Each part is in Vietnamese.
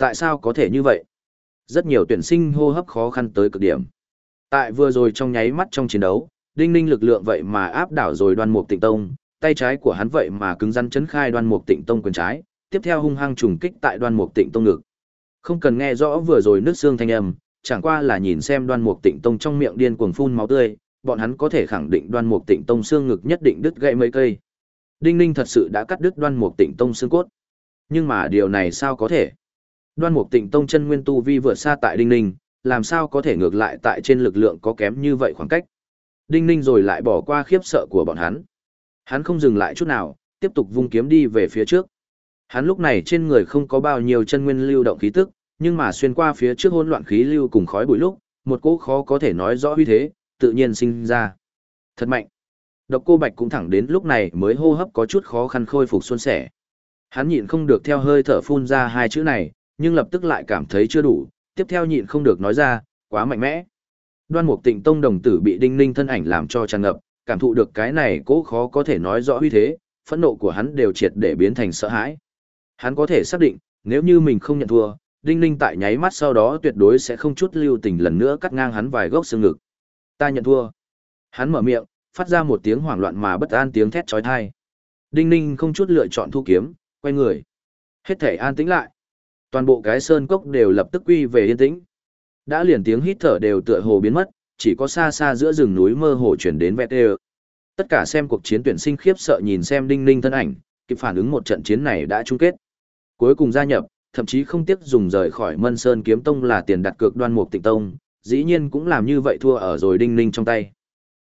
Tại sao có thể như vậy? Rất nhiều tuyển sinh hô hấp khó khăn tới cực điểm. Tại vừa rồi trong nháy mắt trong chiến đấu, đinh ninh lực lượng vậy mà áp đảo rồi đoan mục tịnh tông, tay trái của hắn vậy mà cứng rắn chấn khai đoan mục tịnh tông quyền trái, tiếp theo hung hăng trùng kích tại đoan mục tịnh tông ngực. Không cần nghe rõ vừa rồi nước xương thanh âm, chẳng qua là nhìn xem đoan mục tịnh tông trong miệng điên cuồng phun máu tươi, bọn hắn có thể khẳng định đoan mục tịnh tông xương ngực nhất định đứt gãy mấy cây. Đinh Ninh thật sự đã cắt đứt đoan mục tịnh tông xương cốt. Nhưng mà điều này sao có thể? Đoan mục tịnh tông chân nguyên tu vi vượt xa tại Đinh Ninh, làm sao có thể ngược lại tại trên lực lượng có kém như vậy khoảng cách. Đinh Ninh rồi lại bỏ qua khiếp sợ của bọn hắn. Hắn không dừng lại chút nào, tiếp tục vung kiếm đi về phía trước. Hắn lúc này trên người không có bao nhiêu chân nguyên lưu động khí tức, nhưng mà xuyên qua phía trước hỗn loạn khí lưu cùng khói bụi lúc, một cỗ khó có thể nói rõ uy thế, tự nhiên sinh ra. Thật mạnh. Độc cô Bạch cũng thẳng đến lúc này mới hô hấp có chút khó khăn khôi phục xuân sẻ. Hắn nhịn không được theo hơi thở phun ra hai chữ này, nhưng lập tức lại cảm thấy chưa đủ, tiếp theo nhịn không được nói ra, quá mạnh mẽ. Đoan Mục Tịnh Tông đồng tử bị Đinh Ninh thân ảnh làm cho tràn ngập, cảm thụ được cái này cố khó có thể nói rõ uy thế, phẫn nộ của hắn đều triệt để biến thành sợ hãi. Hắn có thể xác định, nếu như mình không nhận thua, Đinh Ninh tại nháy mắt sau đó tuyệt đối sẽ không chút lưu tình lần nữa cắt ngang hắn vài gốc xương ngực. Ta nhận thua. Hắn mở miệng, phát ra một tiếng hoảng loạn mà bất an tiếng thét chói tai. Đinh Ninh không chút lựa chọn thu kiếm, quay người. Hết thể an tĩnh lại. Toàn bộ cái sơn cốc đều lập tức quy về yên tĩnh. Đã liền tiếng hít thở đều tựa hồ biến mất, chỉ có xa xa giữa rừng núi mơ hồ chuyển đến vẹt đê Tất cả xem cuộc chiến tuyển sinh khiếp sợ nhìn xem Đinh Ninh thân ảnh, kịp phản ứng một trận chiến này đã chung kết. Cuối cùng gia nhập, thậm chí không tiếc dùng rời khỏi Mân Sơn kiếm tông là tiền đặt cược đoan mục tịnh tông, dĩ nhiên cũng làm như vậy thua ở rồi Đinh Ninh trong tay.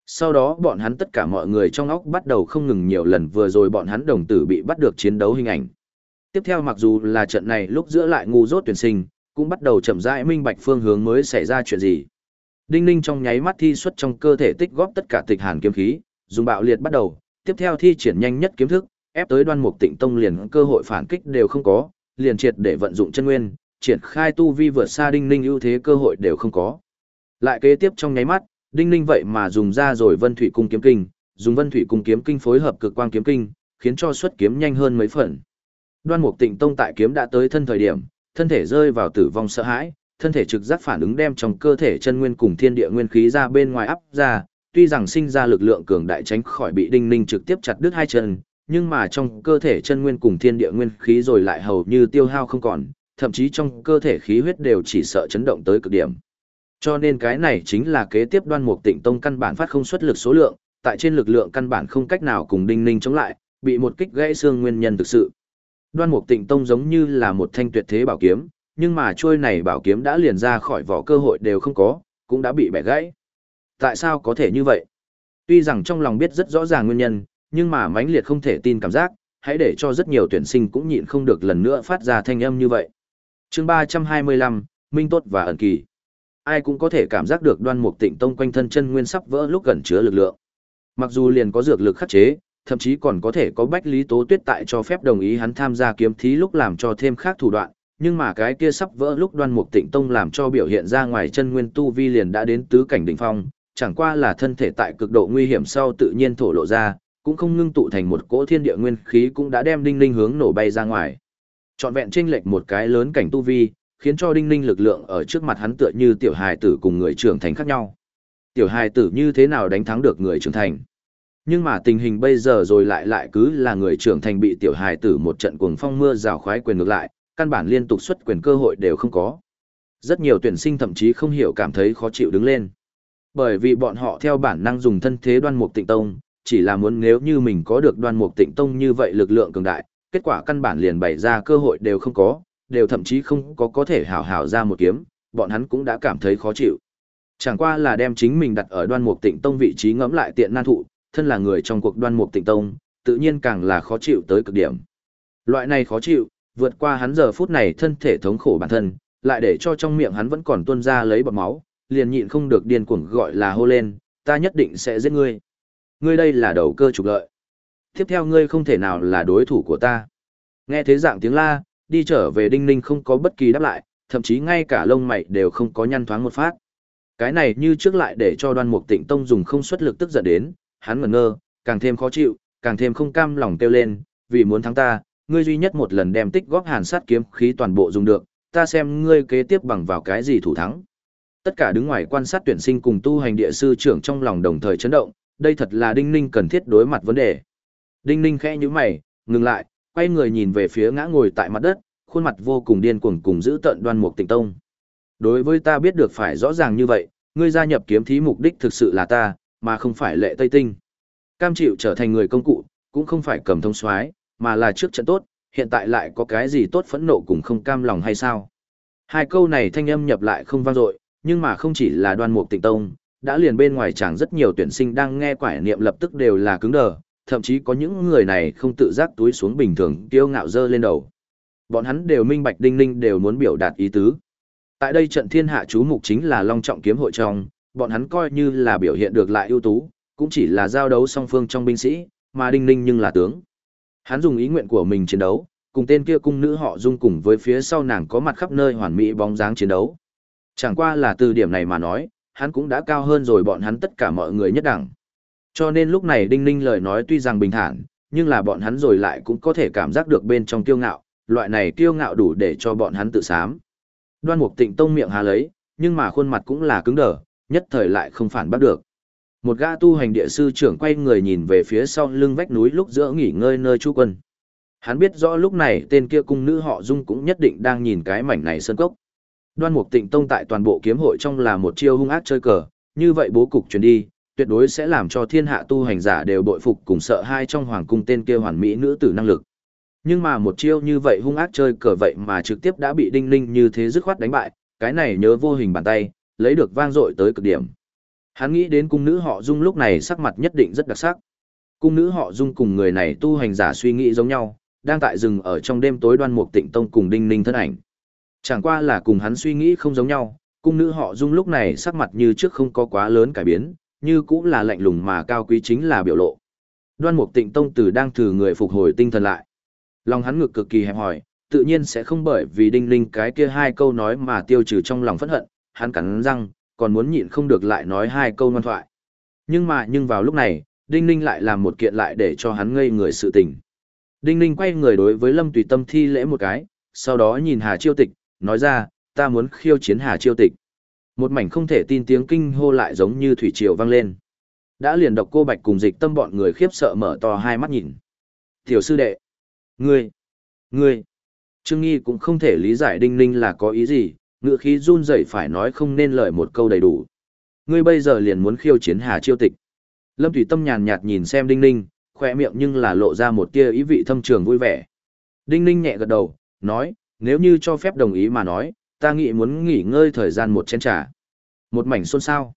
Sau đó bọn hắn tất cả mọi người trong óc bắt đầu không ngừng nhiều lần vừa rồi bọn hắn đồng tử bị bắt được chiến đấu hình ảnh. Tiếp theo mặc dù là trận này lúc giữa lại ngu dốt tuyển sinh, cũng bắt đầu chậm rãi minh bạch phương hướng mới xảy ra chuyện gì. Đinh Ninh trong nháy mắt thi xuất trong cơ thể tích góp tất cả tịch hàn kiếm khí, dùng bạo liệt bắt đầu, tiếp theo thi triển nhanh nhất kiếm thức, ép tới Đoan Mục Tịnh Tông liền cơ hội phản kích đều không có, liền triệt để vận dụng chân nguyên, triển khai tu vi vượt xa Đinh Ninh ưu thế cơ hội đều không có. Lại kế tiếp trong nháy mắt, Đinh Ninh vậy mà dùng ra rồi Vân Thủy Cung kiếm kinh, dùng Vân Thủy Cung kiếm kinh phối hợp cực quang kiếm kinh, khiến cho xuất kiếm nhanh hơn mấy phần. Đoan Mục Tịnh Tông tại kiếm đã tới thân thời điểm, thân thể rơi vào tử vong sợ hãi, thân thể trực giác phản ứng đem trong cơ thể chân nguyên cùng thiên địa nguyên khí ra bên ngoài áp ra, tuy rằng sinh ra lực lượng cường đại tránh khỏi bị Đinh Ninh trực tiếp chặt đứt hai chân, nhưng mà trong cơ thể chân nguyên cùng thiên địa nguyên khí rồi lại hầu như tiêu hao không còn, thậm chí trong cơ thể khí huyết đều chỉ sợ chấn động tới cực điểm. Cho nên cái này chính là kế tiếp đoan mục tịnh tông căn bản phát không xuất lực số lượng, tại trên lực lượng căn bản không cách nào cùng đinh ninh chống lại, bị một kích gãy xương nguyên nhân thực sự. Đoan mục tịnh tông giống như là một thanh tuyệt thế bảo kiếm, nhưng mà chuôi này bảo kiếm đã liền ra khỏi vỏ cơ hội đều không có, cũng đã bị bẻ gãy. Tại sao có thể như vậy? Tuy rằng trong lòng biết rất rõ ràng nguyên nhân, nhưng mà mãnh liệt không thể tin cảm giác, hãy để cho rất nhiều tuyển sinh cũng nhịn không được lần nữa phát ra thanh âm như vậy. Chương 325, Minh Tốt và ẩn kỳ. Ai cũng có thể cảm giác được Đoan Mục Tịnh Tông quanh thân chân nguyên sắp vỡ lúc gần chứa lực lượng. Mặc dù liền có dược lực khắc chế, thậm chí còn có thể có Bách Lý Tố Tuyết tại cho phép đồng ý hắn tham gia kiếm thí lúc làm cho thêm khác thủ đoạn, nhưng mà cái kia sắp vỡ lúc Đoan Mục Tịnh Tông làm cho biểu hiện ra ngoài chân nguyên tu vi liền đã đến tứ cảnh đỉnh phong, chẳng qua là thân thể tại cực độ nguy hiểm sau tự nhiên thổ lộ ra, cũng không ngưng tụ thành một cỗ thiên địa nguyên khí cũng đã đem đinh ninh hướng nổ bay ra ngoài. Trọn vẹn chênh lệch một cái lớn cảnh tu vi, khiến cho đinh ninh lực lượng ở trước mặt hắn tựa như tiểu hài tử cùng người trưởng thành khác nhau. Tiểu hài tử như thế nào đánh thắng được người trưởng thành? Nhưng mà tình hình bây giờ rồi lại lại cứ là người trưởng thành bị tiểu hài tử một trận cuồng phong mưa rào khoái quyền ngược lại, căn bản liên tục xuất quyền cơ hội đều không có. Rất nhiều tuyển sinh thậm chí không hiểu cảm thấy khó chịu đứng lên. Bởi vì bọn họ theo bản năng dùng thân thế đoan mục tịnh tông, chỉ là muốn nếu như mình có được đoan mục tịnh tông như vậy lực lượng cường đại, kết quả căn bản liền bày ra cơ hội đều không có, đều thậm chí không có có thể hảo hảo ra một kiếm, bọn hắn cũng đã cảm thấy khó chịu. Chẳng qua là đem chính mình đặt ở đoan mục tịnh tông vị trí ngẫm lại tiện nan thụ, thân là người trong cuộc đoan mục tịnh tông, tự nhiên càng là khó chịu tới cực điểm. Loại này khó chịu, vượt qua hắn giờ phút này thân thể thống khổ bản thân, lại để cho trong miệng hắn vẫn còn tuôn ra lấy bọt máu, liền nhịn không được điên cuồng gọi là hô lên, ta nhất định sẽ giết ngươi. Ngươi đây là đầu cơ trục lợi. Tiếp theo ngươi không thể nào là đối thủ của ta. Nghe thế dạng tiếng la, đi trở về đinh ninh không có bất kỳ đáp lại, thậm chí ngay cả lông mày đều không có nhăn thoáng một phát. Cái này như trước lại để cho đoan mục tịnh tông dùng không xuất lực tức giận đến, hắn ngẩn ngơ, càng thêm khó chịu, càng thêm không cam lòng kêu lên, vì muốn thắng ta, ngươi duy nhất một lần đem tích góp hàn sát kiếm khí toàn bộ dùng được, ta xem ngươi kế tiếp bằng vào cái gì thủ thắng. Tất cả đứng ngoài quan sát tuyển sinh cùng tu hành địa sư trưởng trong lòng đồng thời chấn động, đây thật là Đinh Ninh cần thiết đối mặt vấn đề. Đinh Ninh khẽ nhíu mày, ngừng lại, quay người nhìn về phía ngã ngồi tại mặt đất, khuôn mặt vô cùng điên cuồng cùng giữ tận đoan mục tịnh tông. Đối với ta biết được phải rõ ràng như vậy, ngươi gia nhập kiếm thí mục đích thực sự là ta, mà không phải lệ Tây Tinh. Cam chịu trở thành người công cụ, cũng không phải cầm thông soái, mà là trước trận tốt, hiện tại lại có cái gì tốt phẫn nộ cùng không cam lòng hay sao? Hai câu này thanh âm nhập lại không vang dội, nhưng mà không chỉ là đoan mục tịnh tông, đã liền bên ngoài chẳng rất nhiều tuyển sinh đang nghe quải niệm lập tức đều là cứng đờ, thậm chí có những người này không tự giác túi xuống bình thường kiêu ngạo dơ lên đầu. Bọn hắn đều minh bạch đinh ninh đều muốn biểu đạt ý tứ. Tại đây trận thiên hạ chú mục chính là long trọng kiếm hội trong, bọn hắn coi như là biểu hiện được lại ưu tú, cũng chỉ là giao đấu song phương trong binh sĩ, mà đinh ninh nhưng là tướng. Hắn dùng ý nguyện của mình chiến đấu, cùng tên kia cung nữ họ dung cùng với phía sau nàng có mặt khắp nơi hoàn mỹ bóng dáng chiến đấu. Chẳng qua là từ điểm này mà nói, hắn cũng đã cao hơn rồi bọn hắn tất cả mọi người nhất đẳng. Cho nên lúc này Đinh Ninh lời nói tuy rằng bình thản, nhưng là bọn hắn rồi lại cũng có thể cảm giác được bên trong kiêu ngạo, loại này kiêu ngạo đủ để cho bọn hắn tự sám. Đoan Mục Tịnh Tông miệng hà lấy, nhưng mà khuôn mặt cũng là cứng đờ, nhất thời lại không phản bắt được. Một gã tu hành địa sư trưởng quay người nhìn về phía sau lưng vách núi lúc giữa nghỉ ngơi nơi chú quân. Hắn biết rõ lúc này tên kia cung nữ họ Dung cũng nhất định đang nhìn cái mảnh này sơn cốc. Đoan Mục Tịnh Tông tại toàn bộ kiếm hội trong là một chiêu hung ác chơi cờ, như vậy bố cục truyền đi, tuyệt đối sẽ làm cho thiên hạ tu hành giả đều bội phục cùng sợ hai trong hoàng cung tên kia hoàn mỹ nữ tử năng lực. Nhưng mà một chiêu như vậy hung ác chơi cờ vậy mà trực tiếp đã bị Đinh Ninh như thế dứt khoát đánh bại, cái này nhớ vô hình bàn tay, lấy được vang dội tới cực điểm. Hắn nghĩ đến cung nữ họ Dung lúc này sắc mặt nhất định rất đặc sắc. Cung nữ họ Dung cùng người này tu hành giả suy nghĩ giống nhau, đang tại rừng ở trong đêm tối đoan mục tịnh tông cùng Đinh Ninh thân ảnh. Chẳng qua là cùng hắn suy nghĩ không giống nhau, cung nữ họ Dung lúc này sắc mặt như trước không có quá lớn cải biến, như cũng là lạnh lùng mà cao quý chính là biểu lộ. Đoan Mục Tịnh Tông Tử đang thử người phục hồi tinh thần lại. Lòng hắn ngực cực kỳ hẹp hòi, tự nhiên sẽ không bởi vì Đinh ninh cái kia hai câu nói mà tiêu trừ trong lòng phẫn hận, hắn cắn răng, còn muốn nhịn không được lại nói hai câu ngoan thoại. Nhưng mà nhưng vào lúc này, Đinh Ninh lại làm một kiện lại để cho hắn ngây người sự tình. Đinh Ninh quay người đối với Lâm Tùy Tâm thi lễ một cái, sau đó nhìn Hà Chiêu Tịch, nói ra, ta muốn khiêu chiến Hà Chiêu Tịch. Một mảnh không thể tin tiếng kinh hô lại giống như thủy triều vang lên. Đã liền độc cô bạch cùng dịch tâm bọn người khiếp sợ mở to hai mắt nhìn. Tiểu sư đệ. Ngươi. Ngươi. Trương Nghi cũng không thể lý giải đinh ninh là có ý gì, ngựa khí run rẩy phải nói không nên lời một câu đầy đủ. Ngươi bây giờ liền muốn khiêu chiến Hà Chiêu Tịch. Lâm Thủy Tâm nhàn nhạt nhìn xem Đinh Ninh, khỏe miệng nhưng là lộ ra một tia ý vị thâm trường vui vẻ. Đinh Ninh nhẹ gật đầu, nói, nếu như cho phép đồng ý mà nói, ta nghĩ muốn nghỉ ngơi thời gian một chén trà. Một mảnh xôn xao.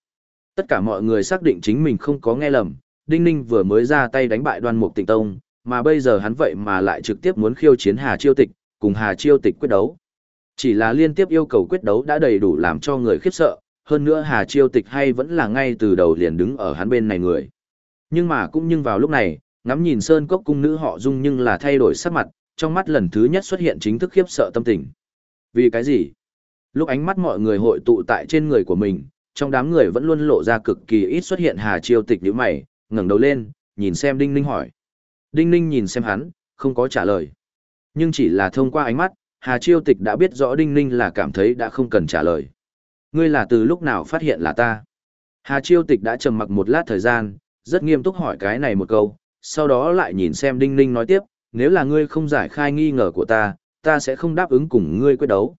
Tất cả mọi người xác định chính mình không có nghe lầm, Đinh Ninh vừa mới ra tay đánh bại đoan mục tịnh tông, mà bây giờ hắn vậy mà lại trực tiếp muốn khiêu chiến Hà Chiêu Tịch, cùng Hà Chiêu Tịch quyết đấu. Chỉ là liên tiếp yêu cầu quyết đấu đã đầy đủ làm cho người khiếp sợ, hơn nữa Hà Chiêu Tịch hay vẫn là ngay từ đầu liền đứng ở hắn bên này người. Nhưng mà cũng nhưng vào lúc này, ngắm nhìn Sơn Cốc cung nữ họ Dung nhưng là thay đổi sắc mặt, trong mắt lần thứ nhất xuất hiện chính thức khiếp sợ tâm tình. Vì cái gì? Lúc ánh mắt mọi người hội tụ tại trên người của mình, trong đám người vẫn luôn lộ ra cực kỳ ít xuất hiện Hà Chiêu Tịch nhíu mày, ngẩng đầu lên, nhìn xem Đinh Ninh hỏi. Đinh Ninh nhìn xem hắn, không có trả lời. Nhưng chỉ là thông qua ánh mắt, Hà Chiêu Tịch đã biết rõ Đinh Ninh là cảm thấy đã không cần trả lời. Ngươi là từ lúc nào phát hiện là ta? Hà Chiêu Tịch đã trầm mặc một lát thời gian, rất nghiêm túc hỏi cái này một câu, sau đó lại nhìn xem Đinh Ninh nói tiếp, nếu là ngươi không giải khai nghi ngờ của ta, ta sẽ không đáp ứng cùng ngươi quyết đấu.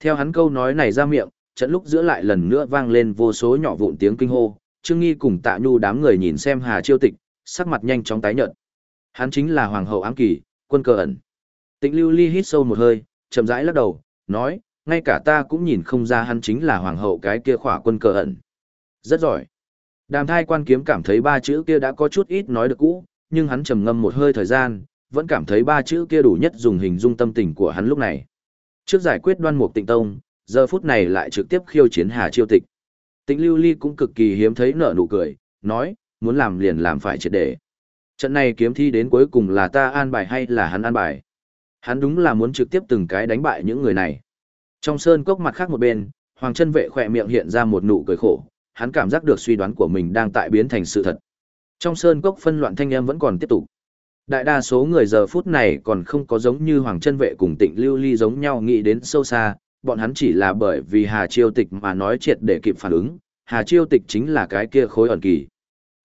Theo hắn câu nói này ra miệng, trận lúc giữa lại lần nữa vang lên vô số nhỏ vụn tiếng kinh hô, Trương Nghi cùng Tạ Nhu đám người nhìn xem Hà Chiêu Tịch, sắc mặt nhanh chóng tái nhợt. Hắn chính là hoàng hậu ám kỳ, quân cờ ẩn. Tịnh Lưu Ly hít sâu một hơi, chậm rãi lắc đầu, nói, ngay cả ta cũng nhìn không ra hắn chính là hoàng hậu cái kia khỏa quân cờ ẩn. Rất giỏi. Đàm thai quan kiếm cảm thấy ba chữ kia đã có chút ít nói được cũ, nhưng hắn trầm ngâm một hơi thời gian, vẫn cảm thấy ba chữ kia đủ nhất dùng hình dung tâm tình của hắn lúc này. Trước giải quyết đoan mục tịnh tông, giờ phút này lại trực tiếp khiêu chiến Hà Chiêu Tịch. Tịnh Lưu Ly cũng cực kỳ hiếm thấy nở nụ cười, nói, muốn làm liền làm phải triệt để. Trận này kiếm thi đến cuối cùng là ta an bài hay là hắn an bài. Hắn đúng là muốn trực tiếp từng cái đánh bại những người này. Trong sơn cốc mặt khác một bên, Hoàng chân vệ khỏe miệng hiện ra một nụ cười khổ, hắn cảm giác được suy đoán của mình đang tại biến thành sự thật. Trong sơn cốc phân loạn thanh âm vẫn còn tiếp tục. Đại đa số người giờ phút này còn không có giống như Hoàng chân vệ cùng tịnh lưu ly giống nhau nghĩ đến sâu xa, bọn hắn chỉ là bởi vì Hà Chiêu Tịch mà nói triệt để kịp phản ứng, Hà Chiêu Tịch chính là cái kia khối ẩn kỳ.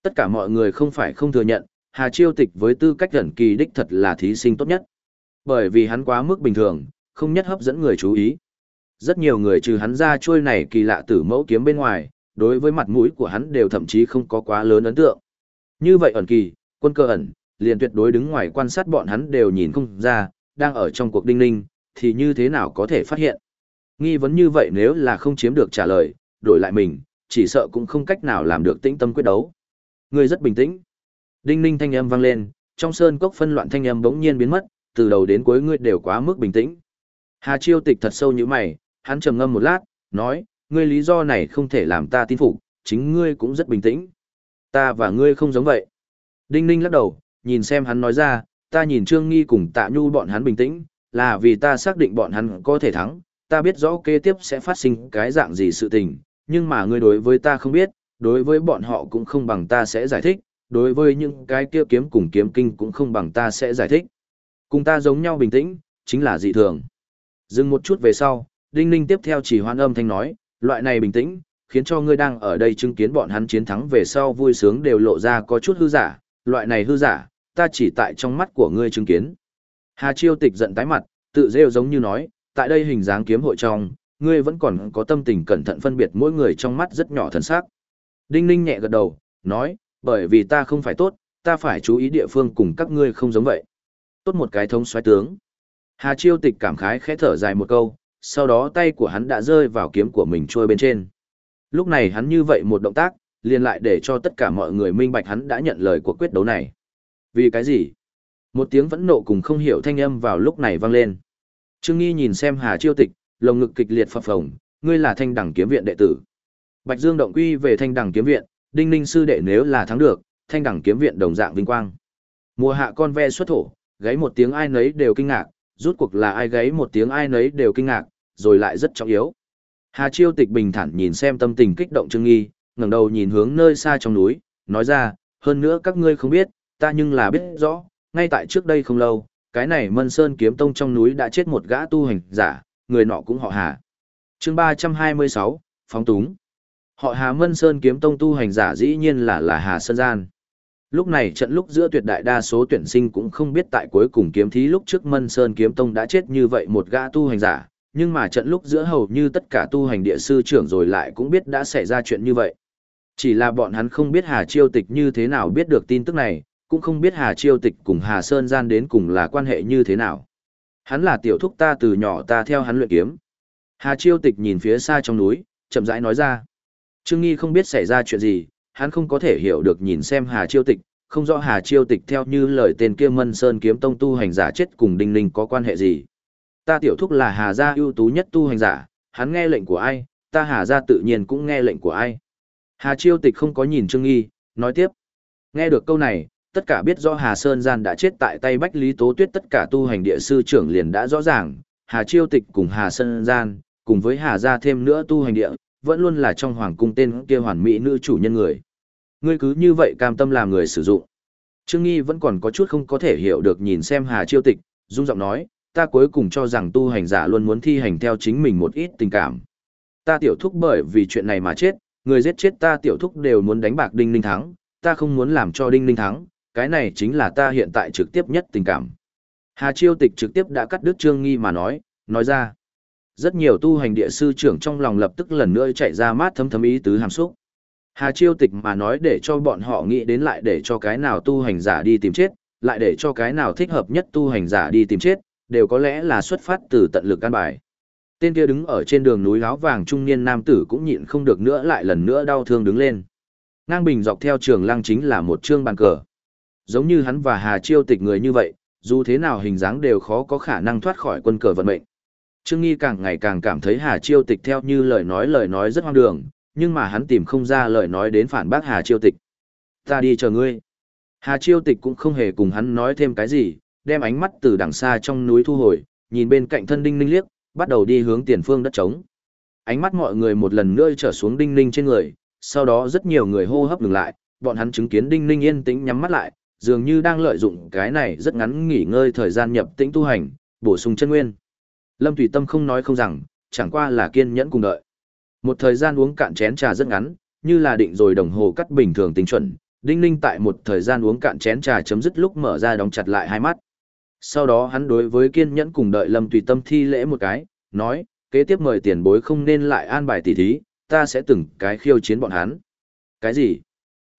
Tất cả mọi người không phải không thừa nhận, Hà Chiêu Tịch với tư cách ẩn kỳ đích thật là thí sinh tốt nhất. Bởi vì hắn quá mức bình thường, không nhất hấp dẫn người chú ý. Rất nhiều người trừ hắn ra trôi này kỳ lạ tử mẫu kiếm bên ngoài, đối với mặt mũi của hắn đều thậm chí không có quá lớn ấn tượng. Như vậy ẩn kỳ, quân cơ ẩn, liền tuyệt đối đứng ngoài quan sát bọn hắn đều nhìn không ra, đang ở trong cuộc đinh ninh, thì như thế nào có thể phát hiện. Nghi vấn như vậy nếu là không chiếm được trả lời, đổi lại mình, chỉ sợ cũng không cách nào làm được tĩnh tâm quyết đấu. Người rất bình tĩnh. Đinh ninh thanh âm vang lên, trong sơn cốc phân loạn thanh âm bỗng nhiên biến mất, từ đầu đến cuối ngươi đều quá mức bình tĩnh. Hà Chiêu Tịch thật sâu như mày, hắn trầm ngâm một lát, nói, ngươi lý do này không thể làm ta tin phục, chính ngươi cũng rất bình tĩnh. Ta và ngươi không giống vậy. Đinh Ninh lắc đầu, nhìn xem hắn nói ra, ta nhìn Trương Nghi cùng Tạ Nhu bọn hắn bình tĩnh, là vì ta xác định bọn hắn có thể thắng, ta biết rõ kế tiếp sẽ phát sinh cái dạng gì sự tình, nhưng mà ngươi đối với ta không biết, đối với bọn họ cũng không bằng ta sẽ giải thích, đối với những cái kia kiếm cùng kiếm kinh cũng không bằng ta sẽ giải thích. Cùng ta giống nhau bình tĩnh, chính là dị thường. Dừng một chút về sau, Đinh Ninh tiếp theo chỉ hoan âm thanh nói, loại này bình tĩnh, khiến cho ngươi đang ở đây chứng kiến bọn hắn chiến thắng về sau vui sướng đều lộ ra có chút hư giả, loại này hư giả, ta chỉ tại trong mắt của ngươi chứng kiến. Hà Chiêu Tịch giận tái mặt, tự rêu giống như nói, tại đây hình dáng kiếm hội trong, ngươi vẫn còn có tâm tình cẩn thận phân biệt mỗi người trong mắt rất nhỏ thần sắc. Đinh Ninh nhẹ gật đầu, nói, bởi vì ta không phải tốt, ta phải chú ý địa phương cùng các ngươi không giống vậy. Tốt một cái thống xoáy tướng. Hà Chiêu Tịch cảm khái khẽ thở dài một câu, sau đó tay của hắn đã rơi vào kiếm của mình trôi bên trên. Lúc này hắn như vậy một động tác, liền lại để cho tất cả mọi người minh bạch hắn đã nhận lời của quyết đấu này. Vì cái gì? Một tiếng vẫn nộ cùng không hiểu thanh âm vào lúc này vang lên. Trương Nghi nhìn xem Hà Chiêu Tịch, lồng ngực kịch liệt phập phồng, ngươi là thanh đẳng kiếm viện đệ tử. Bạch Dương động quy về thanh đẳng kiếm viện, đinh ninh sư đệ nếu là thắng được, thanh đẳng kiếm viện đồng dạng vinh quang. Mùa hạ con ve xuất thổ, gáy một tiếng ai nấy đều kinh ngạc, rút cuộc là ai gáy một tiếng ai nấy đều kinh ngạc, rồi lại rất trọng yếu. Hà Chiêu Tịch bình thản nhìn xem tâm tình kích động Trương Nghi, ngẩng đầu nhìn hướng nơi xa trong núi, nói ra, hơn nữa các ngươi không biết, ta nhưng là biết rõ, ngay tại trước đây không lâu, cái này Mân Sơn kiếm tông trong núi đã chết một gã tu hành giả, người nọ cũng họ Hà. Chương 326, phóng túng. Họ Hà Mân Sơn kiếm tông tu hành giả dĩ nhiên là là Hà Sơn Gian. Lúc này trận lúc giữa tuyệt đại đa số tuyển sinh cũng không biết tại cuối cùng kiếm thí lúc trước Mân Sơn kiếm tông đã chết như vậy một gã tu hành giả, nhưng mà trận lúc giữa hầu như tất cả tu hành địa sư trưởng rồi lại cũng biết đã xảy ra chuyện như vậy. Chỉ là bọn hắn không biết Hà Chiêu Tịch như thế nào biết được tin tức này, cũng không biết Hà Chiêu Tịch cùng Hà Sơn Gian đến cùng là quan hệ như thế nào. Hắn là tiểu thúc ta từ nhỏ ta theo hắn luyện kiếm. Hà Chiêu Tịch nhìn phía xa trong núi, chậm rãi nói ra. Trương Nghi không biết xảy ra chuyện gì, hắn không có thể hiểu được nhìn xem Hà Chiêu Tịch, không rõ Hà Chiêu Tịch theo như lời tên kia Mân Sơn kiếm tông tu hành giả chết cùng Đinh Ninh có quan hệ gì. Ta tiểu thúc là Hà gia ưu tú nhất tu hành giả, hắn nghe lệnh của ai, ta Hà gia tự nhiên cũng nghe lệnh của ai. Hà Chiêu Tịch không có nhìn Trương Nghi, nói tiếp. Nghe được câu này, tất cả biết rõ Hà Sơn Gian đã chết tại tay Bách Lý Tố Tuyết tất cả tu hành địa sư trưởng liền đã rõ ràng, Hà Chiêu Tịch cùng Hà Sơn Gian, cùng với Hà gia thêm nữa tu hành địa, vẫn luôn là trong hoàng cung tên kia hoàn mỹ nữ chủ nhân người. Ngươi cứ như vậy cam tâm làm người sử dụng. Trương Nghi vẫn còn có chút không có thể hiểu được nhìn xem Hà Chiêu Tịch, dung giọng nói, ta cuối cùng cho rằng tu hành giả luôn muốn thi hành theo chính mình một ít tình cảm. Ta tiểu thúc bởi vì chuyện này mà chết, người giết chết ta tiểu thúc đều muốn đánh bạc Đinh Ninh thắng, ta không muốn làm cho Đinh Ninh thắng, cái này chính là ta hiện tại trực tiếp nhất tình cảm. Hà Chiêu Tịch trực tiếp đã cắt đứt Trương Nghi mà nói, nói ra. Rất nhiều tu hành địa sư trưởng trong lòng lập tức lần nữa chạy ra mát thấm thấm ý tứ hàm xúc. Hà Chiêu Tịch mà nói để cho bọn họ nghĩ đến lại để cho cái nào tu hành giả đi tìm chết, lại để cho cái nào thích hợp nhất tu hành giả đi tìm chết, đều có lẽ là xuất phát từ tận lực căn bài. Tên kia đứng ở trên đường núi áo vàng trung niên nam tử cũng nhịn không được nữa lại lần nữa đau thương đứng lên. Ngang bình dọc theo trường lăng chính là một chương bàn cờ. Giống như hắn và Hà Chiêu tịch người như vậy, dù thế nào hình dáng đều khó có khả năng thoát khỏi quân cờ vận mệnh. Trương Nghi càng ngày càng cảm thấy Hà Chiêu tịch theo như lời nói lời nói rất hoang đường, nhưng mà hắn tìm không ra lời nói đến phản bác Hà Chiêu tịch. Ta đi chờ ngươi. Hà Chiêu tịch cũng không hề cùng hắn nói thêm cái gì, đem ánh mắt từ đằng xa trong núi thu hồi, nhìn bên cạnh thân đinh ninh liếc, bắt đầu đi hướng tiền phương đất trống. Ánh mắt mọi người một lần nữa trở xuống đinh ninh trên người, sau đó rất nhiều người hô hấp ngừng lại, bọn hắn chứng kiến đinh ninh yên tĩnh nhắm mắt lại, dường như đang lợi dụng cái này rất ngắn nghỉ ngơi thời gian nhập tĩnh tu hành, bổ sung chân nguyên. Lâm Thủy Tâm không nói không rằng, chẳng qua là kiên nhẫn cùng đợi. Một thời gian uống cạn chén trà rất ngắn, như là định rồi đồng hồ cắt bình thường tính chuẩn, Đinh Ninh tại một thời gian uống cạn chén trà chấm dứt lúc mở ra đóng chặt lại hai mắt. Sau đó hắn đối với kiên nhẫn cùng đợi Lâm Tùy Tâm thi lễ một cái, nói, kế tiếp mời tiền bối không nên lại an bài tỉ thí, ta sẽ từng cái khiêu chiến bọn hắn. Cái gì?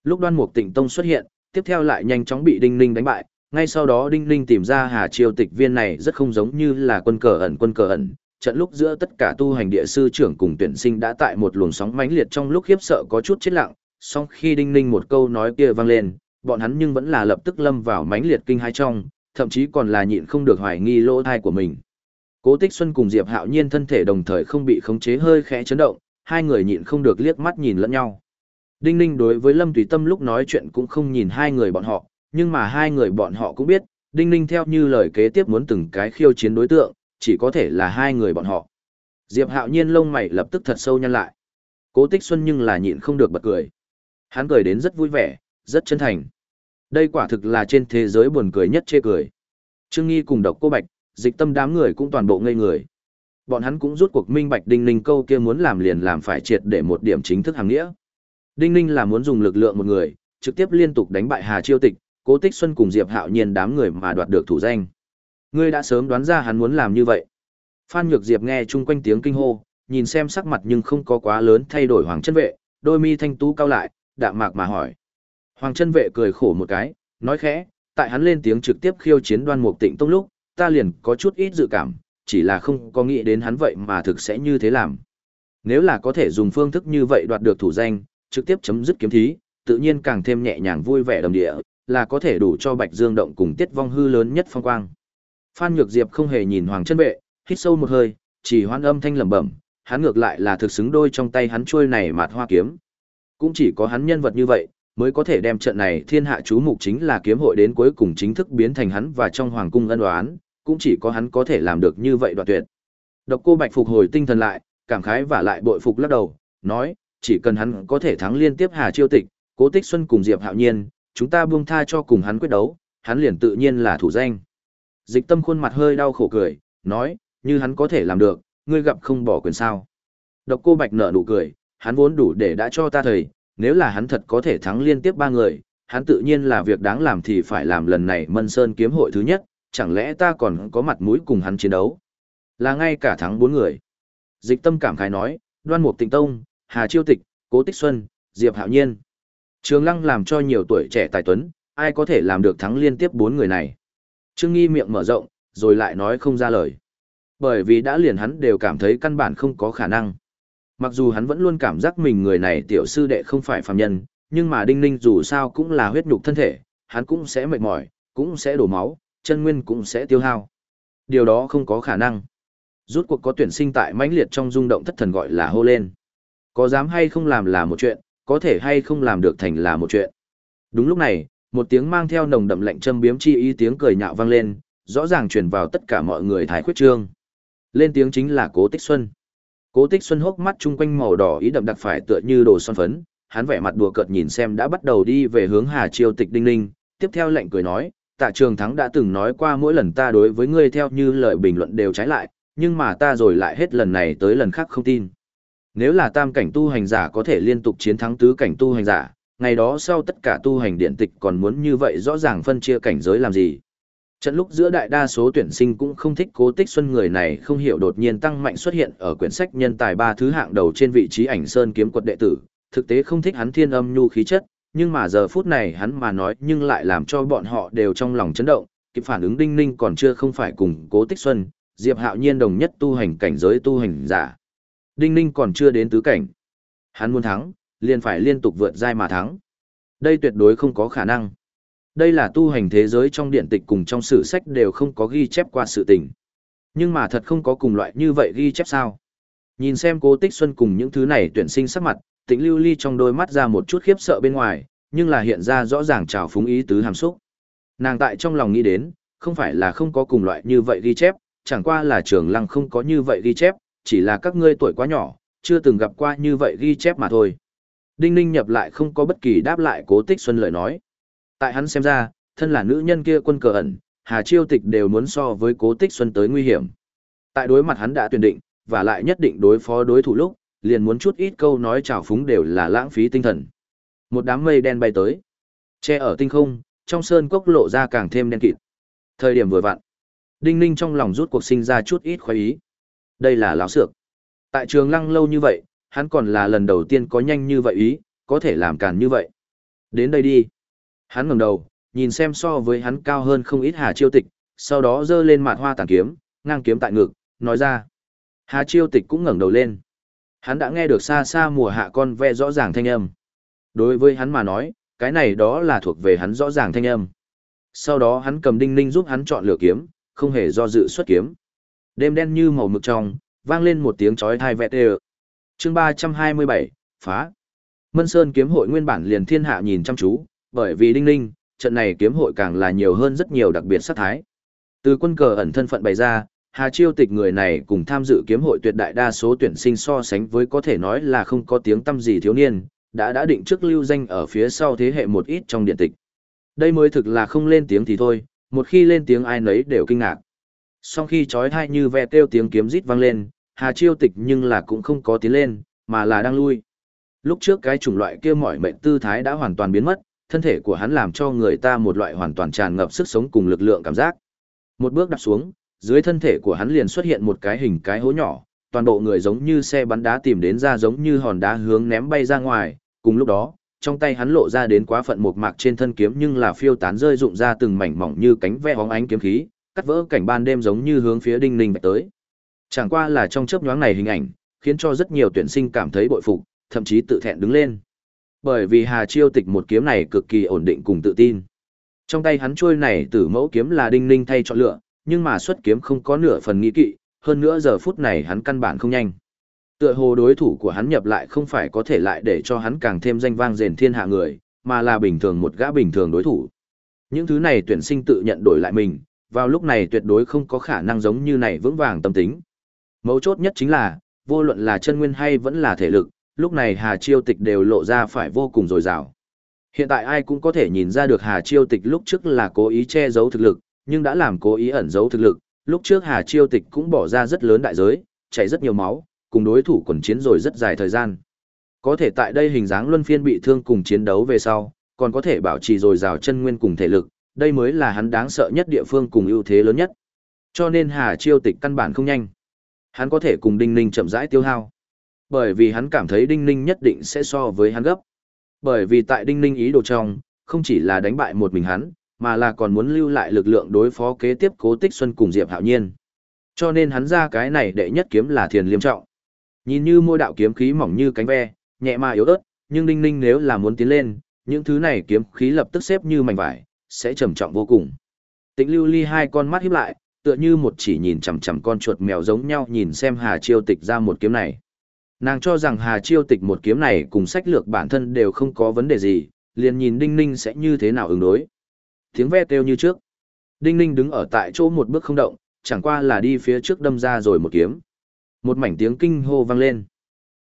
Lúc đoan mục tịnh tông xuất hiện, tiếp theo lại nhanh chóng bị Đinh Ninh đánh bại, ngay sau đó Đinh Ninh tìm ra Hà Triều tịch viên này rất không giống như là quân cờ ẩn quân cờ ẩn. Trận lúc giữa tất cả tu hành địa sư trưởng cùng tuyển sinh đã tại một luồng sóng mãnh liệt trong lúc khiếp sợ có chút chết lặng, song khi Đinh Ninh một câu nói kia vang lên, bọn hắn nhưng vẫn là lập tức lâm vào mãnh liệt kinh hai trong, thậm chí còn là nhịn không được hoài nghi lỗ thai của mình. Cố Tích Xuân cùng Diệp Hạo Nhiên thân thể đồng thời không bị khống chế hơi khẽ chấn động, hai người nhịn không được liếc mắt nhìn lẫn nhau. Đinh Ninh đối với Lâm Tùy Tâm lúc nói chuyện cũng không nhìn hai người bọn họ, nhưng mà hai người bọn họ cũng biết, Đinh Ninh theo như lời kế tiếp muốn từng cái khiêu chiến đối tượng, chỉ có thể là hai người bọn họ. Diệp Hạo Nhiên lông mày lập tức thật sâu nhăn lại. Cố Tích Xuân nhưng là nhịn không được bật cười. Hắn cười đến rất vui vẻ, rất chân thành. Đây quả thực là trên thế giới buồn cười nhất chê cười. Trương Nghi cùng độc cô Bạch, dịch tâm đám người cũng toàn bộ ngây người. Bọn hắn cũng rút cuộc minh bạch Đinh Ninh câu kia muốn làm liền làm phải triệt để một điểm chính thức hàng nghĩa. Đinh Ninh là muốn dùng lực lượng một người, trực tiếp liên tục đánh bại Hà Chiêu Tịch, Cố Tích Xuân cùng Diệp Hạo Nhiên đám người mà đoạt được thủ danh. Ngươi đã sớm đoán ra hắn muốn làm như vậy. Phan Nhược Diệp nghe chung quanh tiếng kinh hô, nhìn xem sắc mặt nhưng không có quá lớn thay đổi hoàng chân vệ, đôi mi thanh tú cao lại, đạm mạc mà hỏi. Hoàng chân vệ cười khổ một cái, nói khẽ, tại hắn lên tiếng trực tiếp khiêu chiến đoan mục tịnh tông lúc, ta liền có chút ít dự cảm, chỉ là không có nghĩ đến hắn vậy mà thực sẽ như thế làm. Nếu là có thể dùng phương thức như vậy đoạt được thủ danh, trực tiếp chấm dứt kiếm thí, tự nhiên càng thêm nhẹ nhàng vui vẻ đồng địa, là có thể đủ cho Bạch Dương động cùng tiết vong hư lớn nhất phong quang. Phan Nhược Diệp không hề nhìn Hoàng chân vệ, hít sâu một hơi, chỉ hoan âm thanh lẩm bẩm, hắn ngược lại là thực xứng đôi trong tay hắn chuôi này mạt hoa kiếm. Cũng chỉ có hắn nhân vật như vậy, mới có thể đem trận này thiên hạ chú mục chính là kiếm hội đến cuối cùng chính thức biến thành hắn và trong hoàng cung ân đoán, cũng chỉ có hắn có thể làm được như vậy đoạn tuyệt. Độc cô Bạch phục hồi tinh thần lại, cảm khái và lại bội phục lắc đầu, nói, chỉ cần hắn có thể thắng liên tiếp Hà Chiêu Tịch, Cố Tích Xuân cùng Diệp Hạo Nhiên, chúng ta buông tha cho cùng hắn quyết đấu, hắn liền tự nhiên là thủ danh. Dịch tâm khuôn mặt hơi đau khổ cười, nói, như hắn có thể làm được, ngươi gặp không bỏ quyền sao. Độc cô Bạch nở nụ cười, hắn vốn đủ để đã cho ta thầy, nếu là hắn thật có thể thắng liên tiếp ba người, hắn tự nhiên là việc đáng làm thì phải làm lần này Mân Sơn kiếm hội thứ nhất, chẳng lẽ ta còn có mặt mũi cùng hắn chiến đấu. Là ngay cả thắng bốn người. Dịch tâm cảm khái nói, đoan mục tịnh tông, Hà Chiêu Tịch, Cố Tích Xuân, Diệp Hạo Nhiên. Trường Lăng làm cho nhiều tuổi trẻ tài tuấn, ai có thể làm được thắng liên tiếp bốn người này. Trương Nghi miệng mở rộng, rồi lại nói không ra lời. Bởi vì đã liền hắn đều cảm thấy căn bản không có khả năng. Mặc dù hắn vẫn luôn cảm giác mình người này tiểu sư đệ không phải phàm nhân, nhưng mà Đinh Ninh dù sao cũng là huyết nhục thân thể, hắn cũng sẽ mệt mỏi, cũng sẽ đổ máu, chân nguyên cũng sẽ tiêu hao. Điều đó không có khả năng. Rút cuộc có tuyển sinh tại mãnh liệt trong rung động thất thần gọi là hô lên. Có dám hay không làm là một chuyện, có thể hay không làm được thành là một chuyện. Đúng lúc này, một tiếng mang theo nồng đậm lạnh châm biếm chi ý tiếng cười nhạo vang lên, rõ ràng truyền vào tất cả mọi người thái khuyết trương. Lên tiếng chính là Cố Tích Xuân. Cố Tích Xuân hốc mắt chung quanh màu đỏ ý đậm đặc phải tựa như đồ son phấn, hắn vẻ mặt đùa cợt nhìn xem đã bắt đầu đi về hướng Hà Chiêu Tịch Đinh Ninh, tiếp theo lệnh cười nói, Tạ Trường Thắng đã từng nói qua mỗi lần ta đối với ngươi theo như lời bình luận đều trái lại, nhưng mà ta rồi lại hết lần này tới lần khác không tin. Nếu là tam cảnh tu hành giả có thể liên tục chiến thắng tứ cảnh tu hành giả, ngày đó sau tất cả tu hành điện tịch còn muốn như vậy rõ ràng phân chia cảnh giới làm gì. Trận lúc giữa đại đa số tuyển sinh cũng không thích cố tích xuân người này không hiểu đột nhiên tăng mạnh xuất hiện ở quyển sách nhân tài ba thứ hạng đầu trên vị trí ảnh sơn kiếm quật đệ tử, thực tế không thích hắn thiên âm nhu khí chất, nhưng mà giờ phút này hắn mà nói nhưng lại làm cho bọn họ đều trong lòng chấn động, kịp phản ứng đinh ninh còn chưa không phải cùng cố tích xuân, diệp hạo nhiên đồng nhất tu hành cảnh giới tu hành giả. Đinh ninh còn chưa đến tứ cảnh. Hắn muốn thắng, liền phải liên tục vượt giai mà thắng. Đây tuyệt đối không có khả năng. Đây là tu hành thế giới trong điện tịch cùng trong sử sách đều không có ghi chép qua sự tình. Nhưng mà thật không có cùng loại như vậy ghi chép sao. Nhìn xem cố tích xuân cùng những thứ này tuyển sinh sắc mặt, tĩnh lưu ly trong đôi mắt ra một chút khiếp sợ bên ngoài, nhưng là hiện ra rõ ràng trào phúng ý tứ hàm xúc. Nàng tại trong lòng nghĩ đến, không phải là không có cùng loại như vậy ghi chép, chẳng qua là trường lăng không có như vậy ghi chép, chỉ là các ngươi tuổi quá nhỏ, chưa từng gặp qua như vậy ghi chép mà thôi. Đinh Ninh nhập lại không có bất kỳ đáp lại cố tích xuân lời nói. Tại hắn xem ra, thân là nữ nhân kia quân cờ ẩn, Hà Chiêu Tịch đều muốn so với cố tích xuân tới nguy hiểm. Tại đối mặt hắn đã tuyển định, và lại nhất định đối phó đối thủ lúc, liền muốn chút ít câu nói chào phúng đều là lãng phí tinh thần. Một đám mây đen bay tới, che ở tinh không, trong sơn cốc lộ ra càng thêm đen kịt. Thời điểm vừa vặn, Đinh Ninh trong lòng rút cuộc sinh ra chút ít khoái ý. Đây là lão sược. Tại trường lăng lâu như vậy, hắn còn là lần đầu tiên có nhanh như vậy ý, có thể làm càn như vậy. Đến đây đi. Hắn ngẩng đầu, nhìn xem so với hắn cao hơn không ít Hà Chiêu Tịch, sau đó giơ lên mạt hoa tàn kiếm, ngang kiếm tại ngực, nói ra. Hà Chiêu Tịch cũng ngẩng đầu lên. Hắn đã nghe được xa xa mùa hạ con ve rõ ràng thanh âm. Đối với hắn mà nói, cái này đó là thuộc về hắn rõ ràng thanh âm. Sau đó hắn cầm đinh ninh giúp hắn chọn lựa kiếm, không hề do dự xuất kiếm. Đêm đen như màu mực trong, vang lên một tiếng chói tai vẹt đều. Chương 327, phá. Mân Sơn kiếm hội nguyên bản liền thiên hạ nhìn chăm chú, bởi vì đinh ninh, trận này kiếm hội càng là nhiều hơn rất nhiều đặc biệt sát thái. Từ quân cờ ẩn thân phận bày ra, Hà Chiêu Tịch người này cùng tham dự kiếm hội tuyệt đại đa số tuyển sinh so sánh với có thể nói là không có tiếng tâm gì thiếu niên, đã đã định trước lưu danh ở phía sau thế hệ một ít trong điện tịch. Đây mới thực là không lên tiếng thì thôi, một khi lên tiếng ai nấy đều kinh ngạc. Sau khi chói tai như ve kêu tiếng kiếm rít vang lên, Hà Chiêu Tịch nhưng là cũng không có tiến lên, mà là đang lui. Lúc trước cái chủng loại kia mỏi mệnh tư thái đã hoàn toàn biến mất, thân thể của hắn làm cho người ta một loại hoàn toàn tràn ngập sức sống cùng lực lượng cảm giác. Một bước đạp xuống, dưới thân thể của hắn liền xuất hiện một cái hình cái hố nhỏ, toàn bộ người giống như xe bắn đá tìm đến ra giống như hòn đá hướng ném bay ra ngoài, cùng lúc đó, trong tay hắn lộ ra đến quá phận một mạc trên thân kiếm nhưng là phiêu tán rơi rụng ra từng mảnh mỏng như cánh ve hóng ánh kiếm khí, cắt vỡ cảnh ban đêm giống như hướng phía đinh ninh bạch tới. Chẳng qua là trong chớp nhoáng này hình ảnh, khiến cho rất nhiều tuyển sinh cảm thấy bội phục, thậm chí tự thẹn đứng lên. Bởi vì Hà Chiêu Tịch một kiếm này cực kỳ ổn định cùng tự tin. Trong tay hắn trôi này tử mẫu kiếm là đinh ninh thay chọn lựa, nhưng mà xuất kiếm không có nửa phần nghi kỵ, hơn nữa giờ phút này hắn căn bản không nhanh. Tựa hồ đối thủ của hắn nhập lại không phải có thể lại để cho hắn càng thêm danh vang rền thiên hạ người, mà là bình thường một gã bình thường đối thủ. Những thứ này tuyển sinh tự nhận đổi lại mình, vào lúc này tuyệt đối không có khả năng giống như này vững vàng tâm tính. Mấu chốt nhất chính là, vô luận là chân nguyên hay vẫn là thể lực, lúc này Hà Chiêu Tịch đều lộ ra phải vô cùng dồi dào. Hiện tại ai cũng có thể nhìn ra được Hà Chiêu Tịch lúc trước là cố ý che giấu thực lực, nhưng đã làm cố ý ẩn giấu thực lực, lúc trước Hà Chiêu Tịch cũng bỏ ra rất lớn đại giới, chảy rất nhiều máu, cùng đối thủ quần chiến rồi rất dài thời gian. Có thể tại đây hình dáng luân phiên bị thương cùng chiến đấu về sau, còn có thể bảo trì dồi dào chân nguyên cùng thể lực, đây mới là hắn đáng sợ nhất địa phương cùng ưu thế lớn nhất. Cho nên Hà Chiêu Tịch căn bản không nhanh. Hắn có thể cùng Đinh Ninh chậm rãi tiêu hao. Bởi vì hắn cảm thấy Đinh Ninh nhất định sẽ so với hắn gấp. Bởi vì tại Đinh Ninh ý đồ trong, không chỉ là đánh bại một mình hắn, mà là còn muốn lưu lại lực lượng đối phó kế tiếp Cố Tích Xuân cùng Diệp Hạo Nhiên. Cho nên hắn ra cái này đệ nhất kiếm là thiền liêm trọng. Nhìn như môi đạo kiếm khí mỏng như cánh ve, nhẹ mà yếu ớt, nhưng Đinh Ninh nếu là muốn tiến lên, những thứ này kiếm khí lập tức xếp như mảnh vải, sẽ trầm trọng vô cùng. Tĩnh Lưu Ly hai con mắt híp lại, tựa như một chỉ nhìn chằm chằm con chuột mèo giống nhau nhìn xem Hà Chiêu Tịch ra một kiếm này. Nàng cho rằng Hà Chiêu Tịch một kiếm này cùng sách lược bản thân đều không có vấn đề gì, liền nhìn Đinh Ninh sẽ như thế nào ứng đối. Tiếng ve kêu như trước. Đinh Ninh đứng ở tại chỗ một bước không động, chẳng qua là đi phía trước đâm ra rồi một kiếm. Một mảnh tiếng kinh hô vang lên.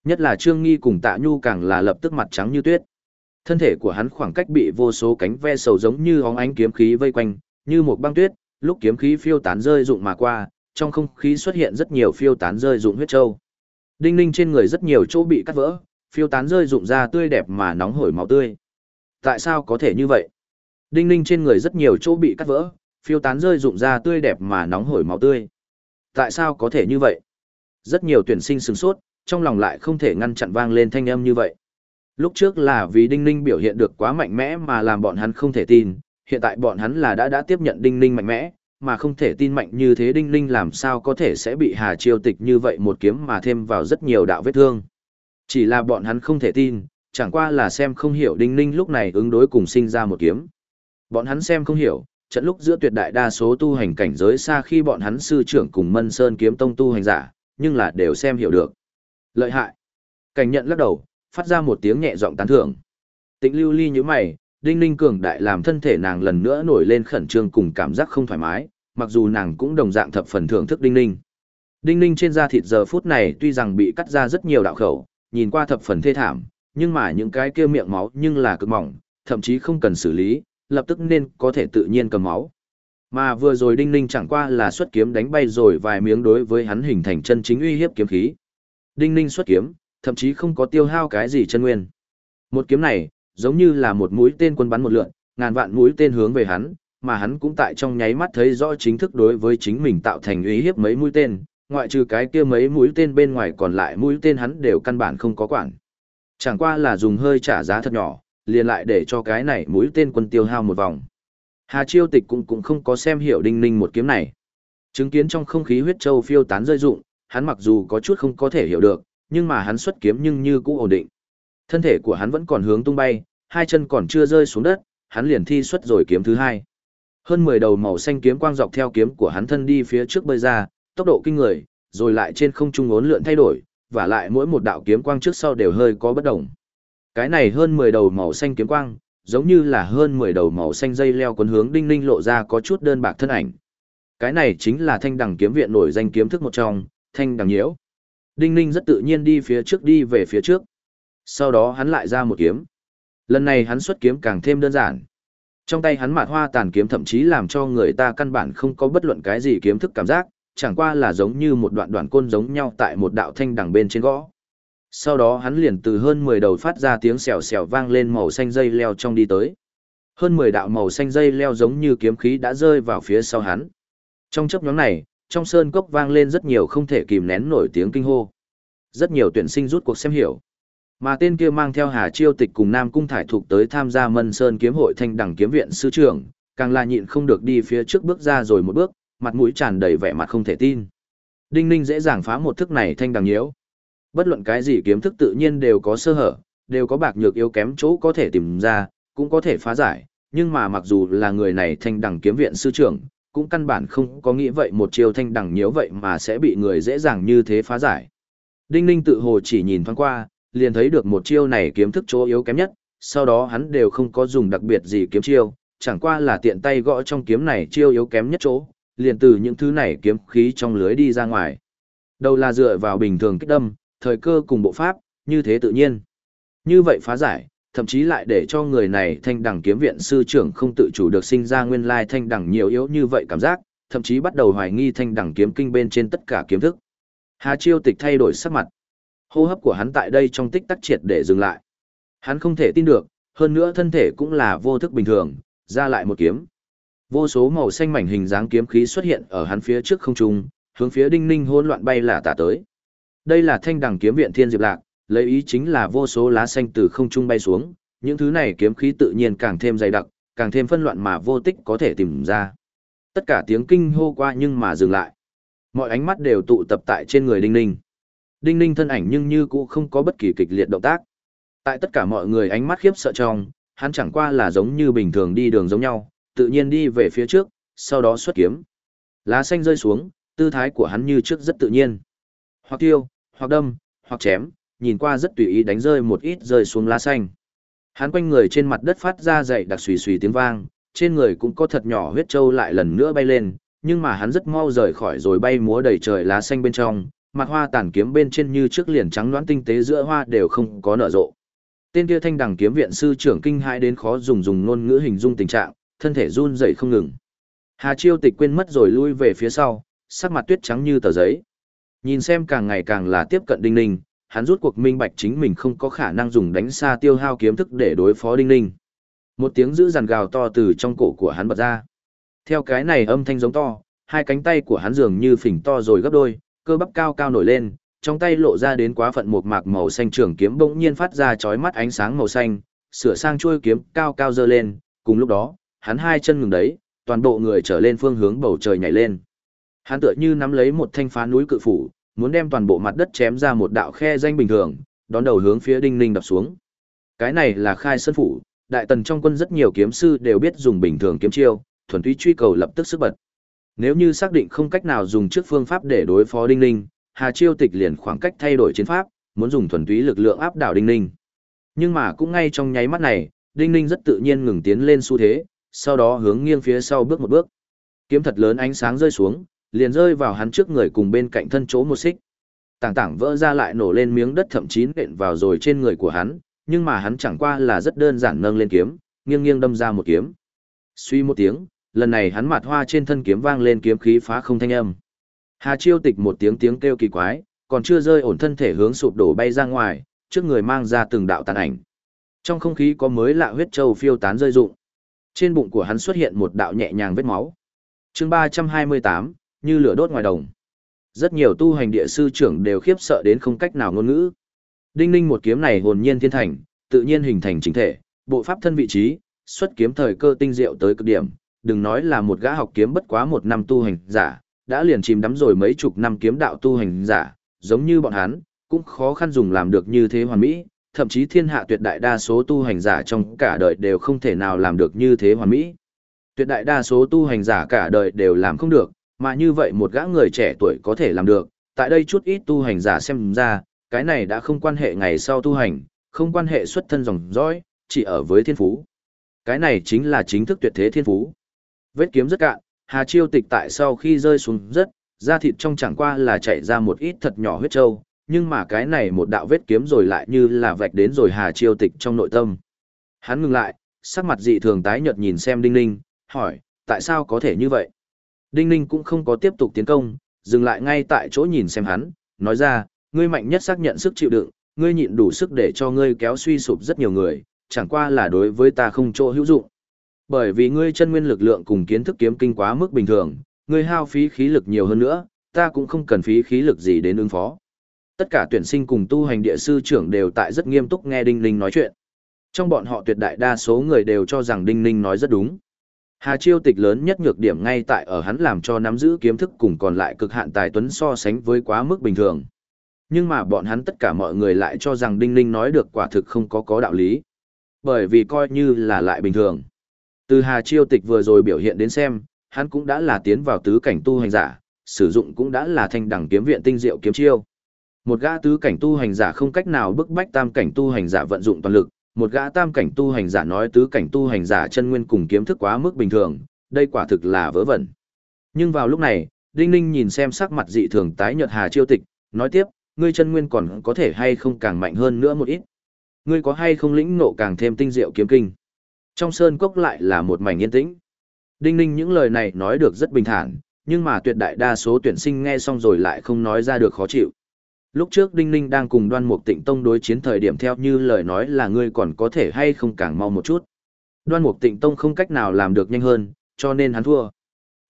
Nhất là Trương Nghi cùng Tạ Nhu càng là lập tức mặt trắng như tuyết. Thân thể của hắn khoảng cách bị vô số cánh ve sầu giống như óng ánh kiếm khí vây quanh, như một băng tuyết, lúc kiếm khí phiêu tán rơi rụng mà qua, trong không khí xuất hiện rất nhiều phiêu tán rơi rụng huyết châu. Đinh ninh trên người rất nhiều chỗ bị cắt vỡ, phiêu tán rơi rụng ra tươi đẹp mà nóng hổi máu tươi. Tại sao có thể như vậy? Đinh ninh trên người rất nhiều chỗ bị cắt vỡ, phiêu tán rơi rụng ra tươi đẹp mà nóng hổi máu tươi. Tại sao có thể như vậy? Rất nhiều tuyển sinh sừng sốt, trong lòng lại không thể ngăn chặn vang lên thanh âm như vậy. Lúc trước là vì Đinh Ninh biểu hiện được quá mạnh mẽ mà làm bọn hắn không thể tin, hiện tại bọn hắn là đã đã tiếp nhận Đinh Ninh mạnh mẽ, mà không thể tin mạnh như thế Đinh Ninh làm sao có thể sẽ bị Hà Chiêu Tịch như vậy một kiếm mà thêm vào rất nhiều đạo vết thương. Chỉ là bọn hắn không thể tin, chẳng qua là xem không hiểu Đinh Ninh lúc này ứng đối cùng sinh ra một kiếm. Bọn hắn xem không hiểu, trận lúc giữa tuyệt đại đa số tu hành cảnh giới xa khi bọn hắn sư trưởng cùng Mân Sơn kiếm tông tu hành giả, nhưng là đều xem hiểu được. Lợi hại. Cảnh nhận lắc đầu, phát ra một tiếng nhẹ giọng tán thưởng. Tĩnh lưu ly như mày, đinh ninh cường đại làm thân thể nàng lần nữa nổi lên khẩn trương cùng cảm giác không thoải mái, mặc dù nàng cũng đồng dạng thập phần thưởng thức đinh ninh. Đinh ninh trên da thịt giờ phút này tuy rằng bị cắt ra rất nhiều đạo khẩu, nhìn qua thập phần thê thảm, nhưng mà những cái kia miệng máu nhưng là cực mỏng, thậm chí không cần xử lý, lập tức nên có thể tự nhiên cầm máu. Mà vừa rồi Đinh Ninh chẳng qua là xuất kiếm đánh bay rồi vài miếng đối với hắn hình thành chân chính uy hiếp kiếm khí. Đinh Ninh xuất kiếm, thậm chí không có tiêu hao cái gì chân nguyên. Một kiếm này, giống như là một mũi tên quân bắn một lượn, ngàn vạn mũi tên hướng về hắn, mà hắn cũng tại trong nháy mắt thấy rõ chính thức đối với chính mình tạo thành uy hiếp mấy mũi tên, ngoại trừ cái kia mấy mũi tên bên ngoài còn lại mũi tên hắn đều căn bản không có quản. Chẳng qua là dùng hơi trả giá thật nhỏ, liền lại để cho cái này mũi tên quân tiêu hao một vòng. Hà Chiêu Tịch cũng cũng không có xem hiểu đinh ninh một kiếm này. Chứng kiến trong không khí huyết châu phiêu tán rơi rụng, hắn mặc dù có chút không có thể hiểu được, nhưng mà hắn xuất kiếm nhưng như cũ ổn định. Thân thể của hắn vẫn còn hướng tung bay, hai chân còn chưa rơi xuống đất, hắn liền thi xuất rồi kiếm thứ hai. Hơn 10 đầu màu xanh kiếm quang dọc theo kiếm của hắn thân đi phía trước bơi ra, tốc độ kinh người, rồi lại trên không trung ốn lượn thay đổi, và lại mỗi một đạo kiếm quang trước sau đều hơi có bất động. Cái này hơn 10 đầu màu xanh kiếm quang, giống như là hơn 10 đầu màu xanh dây leo cuốn hướng đinh ninh lộ ra có chút đơn bạc thân ảnh. Cái này chính là thanh đằng kiếm viện nổi danh kiếm thức một trong, thanh đằng nhiễu. Đinh ninh rất tự nhiên đi phía trước đi về phía trước. Sau đó hắn lại ra một kiếm. Lần này hắn xuất kiếm càng thêm đơn giản. Trong tay hắn mạt hoa tàn kiếm thậm chí làm cho người ta căn bản không có bất luận cái gì kiếm thức cảm giác, chẳng qua là giống như một đoạn đoạn côn giống nhau tại một đạo thanh đằng bên trên gõ. Sau đó hắn liền từ hơn 10 đầu phát ra tiếng xèo xèo vang lên màu xanh dây leo trong đi tới. Hơn 10 đạo màu xanh dây leo giống như kiếm khí đã rơi vào phía sau hắn. Trong chấp nhóm này, trong sơn cốc vang lên rất nhiều không thể kìm nén nổi tiếng kinh hô. Rất nhiều tuyển sinh rút cuộc xem hiểu. Mà tên kia mang theo Hà Chiêu Tịch cùng Nam Cung Thải Thục tới tham gia Mân Sơn kiếm hội thanh đẳng kiếm viện sư trưởng, càng là nhịn không được đi phía trước bước ra rồi một bước, mặt mũi tràn đầy vẻ mặt không thể tin. Đinh Ninh dễ dàng phá một thức này thanh Đẳng nhiễu. Bất luận cái gì kiếm thức tự nhiên đều có sơ hở, đều có bạc nhược yếu kém chỗ có thể tìm ra, cũng có thể phá giải, nhưng mà mặc dù là người này thanh đẳng kiếm viện sư trưởng, cũng căn bản không có nghĩ vậy một chiêu thanh đẳng nhiễu vậy mà sẽ bị người dễ dàng như thế phá giải. Đinh Ninh tự hồ chỉ nhìn thoáng qua, liền thấy được một chiêu này kiếm thức chỗ yếu kém nhất, sau đó hắn đều không có dùng đặc biệt gì kiếm chiêu, chẳng qua là tiện tay gõ trong kiếm này chiêu yếu kém nhất chỗ, liền từ những thứ này kiếm khí trong lưới đi ra ngoài. Đầu là dựa vào bình thường kích đâm, thời cơ cùng bộ pháp, như thế tự nhiên. Như vậy phá giải, thậm chí lại để cho người này thanh đẳng kiếm viện sư trưởng không tự chủ được sinh ra nguyên lai thanh đẳng nhiều yếu như vậy cảm giác, thậm chí bắt đầu hoài nghi thanh đẳng kiếm kinh bên trên tất cả kiếm thức. Hà Chiêu Tịch thay đổi sắc mặt. Hô hấp của hắn tại đây trong tích tắc triệt để dừng lại. Hắn không thể tin được, hơn nữa thân thể cũng là vô thức bình thường, ra lại một kiếm. Vô số màu xanh mảnh hình dáng kiếm khí xuất hiện ở hắn phía trước không trung, hướng phía Đinh Ninh hỗn loạn bay là tả tới. Đây là thanh đằng kiếm viện Thiên Diệp Lạc, lấy ý chính là vô số lá xanh từ không trung bay xuống, những thứ này kiếm khí tự nhiên càng thêm dày đặc, càng thêm phân loạn mà vô tích có thể tìm ra. Tất cả tiếng kinh hô qua nhưng mà dừng lại. Mọi ánh mắt đều tụ tập tại trên người Đinh Ninh. Đinh Ninh thân ảnh nhưng như cũng không có bất kỳ kịch liệt động tác. Tại tất cả mọi người ánh mắt khiếp sợ trong, hắn chẳng qua là giống như bình thường đi đường giống nhau, tự nhiên đi về phía trước, sau đó xuất kiếm. Lá xanh rơi xuống, tư thái của hắn như trước rất tự nhiên. Hoặc tiêu, hoặc đâm, hoặc chém, nhìn qua rất tùy ý đánh rơi một ít rơi xuống lá xanh. Hắn quanh người trên mặt đất phát ra dậy đặc xùy xùy tiếng vang, trên người cũng có thật nhỏ huyết trâu lại lần nữa bay lên, nhưng mà hắn rất mau rời khỏi rồi bay múa đầy trời lá xanh bên trong, mặt hoa tàn kiếm bên trên như trước liền trắng loãng tinh tế giữa hoa đều không có nở rộ. Tên kia thanh đằng kiếm viện sư trưởng kinh hãi đến khó dùng dùng ngôn ngữ hình dung tình trạng, thân thể run rẩy không ngừng. Hà Chiêu Tịch quên mất rồi lui về phía sau, sắc mặt tuyết trắng như tờ giấy. Nhìn xem càng ngày càng là tiếp cận Đinh Ninh, hắn rút cuộc minh bạch chính mình không có khả năng dùng đánh xa tiêu hao kiếm thức để đối phó Đinh Ninh. Một tiếng dữ dằn gào to từ trong cổ của hắn bật ra. Theo cái này âm thanh giống to, hai cánh tay của hắn dường như phình to rồi gấp đôi, cơ bắp cao cao nổi lên, trong tay lộ ra đến quá phận một mạc màu xanh trường kiếm bỗng nhiên phát ra chói mắt ánh sáng màu xanh, sửa sang chuôi kiếm cao cao dơ lên, cùng lúc đó, hắn hai chân ngừng đấy, toàn bộ người trở lên phương hướng bầu trời nhảy lên. Hắn tựa như nắm lấy một thanh phá núi cự phủ, muốn đem toàn bộ mặt đất chém ra một đạo khe danh bình thường, đón đầu hướng phía Đinh Ninh đập xuống. Cái này là khai sơn phủ, đại tần trong quân rất nhiều kiếm sư đều biết dùng bình thường kiếm chiêu, thuần túy truy cầu lập tức sức bật. Nếu như xác định không cách nào dùng trước phương pháp để đối phó Đinh Ninh, Hà Chiêu Tịch liền khoảng cách thay đổi chiến pháp, muốn dùng thuần túy lực lượng áp đảo Đinh Ninh. Nhưng mà cũng ngay trong nháy mắt này, Đinh Ninh rất tự nhiên ngừng tiến lên xu thế, sau đó hướng nghiêng phía sau bước một bước. Kiếm thật lớn ánh sáng rơi xuống, liền rơi vào hắn trước người cùng bên cạnh thân chỗ một xích. Tảng tảng vỡ ra lại nổ lên miếng đất thậm chí nện vào rồi trên người của hắn, nhưng mà hắn chẳng qua là rất đơn giản nâng lên kiếm, nghiêng nghiêng đâm ra một kiếm. Suy một tiếng, lần này hắn mặt hoa trên thân kiếm vang lên kiếm khí phá không thanh âm. Hà Chiêu Tịch một tiếng tiếng kêu kỳ quái, còn chưa rơi ổn thân thể hướng sụp đổ bay ra ngoài, trước người mang ra từng đạo tàn ảnh. Trong không khí có mới lạ huyết châu phiêu tán rơi rụng. Trên bụng của hắn xuất hiện một đạo nhẹ nhàng vết máu. Chương 328, như lửa đốt ngoài đồng. Rất nhiều tu hành địa sư trưởng đều khiếp sợ đến không cách nào ngôn ngữ. Đinh ninh một kiếm này hồn nhiên thiên thành, tự nhiên hình thành chính thể, bộ pháp thân vị trí, xuất kiếm thời cơ tinh diệu tới cực điểm, đừng nói là một gã học kiếm bất quá một năm tu hành giả, đã liền chìm đắm rồi mấy chục năm kiếm đạo tu hành giả, giống như bọn hắn, cũng khó khăn dùng làm được như thế hoàn mỹ, thậm chí thiên hạ tuyệt đại đa số tu hành giả trong cả đời đều không thể nào làm được như thế hoàn mỹ. Tuyệt đại đa số tu hành giả cả đời đều làm không được, mà như vậy một gã người trẻ tuổi có thể làm được, tại đây chút ít tu hành giả xem ra, cái này đã không quan hệ ngày sau tu hành, không quan hệ xuất thân dòng dõi, chỉ ở với thiên phú. Cái này chính là chính thức tuyệt thế thiên phú. Vết kiếm rất cạn, Hà Chiêu Tịch tại sau khi rơi xuống rất, da thịt trong chẳng qua là chảy ra một ít thật nhỏ huyết trâu, nhưng mà cái này một đạo vết kiếm rồi lại như là vạch đến rồi Hà Chiêu Tịch trong nội tâm. Hắn ngừng lại, sắc mặt dị thường tái nhợt nhìn xem Đinh Ninh, hỏi, tại sao có thể như vậy? Đinh Ninh cũng không có tiếp tục tiến công, dừng lại ngay tại chỗ nhìn xem hắn, nói ra, ngươi mạnh nhất xác nhận sức chịu đựng, ngươi nhịn đủ sức để cho ngươi kéo suy sụp rất nhiều người, chẳng qua là đối với ta không chỗ hữu dụng. Bởi vì ngươi chân nguyên lực lượng cùng kiến thức kiếm kinh quá mức bình thường, ngươi hao phí khí lực nhiều hơn nữa, ta cũng không cần phí khí lực gì đến ứng phó. Tất cả tuyển sinh cùng tu hành địa sư trưởng đều tại rất nghiêm túc nghe Đinh Ninh nói chuyện. Trong bọn họ tuyệt đại đa số người đều cho rằng Đinh Ninh nói rất đúng. Hà Chiêu Tịch lớn nhất nhược điểm ngay tại ở hắn làm cho nắm giữ kiếm thức cùng còn lại cực hạn tài tuấn so sánh với quá mức bình thường. Nhưng mà bọn hắn tất cả mọi người lại cho rằng Đinh Ninh nói được quả thực không có có đạo lý. Bởi vì coi như là lại bình thường. Từ Hà Chiêu Tịch vừa rồi biểu hiện đến xem, hắn cũng đã là tiến vào tứ cảnh tu hành giả, sử dụng cũng đã là thanh đẳng kiếm viện tinh diệu kiếm chiêu. Một gã tứ cảnh tu hành giả không cách nào bức bách tam cảnh tu hành giả vận dụng toàn lực, một gã tam cảnh tu hành giả nói tứ cảnh tu hành giả chân nguyên cùng kiếm thức quá mức bình thường, đây quả thực là vớ vẩn. Nhưng vào lúc này, Đinh Ninh nhìn xem sắc mặt dị thường tái nhợt Hà Chiêu Tịch, nói tiếp, ngươi chân nguyên còn có thể hay không càng mạnh hơn nữa một ít. Ngươi có hay không lĩnh ngộ càng thêm tinh diệu kiếm kinh. Trong sơn cốc lại là một mảnh yên tĩnh. Đinh Ninh những lời này nói được rất bình thản, nhưng mà tuyệt đại đa số tuyển sinh nghe xong rồi lại không nói ra được khó chịu. Lúc trước Đinh Ninh đang cùng Đoan Mục Tịnh Tông đối chiến thời điểm theo như lời nói là ngươi còn có thể hay không càng mau một chút. Đoan Mục Tịnh Tông không cách nào làm được nhanh hơn, cho nên hắn thua.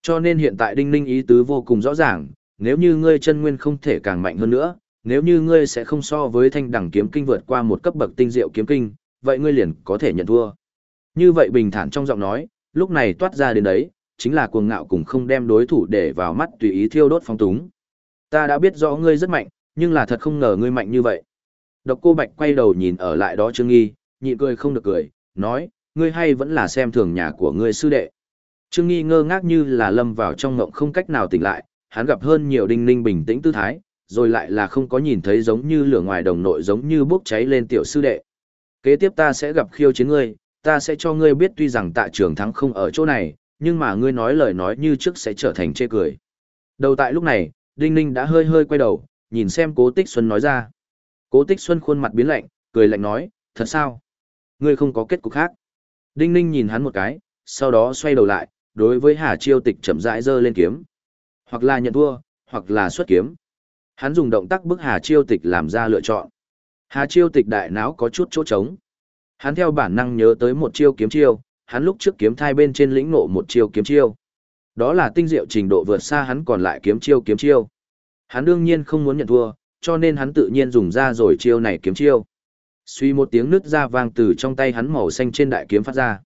Cho nên hiện tại Đinh Ninh ý tứ vô cùng rõ ràng, nếu như ngươi chân nguyên không thể càng mạnh hơn nữa, nếu như ngươi sẽ không so với thanh đẳng kiếm kinh vượt qua một cấp bậc tinh diệu kiếm kinh, vậy ngươi liền có thể nhận thua. Như vậy bình thản trong giọng nói, lúc này toát ra đến đấy, chính là cuồng ngạo cùng không đem đối thủ để vào mắt tùy ý thiêu đốt phong túng. Ta đã biết rõ ngươi rất mạnh, nhưng là thật không ngờ ngươi mạnh như vậy. Độc cô Bạch quay đầu nhìn ở lại đó Trương Nghi, nhịn cười không được cười, nói, ngươi hay vẫn là xem thường nhà của ngươi sư đệ. Trương Nghi ngơ ngác như là lâm vào trong ngộng không cách nào tỉnh lại, hắn gặp hơn nhiều đinh ninh bình tĩnh tư thái, rồi lại là không có nhìn thấy giống như lửa ngoài đồng nội giống như bốc cháy lên tiểu sư đệ. Kế tiếp ta sẽ gặp khiêu chiến ngươi, ta sẽ cho ngươi biết tuy rằng tạ trường thắng không ở chỗ này, nhưng mà ngươi nói lời nói như trước sẽ trở thành chê cười. Đầu tại lúc này, Đinh Ninh đã hơi hơi quay đầu, nhìn xem Cố Tích Xuân nói ra. Cố Tích Xuân khuôn mặt biến lạnh, cười lạnh nói, thật sao? Ngươi không có kết cục khác. Đinh Ninh nhìn hắn một cái, sau đó xoay đầu lại, đối với Hà Chiêu Tịch chậm rãi giơ lên kiếm. Hoặc là nhận thua, hoặc là xuất kiếm. Hắn dùng động tác bức Hà Chiêu Tịch làm ra lựa chọn. Hà Chiêu Tịch đại não có chút chỗ trống. Hắn theo bản năng nhớ tới một chiêu kiếm chiêu, hắn lúc trước kiếm thai bên trên lĩnh ngộ một chiêu kiếm chiêu. Đó là tinh diệu trình độ vượt xa hắn còn lại kiếm chiêu kiếm chiêu. Hắn đương nhiên không muốn nhận thua, cho nên hắn tự nhiên dùng ra rồi chiêu này kiếm chiêu. Suy một tiếng nứt ra vang từ trong tay hắn màu xanh trên đại kiếm phát ra.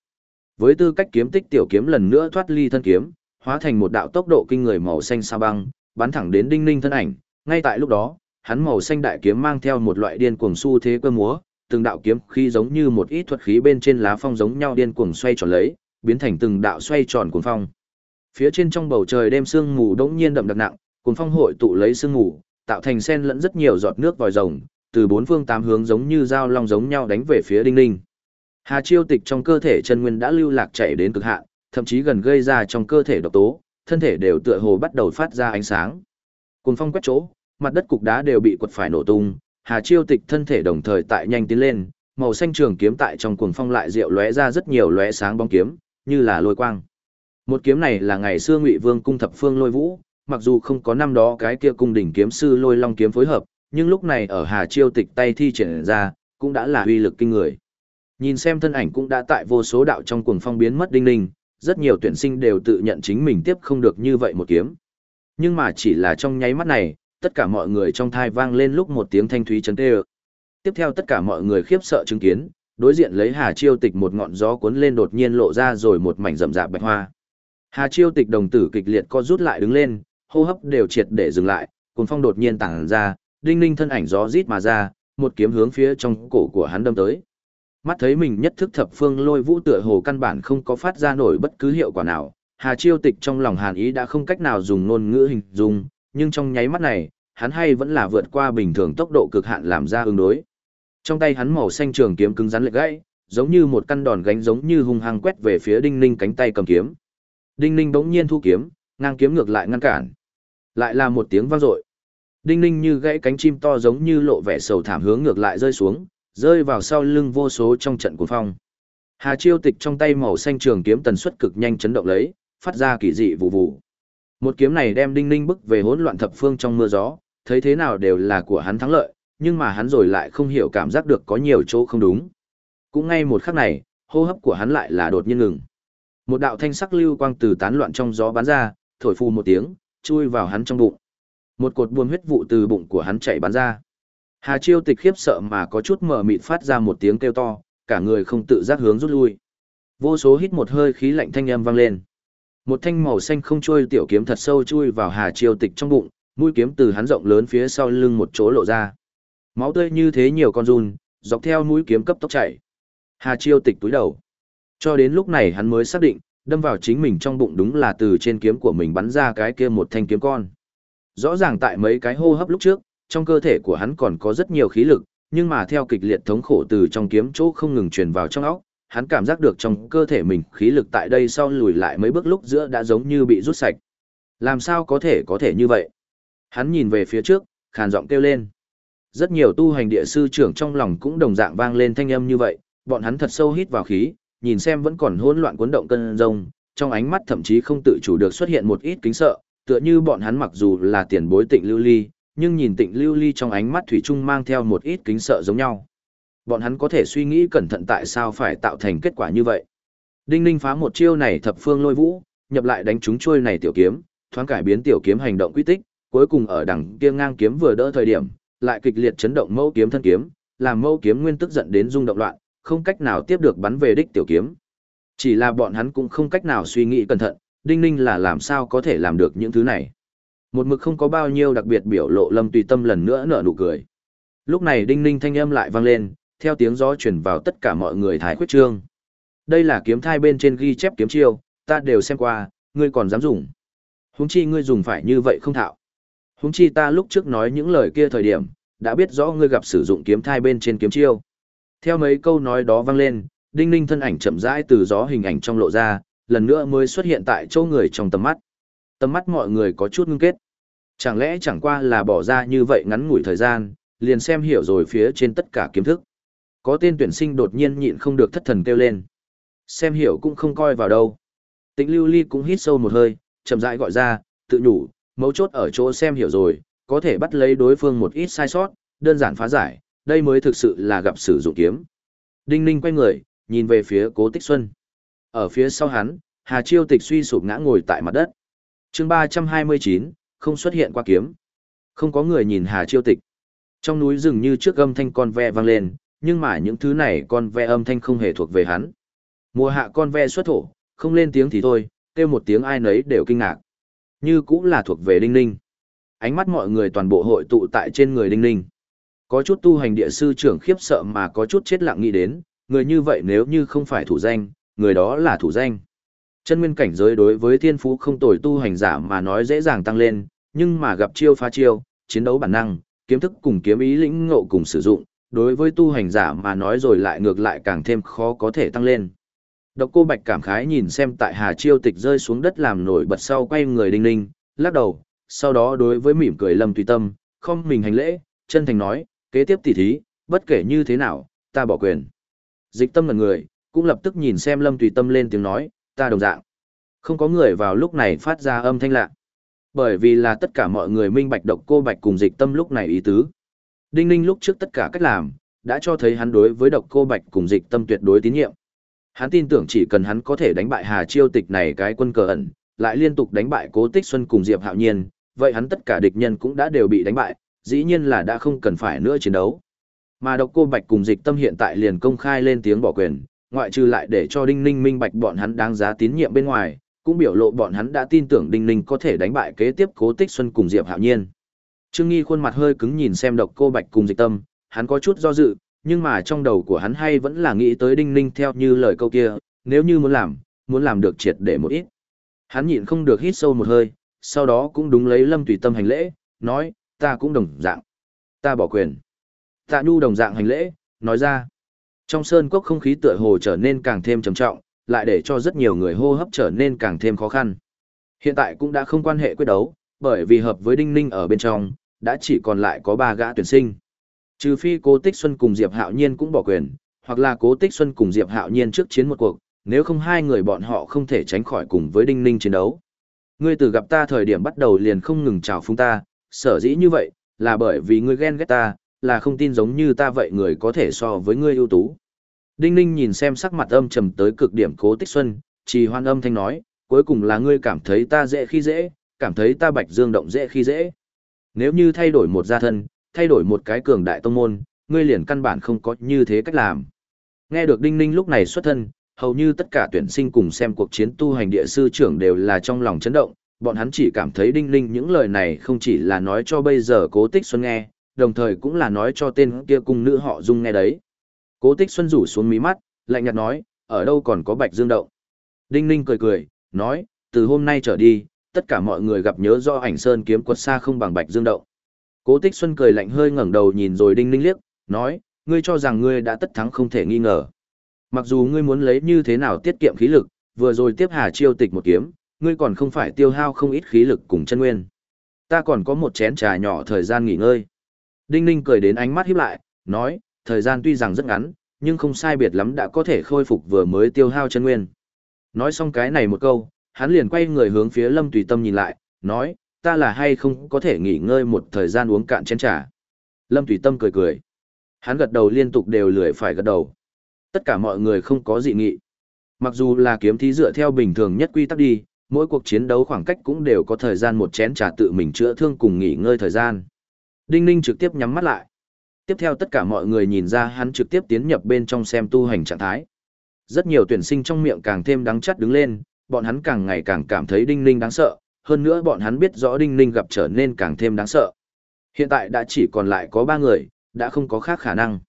Với tư cách kiếm tích tiểu kiếm lần nữa thoát ly thân kiếm, hóa thành một đạo tốc độ kinh người màu xanh sa băng, bắn thẳng đến đinh ninh thân ảnh. Ngay tại lúc đó, hắn màu xanh đại kiếm mang theo một loại điên cuồng xu thế cơ múa, từng đạo kiếm khí giống như một ít thuật khí bên trên lá phong giống nhau điên cuồng xoay tròn lấy, biến thành từng đạo xoay tròn cuồng phong. Phía trên trong bầu trời đêm sương mù đống nhiên đậm đặc nặng, cuồng phong hội tụ lấy sương mù, tạo thành sen lẫn rất nhiều giọt nước vòi rồng, từ bốn phương tám hướng giống như dao long giống nhau đánh về phía Đinh Ninh. Hà Chiêu Tịch trong cơ thể chân nguyên đã lưu lạc chạy đến cực hạn, thậm chí gần gây ra trong cơ thể độc tố, thân thể đều tựa hồ bắt đầu phát ra ánh sáng. Cuồng phong quét chỗ, mặt đất cục đá đều bị quật phải nổ tung, Hà Chiêu Tịch thân thể đồng thời tại nhanh tiến lên, màu xanh trường kiếm tại trong cuồng phong lại diệu lóe ra rất nhiều lóe sáng bóng kiếm, như là lôi quang. Một kiếm này là ngày xưa Ngụy Vương cung thập phương lôi vũ, mặc dù không có năm đó cái kia cung đỉnh kiếm sư lôi long kiếm phối hợp, nhưng lúc này ở Hà Chiêu Tịch tay thi triển ra, cũng đã là uy lực kinh người. Nhìn xem thân ảnh cũng đã tại vô số đạo trong cuồng phong biến mất đinh ninh, rất nhiều tuyển sinh đều tự nhận chính mình tiếp không được như vậy một kiếm. Nhưng mà chỉ là trong nháy mắt này, tất cả mọi người trong thai vang lên lúc một tiếng thanh thúy chấn tê Tiếp theo tất cả mọi người khiếp sợ chứng kiến, đối diện lấy Hà Chiêu Tịch một ngọn gió cuốn lên đột nhiên lộ ra rồi một mảnh rậm rạp bạch hoa. Hà Chiêu Tịch đồng tử kịch liệt co rút lại đứng lên, hô hấp đều triệt để dừng lại, cuốn phong đột nhiên tản ra, đinh ninh thân ảnh gió rít mà ra, một kiếm hướng phía trong cổ của hắn đâm tới. Mắt thấy mình nhất thức thập phương lôi vũ tựa hồ căn bản không có phát ra nổi bất cứ hiệu quả nào, Hà Chiêu Tịch trong lòng Hàn Ý đã không cách nào dùng ngôn ngữ hình dung, nhưng trong nháy mắt này, hắn hay vẫn là vượt qua bình thường tốc độ cực hạn làm ra ứng đối. Trong tay hắn màu xanh trường kiếm cứng rắn lệch gãy, giống như một căn đòn gánh giống như hung hăng quét về phía Đinh Ninh cánh tay cầm kiếm. Đinh Ninh bỗng nhiên thu kiếm, ngang kiếm ngược lại ngăn cản. Lại là một tiếng vang dội. Đinh Ninh như gãy cánh chim to giống như lộ vẻ sầu thảm hướng ngược lại rơi xuống, rơi vào sau lưng vô số trong trận cuồng phong. Hà Chiêu Tịch trong tay màu xanh trường kiếm tần suất cực nhanh chấn động lấy, phát ra kỳ dị vụ vụ. Một kiếm này đem Đinh Ninh bức về hỗn loạn thập phương trong mưa gió, thấy thế nào đều là của hắn thắng lợi, nhưng mà hắn rồi lại không hiểu cảm giác được có nhiều chỗ không đúng. Cũng ngay một khắc này, hô hấp của hắn lại là đột nhiên ngừng. Một đạo thanh sắc lưu quang từ tán loạn trong gió bắn ra, thổi phù một tiếng, chui vào hắn trong bụng. Một cột buồn huyết vụ từ bụng của hắn chảy bắn ra. Hà Chiêu Tịch khiếp sợ mà có chút mở mịt phát ra một tiếng kêu to, cả người không tự giác hướng rút lui. Vô số hít một hơi khí lạnh thanh âm vang lên. Một thanh màu xanh không trôi tiểu kiếm thật sâu chui vào Hà Chiêu Tịch trong bụng, mũi kiếm từ hắn rộng lớn phía sau lưng một chỗ lộ ra. Máu tươi như thế nhiều con run, dọc theo mũi kiếm cấp tốc chảy. Hà Chiêu Tịch túi đầu. Cho đến lúc này hắn mới xác định, đâm vào chính mình trong bụng đúng là từ trên kiếm của mình bắn ra cái kia một thanh kiếm con. Rõ ràng tại mấy cái hô hấp lúc trước, trong cơ thể của hắn còn có rất nhiều khí lực, nhưng mà theo kịch liệt thống khổ từ trong kiếm chỗ không ngừng truyền vào trong óc, hắn cảm giác được trong cơ thể mình khí lực tại đây sau lùi lại mấy bước lúc giữa đã giống như bị rút sạch. Làm sao có thể có thể như vậy? Hắn nhìn về phía trước, khàn giọng kêu lên. Rất nhiều tu hành địa sư trưởng trong lòng cũng đồng dạng vang lên thanh âm như vậy, bọn hắn thật sâu hít vào khí, nhìn xem vẫn còn hỗn loạn cuốn động cơn rông, trong ánh mắt thậm chí không tự chủ được xuất hiện một ít kính sợ, tựa như bọn hắn mặc dù là tiền bối tịnh lưu ly, nhưng nhìn tịnh lưu ly trong ánh mắt thủy chung mang theo một ít kính sợ giống nhau. Bọn hắn có thể suy nghĩ cẩn thận tại sao phải tạo thành kết quả như vậy. Đinh Ninh phá một chiêu này thập phương lôi vũ, nhập lại đánh trúng chuôi này tiểu kiếm, thoáng cải biến tiểu kiếm hành động quy tích, cuối cùng ở đằng kia ngang kiếm vừa đỡ thời điểm, lại kịch liệt chấn động mâu kiếm thân kiếm, làm mâu kiếm nguyên tức giận đến rung động loạn, không cách nào tiếp được bắn về đích tiểu kiếm. Chỉ là bọn hắn cũng không cách nào suy nghĩ cẩn thận, Đinh Ninh là làm sao có thể làm được những thứ này. Một mực không có bao nhiêu đặc biệt biểu lộ Lâm Tùy Tâm lần nữa nở nụ cười. Lúc này Đinh Ninh thanh âm lại vang lên, theo tiếng gió truyền vào tất cả mọi người thái khuyết trương. Đây là kiếm thai bên trên ghi chép kiếm chiêu, ta đều xem qua, ngươi còn dám dùng. Huống chi ngươi dùng phải như vậy không thạo. Huống chi ta lúc trước nói những lời kia thời điểm, đã biết rõ ngươi gặp sử dụng kiếm thai bên trên kiếm chiêu. Theo mấy câu nói đó vang lên, Đinh Ninh thân ảnh chậm rãi từ gió hình ảnh trong lộ ra, lần nữa mới xuất hiện tại chỗ người trong tầm mắt. Tầm mắt mọi người có chút ngưng kết. Chẳng lẽ chẳng qua là bỏ ra như vậy ngắn ngủi thời gian, liền xem hiểu rồi phía trên tất cả kiến thức. Có tên tuyển sinh đột nhiên nhịn không được thất thần kêu lên. Xem hiểu cũng không coi vào đâu. Tĩnh lưu ly cũng hít sâu một hơi, chậm rãi gọi ra, tự nhủ, mấu chốt ở chỗ xem hiểu rồi, có thể bắt lấy đối phương một ít sai sót, đơn giản phá giải, đây mới thực sự là gặp sử dụng kiếm. Đinh ninh quay người, nhìn về phía cố tích xuân. Ở phía sau hắn, Hà Chiêu Tịch suy sụp ngã ngồi tại mặt đất. chương 329, không xuất hiện qua kiếm. Không có người nhìn Hà Chiêu Tịch. Trong núi rừng như trước âm thanh con ve vang lên, nhưng mà những thứ này con ve âm thanh không hề thuộc về hắn. Mùa hạ con ve xuất thổ, không lên tiếng thì thôi, kêu một tiếng ai nấy đều kinh ngạc. Như cũng là thuộc về Đinh Ninh. Ánh mắt mọi người toàn bộ hội tụ tại trên người Đinh Ninh. Có chút tu hành địa sư trưởng khiếp sợ mà có chút chết lặng nghĩ đến, người như vậy nếu như không phải thủ danh, người đó là thủ danh. Chân nguyên cảnh giới đối với thiên phú không tồi tu hành giả mà nói dễ dàng tăng lên, nhưng mà gặp chiêu phá chiêu, chiến đấu bản năng, kiếm thức cùng kiếm ý lĩnh ngộ cùng sử dụng, đối với tu hành giả mà nói rồi lại ngược lại càng thêm khó có thể tăng lên. Độc cô Bạch cảm khái nhìn xem tại Hà Chiêu Tịch rơi xuống đất làm nổi bật sau quay người đinh ninh, lắc đầu, sau đó đối với mỉm cười Lâm Tùy Tâm, không mình hành lễ, chân thành nói, kế tiếp tỉ thí, bất kể như thế nào, ta bỏ quyền. Dịch tâm là người, cũng lập tức nhìn xem Lâm Tùy Tâm lên tiếng nói, ta đồng dạng. Không có người vào lúc này phát ra âm thanh lạ. Bởi vì là tất cả mọi người minh bạch độc cô bạch cùng dịch tâm lúc này ý tứ. Đinh ninh lúc trước tất cả cách làm, đã cho thấy hắn đối với độc cô bạch cùng dịch tâm tuyệt đối tín nhiệm. Hắn tin tưởng chỉ cần hắn có thể đánh bại Hà Chiêu Tịch này cái quân cờ ẩn, lại liên tục đánh bại Cố Tích Xuân cùng Diệp Hạo Nhiên, vậy hắn tất cả địch nhân cũng đã đều bị đánh bại, dĩ nhiên là đã không cần phải nữa chiến đấu. Mà độc cô Bạch cùng Dịch Tâm hiện tại liền công khai lên tiếng bỏ quyền, ngoại trừ lại để cho Đinh Ninh minh bạch bọn hắn đáng giá tín nhiệm bên ngoài, cũng biểu lộ bọn hắn đã tin tưởng Đinh Ninh có thể đánh bại kế tiếp Cố Tích Xuân cùng Diệp Hạo Nhiên. Trương Nghi khuôn mặt hơi cứng nhìn xem độc cô Bạch cùng Dịch Tâm, hắn có chút do dự, nhưng mà trong đầu của hắn hay vẫn là nghĩ tới Đinh Ninh theo như lời câu kia, nếu như muốn làm, muốn làm được triệt để một ít. Hắn nhịn không được hít sâu một hơi, sau đó cũng đúng lấy Lâm Tùy Tâm hành lễ, nói, ta cũng đồng dạng. Ta bỏ quyền. Tạ Nhu đồng dạng hành lễ, nói ra. Trong sơn cốc không khí tựa hồ trở nên càng thêm trầm trọng, lại để cho rất nhiều người hô hấp trở nên càng thêm khó khăn. Hiện tại cũng đã không quan hệ quyết đấu, bởi vì hợp với Đinh Ninh ở bên trong, đã chỉ còn lại có ba gã tuyển sinh. Trừ phi Cố Tích Xuân cùng Diệp Hạo Nhiên cũng bỏ quyền, hoặc là Cố Tích Xuân cùng Diệp Hạo Nhiên trước chiến một cuộc, nếu không hai người bọn họ không thể tránh khỏi cùng với Đinh Ninh chiến đấu. Ngươi từ gặp ta thời điểm bắt đầu liền không ngừng chào phúng ta, sở dĩ như vậy, là bởi vì ngươi ghen ghét ta, là không tin giống như ta vậy người có thể so với ngươi ưu tú. Đinh Ninh nhìn xem sắc mặt âm trầm tới cực điểm cố tích xuân, trì hoan âm thanh nói, cuối cùng là ngươi cảm thấy ta dễ khi dễ, cảm thấy ta bạch dương động dễ khi dễ. Nếu như thay đổi một gia thân, thay đổi một cái cường đại tông môn, ngươi liền căn bản không có như thế cách làm. Nghe được Đinh Ninh lúc này xuất thân, hầu như tất cả tuyển sinh cùng xem cuộc chiến tu hành địa sư trưởng đều là trong lòng chấn động, bọn hắn chỉ cảm thấy đinh ninh những lời này không chỉ là nói cho bây giờ cố tích xuân nghe, đồng thời cũng là nói cho tên kia cung nữ họ dung nghe đấy. Cố tích xuân rủ xuống mí mắt, lạnh nhạt nói, ở đâu còn có bạch dương động. Đinh ninh cười cười, nói, từ hôm nay trở đi, tất cả mọi người gặp nhớ do ảnh sơn kiếm quật xa không bằng bạch dương động. Cố tích xuân cười lạnh hơi ngẩng đầu nhìn rồi đinh ninh liếc, nói, ngươi cho rằng ngươi đã tất thắng không thể nghi ngờ. Mặc dù ngươi muốn lấy như thế nào tiết kiệm khí lực, vừa rồi tiếp Hà Chiêu Tịch một kiếm, ngươi còn không phải tiêu hao không ít khí lực cùng chân nguyên. Ta còn có một chén trà nhỏ thời gian nghỉ ngơi. Đinh Ninh cười đến ánh mắt híp lại, nói, thời gian tuy rằng rất ngắn, nhưng không sai biệt lắm đã có thể khôi phục vừa mới tiêu hao chân nguyên. Nói xong cái này một câu, hắn liền quay người hướng phía Lâm Tùy Tâm nhìn lại, nói, ta là hay không có thể nghỉ ngơi một thời gian uống cạn chén trà. Lâm Tùy Tâm cười cười. Hắn gật đầu liên tục đều lười phải gật đầu. Tất cả mọi người không có dị nghị. Mặc dù là kiếm thí dựa theo bình thường nhất quy tắc đi, mỗi cuộc chiến đấu khoảng cách cũng đều có thời gian một chén trà tự mình chữa thương cùng nghỉ ngơi thời gian. Đinh Ninh trực tiếp nhắm mắt lại. Tiếp theo tất cả mọi người nhìn ra hắn trực tiếp tiến nhập bên trong xem tu hành trạng thái. Rất nhiều tuyển sinh trong miệng càng thêm đắng chắt đứng lên, bọn hắn càng ngày càng cảm thấy Đinh Ninh đáng sợ, hơn nữa bọn hắn biết rõ Đinh Ninh gặp trở nên càng thêm đáng sợ. Hiện tại đã chỉ còn lại có ba người, đã không có khác khả năng.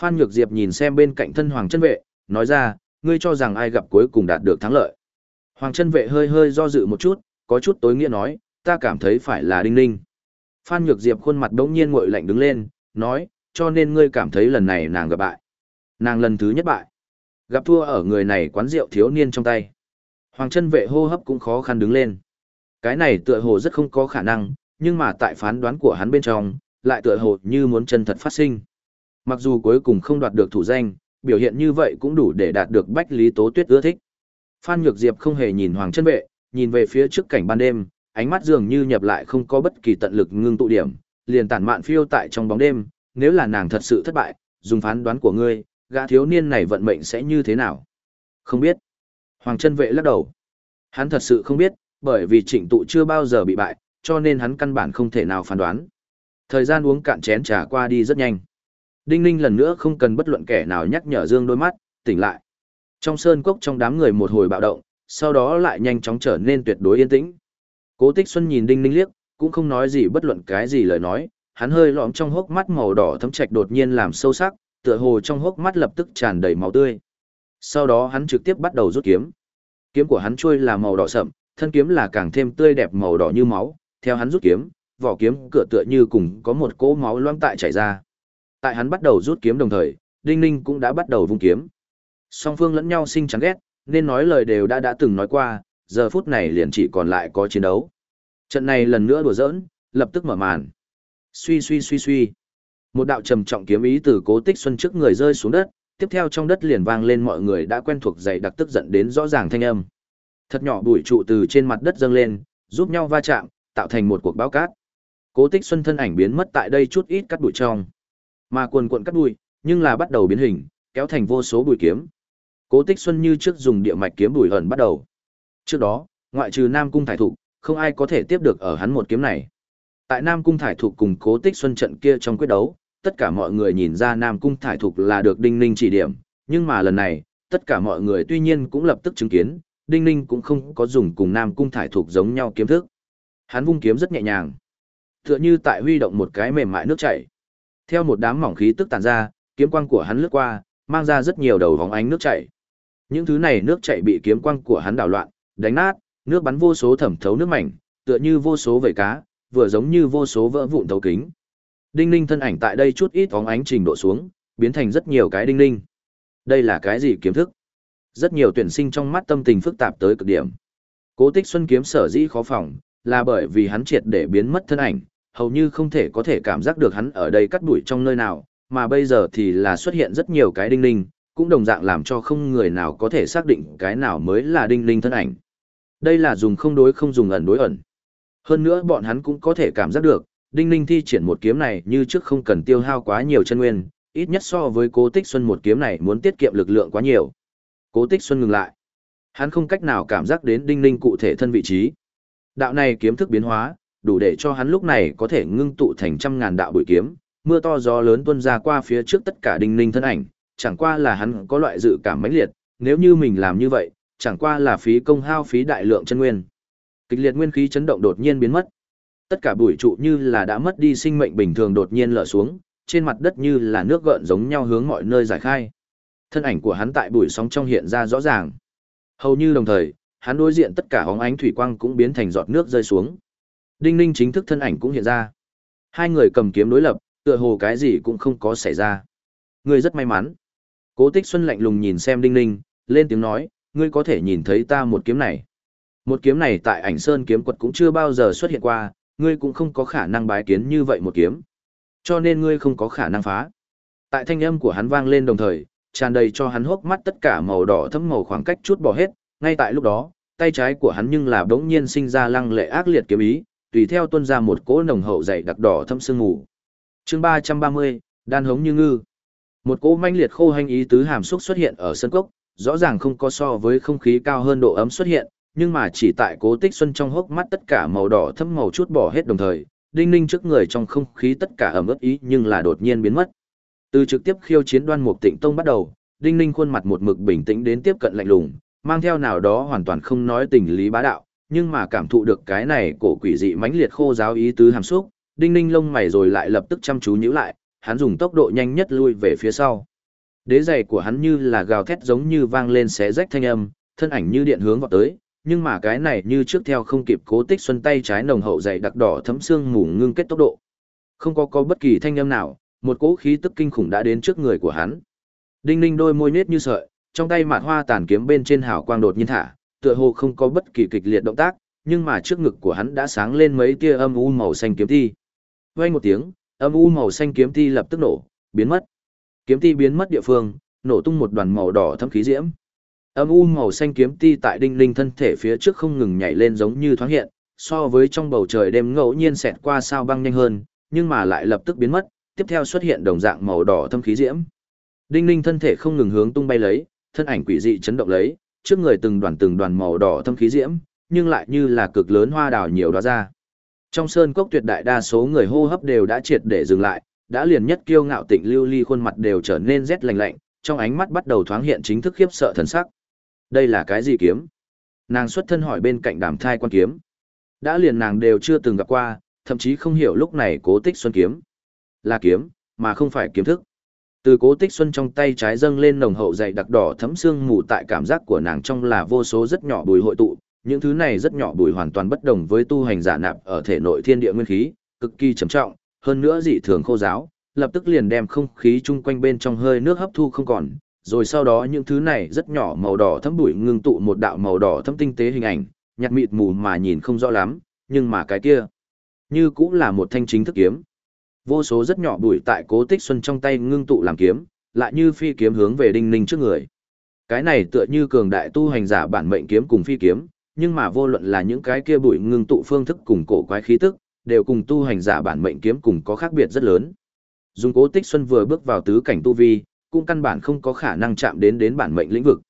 Phan Nhược Diệp nhìn xem bên cạnh thân Hoàng chân vệ, nói ra, ngươi cho rằng ai gặp cuối cùng đạt được thắng lợi. Hoàng chân vệ hơi hơi do dự một chút, có chút tối nghĩa nói, ta cảm thấy phải là Đinh Ninh. Phan Nhược Diệp khuôn mặt đống nhiên ngội lạnh đứng lên, nói, cho nên ngươi cảm thấy lần này nàng gặp bại. Nàng lần thứ nhất bại. Gặp thua ở người này quán rượu thiếu niên trong tay. Hoàng chân vệ hô hấp cũng khó khăn đứng lên. Cái này tựa hồ rất không có khả năng, nhưng mà tại phán đoán của hắn bên trong, lại tựa hồ như muốn chân thật phát sinh. Mặc dù cuối cùng không đoạt được thủ danh, biểu hiện như vậy cũng đủ để đạt được Bách Lý Tố Tuyết ưa thích. Phan Nhược Diệp không hề nhìn Hoàng Chân Vệ, nhìn về phía trước cảnh ban đêm, ánh mắt dường như nhập lại không có bất kỳ tận lực ngưng tụ điểm, liền tản mạn phiêu tại trong bóng đêm, nếu là nàng thật sự thất bại, dùng phán đoán của ngươi, gã thiếu niên này vận mệnh sẽ như thế nào? Không biết. Hoàng Chân Vệ lắc đầu. Hắn thật sự không biết, bởi vì Trịnh Tụ chưa bao giờ bị bại, cho nên hắn căn bản không thể nào phán đoán. Thời gian uống cạn chén trà qua đi rất nhanh. Đinh Ninh lần nữa không cần bất luận kẻ nào nhắc nhở Dương đôi mắt, tỉnh lại. Trong sơn cốc trong đám người một hồi bạo động, sau đó lại nhanh chóng trở nên tuyệt đối yên tĩnh. Cố Tích Xuân nhìn Đinh Ninh liếc, cũng không nói gì bất luận cái gì lời nói, hắn hơi lõm trong hốc mắt màu đỏ thấm trạch đột nhiên làm sâu sắc, tựa hồ trong hốc mắt lập tức tràn đầy máu tươi. Sau đó hắn trực tiếp bắt đầu rút kiếm. Kiếm của hắn trôi là màu đỏ sậm, thân kiếm là càng thêm tươi đẹp màu đỏ như máu, theo hắn rút kiếm, vỏ kiếm cửa tựa như cùng có một cỗ máu loang tại chảy ra. Tại hắn bắt đầu rút kiếm đồng thời, Đinh Ninh cũng đã bắt đầu vung kiếm. Song phương lẫn nhau sinh chán ghét, nên nói lời đều đã đã từng nói qua, giờ phút này liền chỉ còn lại có chiến đấu. Trận này lần nữa đùa giỡn, lập tức mở màn. Suy suy suy suy. Một đạo trầm trọng kiếm ý từ Cố Tích Xuân trước người rơi xuống đất, tiếp theo trong đất liền vang lên mọi người đã quen thuộc dày đặc tức giận đến rõ ràng thanh âm. Thật nhỏ bụi trụ từ trên mặt đất dâng lên, giúp nhau va chạm, tạo thành một cuộc báo cát. Cố Tích Xuân thân ảnh biến mất tại đây chút ít cắt bụi trong. Mà quần cuộn cắt bụi, nhưng là bắt đầu biến hình, kéo thành vô số bụi kiếm. Cố Tích Xuân như trước dùng địa mạch kiếm bụi ẩn bắt đầu. Trước đó, ngoại trừ Nam Cung Thải Thục, không ai có thể tiếp được ở hắn một kiếm này. Tại Nam Cung Thải Thục cùng Cố Tích Xuân trận kia trong quyết đấu, tất cả mọi người nhìn ra Nam Cung Thải Thục là được Đinh Ninh chỉ điểm, nhưng mà lần này, tất cả mọi người tuy nhiên cũng lập tức chứng kiến, Đinh Ninh cũng không có dùng cùng Nam Cung Thải Thục giống nhau kiếm thức. Hắn vung kiếm rất nhẹ nhàng, tựa như tại huy động một cái mềm mại nước chảy. Theo một đám mỏng khí tức tàn ra, kiếm quang của hắn lướt qua, mang ra rất nhiều đầu vóng ánh nước chảy. Những thứ này nước chảy bị kiếm quang của hắn đảo loạn, đánh nát, nước bắn vô số thẩm thấu nước mảnh, tựa như vô số vảy cá, vừa giống như vô số vỡ vụn thấu kính. Đinh Ninh thân ảnh tại đây chút ít phóng ánh trình độ xuống, biến thành rất nhiều cái đinh ninh. Đây là cái gì kiếm thức? Rất nhiều tuyển sinh trong mắt tâm tình phức tạp tới cực điểm. Cố Tích Xuân kiếm sở dĩ khó phòng, là bởi vì hắn triệt để biến mất thân ảnh, hầu như không thể có thể cảm giác được hắn ở đây cắt đuổi trong nơi nào, mà bây giờ thì là xuất hiện rất nhiều cái đinh ninh, cũng đồng dạng làm cho không người nào có thể xác định cái nào mới là đinh ninh thân ảnh. Đây là dùng không đối không dùng ẩn đối ẩn. Hơn nữa bọn hắn cũng có thể cảm giác được, đinh ninh thi triển một kiếm này như trước không cần tiêu hao quá nhiều chân nguyên, ít nhất so với cố tích xuân một kiếm này muốn tiết kiệm lực lượng quá nhiều. Cố tích xuân ngừng lại. Hắn không cách nào cảm giác đến đinh ninh cụ thể thân vị trí. Đạo này kiếm thức biến hóa, đủ để cho hắn lúc này có thể ngưng tụ thành trăm ngàn đạo bụi kiếm, mưa to gió lớn tuôn ra qua phía trước tất cả đinh ninh thân ảnh, chẳng qua là hắn có loại dự cảm mãnh liệt, nếu như mình làm như vậy, chẳng qua là phí công hao phí đại lượng chân nguyên. Kịch liệt nguyên khí chấn động đột nhiên biến mất. Tất cả bụi trụ như là đã mất đi sinh mệnh bình thường đột nhiên lở xuống, trên mặt đất như là nước gợn giống nhau hướng mọi nơi giải khai. Thân ảnh của hắn tại bụi sóng trong hiện ra rõ ràng. Hầu như đồng thời, hắn đối diện tất cả hóng ánh thủy quang cũng biến thành giọt nước rơi xuống. Đinh Ninh chính thức thân ảnh cũng hiện ra. Hai người cầm kiếm đối lập, tựa hồ cái gì cũng không có xảy ra. Ngươi rất may mắn. Cố Tích Xuân lạnh lùng nhìn xem Đinh Ninh, lên tiếng nói, ngươi có thể nhìn thấy ta một kiếm này. Một kiếm này tại ảnh sơn kiếm quật cũng chưa bao giờ xuất hiện qua, ngươi cũng không có khả năng bái kiến như vậy một kiếm. Cho nên ngươi không có khả năng phá. Tại thanh âm của hắn vang lên đồng thời, tràn đầy cho hắn hốc mắt tất cả màu đỏ thấm màu khoảng cách chút bỏ hết, ngay tại lúc đó, tay trái của hắn nhưng là bỗng nhiên sinh ra lăng lệ ác liệt kiếm ý, tùy theo tuôn ra một cỗ nồng hậu dày đặc đỏ thâm sương mù. Chương 330, đan hống như ngư. Một cỗ manh liệt khô hành ý tứ hàm xúc xuất hiện ở sân cốc, rõ ràng không có so với không khí cao hơn độ ấm xuất hiện, nhưng mà chỉ tại Cố Tích Xuân trong hốc mắt tất cả màu đỏ thâm màu chút bỏ hết đồng thời, đinh ninh trước người trong không khí tất cả ẩm ướt ý nhưng là đột nhiên biến mất. Từ trực tiếp khiêu chiến đoan mục tịnh tông bắt đầu, đinh ninh khuôn mặt một mực bình tĩnh đến tiếp cận lạnh lùng, mang theo nào đó hoàn toàn không nói tình lý bá đạo, nhưng mà cảm thụ được cái này cổ quỷ dị mãnh liệt khô giáo ý tứ hàm xúc, đinh ninh lông mày rồi lại lập tức chăm chú nhíu lại, hắn dùng tốc độ nhanh nhất lui về phía sau. Đế giày của hắn như là gào thét giống như vang lên xé rách thanh âm, thân ảnh như điện hướng vào tới, nhưng mà cái này như trước theo không kịp cố tích xuân tay trái nồng hậu dày đặc đỏ thấm xương mù ngưng kết tốc độ. Không có có bất kỳ thanh âm nào, một cỗ khí tức kinh khủng đã đến trước người của hắn. Đinh ninh đôi môi nết như sợi, trong tay mạt hoa tàn kiếm bên trên hào quang đột nhiên thả, tựa hồ không có bất kỳ kịch liệt động tác, nhưng mà trước ngực của hắn đã sáng lên mấy tia âm u màu xanh kiếm ti. Vang một tiếng, âm u màu xanh kiếm ti lập tức nổ, biến mất. Kiếm ti biến mất địa phương, nổ tung một đoàn màu đỏ thấm khí diễm. Âm u màu xanh kiếm ti tại đinh linh thân thể phía trước không ngừng nhảy lên giống như thoáng hiện, so với trong bầu trời đêm ngẫu nhiên xẹt qua sao băng nhanh hơn, nhưng mà lại lập tức biến mất, tiếp theo xuất hiện đồng dạng màu đỏ thâm khí diễm. Đinh linh thân thể không ngừng hướng tung bay lấy, thân ảnh quỷ dị chấn động lấy, trước người từng đoàn từng đoàn màu đỏ thâm khí diễm, nhưng lại như là cực lớn hoa đào nhiều đó ra. Trong sơn cốc tuyệt đại đa số người hô hấp đều đã triệt để dừng lại, đã liền nhất kiêu ngạo tịnh lưu ly khuôn mặt đều trở nên rét lạnh lạnh, trong ánh mắt bắt đầu thoáng hiện chính thức khiếp sợ thần sắc. Đây là cái gì kiếm? Nàng xuất thân hỏi bên cạnh đàm thai quan kiếm. Đã liền nàng đều chưa từng gặp qua, thậm chí không hiểu lúc này cố tích xuân kiếm. Là kiếm, mà không phải kiếm thức. Từ cố tích xuân trong tay trái dâng lên nồng hậu dày đặc đỏ thấm xương mù tại cảm giác của nàng trong là vô số rất nhỏ bùi hội tụ, những thứ này rất nhỏ bùi hoàn toàn bất đồng với tu hành giả nạp ở thể nội thiên địa nguyên khí, cực kỳ trầm trọng, hơn nữa dị thường khô giáo, lập tức liền đem không khí chung quanh bên trong hơi nước hấp thu không còn, rồi sau đó những thứ này rất nhỏ màu đỏ thấm bụi ngưng tụ một đạo màu đỏ thấm tinh tế hình ảnh, nhạt mịt mù mà nhìn không rõ lắm, nhưng mà cái kia, như cũng là một thanh chính thức kiếm. Vô số rất nhỏ bụi tại cố tích xuân trong tay ngưng tụ làm kiếm, lại như phi kiếm hướng về đinh ninh trước người. Cái này tựa như cường đại tu hành giả bản mệnh kiếm cùng phi kiếm, nhưng mà vô luận là những cái kia bụi ngưng tụ phương thức cùng cổ quái khí tức, đều cùng tu hành giả bản mệnh kiếm cùng có khác biệt rất lớn. dùng Cố Tích Xuân vừa bước vào tứ cảnh tu vi, cũng căn bản không có khả năng chạm đến đến bản mệnh lĩnh vực.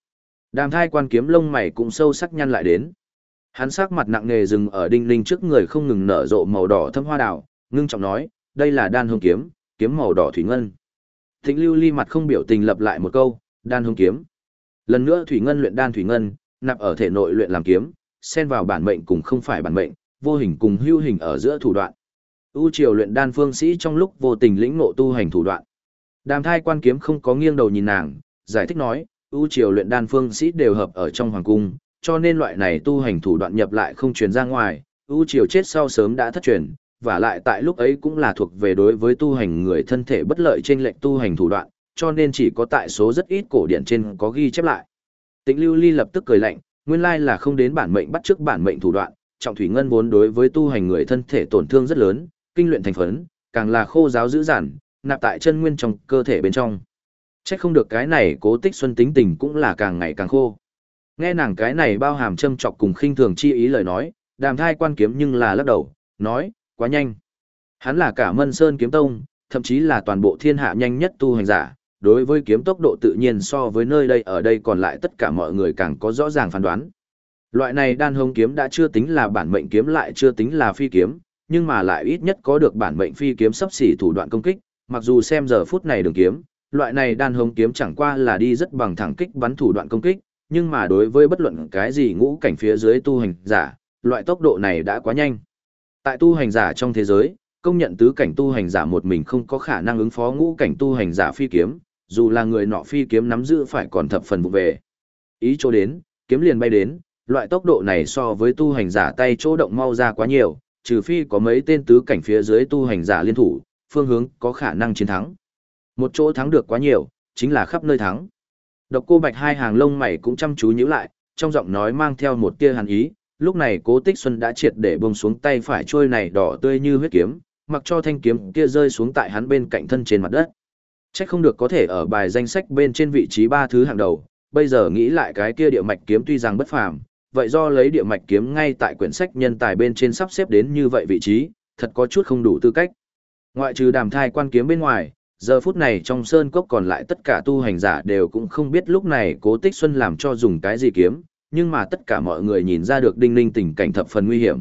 Đàm Thai quan kiếm lông mày cũng sâu sắc nhăn lại đến. Hắn sắc mặt nặng nề dừng ở đinh linh trước người không ngừng nở rộ màu đỏ thâm hoa đào, ngưng trọng nói, đây là đan hương kiếm, kiếm màu đỏ thủy ngân. Thịnh Lưu Ly mặt không biểu tình lập lại một câu, đan hương kiếm. Lần nữa thủy ngân luyện đan thủy ngân, nạp ở thể nội luyện làm kiếm, xen vào bản mệnh cùng không phải bản mệnh, vô hình cùng hữu hình ở giữa thủ đoạn. U triều luyện đan phương sĩ trong lúc vô tình lĩnh ngộ tu hành thủ đoạn. Đàm thai quan kiếm không có nghiêng đầu nhìn nàng, giải thích nói, ưu triều luyện đan phương sĩ đều hợp ở trong hoàng cung, cho nên loại này tu hành thủ đoạn nhập lại không truyền ra ngoài, ưu triều chết sau sớm đã thất truyền, và lại tại lúc ấy cũng là thuộc về đối với tu hành người thân thể bất lợi trên lệnh tu hành thủ đoạn, cho nên chỉ có tại số rất ít cổ điển trên có ghi chép lại. Tĩnh Lưu Ly lập tức cười lạnh, nguyên lai là không đến bản mệnh bắt trước bản mệnh thủ đoạn, trọng thủy ngân vốn đối với tu hành người thân thể tổn thương rất lớn, kinh luyện thành phấn, càng là khô giáo dữ dằn, nạp tại chân nguyên trong cơ thể bên trong. Chắc không được cái này Cố Tích Xuân tính tình cũng là càng ngày càng khô. Nghe nàng cái này bao hàm châm chọc cùng khinh thường chi ý lời nói, Đàm Thai quan kiếm nhưng là lắc đầu, nói, quá nhanh. Hắn là cả Mân Sơn kiếm tông, thậm chí là toàn bộ thiên hạ nhanh nhất tu hành giả, đối với kiếm tốc độ tự nhiên so với nơi đây ở đây còn lại tất cả mọi người càng có rõ ràng phán đoán. Loại này đan hông kiếm đã chưa tính là bản mệnh kiếm lại chưa tính là phi kiếm, nhưng mà lại ít nhất có được bản mệnh phi kiếm sắp xỉ thủ đoạn công kích, mặc dù xem giờ phút này đường kiếm, loại này đan hồng kiếm chẳng qua là đi rất bằng thẳng kích bắn thủ đoạn công kích, nhưng mà đối với bất luận cái gì ngũ cảnh phía dưới tu hành giả, loại tốc độ này đã quá nhanh. Tại tu hành giả trong thế giới, công nhận tứ cảnh tu hành giả một mình không có khả năng ứng phó ngũ cảnh tu hành giả phi kiếm, dù là người nọ phi kiếm nắm giữ phải còn thập phần vụ về. Ý chỗ đến, kiếm liền bay đến, loại tốc độ này so với tu hành giả tay chỗ động mau ra quá nhiều, trừ phi có mấy tên tứ cảnh phía dưới tu hành giả liên thủ, phương hướng có khả năng chiến thắng. Một chỗ thắng được quá nhiều, chính là khắp nơi thắng. Độc cô bạch hai hàng lông mày cũng chăm chú nhíu lại, trong giọng nói mang theo một tia hàn ý, lúc này cố tích xuân đã triệt để buông xuống tay phải trôi này đỏ tươi như huyết kiếm, mặc cho thanh kiếm kia rơi xuống tại hắn bên cạnh thân trên mặt đất. Chắc không được có thể ở bài danh sách bên trên vị trí ba thứ hàng đầu, bây giờ nghĩ lại cái kia địa mạch kiếm tuy rằng bất phàm, vậy do lấy địa mạch kiếm ngay tại quyển sách nhân tài bên trên sắp xếp đến như vậy vị trí, thật có chút không đủ tư cách. Ngoại trừ đàm thai quan kiếm bên ngoài, giờ phút này trong sơn cốc còn lại tất cả tu hành giả đều cũng không biết lúc này cố tích xuân làm cho dùng cái gì kiếm, nhưng mà tất cả mọi người nhìn ra được đinh ninh tình cảnh thập phần nguy hiểm.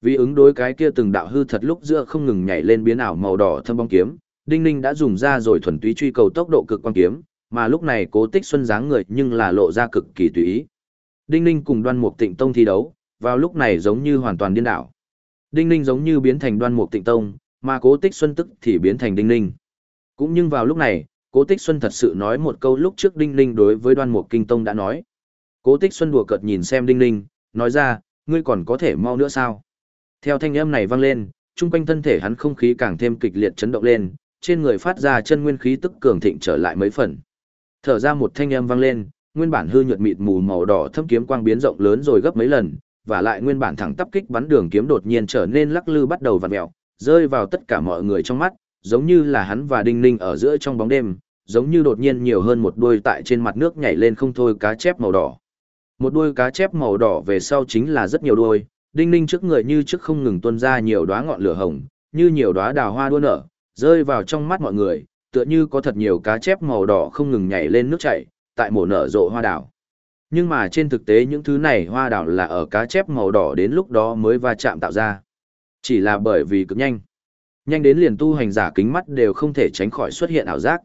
Vì ứng đối cái kia từng đạo hư thật lúc giữa không ngừng nhảy lên biến ảo màu đỏ thâm bóng kiếm, Đinh Ninh đã dùng ra rồi thuần túy truy cầu tốc độ cực quan kiếm, mà lúc này Cố Tích Xuân dáng người nhưng là lộ ra cực kỳ tùy ý. Đinh Ninh cùng Đoan Mục Tịnh Tông thi đấu, vào lúc này giống như hoàn toàn điên đảo. Đinh Ninh giống như biến thành Đoan Mục Tịnh Tông, mà Cố Tích Xuân tức thì biến thành Đinh Ninh. Cũng nhưng vào lúc này, Cố Tích Xuân thật sự nói một câu lúc trước Đinh Ninh đối với Đoan Mục Kinh Tông đã nói. Cố Tích Xuân đùa cợt nhìn xem Đinh Ninh, nói ra, ngươi còn có thể mau nữa sao? Theo thanh âm này vang lên, trung quanh thân thể hắn không khí càng thêm kịch liệt chấn động lên, trên người phát ra chân nguyên khí tức cường thịnh trở lại mấy phần. Thở ra một thanh âm vang lên, nguyên bản hư nhuận mịt mù màu đỏ thâm kiếm quang biến rộng lớn rồi gấp mấy lần, và lại nguyên bản thẳng tắp kích bắn đường kiếm đột nhiên trở nên lắc lư bắt đầu vặn mèo, rơi vào tất cả mọi người trong mắt, giống như là hắn và Đinh Ninh ở giữa trong bóng đêm, giống như đột nhiên nhiều hơn một đuôi tại trên mặt nước nhảy lên không thôi cá chép màu đỏ. Một đuôi cá chép màu đỏ về sau chính là rất nhiều đuôi, Đinh Ninh trước người như trước không ngừng tuôn ra nhiều đóa ngọn lửa hồng, như nhiều đóa đào hoa đua nở, rơi vào trong mắt mọi người, tựa như có thật nhiều cá chép màu đỏ không ngừng nhảy lên nước chảy, tại mổ nở rộ hoa đảo. Nhưng mà trên thực tế những thứ này hoa đảo là ở cá chép màu đỏ đến lúc đó mới va chạm tạo ra. Chỉ là bởi vì cực nhanh. Nhanh đến liền tu hành giả kính mắt đều không thể tránh khỏi xuất hiện ảo giác.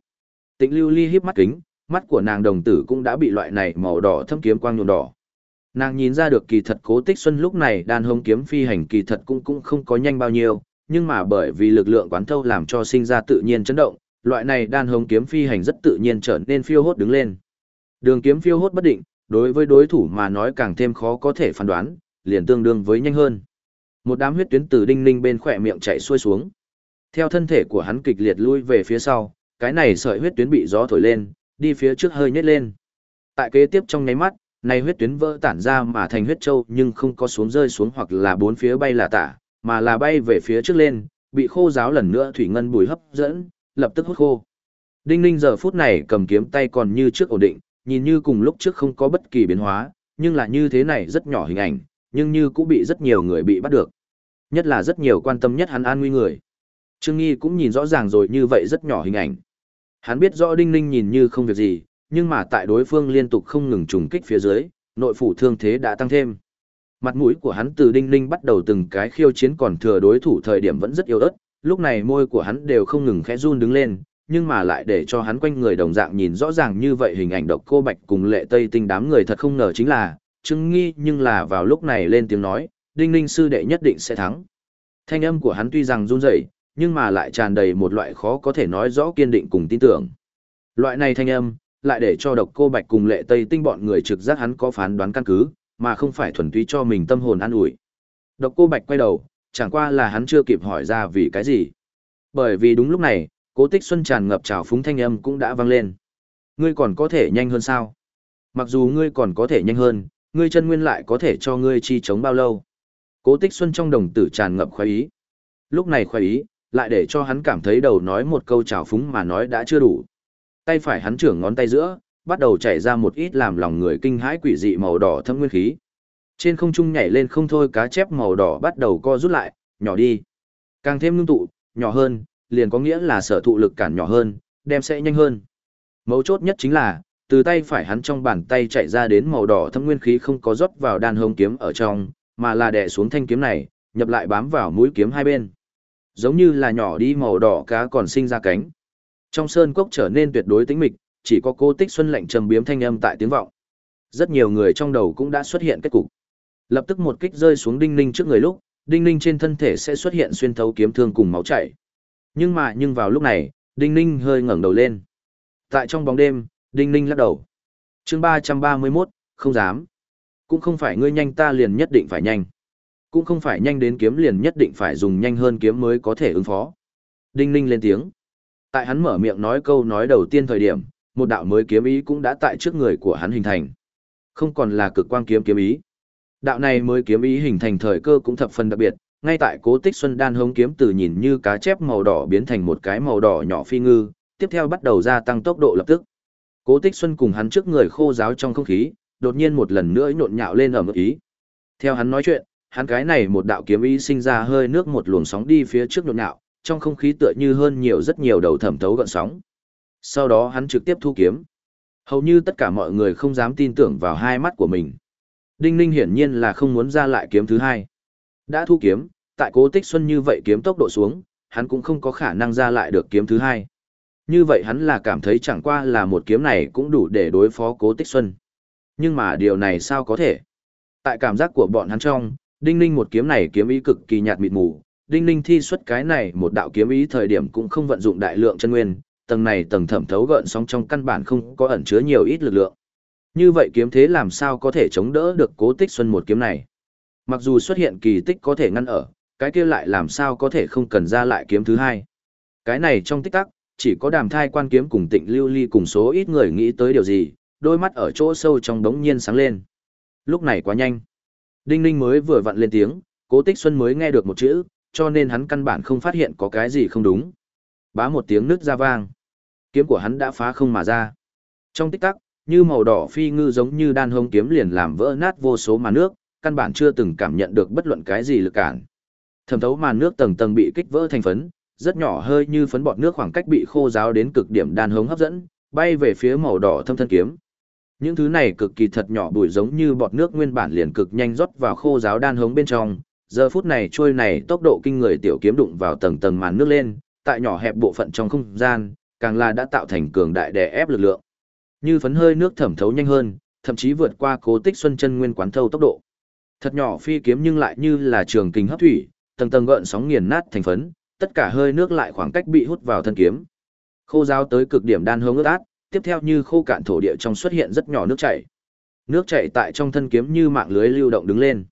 Tịnh lưu ly híp mắt kính, mắt của nàng đồng tử cũng đã bị loại này màu đỏ thâm kiếm quang nhuộm đỏ. Nàng nhìn ra được kỳ thật cố tích xuân lúc này đàn hông kiếm phi hành kỳ thật cũng cũng không có nhanh bao nhiêu, nhưng mà bởi vì lực lượng quán thâu làm cho sinh ra tự nhiên chấn động, loại này đan hồng kiếm phi hành rất tự nhiên trở nên phiêu hốt đứng lên. Đường kiếm phiêu hốt bất định, đối với đối thủ mà nói càng thêm khó có thể phán đoán, liền tương đương với nhanh hơn. Một đám huyết tuyến từ đinh ninh bên khỏe miệng chạy xuôi xuống. Theo thân thể của hắn kịch liệt lui về phía sau, cái này sợi huyết tuyến bị gió thổi lên, đi phía trước hơi nhếch lên. Tại kế tiếp trong nháy mắt, này huyết tuyến vỡ tản ra mà thành huyết châu nhưng không có xuống rơi xuống hoặc là bốn phía bay là tả, mà là bay về phía trước lên, bị khô giáo lần nữa thủy ngân bùi hấp dẫn, lập tức hút khô. Đinh Ninh giờ phút này cầm kiếm tay còn như trước ổn định, nhìn như cùng lúc trước không có bất kỳ biến hóa, nhưng là như thế này rất nhỏ hình ảnh, nhưng như cũng bị rất nhiều người bị bắt được. Nhất là rất nhiều quan tâm nhất hắn an nguy người. Trương Nghi cũng nhìn rõ ràng rồi như vậy rất nhỏ hình ảnh. Hắn biết rõ Đinh Ninh nhìn như không việc gì, nhưng mà tại đối phương liên tục không ngừng trùng kích phía dưới, nội phủ thương thế đã tăng thêm. Mặt mũi của hắn từ Đinh Ninh bắt đầu từng cái khiêu chiến còn thừa đối thủ thời điểm vẫn rất yếu ớt, lúc này môi của hắn đều không ngừng khẽ run đứng lên, nhưng mà lại để cho hắn quanh người đồng dạng nhìn rõ ràng như vậy hình ảnh độc cô bạch cùng lệ tây tinh đám người thật không ngờ chính là, Trương Nghi nhưng là vào lúc này lên tiếng nói, Đinh Ninh sư đệ nhất định sẽ thắng. Thanh âm của hắn tuy rằng run rẩy, nhưng mà lại tràn đầy một loại khó có thể nói rõ kiên định cùng tin tưởng. Loại này thanh âm, lại để cho độc cô bạch cùng lệ tây tinh bọn người trực giác hắn có phán đoán căn cứ, mà không phải thuần túy cho mình tâm hồn an ủi. Độc cô bạch quay đầu, chẳng qua là hắn chưa kịp hỏi ra vì cái gì. Bởi vì đúng lúc này, cố tích xuân tràn ngập trào phúng thanh âm cũng đã vang lên. Ngươi còn có thể nhanh hơn sao? Mặc dù ngươi còn có thể nhanh hơn, ngươi chân nguyên lại có thể cho ngươi chi chống bao lâu? Cố tích xuân trong đồng tử tràn ngập khoái ý. Lúc này khoái ý, lại để cho hắn cảm thấy đầu nói một câu trào phúng mà nói đã chưa đủ. Tay phải hắn trưởng ngón tay giữa, bắt đầu chảy ra một ít làm lòng người kinh hãi quỷ dị màu đỏ thâm nguyên khí. Trên không trung nhảy lên không thôi cá chép màu đỏ bắt đầu co rút lại, nhỏ đi. Càng thêm ngưng tụ, nhỏ hơn, liền có nghĩa là sở thụ lực cản nhỏ hơn, đem sẽ nhanh hơn. Mấu chốt nhất chính là, từ tay phải hắn trong bàn tay chạy ra đến màu đỏ thâm nguyên khí không có rót vào đan hông kiếm ở trong, mà là đè xuống thanh kiếm này, nhập lại bám vào mũi kiếm hai bên. Giống như là nhỏ đi màu đỏ cá còn sinh ra cánh. Trong sơn cốc trở nên tuyệt đối tĩnh mịch, chỉ có cô Tích Xuân lạnh trầm biếm thanh âm tại tiếng vọng. Rất nhiều người trong đầu cũng đã xuất hiện kết cục. Lập tức một kích rơi xuống Đinh Ninh trước người lúc, Đinh Ninh trên thân thể sẽ xuất hiện xuyên thấu kiếm thương cùng máu chảy. Nhưng mà nhưng vào lúc này, Đinh Ninh hơi ngẩng đầu lên. Tại trong bóng đêm, Đinh Ninh lắc đầu. chương ba trăm ba mươi 331, không dám. Cũng không phải ngươi nhanh ta liền nhất định phải nhanh. Cũng không phải nhanh đến kiếm liền nhất định phải dùng nhanh hơn kiếm mới có thể ứng phó. Đinh Ninh lên tiếng. Tại hắn mở miệng nói câu nói đầu tiên thời điểm, một đạo mới kiếm ý cũng đã tại trước người của hắn hình thành. Không còn là cực quang kiếm kiếm ý. Đạo này mới kiếm ý hình thành thời cơ cũng thập phần đặc biệt, ngay tại Cố Tích Xuân đan hống kiếm từ nhìn như cá chép màu đỏ biến thành một cái màu đỏ nhỏ phi ngư, tiếp theo bắt đầu gia tăng tốc độ lập tức. Cố Tích Xuân cùng hắn trước người khô giáo trong không khí, đột nhiên một lần nữa nhộn nhạo lên ở mức ý. Theo hắn nói chuyện, hắn cái này một đạo kiếm ý sinh ra hơi nước một luồng sóng đi phía trước nhộn nhạo, trong không khí tựa như hơn nhiều rất nhiều đầu thẩm thấu gợn sóng. Sau đó hắn trực tiếp thu kiếm. Hầu như tất cả mọi người không dám tin tưởng vào hai mắt của mình. Đinh Ninh hiển nhiên là không muốn ra lại kiếm thứ hai. Đã thu kiếm, tại cố tích xuân như vậy kiếm tốc độ xuống, hắn cũng không có khả năng ra lại được kiếm thứ hai. Như vậy hắn là cảm thấy chẳng qua là một kiếm này cũng đủ để đối phó cố tích xuân. Nhưng mà điều này sao có thể? Tại cảm giác của bọn hắn trong, Đinh Ninh một kiếm này kiếm ý cực kỳ nhạt mịt mù, Đinh Ninh thi xuất cái này một đạo kiếm ý thời điểm cũng không vận dụng đại lượng chân nguyên, tầng này tầng thẩm thấu gợn sóng trong căn bản không có ẩn chứa nhiều ít lực lượng. Như vậy kiếm thế làm sao có thể chống đỡ được Cố Tích Xuân một kiếm này? Mặc dù xuất hiện kỳ tích có thể ngăn ở, cái kia lại làm sao có thể không cần ra lại kiếm thứ hai. Cái này trong tích tắc, chỉ có đàm thai quan kiếm cùng tịnh lưu ly cùng số ít người nghĩ tới điều gì, đôi mắt ở chỗ sâu trong đống nhiên sáng lên. Lúc này quá nhanh. Đinh Ninh mới vừa vặn lên tiếng, cố tích xuân mới nghe được một chữ, cho nên hắn căn bản không phát hiện có cái gì không đúng. Bá một tiếng nước ra vang. Kiếm của hắn đã phá không mà ra. Trong tích tắc, như màu đỏ phi ngư giống như đan hông kiếm liền làm vỡ nát vô số màn nước, căn bản chưa từng cảm nhận được bất luận cái gì lực cản. Thẩm thấu màn nước tầng tầng bị kích vỡ thành phấn, rất nhỏ hơi như phấn bọt nước khoảng cách bị khô ráo đến cực điểm đan hống hấp dẫn, bay về phía màu đỏ thâm thân kiếm. Những thứ này cực kỳ thật nhỏ bụi giống như bọt nước nguyên bản liền cực nhanh rót vào khô giáo đan hống bên trong. Giờ phút này trôi này tốc độ kinh người tiểu kiếm đụng vào tầng tầng màn nước lên, tại nhỏ hẹp bộ phận trong không gian, càng là đã tạo thành cường đại đè ép lực lượng. Như phấn hơi nước thẩm thấu nhanh hơn, thậm chí vượt qua cố tích xuân chân nguyên quán thâu tốc độ. Thật nhỏ phi kiếm nhưng lại như là trường kinh hấp thủy, tầng tầng gợn sóng nghiền nát thành phấn, tất cả hơi nước lại khoảng cách bị hút vào thân kiếm. Khô giáo tới cực điểm đan hống ướt át, tiếp theo như khô cạn thổ địa trong xuất hiện rất nhỏ nước chảy. Nước chảy tại trong thân kiếm như mạng lưới lưu động đứng lên.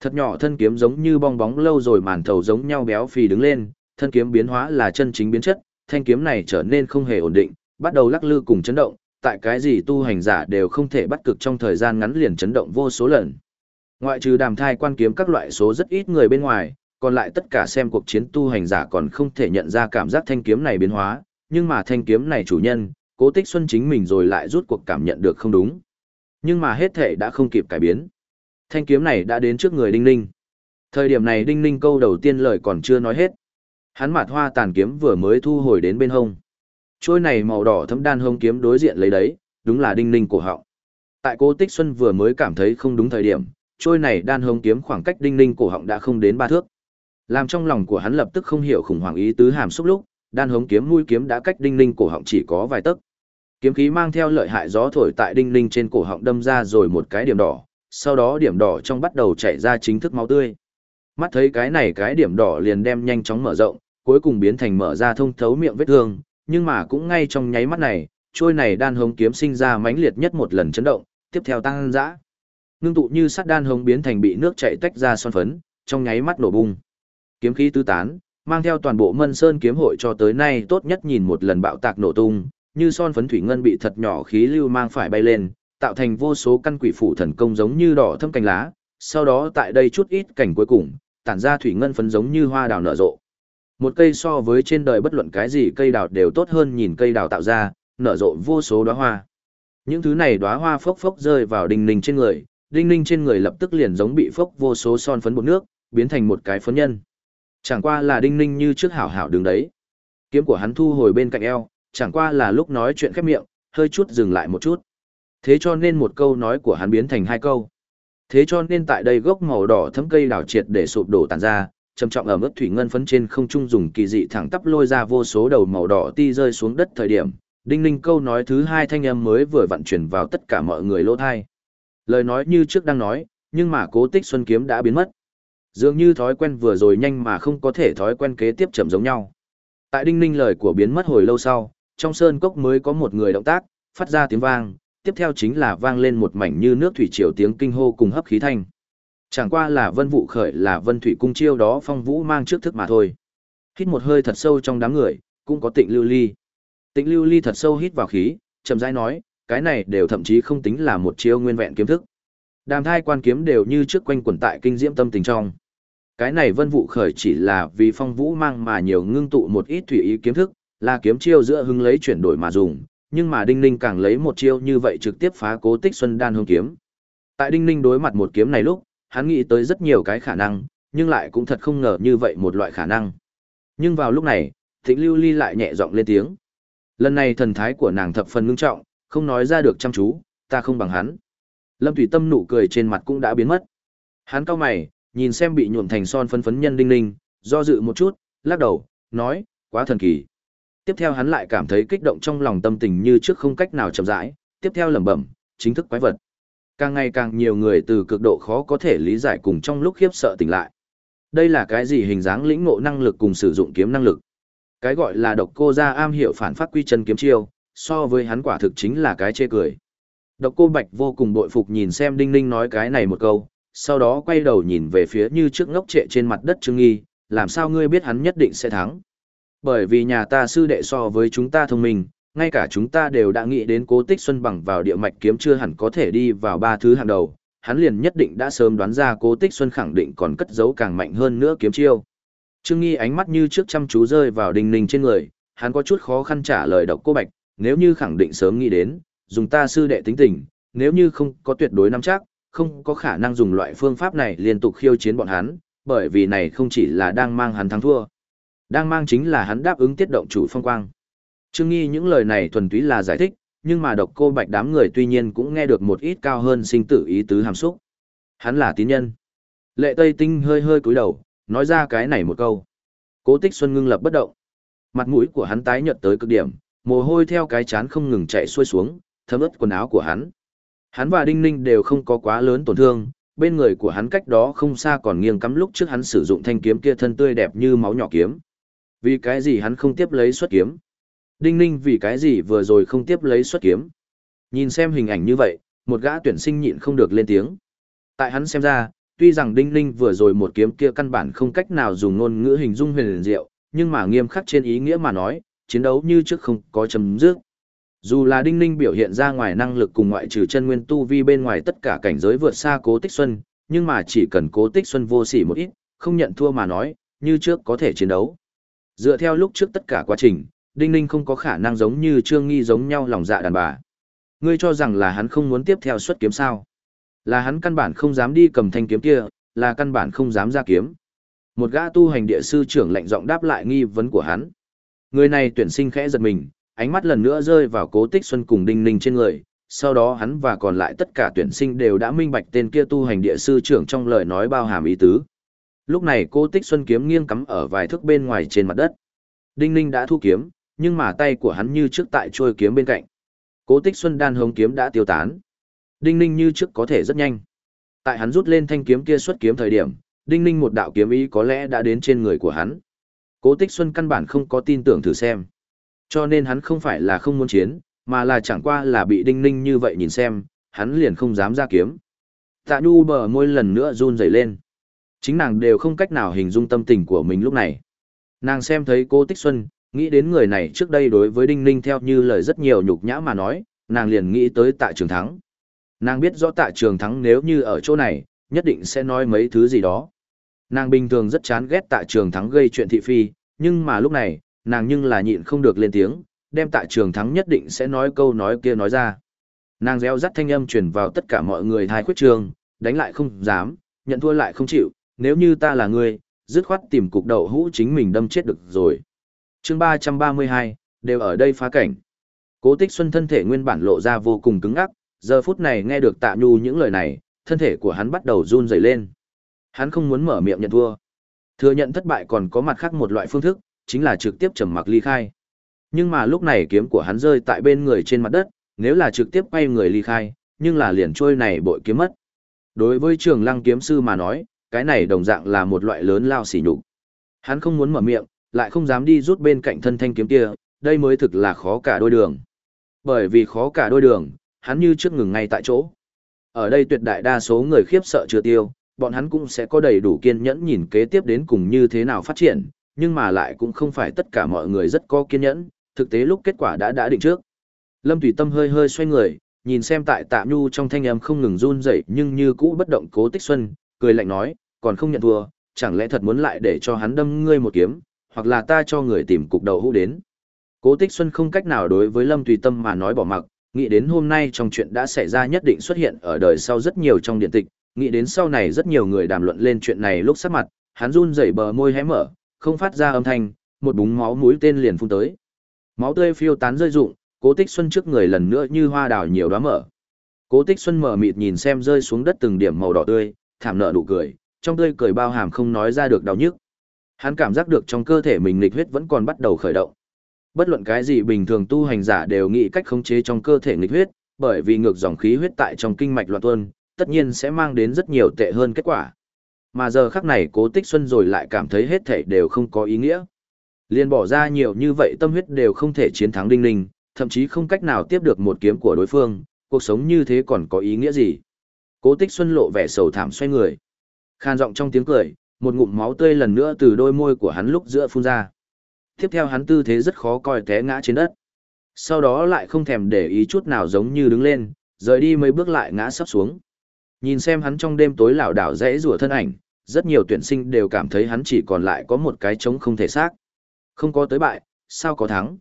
Thật nhỏ thân kiếm giống như bong bóng lâu rồi màn thầu giống nhau béo phì đứng lên, thân kiếm biến hóa là chân chính biến chất, thanh kiếm này trở nên không hề ổn định, bắt đầu lắc lư cùng chấn động, tại cái gì tu hành giả đều không thể bắt cực trong thời gian ngắn liền chấn động vô số lần. Ngoại trừ đàm thai quan kiếm các loại số rất ít người bên ngoài, còn lại tất cả xem cuộc chiến tu hành giả còn không thể nhận ra cảm giác thanh kiếm này biến hóa, nhưng mà thanh kiếm này chủ nhân, cố tích xuân chính mình rồi lại rút cuộc cảm nhận được không đúng. Nhưng mà hết thể đã không kịp cải biến. Thanh kiếm này đã đến trước người Đinh Ninh. Thời điểm này Đinh Ninh câu đầu tiên lời còn chưa nói hết. Hắn mạt hoa tàn kiếm vừa mới thu hồi đến bên hông. Trôi này màu đỏ thấm đan hông kiếm đối diện lấy đấy, đúng là Đinh Ninh cổ họng. Tại Cố Tích Xuân vừa mới cảm thấy không đúng thời điểm, trôi này đan hông kiếm khoảng cách Đinh Ninh cổ họng đã không đến ba thước. Làm trong lòng của hắn lập tức không hiểu khủng hoảng ý tứ hàm xúc lúc, đan hống kiếm mũi kiếm đã cách Đinh Ninh cổ họng chỉ có vài tấc. Kiếm khí mang theo lợi hại gió thổi tại Đinh Ninh trên cổ họng đâm ra rồi một cái điểm đỏ, sau đó điểm đỏ trong bắt đầu chảy ra chính thức máu tươi. Mắt thấy cái này cái điểm đỏ liền đem nhanh chóng mở rộng, cuối cùng biến thành mở ra thông thấu miệng vết thương, nhưng mà cũng ngay trong nháy mắt này, trôi này đan hống kiếm sinh ra mãnh liệt nhất một lần chấn động, tiếp theo tăng dã. Nương tụ như sắt đan hống biến thành bị nước chảy tách ra son phấn, trong nháy mắt nổ bung. Kiếm khí tứ tán, mang theo toàn bộ Mân Sơn kiếm hội cho tới nay tốt nhất nhìn một lần bạo tạc nổ tung, như son phấn thủy ngân bị thật nhỏ khí lưu mang phải bay lên, tạo thành vô số căn quỷ phủ thần công giống như đỏ thâm cành lá, sau đó tại đây chút ít cảnh cuối cùng, tản ra thủy ngân phấn giống như hoa đào nở rộ. Một cây so với trên đời bất luận cái gì cây đào đều tốt hơn nhìn cây đào tạo ra, nở rộ vô số đóa hoa. Những thứ này đóa hoa phốc phốc rơi vào đinh ninh trên người, đinh ninh trên người lập tức liền giống bị phốc vô số son phấn bột nước, biến thành một cái phấn nhân. Chẳng qua là đinh ninh như trước hảo hảo đứng đấy. Kiếm của hắn thu hồi bên cạnh eo, chẳng qua là lúc nói chuyện khép miệng, hơi chút dừng lại một chút. Thế cho nên một câu nói của hắn biến thành hai câu. Thế cho nên tại đây gốc màu đỏ thấm cây đào triệt để sụp đổ tàn ra, trầm trọng ở mức thủy ngân phấn trên không trung dùng kỳ dị thẳng tắp lôi ra vô số đầu màu đỏ ti rơi xuống đất thời điểm. Đinh ninh câu nói thứ hai thanh âm mới vừa vận chuyển vào tất cả mọi người lỗ thai. Lời nói như trước đang nói, nhưng mà cố tích xuân kiếm đã biến mất. Dường như thói quen vừa rồi nhanh mà không có thể thói quen kế tiếp chậm giống nhau. Tại đinh ninh lời của biến mất hồi lâu sau, trong sơn cốc mới có một người động tác, phát ra tiếng vang, tiếp theo chính là vang lên một mảnh như nước thủy triều tiếng kinh hô cùng hấp khí thanh. Chẳng qua là vân vụ khởi là vân thủy cung chiêu đó phong vũ mang trước thức mà thôi. Hít một hơi thật sâu trong đám người, cũng có tịnh lưu ly. Tịnh lưu ly thật sâu hít vào khí, chậm rãi nói, cái này đều thậm chí không tính là một chiêu nguyên vẹn kiếm thức. Đàm thai quan kiếm đều như trước quanh quẩn tại kinh diễm tâm tình trong. Cái này vân vụ khởi chỉ là vì phong vũ mang mà nhiều ngưng tụ một ít thủy ý kiếm thức, là kiếm chiêu giữa hưng lấy chuyển đổi mà dùng, nhưng mà Đinh Ninh càng lấy một chiêu như vậy trực tiếp phá cố tích xuân đan hương kiếm. Tại Đinh Ninh đối mặt một kiếm này lúc, hắn nghĩ tới rất nhiều cái khả năng, nhưng lại cũng thật không ngờ như vậy một loại khả năng. Nhưng vào lúc này, Thịnh Lưu Ly lại nhẹ giọng lên tiếng. Lần này thần thái của nàng thập phần ngưng trọng, không nói ra được chăm chú, ta không bằng hắn. Lâm Thủy Tâm nụ cười trên mặt cũng đã biến mất. Hắn cau mày, nhìn xem bị nhuộm thành son phấn phấn nhân đinh ninh, do dự một chút, lắc đầu, nói, quá thần kỳ. Tiếp theo hắn lại cảm thấy kích động trong lòng tâm tình như trước không cách nào chậm rãi, tiếp theo lẩm bẩm, chính thức quái vật. Càng ngày càng nhiều người từ cực độ khó có thể lý giải cùng trong lúc khiếp sợ tỉnh lại. Đây là cái gì hình dáng lĩnh ngộ năng lực cùng sử dụng kiếm năng lực. Cái gọi là độc cô Ra am hiểu phản phát quy chân kiếm chiêu, so với hắn quả thực chính là cái chê cười. Độc cô Bạch vô cùng bội phục nhìn xem Đinh Ninh nói cái này một câu, sau đó quay đầu nhìn về phía như trước ngốc trệ trên mặt đất Trương Nghi, làm sao ngươi biết hắn nhất định sẽ thắng. Bởi vì nhà ta sư đệ so với chúng ta thông minh, ngay cả chúng ta đều đã nghĩ đến cố tích xuân bằng vào địa mạch kiếm chưa hẳn có thể đi vào ba thứ hàng đầu, hắn liền nhất định đã sớm đoán ra cố tích xuân khẳng định còn cất giấu càng mạnh hơn nữa kiếm chiêu. Trương Nghi ánh mắt như trước chăm chú rơi vào đình ninh trên người, hắn có chút khó khăn trả lời độc cô bạch, nếu như khẳng định sớm nghĩ đến, dùng ta sư đệ tính tình, nếu như không có tuyệt đối nắm chắc, không có khả năng dùng loại phương pháp này liên tục khiêu chiến bọn hắn, bởi vì này không chỉ là đang mang hắn thắng thua. Đang mang chính là hắn đáp ứng tiết động chủ phong quang. Trương Nghi những lời này thuần túy là giải thích, nhưng mà độc cô bạch đám người tuy nhiên cũng nghe được một ít cao hơn sinh tử ý tứ hàm xúc. Hắn là tín nhân. Lệ Tây Tinh hơi hơi cúi đầu, nói ra cái này một câu. Cố tích Xuân ngưng lập bất động. Mặt mũi của hắn tái nhợt tới cực điểm, mồ hôi theo cái chán không ngừng chạy xuôi xuống, thấm ướt quần áo của hắn. Hắn và Đinh Ninh đều không có quá lớn tổn thương, bên người của hắn cách đó không xa còn nghiêng cắm lúc trước hắn sử dụng thanh kiếm kia thân tươi đẹp như máu nhỏ kiếm. Vì cái gì hắn không tiếp lấy xuất kiếm? Đinh Ninh vì cái gì vừa rồi không tiếp lấy xuất kiếm? Nhìn xem hình ảnh như vậy, một gã tuyển sinh nhịn không được lên tiếng. Tại hắn xem ra, tuy rằng Đinh Ninh vừa rồi một kiếm kia căn bản không cách nào dùng ngôn ngữ hình dung huyền diệu, nhưng mà nghiêm khắc trên ý nghĩa mà nói, chiến đấu như trước không có chấm dứt. Dù là Đinh Ninh biểu hiện ra ngoài năng lực cùng ngoại trừ chân nguyên tu vi bên ngoài tất cả cảnh giới vượt xa Cố Tích Xuân, nhưng mà chỉ cần Cố Tích Xuân vô sỉ một ít, không nhận thua mà nói, như trước có thể chiến đấu. Dựa theo lúc trước tất cả quá trình, Đinh Ninh không có khả năng giống như Trương Nghi giống nhau lòng dạ đàn bà. Ngươi cho rằng là hắn không muốn tiếp theo xuất kiếm sao? Là hắn căn bản không dám đi cầm thanh kiếm kia, là căn bản không dám ra kiếm. Một gã tu hành địa sư trưởng lạnh giọng đáp lại nghi vấn của hắn. Người này tuyển sinh khẽ giật mình, ánh mắt lần nữa rơi vào cố tích xuân cùng đinh ninh trên người, sau đó hắn và còn lại tất cả tuyển sinh đều đã minh bạch tên kia tu hành địa sư trưởng trong lời nói bao hàm ý tứ. Lúc này cô tích xuân kiếm nghiêng cắm ở vài thước bên ngoài trên mặt đất. Đinh ninh đã thu kiếm, nhưng mà tay của hắn như trước tại trôi kiếm bên cạnh. Cố tích xuân đan hồng kiếm đã tiêu tán. Đinh ninh như trước có thể rất nhanh. Tại hắn rút lên thanh kiếm kia xuất kiếm thời điểm, đinh ninh một đạo kiếm ý có lẽ đã đến trên người của hắn. Cố tích xuân căn bản không có tin tưởng thử xem. Cho nên hắn không phải là không muốn chiến, mà là chẳng qua là bị đinh ninh như vậy nhìn xem, hắn liền không dám ra kiếm. Tạ Nhu bờ môi lần nữa run rẩy lên. Chính nàng đều không cách nào hình dung tâm tình của mình lúc này. Nàng xem thấy cô Tích Xuân, nghĩ đến người này trước đây đối với Đinh Ninh theo như lời rất nhiều nhục nhã mà nói, nàng liền nghĩ tới tạ trường thắng. Nàng biết rõ tạ trường thắng nếu như ở chỗ này, nhất định sẽ nói mấy thứ gì đó. Nàng bình thường rất chán ghét tạ trường thắng gây chuyện thị phi, nhưng mà lúc này, nàng nhưng là nhịn không được lên tiếng, đem tạ trường thắng nhất định sẽ nói câu nói kia nói ra. Nàng reo rắt thanh âm truyền vào tất cả mọi người thai khuyết trường, đánh lại không dám, nhận thua lại không chịu, nếu như ta là người, dứt khoát tìm cục đậu hũ chính mình đâm chết được rồi. chương 332, đều ở đây phá cảnh. Cố tích xuân thân thể nguyên bản lộ ra vô cùng cứng ắc, giờ phút này nghe được tạ nhu những lời này, thân thể của hắn bắt đầu run rẩy lên. Hắn không muốn mở miệng nhận thua. Thừa nhận thất bại còn có mặt khác một loại phương thức, chính là trực tiếp trầm mặc ly khai. Nhưng mà lúc này kiếm của hắn rơi tại bên người trên mặt đất, nếu là trực tiếp quay người ly khai, nhưng là liền trôi này bội kiếm mất. Đối với trường lăng kiếm sư mà nói, cái này đồng dạng là một loại lớn lao xỉ nhục. Hắn không muốn mở miệng, lại không dám đi rút bên cạnh thân thanh kiếm kia, đây mới thực là khó cả đôi đường. Bởi vì khó cả đôi đường, hắn như trước ngừng ngay tại chỗ. Ở đây tuyệt đại đa số người khiếp sợ chưa tiêu, bọn hắn cũng sẽ có đầy đủ kiên nhẫn nhìn kế tiếp đến cùng như thế nào phát triển, nhưng mà lại cũng không phải tất cả mọi người rất có kiên nhẫn, thực tế lúc kết quả đã đã định trước. Lâm Tùy Tâm hơi hơi xoay người, nhìn xem tại Tạ Nhu trong thanh âm không ngừng run rẩy nhưng như cũ bất động Cố Tích Xuân, cười lạnh nói, còn không nhận thua, chẳng lẽ thật muốn lại để cho hắn đâm ngươi một kiếm, hoặc là ta cho người tìm cục đầu hũ đến. Cố Tích Xuân không cách nào đối với Lâm Tùy Tâm mà nói bỏ mặc, nghĩ đến hôm nay trong chuyện đã xảy ra nhất định xuất hiện ở đời sau rất nhiều trong điện tịch, nghĩ đến sau này rất nhiều người đàm luận lên chuyện này lúc sắc mặt, hắn run rẩy bờ môi hé mở, không phát ra âm thanh, một búng máu mũi tên liền phun tới. Máu tươi phiêu tán rơi rụng, Cố Tích Xuân trước người lần nữa như hoa đào nhiều đóa mở. Cố Tích Xuân mở mịt nhìn xem rơi xuống đất từng điểm màu đỏ tươi, thảm nợ nụ cười, trong tươi cười bao hàm không nói ra được đau nhức. Hắn cảm giác được trong cơ thể mình nghịch huyết vẫn còn bắt đầu khởi động. Bất luận cái gì bình thường tu hành giả đều nghĩ cách khống chế trong cơ thể nghịch huyết, bởi vì ngược dòng khí huyết tại trong kinh mạch loạn tuôn, tất nhiên sẽ mang đến rất nhiều tệ hơn kết quả. Mà giờ khắc này Cố Tích Xuân rồi lại cảm thấy hết thảy đều không có ý nghĩa. Liên bỏ ra nhiều như vậy tâm huyết đều không thể chiến thắng Đinh Ninh, thậm chí không cách nào tiếp được một kiếm của đối phương, cuộc sống như thế còn có ý nghĩa gì? Cố Tích Xuân lộ vẻ sầu thảm xoay người. Khan giọng trong tiếng cười, một ngụm máu tươi lần nữa từ đôi môi của hắn lúc giữa phun ra. Tiếp theo hắn tư thế rất khó coi té ngã trên đất. Sau đó lại không thèm để ý chút nào giống như đứng lên, rời đi mấy bước lại ngã sắp xuống. Nhìn xem hắn trong đêm tối lảo đảo rẽ rùa thân ảnh, rất nhiều tuyển sinh đều cảm thấy hắn chỉ còn lại có một cái trống không thể xác. Không có tới bại, sao có thắng?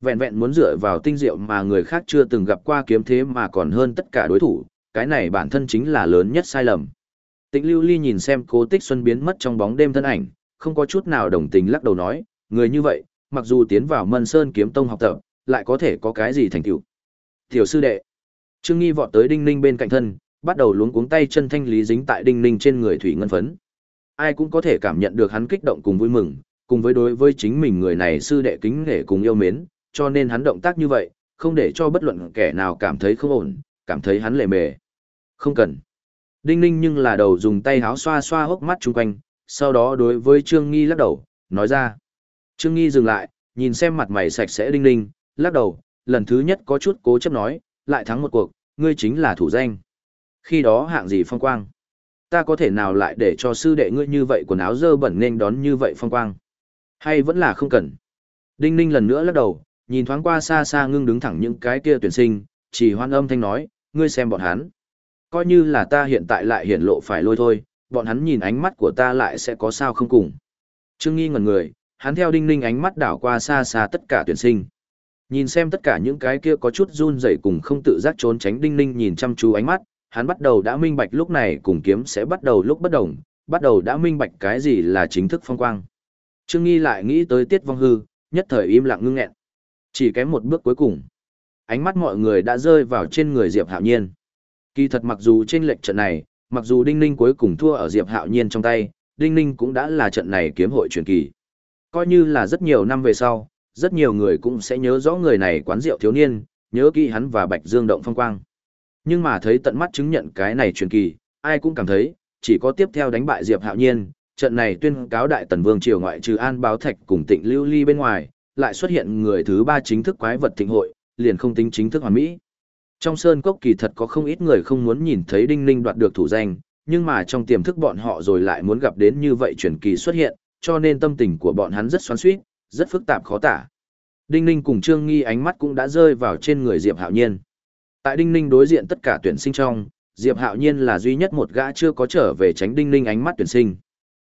Vẹn vẹn muốn dựa vào tinh diệu mà người khác chưa từng gặp qua kiếm thế mà còn hơn tất cả đối thủ, cái này bản thân chính là lớn nhất sai lầm. Tịnh Lưu Ly nhìn xem Cố Tích Xuân biến mất trong bóng đêm thân ảnh, không có chút nào đồng tình lắc đầu nói, người như vậy, mặc dù tiến vào Mân Sơn kiếm tông học tập, lại có thể có cái gì thành tựu. Tiểu sư đệ. Trương Nghi vọt tới Đinh Ninh bên cạnh thân, bắt đầu luống cuống tay chân thanh lý dính tại Đinh Ninh trên người thủy ngân phấn. Ai cũng có thể cảm nhận được hắn kích động cùng vui mừng, cùng với đối với chính mình người này sư đệ kính nể cùng yêu mến, cho nên hắn động tác như vậy, không để cho bất luận kẻ nào cảm thấy không ổn, cảm thấy hắn lề mề. Không cần. Đinh ninh nhưng là đầu dùng tay háo xoa xoa hốc mắt chung quanh, sau đó đối với Trương Nghi lắc đầu, nói ra. Trương Nghi dừng lại, nhìn xem mặt mày sạch sẽ đinh ninh, lắc đầu, lần thứ nhất có chút cố chấp nói, lại thắng một cuộc, ngươi chính là thủ danh. Khi đó hạng gì phong quang? Ta có thể nào lại để cho sư đệ ngươi như vậy quần áo dơ bẩn nên đón như vậy phong quang? Hay vẫn là không cần? Đinh ninh lần nữa lắc đầu, nhìn thoáng qua xa xa ngưng đứng thẳng những cái kia tuyển sinh, chỉ hoan âm thanh nói, ngươi xem bọn hắn. Coi như là ta hiện tại lại hiển lộ phải lôi thôi, bọn hắn nhìn ánh mắt của ta lại sẽ có sao không cùng. Trương Nghi ngẩn người, hắn theo đinh ninh ánh mắt đảo qua xa xa tất cả tuyển sinh. Nhìn xem tất cả những cái kia có chút run rẩy cùng không tự giác trốn tránh đinh ninh nhìn chăm chú ánh mắt, hắn bắt đầu đã minh bạch lúc này cùng kiếm sẽ bắt đầu lúc bất đồng, bắt đầu đã minh bạch cái gì là chính thức phong quang. Trương Nghi lại nghĩ tới tiết vong hư, nhất thời im lặng ngưng nghẹn. Chỉ kém một bước cuối cùng. Ánh mắt mọi người đã rơi vào trên người Diệp Hạo Nhiên. Kỳ thật mặc dù trên lệnh trận này, mặc dù Đinh Ninh cuối cùng thua ở Diệp Hạo Nhiên trong tay, Đinh Ninh cũng đã là trận này kiếm hội truyền kỳ. Coi như là rất nhiều năm về sau, rất nhiều người cũng sẽ nhớ rõ người này quán rượu thiếu niên, nhớ kỹ hắn và Bạch Dương động phong quang. Nhưng mà thấy tận mắt chứng nhận cái này truyền kỳ, ai cũng cảm thấy, chỉ có tiếp theo đánh bại Diệp Hạo Nhiên, trận này tuyên cáo đại tần vương triều ngoại trừ An Báo Thạch cùng Tịnh Lưu Ly bên ngoài, lại xuất hiện người thứ ba chính thức quái vật thịnh hội, liền không tính chính thức hoàn mỹ. Trong sơn cốc kỳ thật có không ít người không muốn nhìn thấy Đinh Ninh đoạt được thủ danh, nhưng mà trong tiềm thức bọn họ rồi lại muốn gặp đến như vậy truyền kỳ xuất hiện, cho nên tâm tình của bọn hắn rất xoắn xuýt, rất phức tạp khó tả. Đinh Ninh cùng Trương Nghi ánh mắt cũng đã rơi vào trên người Diệp Hạo Nhiên. Tại Đinh Ninh đối diện tất cả tuyển sinh trong, Diệp Hạo Nhiên là duy nhất một gã chưa có trở về tránh Đinh Ninh ánh mắt tuyển sinh.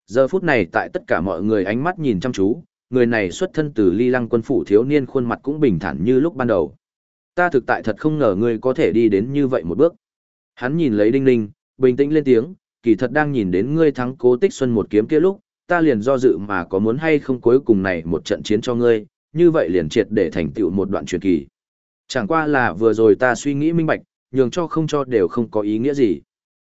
Giờ phút này tại tất cả mọi người ánh mắt nhìn chăm chú, người này xuất thân từ Ly Lăng quân phủ thiếu niên khuôn mặt cũng bình thản như lúc ban đầu. Ta thực tại thật không ngờ ngươi có thể đi đến như vậy một bước. Hắn nhìn lấy Đinh Ninh, bình tĩnh lên tiếng, kỳ thật đang nhìn đến ngươi thắng Cố Tích Xuân một kiếm kia lúc, ta liền do dự mà có muốn hay không cuối cùng này một trận chiến cho ngươi, như vậy liền triệt để thành tựu một đoạn truyền kỳ. Chẳng qua là vừa rồi ta suy nghĩ minh bạch, nhường cho không cho đều không có ý nghĩa gì.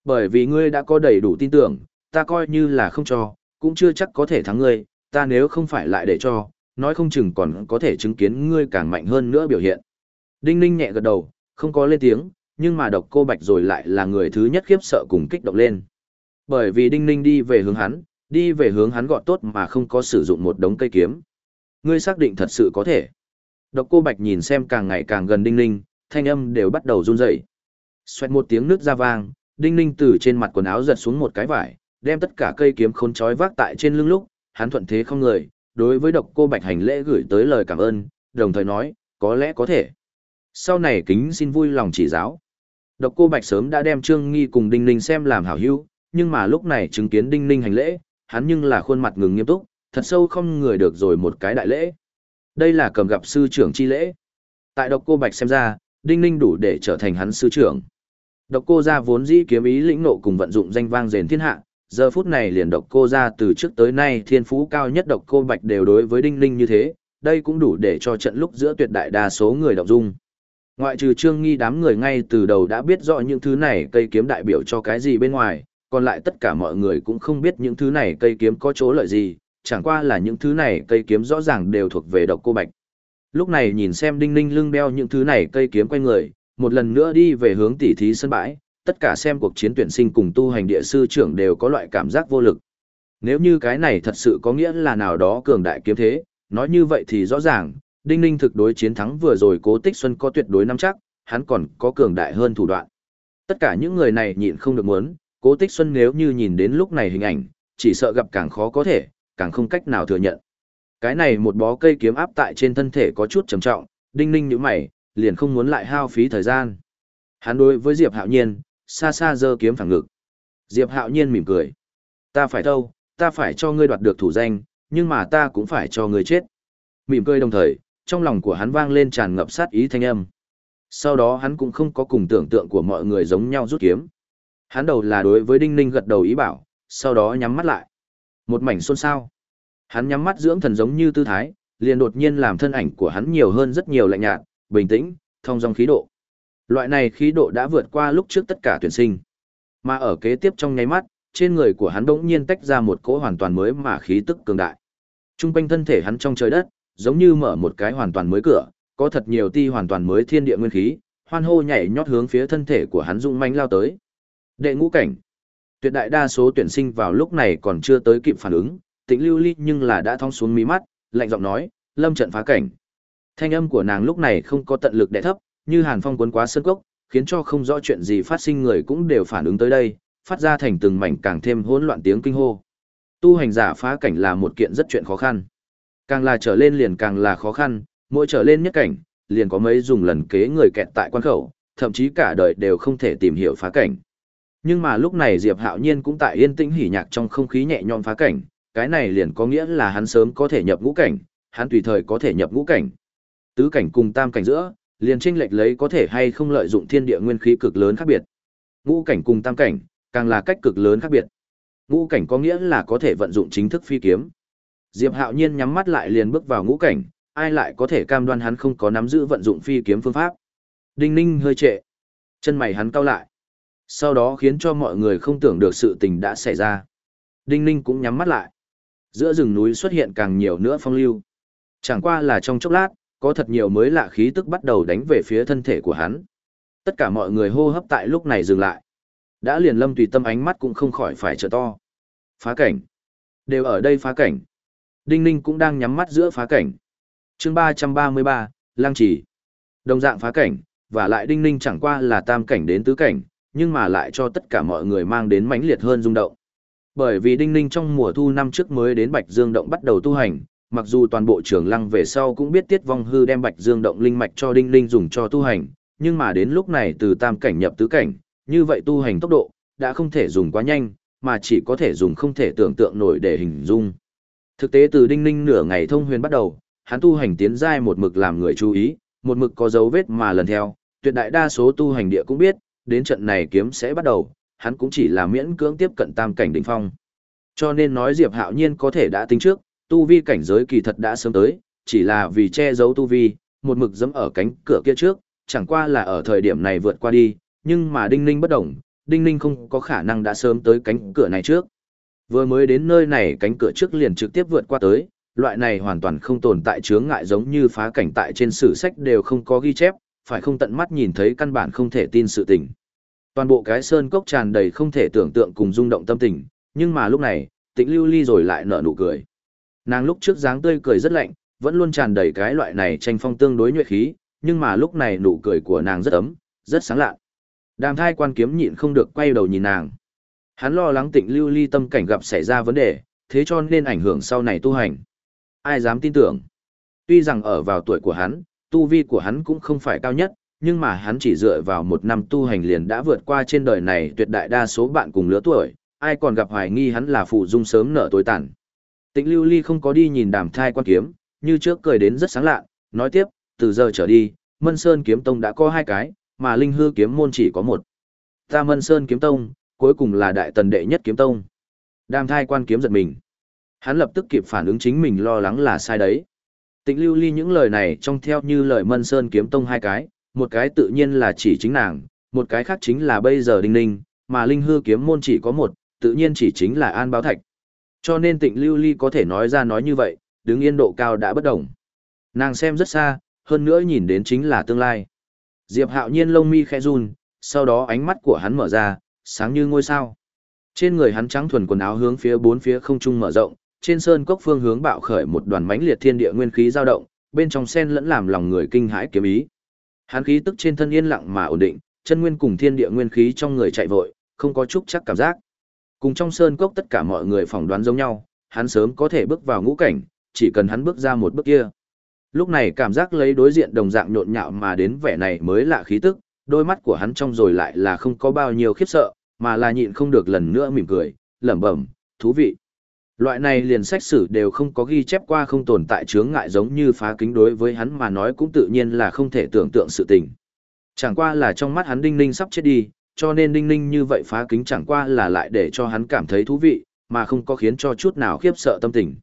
Bởi vì ngươi đã có đầy đủ tin tưởng, ta coi như là không cho, cũng chưa chắc có thể thắng ngươi, ta nếu không phải lại để cho, nói không chừng còn có thể chứng kiến ngươi càng mạnh hơn nữa biểu hiện. Đinh Ninh nhẹ gật đầu, không có lên tiếng, nhưng mà độc cô Bạch rồi lại là người thứ nhất khiếp sợ cùng kích động lên. Bởi vì Đinh Ninh đi về hướng hắn, đi về hướng hắn gọn tốt mà không có sử dụng một đống cây kiếm. Ngươi xác định thật sự có thể. Độc cô Bạch nhìn xem càng ngày càng gần Đinh Ninh, thanh âm đều bắt đầu run rẩy. Xoẹt một tiếng nước ra vang, Đinh Ninh từ trên mặt quần áo giật xuống một cái vải, đem tất cả cây kiếm khốn trói vác tại trên lưng lúc, hắn thuận thế không người, đối với độc cô Bạch hành lễ gửi tới lời cảm ơn, đồng thời nói, có lẽ có thể. Sau này kính xin vui lòng chỉ giáo. Độc cô Bạch sớm đã đem Trương Nghi cùng Đinh Ninh xem làm hảo hữu, nhưng mà lúc này chứng kiến Đinh Ninh hành lễ, hắn nhưng là khuôn mặt ngừng nghiêm túc, thật sâu không người được rồi một cái đại lễ. Đây là cầm gặp sư trưởng chi lễ. Tại độc cô Bạch xem ra, Đinh Ninh đủ để trở thành hắn sư trưởng. Độc cô gia vốn dĩ kiếm ý lĩnh nộ cùng vận dụng danh vang rền thiên hạ, giờ phút này liền độc cô gia từ trước tới nay thiên phú cao nhất độc cô Bạch đều đối với Đinh Ninh như thế, đây cũng đủ để cho trận lúc giữa tuyệt đại đa số người động dung. Ngoại trừ Trương Nghi đám người ngay từ đầu đã biết rõ những thứ này cây kiếm đại biểu cho cái gì bên ngoài, còn lại tất cả mọi người cũng không biết những thứ này cây kiếm có chỗ lợi gì, chẳng qua là những thứ này cây kiếm rõ ràng đều thuộc về độc cô bạch. Lúc này nhìn xem đinh ninh lưng đeo những thứ này cây kiếm quanh người, một lần nữa đi về hướng tỉ thí sân bãi, tất cả xem cuộc chiến tuyển sinh cùng tu hành địa sư trưởng đều có loại cảm giác vô lực. Nếu như cái này thật sự có nghĩa là nào đó cường đại kiếm thế, nói như vậy thì rõ ràng, Đinh Ninh thực đối chiến thắng vừa rồi Cố Tích Xuân có tuyệt đối nắm chắc, hắn còn có cường đại hơn thủ đoạn. Tất cả những người này nhịn không được muốn, Cố Tích Xuân nếu như nhìn đến lúc này hình ảnh, chỉ sợ gặp càng khó có thể, càng không cách nào thừa nhận. Cái này một bó cây kiếm áp tại trên thân thể có chút trầm trọng, Đinh Ninh nhíu mày, liền không muốn lại hao phí thời gian. Hắn đối với Diệp Hạo Nhiên, xa xa giơ kiếm phẳng ngực. Diệp Hạo Nhiên mỉm cười. Ta phải đâu, ta phải cho ngươi đoạt được thủ danh, nhưng mà ta cũng phải cho ngươi chết. Mỉm cười đồng thời, trong lòng của hắn vang lên tràn ngập sát ý thanh âm. Sau đó hắn cũng không có cùng tưởng tượng của mọi người giống nhau rút kiếm. Hắn đầu là đối với Đinh Ninh gật đầu ý bảo, sau đó nhắm mắt lại. Một mảnh xôn xao. Hắn nhắm mắt dưỡng thần giống như tư thái, liền đột nhiên làm thân ảnh của hắn nhiều hơn rất nhiều lạnh nhạt, bình tĩnh, thông dong khí độ. Loại này khí độ đã vượt qua lúc trước tất cả tuyển sinh. Mà ở kế tiếp trong nháy mắt, trên người của hắn bỗng nhiên tách ra một cỗ hoàn toàn mới mà khí tức cường đại. Trung quanh thân thể hắn trong trời đất, giống như mở một cái hoàn toàn mới cửa, có thật nhiều ti hoàn toàn mới thiên địa nguyên khí, hoan hô nhảy nhót hướng phía thân thể của hắn dũng manh lao tới. Đệ ngũ cảnh. Tuyệt đại đa số tuyển sinh vào lúc này còn chưa tới kịp phản ứng, Tĩnh Lưu Ly nhưng là đã thong xuống mí mắt, lạnh giọng nói, "Lâm trận phá cảnh." Thanh âm của nàng lúc này không có tận lực đè thấp, như hàn phong cuốn quá sơn cốc, khiến cho không rõ chuyện gì phát sinh người cũng đều phản ứng tới đây, phát ra thành từng mảnh càng thêm hỗn loạn tiếng kinh hô. Tu hành giả phá cảnh là một kiện rất chuyện khó khăn. Càng là trở lên liền càng là khó khăn, mỗi trở lên nhất cảnh, liền có mấy dùng lần kế người kẹt tại quan khẩu, thậm chí cả đời đều không thể tìm hiểu phá cảnh. Nhưng mà lúc này Diệp Hạo Nhiên cũng tại yên tĩnh hỉ nhạc trong không khí nhẹ nhõm phá cảnh, cái này liền có nghĩa là hắn sớm có thể nhập ngũ cảnh, hắn tùy thời có thể nhập ngũ cảnh. Tứ cảnh cùng tam cảnh giữa, liền tranh lệch lấy có thể hay không lợi dụng thiên địa nguyên khí cực lớn khác biệt. Ngũ cảnh cùng tam cảnh, càng là cách cực lớn khác biệt. Ngũ cảnh có nghĩa là có thể vận dụng chính thức phi kiếm. Diệp Hạo Nhiên nhắm mắt lại liền bước vào ngũ cảnh, ai lại có thể cam đoan hắn không có nắm giữ vận dụng phi kiếm phương pháp. Đinh Ninh hơi trệ, chân mày hắn cau lại. Sau đó khiến cho mọi người không tưởng được sự tình đã xảy ra. Đinh Ninh cũng nhắm mắt lại. Giữa rừng núi xuất hiện càng nhiều nữa phong lưu. Chẳng qua là trong chốc lát, có thật nhiều mới lạ khí tức bắt đầu đánh về phía thân thể của hắn. Tất cả mọi người hô hấp tại lúc này dừng lại. Đã liền lâm tùy tâm ánh mắt cũng không khỏi phải trợ to. Phá cảnh. Đều ở đây phá cảnh. Đinh Ninh cũng đang nhắm mắt giữa phá cảnh. chương ba ba mươi ba, Lang Chỉ. Đồng dạng phá cảnh, và lại Đinh Ninh chẳng qua là tam cảnh đến tứ cảnh, nhưng mà lại cho tất cả mọi người mang đến mãnh liệt hơn rung động. Bởi vì Đinh Ninh trong mùa thu năm trước mới đến Bạch Dương Động bắt đầu tu hành, mặc dù toàn bộ trường lăng về sau cũng biết Tiết Vong Hư đem Bạch Dương Động linh mạch cho Đinh Ninh dùng cho tu hành, nhưng mà đến lúc này từ tam cảnh nhập tứ cảnh, như vậy tu hành tốc độ đã không thể dùng quá nhanh, mà chỉ có thể dùng không thể tưởng tượng nổi để hình dung. Thực tế từ Đinh Ninh nửa ngày thông huyền bắt đầu, hắn tu hành tiến giai một mực làm người chú ý, một mực có dấu vết mà lần theo, tuyệt đại đa số tu hành địa cũng biết, đến trận này kiếm sẽ bắt đầu, hắn cũng chỉ là miễn cưỡng tiếp cận tam cảnh đỉnh phong. Cho nên nói Diệp Hạo Nhiên có thể đã tính trước, tu vi cảnh giới kỳ thật đã sớm tới, chỉ là vì che giấu tu vi, một mực dẫm ở cánh cửa kia trước, chẳng qua là ở thời điểm này vượt qua đi, nhưng mà Đinh Ninh bất động, Đinh Ninh không có khả năng đã sớm tới cánh cửa này trước. Vừa mới đến nơi này cánh cửa trước liền trực tiếp vượt qua tới, loại này hoàn toàn không tồn tại chướng ngại giống như phá cảnh tại trên sử sách đều không có ghi chép, phải không tận mắt nhìn thấy căn bản không thể tin sự tình. Toàn bộ cái sơn cốc tràn đầy không thể tưởng tượng cùng rung động tâm tình, nhưng mà lúc này, tĩnh lưu ly rồi lại nở nụ cười. Nàng lúc trước dáng tươi cười rất lạnh, vẫn luôn tràn đầy cái loại này tranh phong tương đối nhuệ khí, nhưng mà lúc này nụ cười của nàng rất ấm, rất sáng lạ. Đàm thai quan kiếm nhịn không được quay đầu nhìn nàng. Hắn lo lắng tịnh lưu ly tâm cảnh gặp xảy ra vấn đề, thế cho nên ảnh hưởng sau này tu hành. Ai dám tin tưởng? Tuy rằng ở vào tuổi của hắn, tu vi của hắn cũng không phải cao nhất, nhưng mà hắn chỉ dựa vào một năm tu hành liền đã vượt qua trên đời này tuyệt đại đa số bạn cùng lứa tuổi, ai còn gặp hoài nghi hắn là phụ dung sớm nở tối tàn. Tịnh lưu ly không có đi nhìn đàm thai quan kiếm, như trước cười đến rất sáng lạ, nói tiếp, từ giờ trở đi, Mân Sơn kiếm tông đã có hai cái, mà Linh Hư kiếm môn chỉ có một. Ta Mân Sơn kiếm tông, cuối cùng là đại tần đệ nhất kiếm tông. Đàm thai quan kiếm giật mình. Hắn lập tức kịp phản ứng chính mình lo lắng là sai đấy. Tịnh lưu ly những lời này trong theo như lời Mân Sơn kiếm tông hai cái, một cái tự nhiên là chỉ chính nàng, một cái khác chính là bây giờ đinh ninh, mà linh hư kiếm môn chỉ có một, tự nhiên chỉ chính là an báo thạch. Cho nên tịnh lưu ly có thể nói ra nói như vậy, đứng yên độ cao đã bất động. Nàng xem rất xa, hơn nữa nhìn đến chính là tương lai. Diệp hạo nhiên lông mi khẽ run, sau đó ánh mắt của hắn mở ra, sáng như ngôi sao. Trên người hắn trắng thuần quần áo hướng phía bốn phía không trung mở rộng, trên sơn cốc phương hướng bạo khởi một đoàn mãnh liệt thiên địa nguyên khí dao động, bên trong sen lẫn làm lòng người kinh hãi kiếm ý. Hắn khí tức trên thân yên lặng mà ổn định, chân nguyên cùng thiên địa nguyên khí trong người chạy vội, không có chút chắc cảm giác. Cùng trong sơn cốc tất cả mọi người phỏng đoán giống nhau, hắn sớm có thể bước vào ngũ cảnh, chỉ cần hắn bước ra một bước kia. Lúc này cảm giác lấy đối diện đồng dạng nhộn nhạo mà đến vẻ này mới lạ khí tức, đôi mắt của hắn trong rồi lại là không có bao nhiêu khiếp sợ, mà là nhịn không được lần nữa mỉm cười, lẩm bẩm, thú vị. Loại này liền sách sử đều không có ghi chép qua không tồn tại chướng ngại giống như phá kính đối với hắn mà nói cũng tự nhiên là không thể tưởng tượng sự tình. Chẳng qua là trong mắt hắn đinh ninh sắp chết đi, cho nên đinh ninh như vậy phá kính chẳng qua là lại để cho hắn cảm thấy thú vị, mà không có khiến cho chút nào khiếp sợ tâm tình.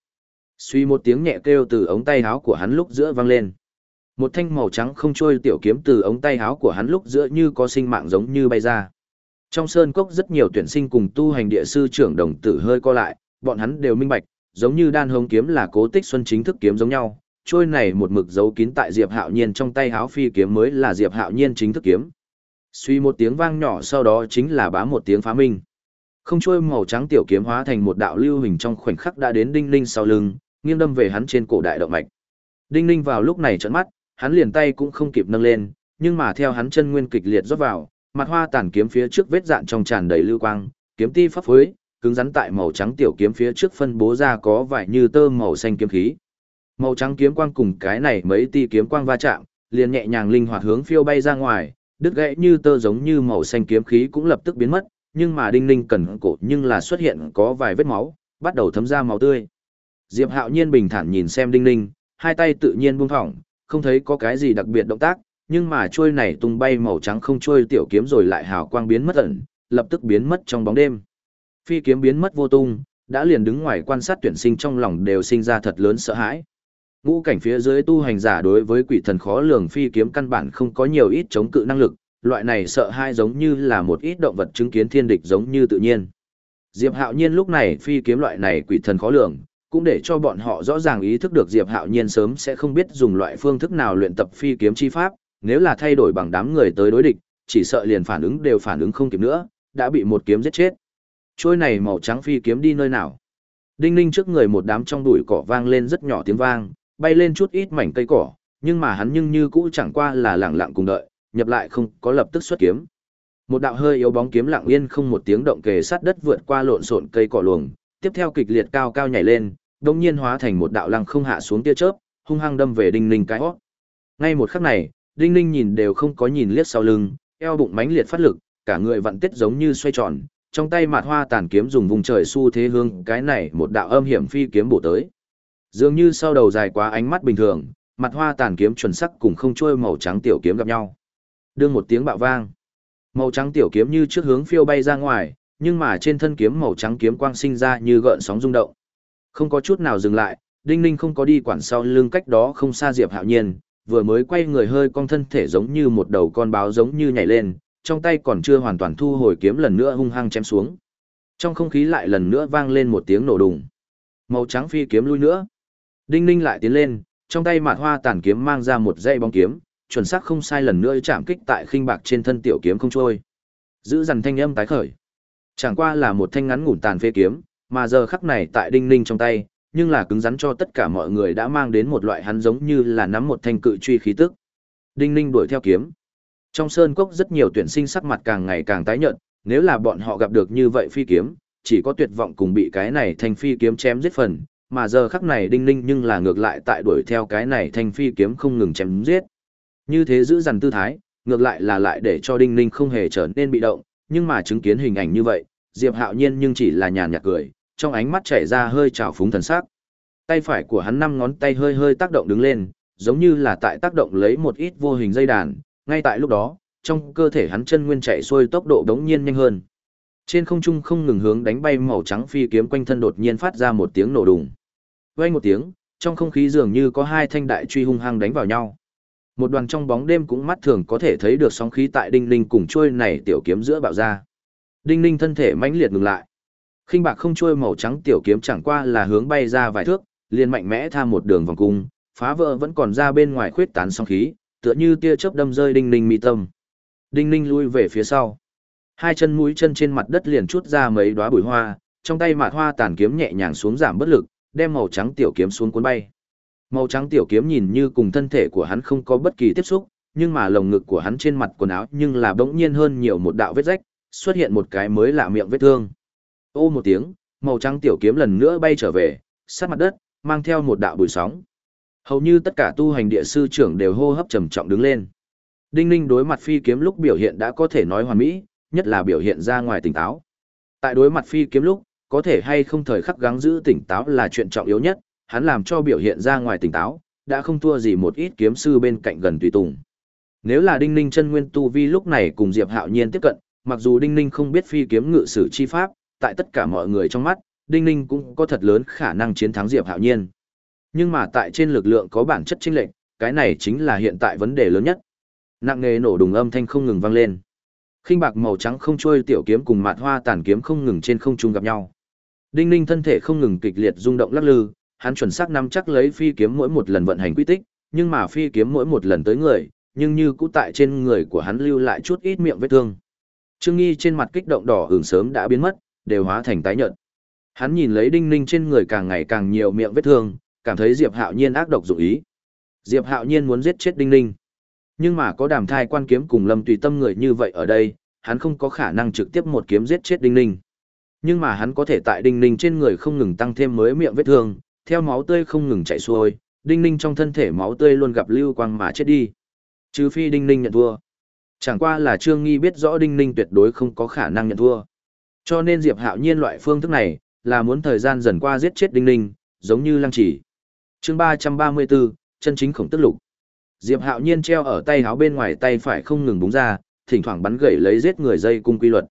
Suy một tiếng nhẹ kêu từ ống tay áo của hắn lúc giữa vang lên. Một thanh màu trắng không trôi tiểu kiếm từ ống tay áo của hắn lúc giữa như có sinh mạng giống như bay ra. Trong sơn cốc rất nhiều tuyển sinh cùng tu hành địa sư trưởng đồng tử hơi co lại, bọn hắn đều minh bạch, giống như đan hồng kiếm là cố tích xuân chính thức kiếm giống nhau, trôi này một mực giấu kín tại Diệp Hạo Nhiên trong tay háo phi kiếm mới là Diệp Hạo Nhiên chính thức kiếm. Suy một tiếng vang nhỏ sau đó chính là bá một tiếng phá minh. Không trôi màu trắng tiểu kiếm hóa thành một đạo lưu hình trong khoảnh khắc đã đến Đinh Ninh sau lưng, nghiêng đâm về hắn trên cổ đại động mạch. Đinh Ninh vào lúc này trợn mắt, hắn liền tay cũng không kịp nâng lên, nhưng mà theo hắn chân nguyên kịch liệt rót vào, mặt hoa tản kiếm phía trước vết dạn trong tràn đầy lưu quang, kiếm ti pháp phối, cứng rắn tại màu trắng tiểu kiếm phía trước phân bố ra có vải như tơ màu xanh kiếm khí. Màu trắng kiếm quang cùng cái này mấy ti kiếm quang va chạm, liền nhẹ nhàng linh hoạt hướng phiêu bay ra ngoài, đứt gãy như tơ giống như màu xanh kiếm khí cũng lập tức biến mất, nhưng mà đinh ninh cần cổ nhưng là xuất hiện có vài vết máu, bắt đầu thấm ra máu tươi. Diệp Hạo Nhiên bình thản nhìn xem đinh ninh, hai tay tự nhiên buông thõng, không thấy có cái gì đặc biệt động tác, nhưng mà trôi này tung bay màu trắng không trôi tiểu kiếm rồi lại hào quang biến mất ẩn, lập tức biến mất trong bóng đêm. Phi kiếm biến mất vô tung, đã liền đứng ngoài quan sát tuyển sinh trong lòng đều sinh ra thật lớn sợ hãi. Ngũ cảnh phía dưới tu hành giả đối với quỷ thần khó lường phi kiếm căn bản không có nhiều ít chống cự năng lực, loại này sợ hãi giống như là một ít động vật chứng kiến thiên địch giống như tự nhiên. Diệp Hạo Nhiên lúc này phi kiếm loại này quỷ thần khó lường, cũng để cho bọn họ rõ ràng ý thức được Diệp Hạo Nhiên sớm sẽ không biết dùng loại phương thức nào luyện tập phi kiếm chi pháp, nếu là thay đổi bằng đám người tới đối địch, chỉ sợ liền phản ứng đều phản ứng không kịp nữa, đã bị một kiếm giết chết. Trôi này màu trắng phi kiếm đi nơi nào? Đinh ninh trước người một đám trong bụi cỏ vang lên rất nhỏ tiếng vang, bay lên chút ít mảnh cây cỏ, nhưng mà hắn nhưng như cũ chẳng qua là lẳng lặng cùng đợi, nhập lại không có lập tức xuất kiếm. Một đạo hơi yếu bóng kiếm lặng yên không một tiếng động kề sát đất vượt qua lộn xộn cây cỏ luồng, tiếp theo kịch liệt cao cao nhảy lên, đông nhiên hóa thành một đạo lăng không hạ xuống tia chớp, hung hăng đâm về đinh ninh cái hót. Ngay một khắc này, đinh ninh nhìn đều không có nhìn liếc sau lưng, eo bụng mãnh liệt phát lực, cả người vặn tiết giống như xoay tròn, trong tay mạt hoa tàn kiếm dùng vùng trời xu thế hương cái này một đạo âm hiểm phi kiếm bổ tới. Dường như sau đầu dài quá ánh mắt bình thường, mặt hoa tàn kiếm chuẩn sắc cùng không trôi màu trắng tiểu kiếm gặp nhau. Đương một tiếng bạo vang. Màu trắng tiểu kiếm như trước hướng phiêu bay ra ngoài, nhưng mà trên thân kiếm màu trắng kiếm quang sinh ra như gợn sóng rung động. Không có chút nào dừng lại, Đinh Ninh không có đi quản sau lưng cách đó không xa Diệp Hạo Nhiên, vừa mới quay người hơi cong thân thể giống như một đầu con báo giống như nhảy lên, trong tay còn chưa hoàn toàn thu hồi kiếm lần nữa hung hăng chém xuống. Trong không khí lại lần nữa vang lên một tiếng nổ đùng. Màu trắng phi kiếm lui nữa. Đinh Ninh lại tiến lên, trong tay mạt hoa tàn kiếm mang ra một dây bóng kiếm, chuẩn xác không sai lần nữa chạm kích tại khinh bạc trên thân tiểu kiếm không trôi. Giữ dằn thanh âm tái khởi. Chẳng qua là một thanh ngắn ngủn tàn phế kiếm, mà giờ khắc này tại Đinh Ninh trong tay, nhưng là cứng rắn cho tất cả mọi người đã mang đến một loại hắn giống như là nắm một thanh cự truy khí tức. Đinh Ninh đuổi theo kiếm. Trong sơn cốc rất nhiều tuyển sinh sắc mặt càng ngày càng tái nhợt, nếu là bọn họ gặp được như vậy phi kiếm, chỉ có tuyệt vọng cùng bị cái này thanh phi kiếm chém giết phần, mà giờ khắc này đinh ninh nhưng là ngược lại tại đuổi theo cái này thanh phi kiếm không ngừng chém giết. Như thế giữ dằn tư thái, ngược lại là lại để cho đinh ninh không hề trở nên bị động, nhưng mà chứng kiến hình ảnh như vậy, Diệp Hạo Nhiên nhưng chỉ là nhàn nhạt cười, trong ánh mắt chảy ra hơi trào phúng thần sắc. Tay phải của hắn năm ngón tay hơi hơi tác động đứng lên, giống như là tại tác động lấy một ít vô hình dây đàn, ngay tại lúc đó, trong cơ thể hắn chân nguyên chạy xuôi tốc độ đống nhiên nhanh hơn. Trên không trung không ngừng hướng đánh bay màu trắng phi kiếm quanh thân đột nhiên phát ra một tiếng nổ đùng. Vang một tiếng, trong không khí dường như có hai thanh đại truy hung hăng đánh vào nhau. Một đoàn trong bóng đêm cũng mắt thường có thể thấy được sóng khí tại Đinh Ninh cùng trôi này tiểu kiếm giữa bạo ra. Đinh Ninh thân thể mãnh liệt ngừng lại. Khinh bạc không trôi màu trắng tiểu kiếm chẳng qua là hướng bay ra vài thước, liền mạnh mẽ tha một đường vòng cung, phá vỡ vẫn còn ra bên ngoài khuyết tán sóng khí, tựa như tia chớp đâm rơi Đinh Ninh mi tâm. Đinh Ninh lui về phía sau. Hai chân mũi chân trên mặt đất liền chút ra mấy đóa bụi hoa, trong tay mạt hoa tàn kiếm nhẹ nhàng xuống giảm bất lực, đem màu trắng tiểu kiếm xuống cuốn bay. Màu trắng tiểu kiếm nhìn như cùng thân thể của hắn không có bất kỳ tiếp xúc, nhưng mà lồng ngực của hắn trên mặt quần áo nhưng là bỗng nhiên hơn nhiều một đạo vết rách, xuất hiện một cái mới lạ miệng vết thương. Ô một tiếng, màu trắng tiểu kiếm lần nữa bay trở về, sát mặt đất, mang theo một đạo bụi sóng. Hầu như tất cả tu hành địa sư trưởng đều hô hấp trầm trọng đứng lên. Đinh Ninh đối mặt phi kiếm lúc biểu hiện đã có thể nói hoàn mỹ, nhất là biểu hiện ra ngoài tỉnh táo. Tại đối mặt phi kiếm lúc, có thể hay không thời khắc gắng giữ tỉnh táo là chuyện trọng yếu nhất, hắn làm cho biểu hiện ra ngoài tỉnh táo, đã không thua gì một ít kiếm sư bên cạnh gần tùy tùng. Nếu là Đinh Ninh chân nguyên tu vi lúc này cùng Diệp Hạo Nhiên tiếp cận, mặc dù Đinh Ninh không biết phi kiếm ngự sử chi pháp, tại tất cả mọi người trong mắt, Đinh Ninh cũng có thật lớn khả năng chiến thắng Diệp Hạo Nhiên. Nhưng mà tại trên lực lượng có bản chất chênh lệch, cái này chính là hiện tại vấn đề lớn nhất. Nặng nề nổ đùng âm thanh không ngừng vang lên. Khinh bạc màu trắng không trôi tiểu kiếm cùng mạt hoa tàn kiếm không ngừng trên không trung gặp nhau. Đinh Ninh thân thể không ngừng kịch liệt rung động lắc lư, hắn chuẩn xác nắm chắc lấy phi kiếm mỗi một lần vận hành quy tích, nhưng mà phi kiếm mỗi một lần tới người, nhưng như cũ tại trên người của hắn lưu lại chút ít miệng vết thương. Trương Nghi trên mặt kích động đỏ ửng sớm đã biến mất, đều hóa thành tái nhợt. Hắn nhìn lấy Đinh Ninh trên người càng ngày càng nhiều miệng vết thương, cảm thấy Diệp Hạo Nhiên ác độc dụng ý. Diệp Hạo Nhiên muốn giết chết Đinh Ninh. Nhưng mà có đàm thai quan kiếm cùng Lâm Tùy Tâm người như vậy ở đây, hắn không có khả năng trực tiếp một kiếm giết chết Đinh Ninh. Nhưng mà hắn có thể tại Đinh Ninh trên người không ngừng tăng thêm mới miệng vết thương, theo máu tươi không ngừng chảy xuôi, Đinh Ninh trong thân thể máu tươi luôn gặp lưu quang mà chết đi. Trừ phi Đinh Ninh nhận thua. Chẳng qua là Trương Nghi biết rõ Đinh Ninh tuyệt đối không có khả năng nhận thua. Cho nên Diệp Hạo Nhiên loại phương thức này, là muốn thời gian dần qua giết chết Đinh Ninh, giống như lăng chỉ. Chương ba ba mươi 334, chân chính khổng tức lục. Diệp Hạo Nhiên treo ở tay háo bên ngoài tay phải không ngừng búng ra, thỉnh thoảng bắn gậy lấy giết người dây cung quy luật.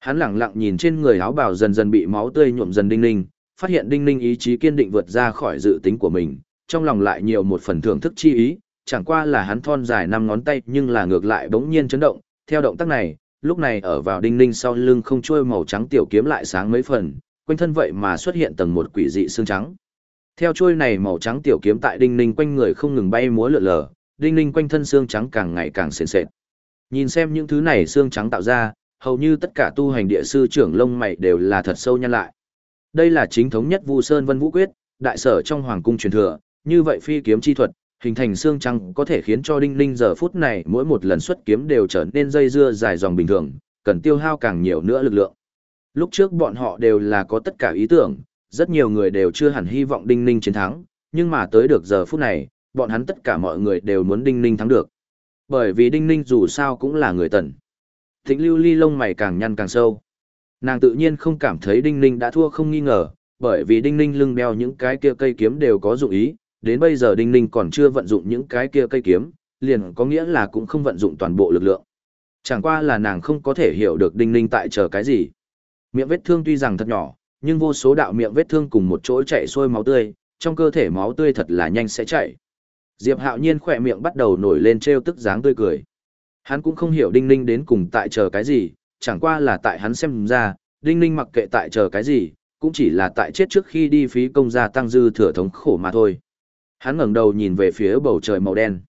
Hắn lẳng lặng nhìn trên người háo bảo dần dần bị máu tươi nhuộm dần đinh ninh, phát hiện đinh ninh ý chí kiên định vượt ra khỏi dự tính của mình, trong lòng lại nhiều một phần thưởng thức chi ý, chẳng qua là hắn thon dài năm ngón tay nhưng là ngược lại bỗng nhiên chấn động, theo động tác này, lúc này ở vào đinh ninh sau lưng không trôi màu trắng tiểu kiếm lại sáng mấy phần, quanh thân vậy mà xuất hiện tầng một quỷ dị xương trắng. Theo trôi này màu trắng tiểu kiếm tại đinh ninh quanh người không ngừng bay múa lượn lờ, đinh ninh quanh thân xương trắng càng ngày càng sền sệt. Nhìn xem những thứ này xương trắng tạo ra, hầu như tất cả tu hành địa sư trưởng lông mày đều là thật sâu nhăn lại. Đây là chính thống nhất Vu Sơn Vân Vũ Quyết, đại sở trong hoàng cung truyền thừa, như vậy phi kiếm chi thuật, hình thành xương trắng có thể khiến cho đinh linh giờ phút này mỗi một lần xuất kiếm đều trở nên dây dưa dài dòng bình thường, cần tiêu hao càng nhiều nữa lực lượng. Lúc trước bọn họ đều là có tất cả ý tưởng, rất nhiều người đều chưa hẳn hy vọng đinh ninh chiến thắng, nhưng mà tới được giờ phút này, bọn hắn tất cả mọi người đều muốn đinh ninh thắng được. Bởi vì đinh ninh dù sao cũng là người tần. Thịnh lưu ly lông mày càng nhăn càng sâu. Nàng tự nhiên không cảm thấy đinh ninh đã thua không nghi ngờ, bởi vì đinh ninh lưng đeo những cái kia cây kiếm đều có dụng ý, đến bây giờ đinh ninh còn chưa vận dụng những cái kia cây kiếm, liền có nghĩa là cũng không vận dụng toàn bộ lực lượng. Chẳng qua là nàng không có thể hiểu được đinh ninh tại chờ cái gì. Miệng vết thương tuy rằng thật nhỏ, nhưng vô số đạo miệng vết thương cùng một chỗ chạy xuôi máu tươi, trong cơ thể máu tươi thật là nhanh sẽ chạy. Diệp Hạo Nhiên khỏe miệng bắt đầu nổi lên trêu tức dáng tươi cười. Hắn cũng không hiểu Đinh Ninh đến cùng tại chờ cái gì, chẳng qua là tại hắn xem ra, Đinh Ninh mặc kệ tại chờ cái gì, cũng chỉ là tại chết trước khi đi phí công gia tăng dư thừa thống khổ mà thôi. Hắn ngẩng đầu nhìn về phía bầu trời màu đen.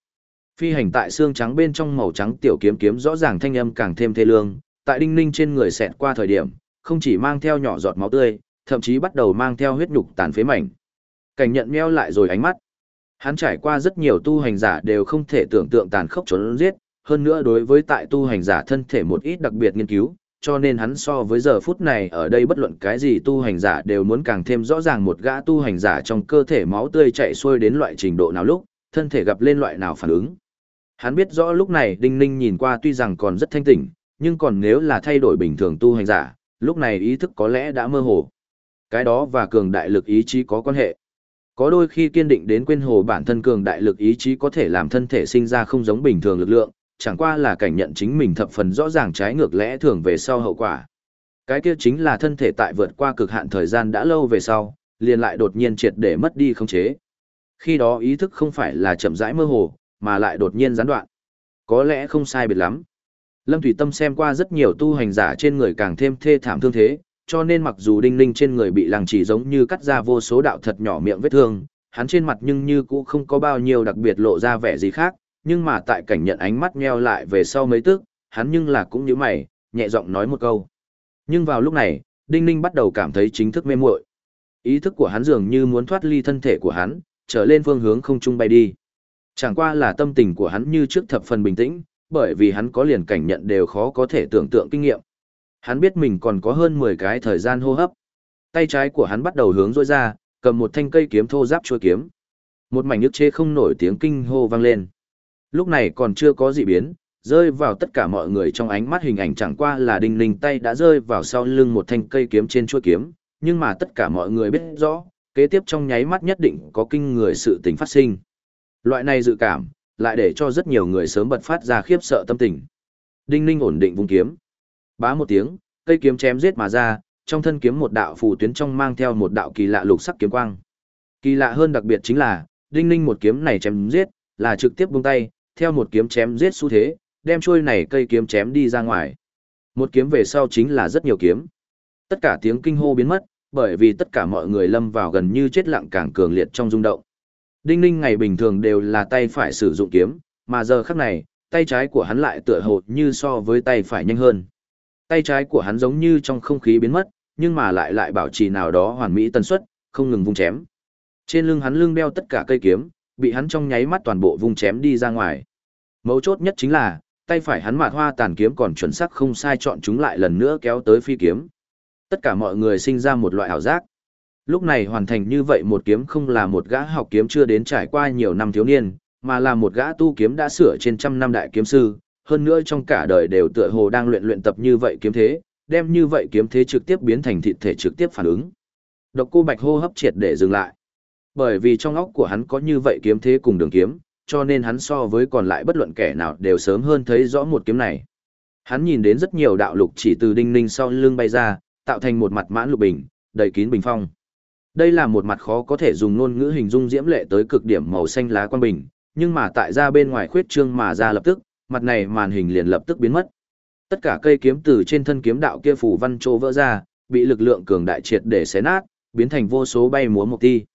Phi hành tại xương trắng bên trong màu trắng tiểu kiếm kiếm rõ ràng thanh âm càng thêm thê lương, tại Đinh Ninh trên người xẹt qua thời điểm, không chỉ mang theo nhỏ giọt máu tươi, thậm chí bắt đầu mang theo huyết nhục tàn phế mảnh. Cảnh nhận meo lại rồi ánh mắt. Hắn trải qua rất nhiều tu hành giả đều không thể tưởng tượng tàn khốc trốn giết, hơn nữa đối với tại tu hành giả thân thể một ít đặc biệt nghiên cứu, cho nên hắn so với giờ phút này ở đây bất luận cái gì tu hành giả đều muốn càng thêm rõ ràng một gã tu hành giả trong cơ thể máu tươi chạy xuôi đến loại trình độ nào lúc, thân thể gặp lên loại nào phản ứng. Hắn biết rõ lúc này Đinh Ninh nhìn qua tuy rằng còn rất thanh tỉnh, nhưng còn nếu là thay đổi bình thường tu hành giả, lúc này ý thức có lẽ đã mơ hồ. Cái đó và cường đại lực ý chí có quan hệ. Có đôi khi kiên định đến quên hồ bản thân cường đại lực ý chí có thể làm thân thể sinh ra không giống bình thường lực lượng, chẳng qua là cảnh nhận chính mình thập phần rõ ràng trái ngược lẽ thường về sau hậu quả. Cái kia chính là thân thể tại vượt qua cực hạn thời gian đã lâu về sau, liền lại đột nhiên triệt để mất đi khống chế. Khi đó ý thức không phải là chậm rãi mơ hồ, mà lại đột nhiên gián đoạn. Có lẽ không sai biệt lắm. Lâm Thủy Tâm xem qua rất nhiều tu hành giả trên người càng thêm thê thảm thương thế, cho nên mặc dù đinh ninh trên người bị làng chỉ giống như cắt ra vô số đạo thật nhỏ miệng vết thương, hắn trên mặt nhưng như cũng không có bao nhiêu đặc biệt lộ ra vẻ gì khác, nhưng mà tại cảnh nhận ánh mắt nheo lại về sau mấy tức, hắn nhưng là cũng như mày, nhẹ giọng nói một câu. Nhưng vào lúc này, Đinh Ninh bắt đầu cảm thấy chính thức mê muội. Ý thức của hắn dường như muốn thoát ly thân thể của hắn, trở lên phương hướng không trung bay đi. Chẳng qua là tâm tình của hắn như trước thập phần bình tĩnh, bởi vì hắn có liền cảnh nhận đều khó có thể tưởng tượng kinh nghiệm. Hắn biết mình còn có hơn 10 cái thời gian hô hấp. Tay trái của hắn bắt đầu hướng rôi ra, cầm một thanh cây kiếm thô giáp chua kiếm. Một mảnh nhức chế không nổi tiếng kinh hô vang lên. Lúc này còn chưa có gì biến, rơi vào tất cả mọi người trong ánh mắt hình ảnh chẳng qua là đinh ninh tay đã rơi vào sau lưng một thanh cây kiếm trên chuôi kiếm, nhưng mà tất cả mọi người biết rõ, kế tiếp trong nháy mắt nhất định có kinh người sự tình phát sinh. Loại này dự cảm, lại để cho rất nhiều người sớm bật phát ra khiếp sợ tâm tình. Đinh ninh ổn định vung kiếm. Bá một tiếng, cây kiếm chém giết mà ra, trong thân kiếm một đạo phù tuyến trong mang theo một đạo kỳ lạ lục sắc kiếm quang. Kỳ lạ hơn đặc biệt chính là, đinh ninh một kiếm này chém giết, là trực tiếp buông tay, theo một kiếm chém giết xu thế, đem trôi này cây kiếm chém đi ra ngoài. Một kiếm về sau chính là rất nhiều kiếm. Tất cả tiếng kinh hô biến mất, bởi vì tất cả mọi người lâm vào gần như chết lặng càng cường liệt trong rung động. Đinh Ninh ngày bình thường đều là tay phải sử dụng kiếm, mà giờ khắc này, tay trái của hắn lại tựa hồ như so với tay phải nhanh hơn. Tay trái của hắn giống như trong không khí biến mất, nhưng mà lại lại bảo trì nào đó hoàn mỹ tần suất, không ngừng vung chém. Trên lưng hắn lưng đeo tất cả cây kiếm, bị hắn trong nháy mắt toàn bộ vung chém đi ra ngoài. Mấu chốt nhất chính là, tay phải hắn mạt hoa tàn kiếm còn chuẩn xác không sai chọn chúng lại lần nữa kéo tới phi kiếm. Tất cả mọi người sinh ra một loại ảo giác. Lúc này hoàn thành như vậy một kiếm không là một gã học kiếm chưa đến trải qua nhiều năm thiếu niên, mà là một gã tu kiếm đã sửa trên trăm năm đại kiếm sư, hơn nữa trong cả đời đều tựa hồ đang luyện luyện tập như vậy kiếm thế, đem như vậy kiếm thế trực tiếp biến thành thịt thể trực tiếp phản ứng. Độc cô Bạch hô hấp triệt để dừng lại. Bởi vì trong óc của hắn có như vậy kiếm thế cùng đường kiếm, cho nên hắn so với còn lại bất luận kẻ nào đều sớm hơn thấy rõ một kiếm này. Hắn nhìn đến rất nhiều đạo lục chỉ từ đinh ninh sau lưng bay ra, tạo thành một mặt mãn lục bình, đầy kín bình phong. Đây là một mặt khó có thể dùng ngôn ngữ hình dung diễm lệ tới cực điểm màu xanh lá quan bình, nhưng mà tại ra bên ngoài khuyết trương mà ra lập tức, mặt này màn hình liền lập tức biến mất. Tất cả cây kiếm từ trên thân kiếm đạo kia phủ văn trô vỡ ra, bị lực lượng cường đại triệt để xé nát, biến thành vô số bay múa một ti.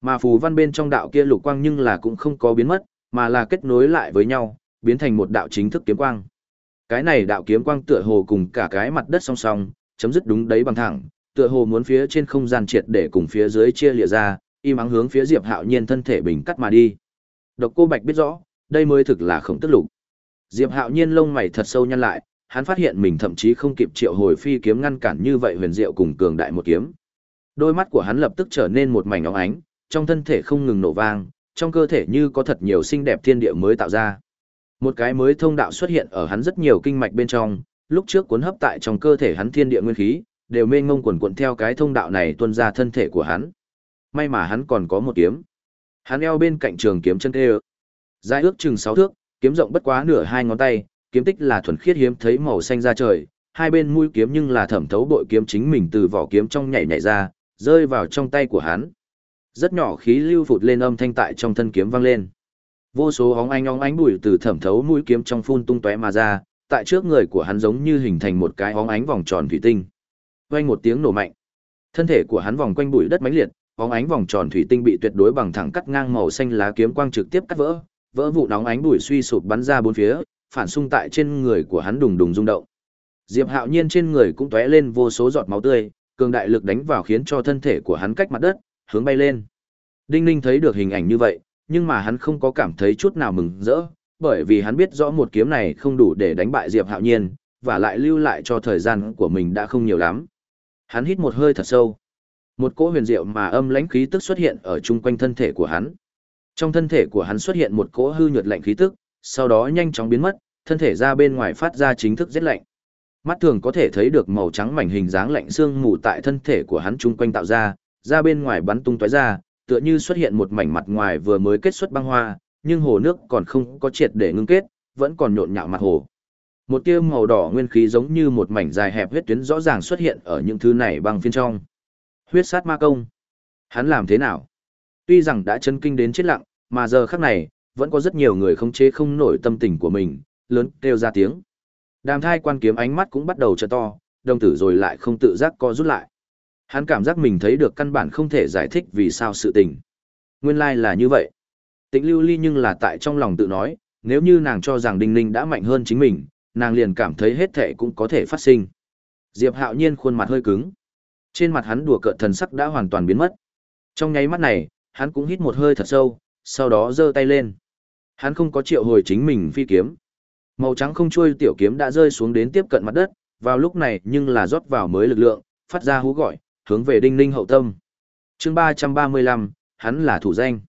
Mà phù văn bên trong đạo kia lục quang nhưng là cũng không có biến mất, mà là kết nối lại với nhau, biến thành một đạo chính thức kiếm quang. Cái này đạo kiếm quang tựa hồ cùng cả cái mặt đất song song, chấm dứt đúng đấy bằng thẳng, tựa hồ muốn phía trên không gian triệt để cùng phía dưới chia lìa ra, im ắng hướng phía Diệp Hạo Nhiên thân thể bình cắt mà đi. Độc Cô Bạch biết rõ, đây mới thực là khổng tức lục. Diệp Hạo Nhiên lông mày thật sâu nhăn lại, hắn phát hiện mình thậm chí không kịp triệu hồi phi kiếm ngăn cản như vậy huyền diệu cùng cường đại một kiếm. Đôi mắt của hắn lập tức trở nên một mảnh óng ánh, trong thân thể không ngừng nổ vang, trong cơ thể như có thật nhiều xinh đẹp thiên địa mới tạo ra. Một cái mới thông đạo xuất hiện ở hắn rất nhiều kinh mạch bên trong, lúc trước cuốn hấp tại trong cơ thể hắn thiên địa nguyên khí, đều mênh ngông quần cuộn theo cái thông đạo này tuôn ra thân thể của hắn. May mà hắn còn có một kiếm. Hắn eo bên cạnh trường kiếm chân tê Dài ước chừng 6 thước, kiếm rộng bất quá nửa hai ngón tay, kiếm tích là thuần khiết hiếm thấy màu xanh ra trời, hai bên mũi kiếm nhưng là thẩm thấu bội kiếm chính mình từ vỏ kiếm trong nhảy nhảy ra, rơi vào trong tay của hắn. Rất nhỏ khí lưu phụt lên âm thanh tại trong thân kiếm vang lên. Vô số óng ánh óng ánh bụi từ thẩm thấu mũi kiếm trong phun tung tóe mà ra, tại trước người của hắn giống như hình thành một cái óng ánh vòng tròn thủy tinh. Vang một tiếng nổ mạnh. Thân thể của hắn vòng quanh bụi đất mãnh liệt, óng ánh vòng tròn thủy tinh bị tuyệt đối bằng thẳng cắt ngang màu xanh lá kiếm quang trực tiếp cắt vỡ, vỡ vụ nóng ánh bụi suy sụp bắn ra bốn phía, phản xung tại trên người của hắn đùng đùng rung động. Diệp Hạo Nhiên trên người cũng tóe lên vô số giọt máu tươi, cường đại lực đánh vào khiến cho thân thể của hắn cách mặt đất, hướng bay lên. Đinh Ninh thấy được hình ảnh như vậy, nhưng mà hắn không có cảm thấy chút nào mừng rỡ, bởi vì hắn biết rõ một kiếm này không đủ để đánh bại Diệp Hạo Nhiên, và lại lưu lại cho thời gian của mình đã không nhiều lắm. Hắn hít một hơi thật sâu. Một cỗ huyền diệu mà âm lãnh khí tức xuất hiện ở chung quanh thân thể của hắn. Trong thân thể của hắn xuất hiện một cỗ hư nhuật lạnh khí tức, sau đó nhanh chóng biến mất, thân thể ra bên ngoài phát ra chính thức rất lạnh. Mắt thường có thể thấy được màu trắng mảnh hình dáng lạnh xương mù tại thân thể của hắn chung quanh tạo ra, ra bên ngoài bắn tung tóe ra, tựa như xuất hiện một mảnh mặt ngoài vừa mới kết xuất băng hoa, nhưng hồ nước còn không có triệt để ngưng kết, vẫn còn nhộn nhạo mặt hồ. Một tia màu đỏ nguyên khí giống như một mảnh dài hẹp huyết tuyến rõ ràng xuất hiện ở những thứ này băng phiên trong. Huyết sát ma công. Hắn làm thế nào? Tuy rằng đã chấn kinh đến chết lặng, mà giờ khắc này, vẫn có rất nhiều người không chế không nổi tâm tình của mình, lớn kêu ra tiếng. Đàm thai quan kiếm ánh mắt cũng bắt đầu trợ to, đồng tử rồi lại không tự giác co rút lại. Hắn cảm giác mình thấy được căn bản không thể giải thích vì sao sự tình. Nguyên lai like là như vậy. Tịnh lưu ly nhưng là tại trong lòng tự nói, nếu như nàng cho rằng Đinh Ninh đã mạnh hơn chính mình, nàng liền cảm thấy hết thể cũng có thể phát sinh. Diệp hạo nhiên khuôn mặt hơi cứng. Trên mặt hắn đùa cợt thần sắc đã hoàn toàn biến mất. Trong nháy mắt này, hắn cũng hít một hơi thật sâu, sau đó giơ tay lên. Hắn không có triệu hồi chính mình phi kiếm. Màu trắng không trôi tiểu kiếm đã rơi xuống đến tiếp cận mặt đất, vào lúc này nhưng là rót vào mới lực lượng, phát ra hú gọi, hướng về đinh ninh hậu tâm. chương ba trăm ba mươi lăm, hắn là thủ danh.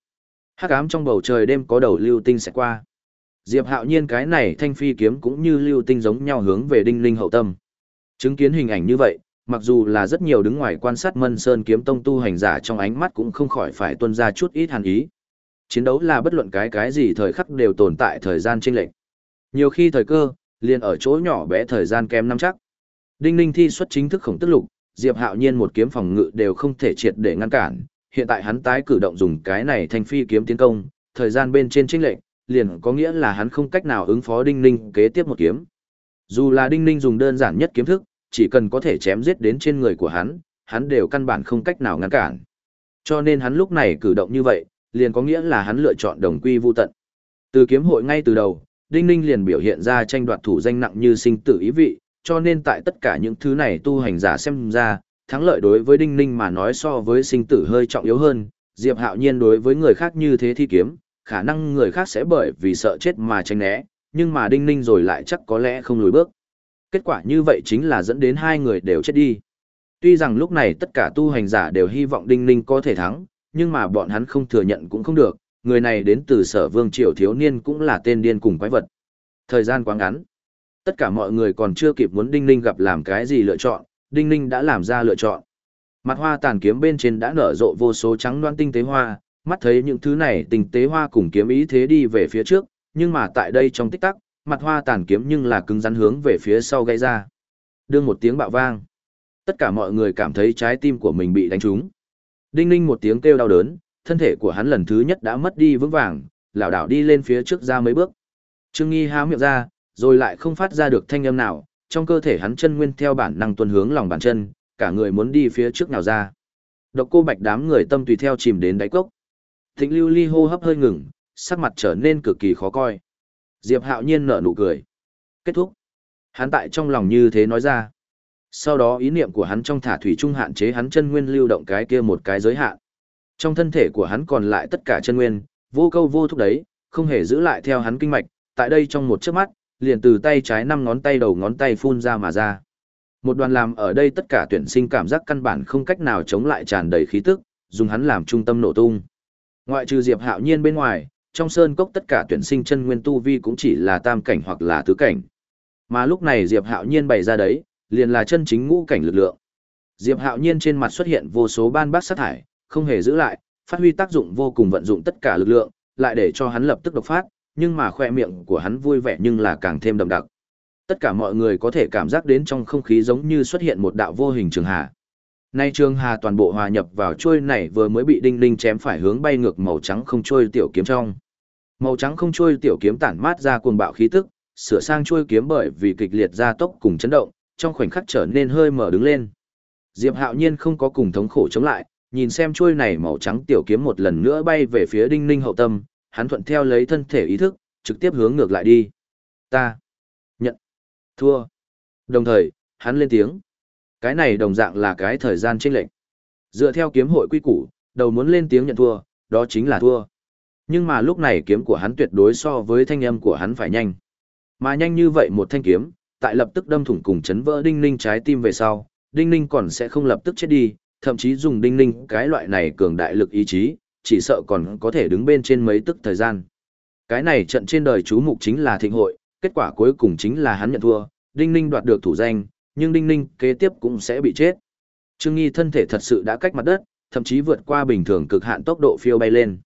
hắc ám trong bầu trời đêm có đầu lưu tinh sẽ qua. Diệp hạo nhiên cái này thanh phi kiếm cũng như lưu tinh giống nhau hướng về đinh ninh hậu tâm. Chứng kiến hình ảnh như vậy, mặc dù là rất nhiều đứng ngoài quan sát mân sơn kiếm tông tu hành giả trong ánh mắt cũng không khỏi phải tuân ra chút ít hàn ý. Chiến đấu là bất luận cái cái gì thời khắc đều tồn tại thời gian chênh lệch. Nhiều khi thời cơ, liền ở chỗ nhỏ bé thời gian kém năm chắc. Đinh Ninh thi xuất chính thức khổng tức lục, Diệp Hạo Nhiên một kiếm phòng ngự đều không thể triệt để ngăn cản, hiện tại hắn tái cử động dùng cái này thành phi kiếm tiến công, thời gian bên trên chênh lệch, liền có nghĩa là hắn không cách nào ứng phó Đinh Ninh kế tiếp một kiếm. Dù là Đinh Ninh dùng đơn giản nhất kiếm thức, chỉ cần có thể chém giết đến trên người của hắn, hắn đều căn bản không cách nào ngăn cản. Cho nên hắn lúc này cử động như vậy, liền có nghĩa là hắn lựa chọn đồng quy vu tận. Từ kiếm hội ngay từ đầu, Đinh Ninh liền biểu hiện ra tranh đoạt thủ danh nặng như sinh tử ý vị, cho nên tại tất cả những thứ này tu hành giả xem ra, thắng lợi đối với Đinh Ninh mà nói so với sinh tử hơi trọng yếu hơn, Diệp Hạo Nhiên đối với người khác như thế thi kiếm, khả năng người khác sẽ bởi vì sợ chết mà tránh né, nhưng mà Đinh Ninh rồi lại chắc có lẽ không lùi bước. Kết quả như vậy chính là dẫn đến hai người đều chết đi. Tuy rằng lúc này tất cả tu hành giả đều hy vọng Đinh Ninh có thể thắng, nhưng mà bọn hắn không thừa nhận cũng không được, người này đến từ sở vương triều thiếu niên cũng là tên điên cùng quái vật. Thời gian quá ngắn. Tất cả mọi người còn chưa kịp muốn Đinh Ninh gặp làm cái gì lựa chọn, Đinh Ninh đã làm ra lựa chọn. Mặt hoa tàn kiếm bên trên đã nở rộ vô số trắng đoan tinh tế hoa, mắt thấy những thứ này tình tế hoa cùng kiếm ý thế đi về phía trước, nhưng mà tại đây trong tích tắc, mặt hoa tàn kiếm nhưng là cứng rắn hướng về phía sau gây ra. Đương một tiếng bạo vang. Tất cả mọi người cảm thấy trái tim của mình bị đánh trúng. Đinh ninh một tiếng kêu đau đớn, thân thể của hắn lần thứ nhất đã mất đi vững vàng, lảo đảo đi lên phía trước ra mấy bước. Trương Nghi há miệng ra, rồi lại không phát ra được thanh âm nào, trong cơ thể hắn chân nguyên theo bản năng tuân hướng lòng bàn chân, cả người muốn đi phía trước nào ra. Độc cô bạch đám người tâm tùy theo chìm đến đáy cốc. Thịnh lưu ly hô hấp hơi ngừng, sắc mặt trở nên cực kỳ khó coi. Diệp hạo nhiên nở nụ cười. Kết thúc. Hắn tại trong lòng như thế nói ra. Sau đó ý niệm của hắn trong thả thủy trung hạn chế hắn chân nguyên lưu động cái kia một cái giới hạn. Trong thân thể của hắn còn lại tất cả chân nguyên, vô câu vô thúc đấy, không hề giữ lại theo hắn kinh mạch, tại đây trong một chớp mắt, liền từ tay trái năm ngón tay đầu ngón tay phun ra mà ra. Một đoàn làm ở đây tất cả tuyển sinh cảm giác căn bản không cách nào chống lại tràn đầy khí tức, dùng hắn làm trung tâm nổ tung. Ngoại trừ Diệp Hạo Nhiên bên ngoài, trong sơn cốc tất cả tuyển sinh chân nguyên tu vi cũng chỉ là tam cảnh hoặc là tứ cảnh. Mà lúc này Diệp Hạo Nhiên bày ra đấy, liền là chân chính ngũ cảnh lực lượng. Diệp Hạo Nhiên trên mặt xuất hiện vô số ban bác sát thải, không hề giữ lại, phát huy tác dụng vô cùng vận dụng tất cả lực lượng, lại để cho hắn lập tức độc phát, nhưng mà khoe miệng của hắn vui vẻ nhưng là càng thêm đậm đặc. Tất cả mọi người có thể cảm giác đến trong không khí giống như xuất hiện một đạo vô hình trường hà. Nay trường hà toàn bộ hòa nhập vào trôi này vừa mới bị đinh linh chém phải hướng bay ngược màu trắng không trôi tiểu kiếm trong. Màu trắng không trôi tiểu kiếm tản mát ra cuồng bạo khí tức, sửa sang trôi kiếm bởi vì kịch liệt gia tốc cùng chấn động, trong khoảnh khắc trở nên hơi mở đứng lên. Diệp Hạo Nhiên không có cùng thống khổ chống lại, nhìn xem chuôi này màu trắng tiểu kiếm một lần nữa bay về phía Đinh Ninh hậu tâm, hắn thuận theo lấy thân thể ý thức, trực tiếp hướng ngược lại đi. Ta nhận thua. Đồng thời, hắn lên tiếng. Cái này đồng dạng là cái thời gian chênh lệch. Dựa theo kiếm hội quy củ, đầu muốn lên tiếng nhận thua, đó chính là thua. Nhưng mà lúc này kiếm của hắn tuyệt đối so với thanh âm của hắn phải nhanh. Mà nhanh như vậy một thanh kiếm, tại lập tức đâm thủng cùng chấn vỡ đinh ninh trái tim về sau, đinh ninh còn sẽ không lập tức chết đi, thậm chí dùng đinh ninh cái loại này cường đại lực ý chí, chỉ sợ còn có thể đứng bên trên mấy tức thời gian. Cái này trận trên đời chú mục chính là thịnh hội, kết quả cuối cùng chính là hắn nhận thua, đinh ninh đoạt được thủ danh, nhưng đinh ninh kế tiếp cũng sẽ bị chết. Trương Nghi thân thể thật sự đã cách mặt đất, thậm chí vượt qua bình thường cực hạn tốc độ phiêu bay lên.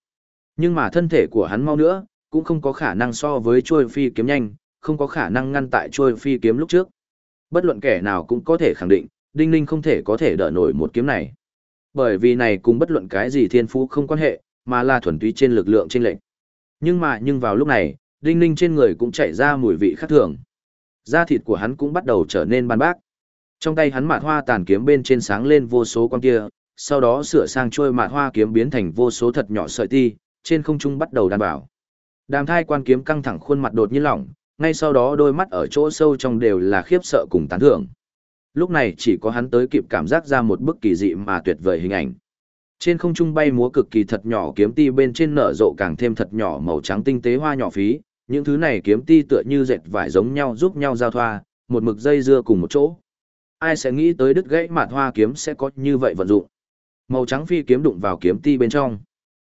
Nhưng mà thân thể của hắn mau nữa, cũng không có khả năng so với trôi phi kiếm nhanh, không có khả năng ngăn tại trôi phi kiếm lúc trước. Bất luận kẻ nào cũng có thể khẳng định, Đinh Ninh không thể có thể đỡ nổi một kiếm này. Bởi vì này cùng bất luận cái gì thiên phú không quan hệ, mà là thuần túy trên lực lượng trên lệnh. Nhưng mà nhưng vào lúc này, Đinh Ninh trên người cũng chảy ra mùi vị khác thường. Da thịt của hắn cũng bắt đầu trở nên ban bác. Trong tay hắn mạt hoa tàn kiếm bên trên sáng lên vô số con kia, sau đó sửa sang trôi mạt hoa kiếm biến thành vô số thật nhỏ sợi ti, trên không trung bắt đầu đàn bảo. Đàm thai quan kiếm căng thẳng khuôn mặt đột nhiên lỏng, ngay sau đó đôi mắt ở chỗ sâu trong đều là khiếp sợ cùng tán thưởng. Lúc này chỉ có hắn tới kịp cảm giác ra một bức kỳ dị mà tuyệt vời hình ảnh. Trên không trung bay múa cực kỳ thật nhỏ kiếm ti bên trên nở rộ càng thêm thật nhỏ màu trắng tinh tế hoa nhỏ phí, những thứ này kiếm ti tựa như dệt vải giống nhau giúp nhau giao thoa, một mực dây dưa cùng một chỗ. Ai sẽ nghĩ tới đứt gãy mạt hoa kiếm sẽ có như vậy vận dụng. Màu trắng phi kiếm đụng vào kiếm ti bên trong.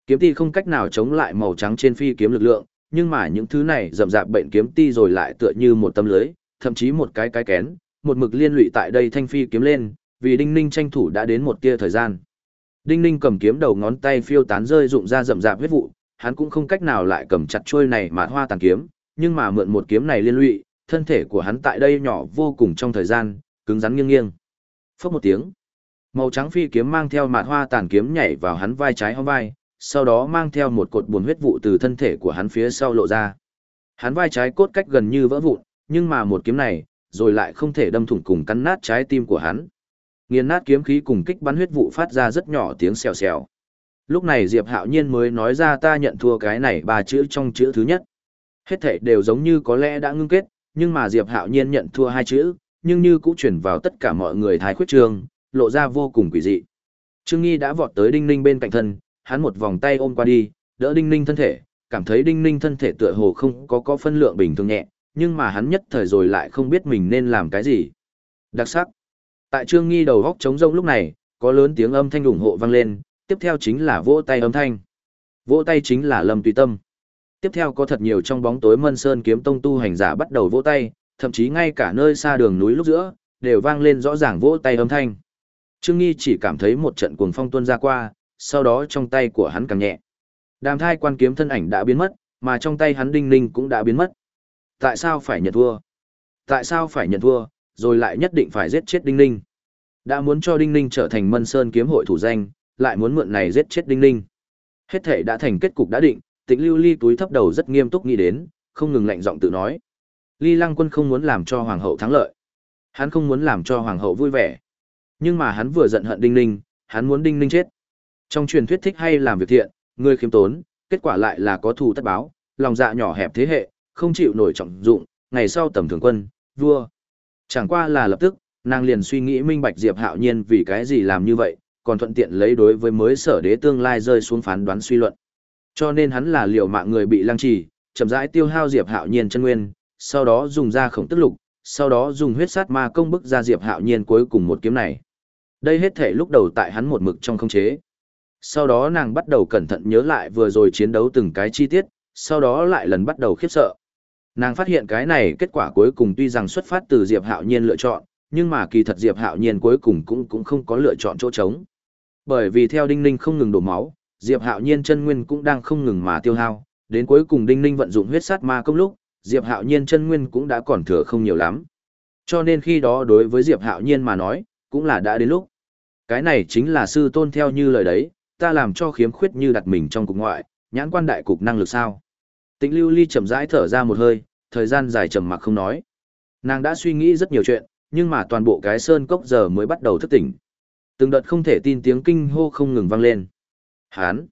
Kiếm ti không cách nào chống lại màu trắng trên phi kiếm lực lượng, nhưng mà những thứ này rậm rạp bệnh kiếm ti rồi lại tựa như một tấm lưới, thậm chí một cái cái kén, một mực liên lụy tại đây thanh phi kiếm lên, vì Đinh Ninh tranh thủ đã đến một tia thời gian. Đinh Ninh cầm kiếm đầu ngón tay phiêu tán rơi rụng ra rậm rạp huyết vụ, hắn cũng không cách nào lại cầm chặt chuôi này mà hoa tàn kiếm, nhưng mà mượn một kiếm này liên lụy, thân thể của hắn tại đây nhỏ vô cùng trong thời gian, cứng rắn nghiêng nghiêng. Phốc một tiếng, màu trắng phi kiếm mang theo mạt hoa tàn kiếm nhảy vào hắn vai trái hông vai, sau đó mang theo một cột buồn huyết vụ từ thân thể của hắn phía sau lộ ra. Hắn vai trái cốt cách gần như vỡ vụn, nhưng mà một kiếm này, rồi lại không thể đâm thủng cùng cắn nát trái tim của hắn. Nghiền nát kiếm khí cùng kích bắn huyết vụ phát ra rất nhỏ tiếng xèo xèo. Lúc này Diệp Hạo Nhiên mới nói ra ta nhận thua cái này ba chữ trong chữ thứ nhất. Hết thảy đều giống như có lẽ đã ngưng kết, nhưng mà Diệp Hạo Nhiên nhận thua hai chữ, nhưng như cũng chuyển vào tất cả mọi người thái khuyết trường, lộ ra vô cùng quỷ dị. Trương Nghi đã vọt tới Đinh Ninh bên cạnh thân, hắn một vòng tay ôm qua đi, đỡ Đinh Ninh thân thể, cảm thấy Đinh Ninh thân thể tựa hồ không có có phân lượng bình thường nhẹ, nhưng mà hắn nhất thời rồi lại không biết mình nên làm cái gì. Đặc sắc. Tại Trương Nghi đầu góc trống rông lúc này, có lớn tiếng âm thanh ủng hộ vang lên, tiếp theo chính là vỗ tay âm thanh. Vỗ tay chính là Lâm Tùy Tâm. Tiếp theo có thật nhiều trong bóng tối Mân Sơn kiếm tông tu hành giả bắt đầu vỗ tay, thậm chí ngay cả nơi xa đường núi lúc giữa, đều vang lên rõ ràng vỗ tay âm thanh. Trương Nghi chỉ cảm thấy một trận cuồng phong tuôn ra qua, sau đó trong tay của hắn càng nhẹ. Đàm thai quan kiếm thân ảnh đã biến mất, mà trong tay hắn đinh ninh cũng đã biến mất. Tại sao phải nhận thua? Tại sao phải nhận thua, rồi lại nhất định phải giết chết đinh ninh? Đã muốn cho đinh ninh trở thành mân sơn kiếm hội thủ danh, lại muốn mượn này giết chết đinh ninh. Hết thể đã thành kết cục đã định, tịnh lưu ly túi thấp đầu rất nghiêm túc nghĩ đến, không ngừng lạnh giọng tự nói. Ly lăng quân không muốn làm cho hoàng hậu thắng lợi. Hắn không muốn làm cho hoàng hậu vui vẻ. Nhưng mà hắn vừa giận hận đinh ninh, hắn muốn đinh ninh chết. Trong truyền thuyết thích hay làm việc thiện, người khiêm tốn, kết quả lại là có thù tất báo, lòng dạ nhỏ hẹp thế hệ, không chịu nổi trọng dụng, ngày sau tầm thường quân, vua. Chẳng qua là lập tức, nàng liền suy nghĩ minh bạch Diệp Hạo Nhiên vì cái gì làm như vậy, còn thuận tiện lấy đối với mới sở đế tương lai rơi xuống phán đoán suy luận. Cho nên hắn là liều mạng người bị lăng trì, chậm rãi tiêu hao Diệp Hạo Nhiên chân nguyên, sau đó dùng ra khổng tức lục, sau đó dùng huyết sát ma công bức ra Diệp Hạo Nhiên cuối cùng một kiếm này. Đây hết thể lúc đầu tại hắn một mực trong không chế. Sau đó nàng bắt đầu cẩn thận nhớ lại vừa rồi chiến đấu từng cái chi tiết, sau đó lại lần bắt đầu khiếp sợ. Nàng phát hiện cái này kết quả cuối cùng tuy rằng xuất phát từ Diệp Hạo Nhiên lựa chọn, nhưng mà kỳ thật Diệp Hạo Nhiên cuối cùng cũng cũng không có lựa chọn chỗ trống. Bởi vì theo Đinh Ninh không ngừng đổ máu, Diệp Hạo Nhiên chân nguyên cũng đang không ngừng mà tiêu hao, đến cuối cùng Đinh Ninh vận dụng huyết sát ma công lúc, Diệp Hạo Nhiên chân nguyên cũng đã còn thừa không nhiều lắm. Cho nên khi đó đối với Diệp Hạo Nhiên mà nói, cũng là đã đến lúc. Cái này chính là sư tôn theo như lời đấy, ta làm cho khiếm khuyết như đặt mình trong cục ngoại, nhãn quan đại cục năng lực sao. Tĩnh lưu ly chậm rãi thở ra một hơi, thời gian dài trầm mặc không nói. Nàng đã suy nghĩ rất nhiều chuyện, nhưng mà toàn bộ cái sơn cốc giờ mới bắt đầu thức tỉnh. Từng đợt không thể tin tiếng kinh hô không ngừng vang lên. Hán!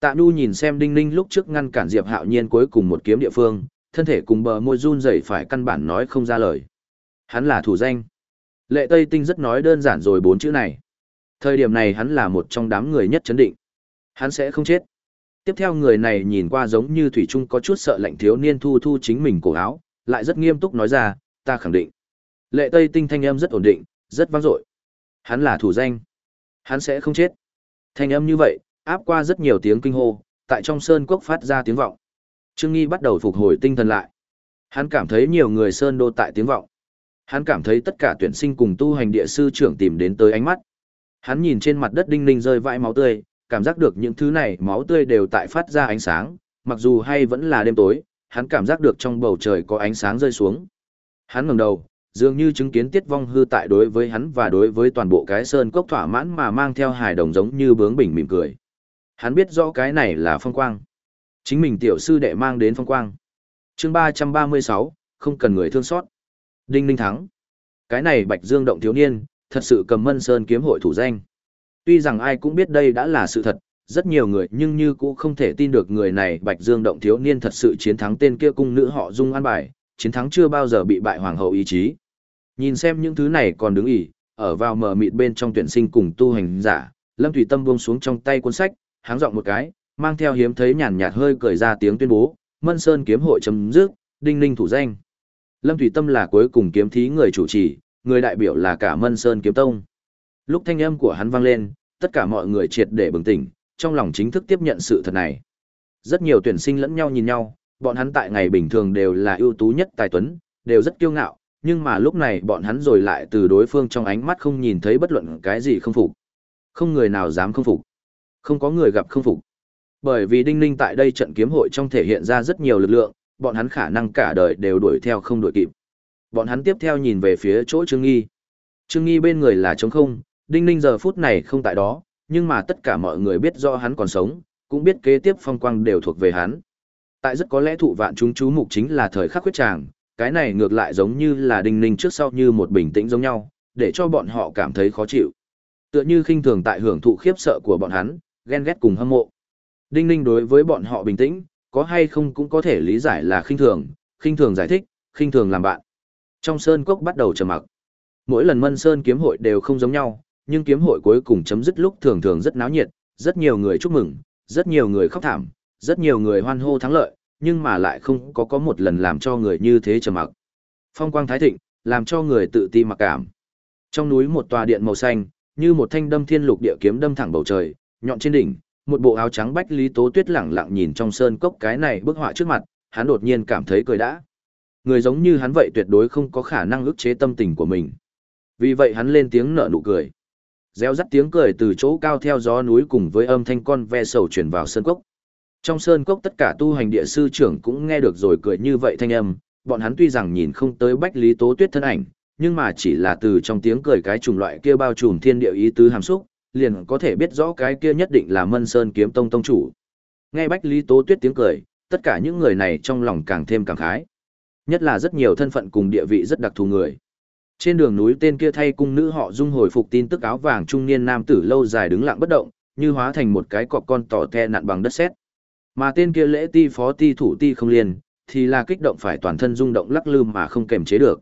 Tạ Nhu nhìn xem Đinh Ninh lúc trước ngăn cản Diệp Hạo Nhiên cuối cùng một kiếm địa phương, thân thể cùng bờ môi run rẩy phải căn bản nói không ra lời. Hắn là thủ danh. Lệ Tây Tinh rất nói đơn giản rồi bốn chữ này. Thời điểm này hắn là một trong đám người nhất chấn định. Hắn sẽ không chết. Tiếp theo người này nhìn qua giống như Thủy Trung có chút sợ lạnh thiếu niên thu thu chính mình cổ áo, lại rất nghiêm túc nói ra, ta khẳng định. Lệ Tây Tinh thanh âm rất ổn định, rất vang dội. Hắn là thủ danh. Hắn sẽ không chết. Thanh âm như vậy, áp qua rất nhiều tiếng kinh hô, tại trong sơn cốc phát ra tiếng vọng. Trương Nghi bắt đầu phục hồi tinh thần lại. Hắn cảm thấy nhiều người sơn đô tại tiếng vọng. Hắn cảm thấy tất cả tuyển sinh cùng tu hành địa sư trưởng tìm đến tới ánh mắt. Hắn nhìn trên mặt đất đinh ninh rơi vãi máu tươi, cảm giác được những thứ này máu tươi đều tại phát ra ánh sáng, mặc dù hay vẫn là đêm tối, hắn cảm giác được trong bầu trời có ánh sáng rơi xuống. Hắn ngẩng đầu, dường như chứng kiến tiết vong hư tại đối với hắn và đối với toàn bộ cái sơn cốc thỏa mãn mà mang theo hài đồng giống như bướng bỉnh mỉm cười. Hắn biết rõ cái này là phong quang. Chính mình tiểu sư đệ mang đến phong quang. chương ba ba mươi sáu không cần người thương xót. Đinh Ninh thắng. Cái này Bạch Dương động thiếu niên, thật sự cầm Mân Sơn kiếm hội thủ danh. Tuy rằng ai cũng biết đây đã là sự thật, rất nhiều người nhưng như cũng không thể tin được người này Bạch Dương động thiếu niên thật sự chiến thắng tên kia cung nữ họ Dung An Bài, chiến thắng chưa bao giờ bị bại hoàng hậu ý chí. Nhìn xem những thứ này còn đứng ỉ, ở vào mờ mịt bên trong tuyển sinh cùng tu hành giả, Lâm Thủy Tâm buông xuống trong tay cuốn sách, háng giọng một cái, mang theo hiếm thấy nhàn nhạt hơi cười ra tiếng tuyên bố, Mân Sơn kiếm hội chấm dứt, đinh ninh thủ danh. Lâm Thủy Tâm là cuối cùng kiếm thí người chủ trì, người đại biểu là cả Mân Sơn kiếm tông. Lúc thanh âm của hắn vang lên, tất cả mọi người triệt để bừng tỉnh, trong lòng chính thức tiếp nhận sự thật này. Rất nhiều tuyển sinh lẫn nhau nhìn nhau, bọn hắn tại ngày bình thường đều là ưu tú nhất tài tuấn, đều rất kiêu ngạo, nhưng mà lúc này bọn hắn rồi lại từ đối phương trong ánh mắt không nhìn thấy bất luận cái gì không phục. Không người nào dám không phục. Không có người gặp không phục. Bởi vì Đinh Ninh tại đây trận kiếm hội trong thể hiện ra rất nhiều lực lượng, bọn hắn khả năng cả đời đều đuổi theo không đuổi kịp. Bọn hắn tiếp theo nhìn về phía chỗ Trương Nghi. Trương Nghi bên người là trống không, Đinh Ninh giờ phút này không tại đó, nhưng mà tất cả mọi người biết do hắn còn sống, cũng biết kế tiếp phong quang đều thuộc về hắn. Tại rất có lẽ thụ vạn chúng chú mục chính là thời khắc quyết tràng, cái này ngược lại giống như là Đinh Ninh trước sau như một bình tĩnh giống nhau, để cho bọn họ cảm thấy khó chịu. Tựa như khinh thường tại hưởng thụ khiếp sợ của bọn hắn, ghen ghét cùng hâm mộ. Đinh Ninh đối với bọn họ bình tĩnh, có hay không cũng có thể lý giải là khinh thường, khinh thường giải thích, khinh thường làm bạn. Trong sơn cốc bắt đầu trầm mặc. Mỗi lần Mân Sơn kiếm hội đều không giống nhau, nhưng kiếm hội cuối cùng chấm dứt lúc thường thường rất náo nhiệt, rất nhiều người chúc mừng, rất nhiều người khóc thảm, rất nhiều người hoan hô thắng lợi, nhưng mà lại không có có một lần làm cho người như thế trầm mặc. Phong quang thái thịnh, làm cho người tự ti mặc cảm. Trong núi một tòa điện màu xanh, như một thanh đâm thiên lục địa kiếm đâm thẳng bầu trời, nhọn trên đỉnh, một bộ áo trắng bách lý tố tuyết lẳng lặng nhìn trong sơn cốc cái này bức họa trước mặt, hắn đột nhiên cảm thấy cười đã. Người giống như hắn vậy tuyệt đối không có khả năng ức chế tâm tình của mình. Vì vậy hắn lên tiếng nở nụ cười. Gieo rắt tiếng cười từ chỗ cao theo gió núi cùng với âm thanh con ve sầu chuyển vào sơn cốc. Trong sơn cốc tất cả tu hành địa sư trưởng cũng nghe được rồi cười như vậy thanh âm, bọn hắn tuy rằng nhìn không tới Bách Lý Tố Tuyết thân ảnh, nhưng mà chỉ là từ trong tiếng cười cái chủng loại kia bao trùm thiên địa ý tứ hàm xúc, liền có thể biết rõ cái kia nhất định là Mân Sơn kiếm tông tông chủ. Nghe Bách Lý Tố Tuyết tiếng cười, tất cả những người này trong lòng càng thêm càng khái. Nhất là rất nhiều thân phận cùng địa vị rất đặc thù người. Trên đường núi tên kia thay cung nữ họ dung hồi phục tin tức áo vàng trung niên nam tử lâu dài đứng lặng bất động, như hóa thành một cái cọp con tỏ the nặn bằng đất sét. Mà tên kia lễ ti phó ti thủ ti không liền, thì là kích động phải toàn thân rung động lắc lư mà không kềm chế được.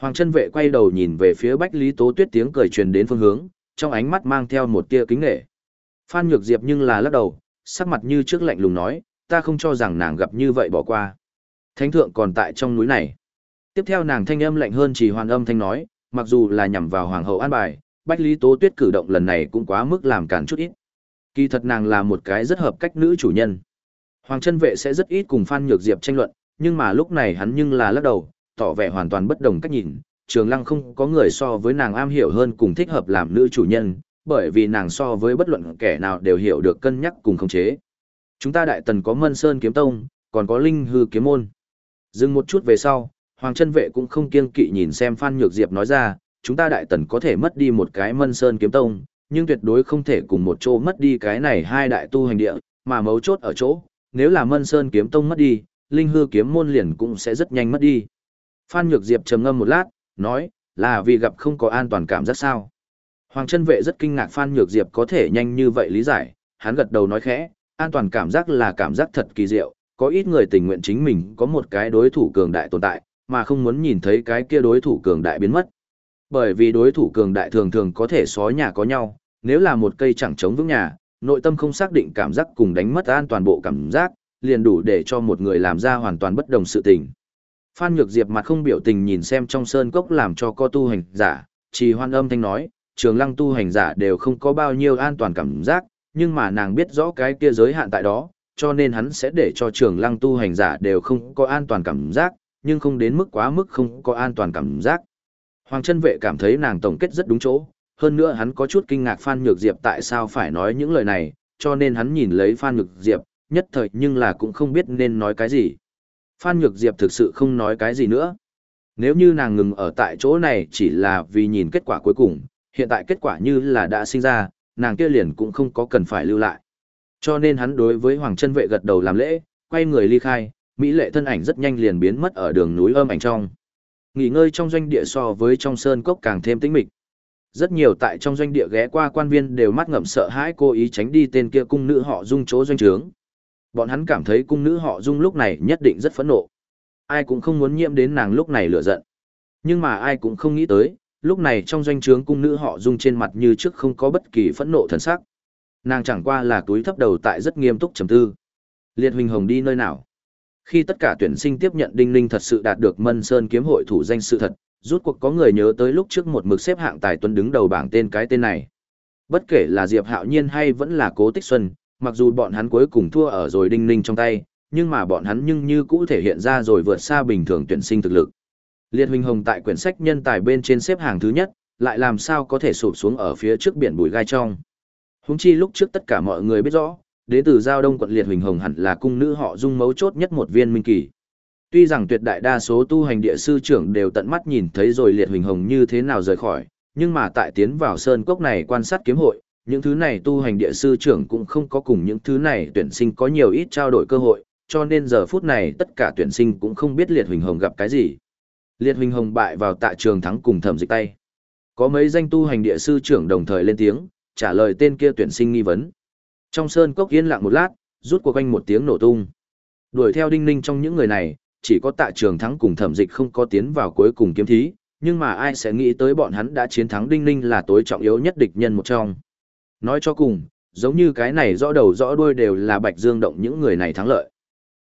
Hoàng chân vệ quay đầu nhìn về phía Bách Lý Tố Tuyết tiếng cười truyền đến phương hướng, trong ánh mắt mang theo một tia kính nghệ. Phan Nhược Diệp nhưng là lắc đầu, sắc mặt như trước lạnh lùng nói, ta không cho rằng nàng gặp như vậy bỏ qua. Thánh thượng còn tại trong núi này. Tiếp theo nàng thanh âm lạnh hơn chỉ hoàn âm thanh nói, mặc dù là nhằm vào hoàng hậu an bài, Bách Lý Tố Tuyết cử động lần này cũng quá mức làm cản chút ít. Kỳ thật nàng là một cái rất hợp cách nữ chủ nhân. Hoàng chân vệ sẽ rất ít cùng Phan Nhược Diệp tranh luận, nhưng mà lúc này hắn nhưng là lắc đầu, tỏ vẻ hoàn toàn bất đồng cách nhìn. Trường Lăng không có người so với nàng am hiểu hơn cùng thích hợp làm nữ chủ nhân, bởi vì nàng so với bất luận kẻ nào đều hiểu được cân nhắc cùng khống chế. Chúng ta đại tần có Mân Sơn kiếm tông, còn có Linh Hư kiếm môn. Dừng một chút về sau, Hoàng chân vệ cũng không kiêng kỵ nhìn xem Phan Nhược Diệp nói ra, chúng ta đại tần có thể mất đi một cái Mân Sơn kiếm tông, nhưng tuyệt đối không thể cùng một chỗ mất đi cái này hai đại tu hành địa, mà mấu chốt ở chỗ, nếu là Mân Sơn kiếm tông mất đi, Linh hư kiếm môn liền cũng sẽ rất nhanh mất đi. Phan Nhược Diệp trầm ngâm một lát, nói, là vì gặp không có an toàn cảm giác sao. Hoàng chân vệ rất kinh ngạc Phan Nhược Diệp có thể nhanh như vậy lý giải, hắn gật đầu nói khẽ, an toàn cảm giác là cảm giác thật kỳ diệu, có ít người tình nguyện chính mình có một cái đối thủ cường đại tồn tại, mà không muốn nhìn thấy cái kia đối thủ cường đại biến mất. Bởi vì đối thủ cường đại thường thường có thể xói nhà có nhau, nếu là một cây chẳng chống vững nhà, nội tâm không xác định cảm giác cùng đánh mất an toàn bộ cảm giác, liền đủ để cho một người làm ra hoàn toàn bất đồng sự tình. Phan Nhược Diệp mặt không biểu tình nhìn xem trong sơn cốc làm cho co tu hành giả, chỉ hoan âm thanh nói, trường lăng tu hành giả đều không có bao nhiêu an toàn cảm giác, nhưng mà nàng biết rõ cái kia giới hạn tại đó, cho nên hắn sẽ để cho trường lăng tu hành giả đều không có an toàn cảm giác, nhưng không đến mức quá mức không có an toàn cảm giác. Hoàng chân vệ cảm thấy nàng tổng kết rất đúng chỗ, hơn nữa hắn có chút kinh ngạc Phan Nhược Diệp tại sao phải nói những lời này, cho nên hắn nhìn lấy Phan Nhược Diệp, nhất thời nhưng là cũng không biết nên nói cái gì. Phan Nhược Diệp thực sự không nói cái gì nữa. Nếu như nàng ngừng ở tại chỗ này chỉ là vì nhìn kết quả cuối cùng, hiện tại kết quả như là đã sinh ra, nàng kia liền cũng không có cần phải lưu lại. Cho nên hắn đối với Hoàng chân vệ gật đầu làm lễ, quay người ly khai, Mỹ lệ thân ảnh rất nhanh liền biến mất ở đường núi âm ảnh trong. Nghỉ ngơi trong doanh địa so với trong sơn cốc càng thêm tĩnh mịch. Rất nhiều tại trong doanh địa ghé qua quan viên đều mắt ngậm sợ hãi cố ý tránh đi tên kia cung nữ họ dung chỗ doanh trướng. Bọn hắn cảm thấy cung nữ họ dung lúc này nhất định rất phẫn nộ. Ai cũng không muốn nhiễm đến nàng lúc này lửa giận. Nhưng mà ai cũng không nghĩ tới, lúc này trong doanh trướng cung nữ họ dung trên mặt như trước không có bất kỳ phẫn nộ thần sắc. Nàng chẳng qua là túi thấp đầu tại rất nghiêm túc trầm tư. Liệt Huỳnh Hồng đi nơi nào? Khi tất cả tuyển sinh tiếp nhận Đinh Ninh thật sự đạt được Mân Sơn kiếm hội thủ danh sự thật, rút cuộc có người nhớ tới lúc trước một mực xếp hạng tài tuấn đứng đầu bảng tên cái tên này. Bất kể là Diệp Hạo Nhiên hay vẫn là Cố Tích Xuân, mặc dù bọn hắn cuối cùng thua ở rồi Đinh Ninh trong tay, nhưng mà bọn hắn nhưng như cũ thể hiện ra rồi vượt xa bình thường tuyển sinh thực lực. Liệt Huỳnh Hồng tại quyển sách nhân tài bên trên xếp hàng thứ nhất, lại làm sao có thể sụp xuống ở phía trước biển bùi gai trong. Húng chi lúc trước tất cả mọi người biết rõ, đế tử giao đông quận Liệt Huỳnh Hồng hẳn là cung nữ họ dung mấu chốt nhất một viên minh kỳ. Tuy rằng tuyệt đại đa số tu hành địa sư trưởng đều tận mắt nhìn thấy rồi Liệt Huỳnh Hồng như thế nào rời khỏi, nhưng mà tại tiến vào sơn cốc này quan sát kiếm hội, những thứ này tu hành địa sư trưởng cũng không có cùng những thứ này tuyển sinh có nhiều ít trao đổi cơ hội, cho nên giờ phút này tất cả tuyển sinh cũng không biết Liệt Huỳnh Hồng gặp cái gì. Liệt Huỳnh Hồng bại vào tại trường thắng cùng thẩm dịch tay. Có mấy danh tu hành địa sư trưởng đồng thời lên tiếng, trả lời tên kia tuyển sinh nghi vấn. Trong sơn cốc yên lặng một lát, rút cuộc quanh một tiếng nổ tung. Đuổi theo đinh ninh trong những người này, chỉ có Tạ trường thắng cùng thẩm dịch không có tiến vào cuối cùng kiếm thí, nhưng mà ai sẽ nghĩ tới bọn hắn đã chiến thắng đinh ninh là tối trọng yếu nhất địch nhân một trong. Nói cho cùng, giống như cái này rõ đầu rõ đuôi đều là Bạch Dương động những người này thắng lợi.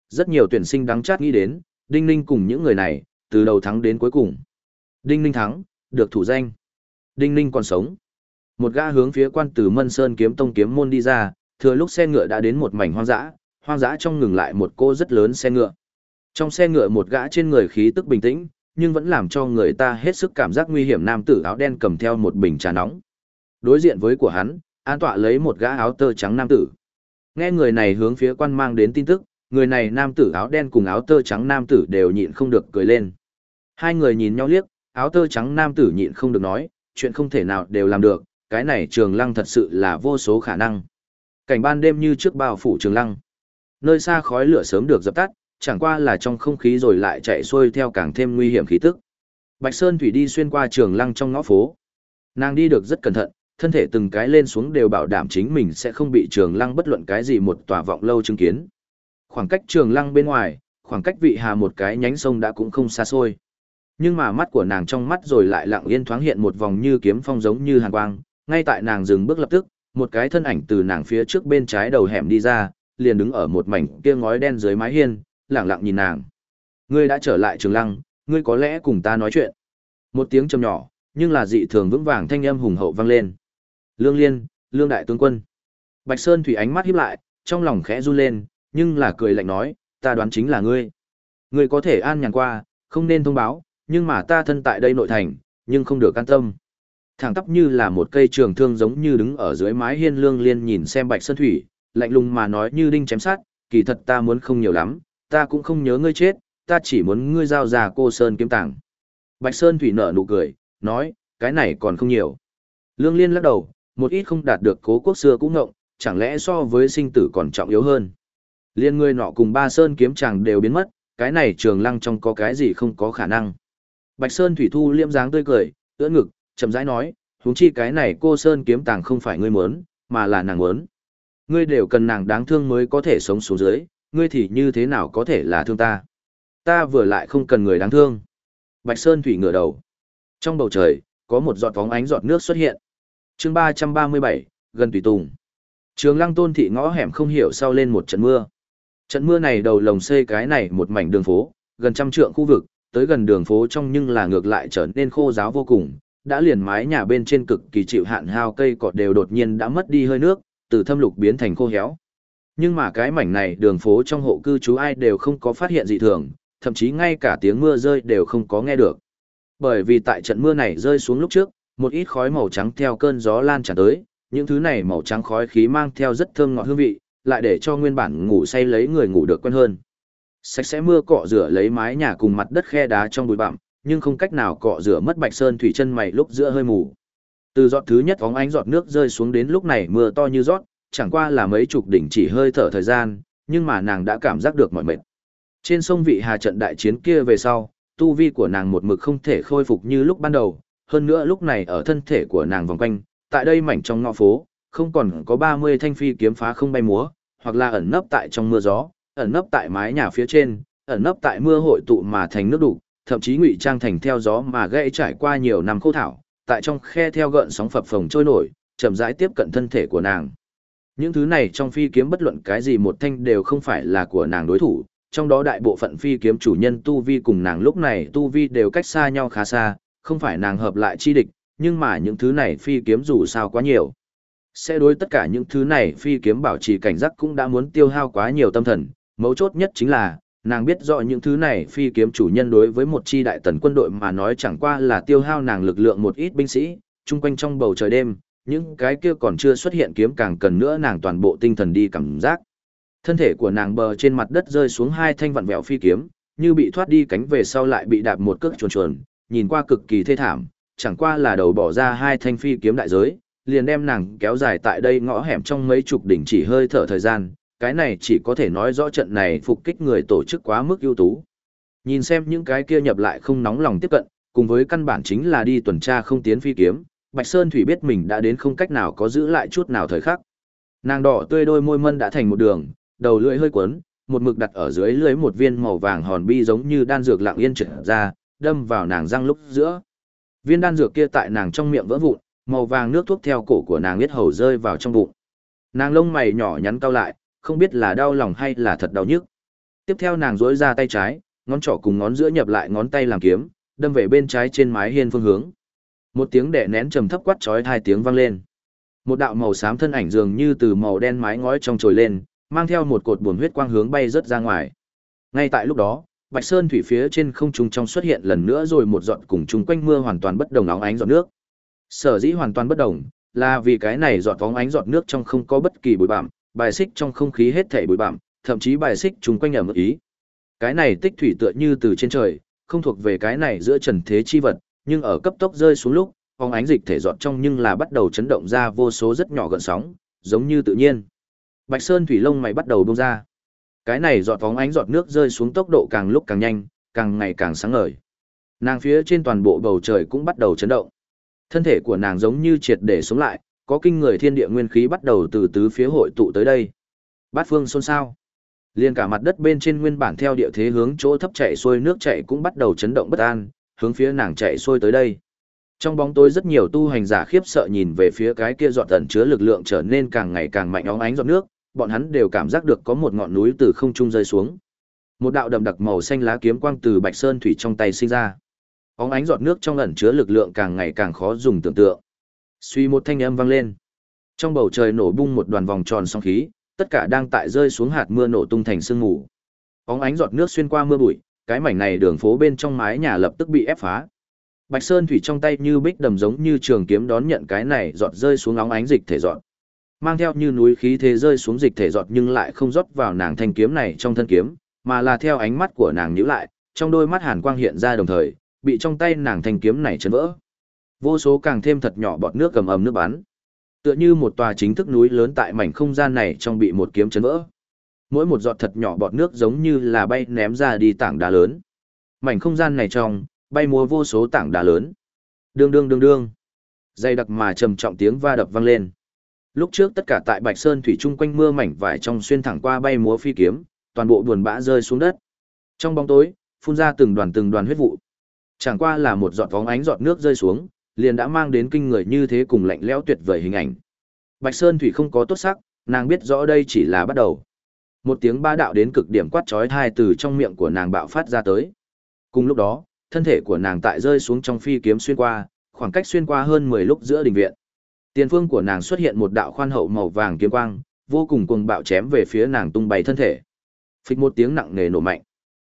Rất nhiều tuyển sinh đáng chát nghĩ đến, Đinh Ninh cùng những người này, từ đầu thắng đến cuối cùng. Đinh Ninh thắng, được thủ danh. Đinh Ninh còn sống. Một gã hướng phía quan tử Mân Sơn kiếm tông kiếm môn đi ra, thừa lúc xe ngựa đã đến một mảnh hoang dã, hoang dã trong ngừng lại một cô rất lớn xe ngựa. Trong xe ngựa một gã trên người khí tức bình tĩnh, nhưng vẫn làm cho người ta hết sức cảm giác nguy hiểm nam tử áo đen cầm theo một bình trà nóng. Đối diện với của hắn, an tọa lấy một gã áo tơ trắng nam tử. Nghe người này hướng phía quan mang đến tin tức, người này nam tử áo đen cùng áo tơ trắng nam tử đều nhịn không được cười lên. Hai người nhìn nhau liếc, áo tơ trắng nam tử nhịn không được nói, chuyện không thể nào đều làm được, cái này trường lăng thật sự là vô số khả năng. Cảnh ban đêm như trước bao phủ trường lăng. Nơi xa khói lửa sớm được dập tắt, chẳng qua là trong không khí rồi lại chạy xuôi theo càng thêm nguy hiểm khí tức. Bạch Sơn Thủy đi xuyên qua trường lăng trong ngõ phố. Nàng đi được rất cẩn thận, thân thể từng cái lên xuống đều bảo đảm chính mình sẽ không bị trường lăng bất luận cái gì một tòa vọng lâu chứng kiến. Khoảng cách trường lăng bên ngoài, khoảng cách vị hà một cái nhánh sông đã cũng không xa xôi. Nhưng mà mắt của nàng trong mắt rồi lại lặng yên thoáng hiện một vòng như kiếm phong giống như hàn quang, ngay tại nàng dừng bước lập tức, một cái thân ảnh từ nàng phía trước bên trái đầu hẻm đi ra, liền đứng ở một mảnh kia ngói đen dưới mái hiên, lặng lặng nhìn nàng. Ngươi đã trở lại trường lăng, ngươi có lẽ cùng ta nói chuyện. Một tiếng trầm nhỏ, nhưng là dị thường vững vàng thanh âm hùng hậu vang lên. Lương Liên, Lương Đại Tướng Quân. Bạch Sơn Thủy ánh mắt híp lại, trong lòng khẽ run lên, nhưng là cười lạnh nói, ta đoán chính là ngươi. Ngươi có thể an nhàn qua, không nên thông báo, nhưng mà ta thân tại đây nội thành, nhưng không được can tâm. Thẳng tắp như là một cây trường thương giống như đứng ở dưới mái hiên lương liên nhìn xem Bạch Sơn Thủy, lạnh lùng mà nói như đinh chém sát, kỳ thật ta muốn không nhiều lắm, ta cũng không nhớ ngươi chết, ta chỉ muốn ngươi giao ra cô Sơn kiếm tàng. Bạch Sơn Thủy nở nụ cười, nói, cái này còn không nhiều. Lương Liên lắc đầu, một ít không đạt được cố quốc xưa cũng ngộng, chẳng lẽ so với sinh tử còn trọng yếu hơn. Liên ngươi nọ cùng ba Sơn kiếm chàng đều biến mất, cái này trường lăng trong có cái gì không có khả năng. Bạch Sơn Thủy Thu liêm dáng tươi cười, ưỡn ngực, chậm rãi nói, huống chi cái này cô Sơn kiếm tàng không phải ngươi muốn, mà là nàng muốn. Ngươi đều cần nàng đáng thương mới có thể sống xuống dưới, ngươi thì như thế nào có thể là thương ta. Ta vừa lại không cần người đáng thương. Bạch Sơn Thủy ngửa đầu. Trong bầu trời, có một giọt phóng ánh giọt nước xuất hiện. chương 337, gần tùy tùng. Trường lăng tôn thị ngõ hẻm không hiểu sau lên một trận mưa. Trận mưa này đầu lồng xây cái này một mảnh đường phố, gần trăm trượng khu vực, tới gần đường phố trong nhưng là ngược lại trở nên khô giáo vô cùng, đã liền mái nhà bên trên cực kỳ chịu hạn hao cây cọt đều đột nhiên đã mất đi hơi nước, từ thâm lục biến thành khô héo. Nhưng mà cái mảnh này đường phố trong hộ cư trú ai đều không có phát hiện dị thường, thậm chí ngay cả tiếng mưa rơi đều không có nghe được. Bởi vì tại trận mưa này rơi xuống lúc trước, một ít khói màu trắng theo cơn gió lan tràn tới, những thứ này màu trắng khói khí mang theo rất thơm ngọt hương vị, lại để cho nguyên bản ngủ say lấy người ngủ được quen hơn. Sạch sẽ mưa cọ rửa lấy mái nhà cùng mặt đất khe đá trong bụi bặm, nhưng không cách nào cọ rửa mất Bạch Sơn thủy chân mày lúc giữa hơi mù. Từ giọt thứ nhất phóng ánh giọt nước rơi xuống đến lúc này mưa to như rót, chẳng qua là mấy chục đỉnh chỉ hơi thở thời gian, nhưng mà nàng đã cảm giác được mọi mệt. Trên sông vị hà trận đại chiến kia về sau, tu vi của nàng một mực không thể khôi phục như lúc ban đầu, hơn nữa lúc này ở thân thể của nàng vòng quanh, tại đây mảnh trong ngõ phố, không còn có 30 thanh phi kiếm phá không bay múa, hoặc là ẩn nấp tại trong mưa gió, ẩn nấp tại mái nhà phía trên, ẩn nấp tại mưa hội tụ mà thành nước đủ, thậm chí ngụy trang thành theo gió mà gãy trải qua nhiều năm khô thảo, tại trong khe theo gợn sóng phập phồng trôi nổi, chậm rãi tiếp cận thân thể của nàng. Những thứ này trong phi kiếm bất luận cái gì một thanh đều không phải là của nàng đối thủ, trong đó đại bộ phận phi kiếm chủ nhân tu vi cùng nàng lúc này tu vi đều cách xa nhau khá xa, không phải nàng hợp lại chi địch, nhưng mà những thứ này phi kiếm dù sao quá nhiều. Sẽ đối tất cả những thứ này phi kiếm bảo trì cảnh giác cũng đã muốn tiêu hao quá nhiều tâm thần, mấu chốt nhất chính là, nàng biết rõ những thứ này phi kiếm chủ nhân đối với một chi đại tần quân đội mà nói chẳng qua là tiêu hao nàng lực lượng một ít binh sĩ, chung quanh trong bầu trời đêm, những cái kia còn chưa xuất hiện kiếm càng cần nữa nàng toàn bộ tinh thần đi cảm giác. Thân thể của nàng bờ trên mặt đất rơi xuống hai thanh vặn vẹo phi kiếm, như bị thoát đi cánh về sau lại bị đạp một cước chuồn chuồn, nhìn qua cực kỳ thê thảm, chẳng qua là đầu bỏ ra hai thanh phi kiếm đại giới, liền đem nàng kéo dài tại đây ngõ hẻm trong mấy chục đỉnh chỉ hơi thở thời gian, cái này chỉ có thể nói rõ trận này phục kích người tổ chức quá mức ưu tú. Nhìn xem những cái kia nhập lại không nóng lòng tiếp cận, cùng với căn bản chính là đi tuần tra không tiến phi kiếm, Bạch Sơn Thủy biết mình đã đến không cách nào có giữ lại chút nào thời khắc. Nàng đỏ tươi đôi môi mân đã thành một đường, đầu lưỡi hơi quấn, một mực đặt ở dưới lưỡi một viên màu vàng hòn bi giống như đan dược lặng yên trượt ra, đâm vào nàng răng lúc giữa. Viên đan dược kia tại nàng trong miệng vỡ vụn, màu vàng nước thuốc theo cổ của nàng biết hầu rơi vào trong bụng. Nàng lông mày nhỏ nhắn cau lại, không biết là đau lòng hay là thật đau nhức. Tiếp theo nàng duỗi ra tay trái, ngón trỏ cùng ngón giữa nhập lại ngón tay làm kiếm, đâm về bên trái trên mái hiên phương hướng. Một tiếng đẻ nén trầm thấp quát chói hai tiếng vang lên. Một đạo màu xám thân ảnh dường như từ màu đen mái ngói trong trồi lên, mang theo một cột buồn huyết quang hướng bay rất ra ngoài. Ngay tại lúc đó, Bạch Sơn thủy phía trên không trung trong xuất hiện lần nữa rồi một giọt cùng chung quanh mưa hoàn toàn bất đồng óng ánh giọt nước. Sở dĩ hoàn toàn bất đồng, là vì cái này giọt óng ánh giọt nước trong không có bất kỳ bụi bặm, bài xích trong không khí hết thảy bụi bặm, thậm chí bài xích chúng quanh ẩm ý. Cái này tích thủy tựa như từ trên trời, không thuộc về cái này giữa trần thế chi vật, nhưng ở cấp tốc rơi xuống lúc, phóng ánh dịch thể dọn trong nhưng là bắt đầu chấn động ra vô số rất nhỏ gợn sóng, giống như tự nhiên. Bạch Sơn thủy lông mày bắt đầu bung ra. Cái này giọt phóng ánh giọt nước rơi xuống tốc độ càng lúc càng nhanh, càng ngày càng sáng ngời. Nàng phía trên toàn bộ bầu trời cũng bắt đầu chấn động. Thân thể của nàng giống như triệt để sống lại, có kinh người thiên địa nguyên khí bắt đầu từ tứ phía hội tụ tới đây. Bát phương xôn xao. Liên cả mặt đất bên trên nguyên bản theo địa thế hướng chỗ thấp chạy xuôi nước chảy cũng bắt đầu chấn động bất an, hướng phía nàng chạy xuôi tới đây. Trong bóng tối rất nhiều tu hành giả khiếp sợ nhìn về phía cái kia giọt ẩn chứa lực lượng trở nên càng ngày càng mạnh óng ánh giọt nước, bọn hắn đều cảm giác được có một ngọn núi từ không trung rơi xuống. Một đạo đậm đặc màu xanh lá kiếm quang từ Bạch Sơn thủy trong tay sinh ra. Óng ánh giọt nước trong ẩn chứa lực lượng càng ngày càng khó dùng tưởng tượng. Suy một thanh âm vang lên. Trong bầu trời nổ bung một đoàn vòng tròn sóng khí, tất cả đang tại rơi xuống hạt mưa nổ tung thành sương mù. Óng ánh giọt nước xuyên qua mưa bụi, cái mảnh này đường phố bên trong mái nhà lập tức bị ép phá. Bạch Sơn thủy trong tay như bích đầm giống như trường kiếm đón nhận cái này giọt rơi xuống óng ánh dịch thể giọt. Mang theo như núi khí thế rơi xuống dịch thể giọt nhưng lại không rót vào nàng thanh kiếm này trong thân kiếm, mà là theo ánh mắt của nàng nhíu lại, trong đôi mắt hàn quang hiện ra đồng thời, bị trong tay nàng thanh kiếm này chấn vỡ. Vô số càng thêm thật nhỏ bọt nước cầm ầm nước bắn. Tựa như một tòa chính thức núi lớn tại mảnh không gian này trong bị một kiếm chấn vỡ. Mỗi một giọt thật nhỏ bọt nước giống như là bay ném ra đi tảng đá lớn. Mảnh không gian này trong, bay múa vô số tảng đá lớn. Đương đương đương đương. Dây đặc mà trầm trọng tiếng va đập vang lên. Lúc trước tất cả tại Bạch Sơn thủy chung quanh mưa mảnh vải trong xuyên thẳng qua bay múa phi kiếm, toàn bộ buồn bã rơi xuống đất. Trong bóng tối, phun ra từng đoàn từng đoàn huyết vụ. Chẳng qua là một giọt vóng ánh giọt nước rơi xuống, liền đã mang đến kinh người như thế cùng lạnh lẽo tuyệt vời hình ảnh. Bạch Sơn thủy không có tốt sắc, nàng biết rõ đây chỉ là bắt đầu. Một tiếng ba đạo đến cực điểm quát chói tai từ trong miệng của nàng bạo phát ra tới. Cùng lúc đó, thân thể của nàng tại rơi xuống trong phi kiếm xuyên qua, khoảng cách xuyên qua hơn 10 lúc giữa đình viện. Tiền phương của nàng xuất hiện một đạo khoan hậu màu vàng kiếm quang, vô cùng cuồng bạo chém về phía nàng tung bay thân thể. Phịch một tiếng nặng nề nổ mạnh.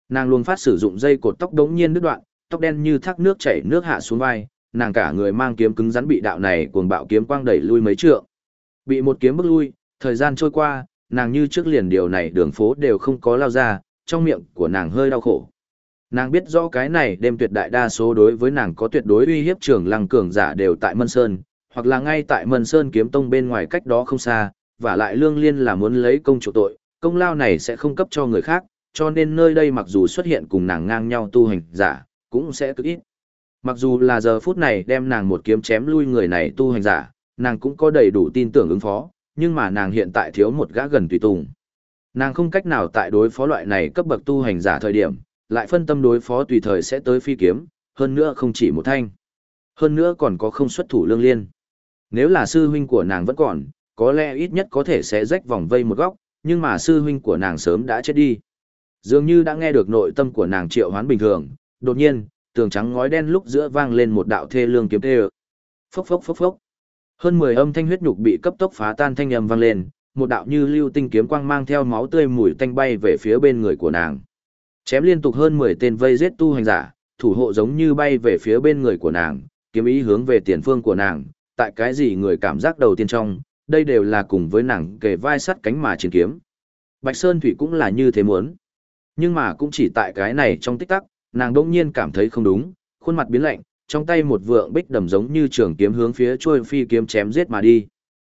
Nàng luôn phát sử dụng dây cột tóc đống nhiên đứt đoạn, tóc đen như thác nước chảy nước hạ xuống vai, nàng cả người mang kiếm cứng rắn bị đạo này cuồng bạo kiếm quang đẩy lui mấy trượng. Bị một kiếm bức lui, thời gian trôi qua, nàng như trước liền điều này đường phố đều không có lao ra, trong miệng của nàng hơi đau khổ. Nàng biết rõ cái này đêm tuyệt đại đa số đối với nàng có tuyệt đối uy hiếp trưởng lăng cường giả đều tại Mân Sơn, hoặc là ngay tại Mân Sơn kiếm tông bên ngoài cách đó không xa, và lại lương liên là muốn lấy công chủ tội, công lao này sẽ không cấp cho người khác, cho nên nơi đây mặc dù xuất hiện cùng nàng ngang nhau tu hành giả, cũng sẽ cực ít. Mặc dù là giờ phút này đem nàng một kiếm chém lui người này tu hành giả, nàng cũng có đầy đủ tin tưởng ứng phó, nhưng mà nàng hiện tại thiếu một gã gần tùy tùng. Nàng không cách nào tại đối phó loại này cấp bậc tu hành giả thời điểm, lại phân tâm đối phó tùy thời sẽ tới phi kiếm, hơn nữa không chỉ một thanh. Hơn nữa còn có không xuất thủ lương liên. Nếu là sư huynh của nàng vẫn còn, có lẽ ít nhất có thể sẽ rách vòng vây một góc, nhưng mà sư huynh của nàng sớm đã chết đi. Dường như đã nghe được nội tâm của nàng triệu hoán bình thường, đột nhiên, tường trắng ngói đen lúc giữa vang lên một đạo thê lương kiếm tê Phốc phốc phốc phốc. Hơn 10 âm thanh huyết nhục bị cấp tốc phá tan thanh âm vang lên, một đạo như lưu tinh kiếm quang mang theo máu tươi mùi tanh bay về phía bên người của nàng. Chém liên tục hơn 10 tên vây giết tu hành giả, thủ hộ giống như bay về phía bên người của nàng, kiếm ý hướng về tiền phương của nàng, tại cái gì người cảm giác đầu tiên trong, đây đều là cùng với nàng kề vai sắt cánh mà chiến kiếm. Bạch Sơn Thủy cũng là như thế muốn. Nhưng mà cũng chỉ tại cái này trong tích tắc, nàng đỗng nhiên cảm thấy không đúng, khuôn mặt biến lạnh, trong tay một vượng bích đầm giống như trường kiếm hướng phía trôi phi kiếm chém giết mà đi.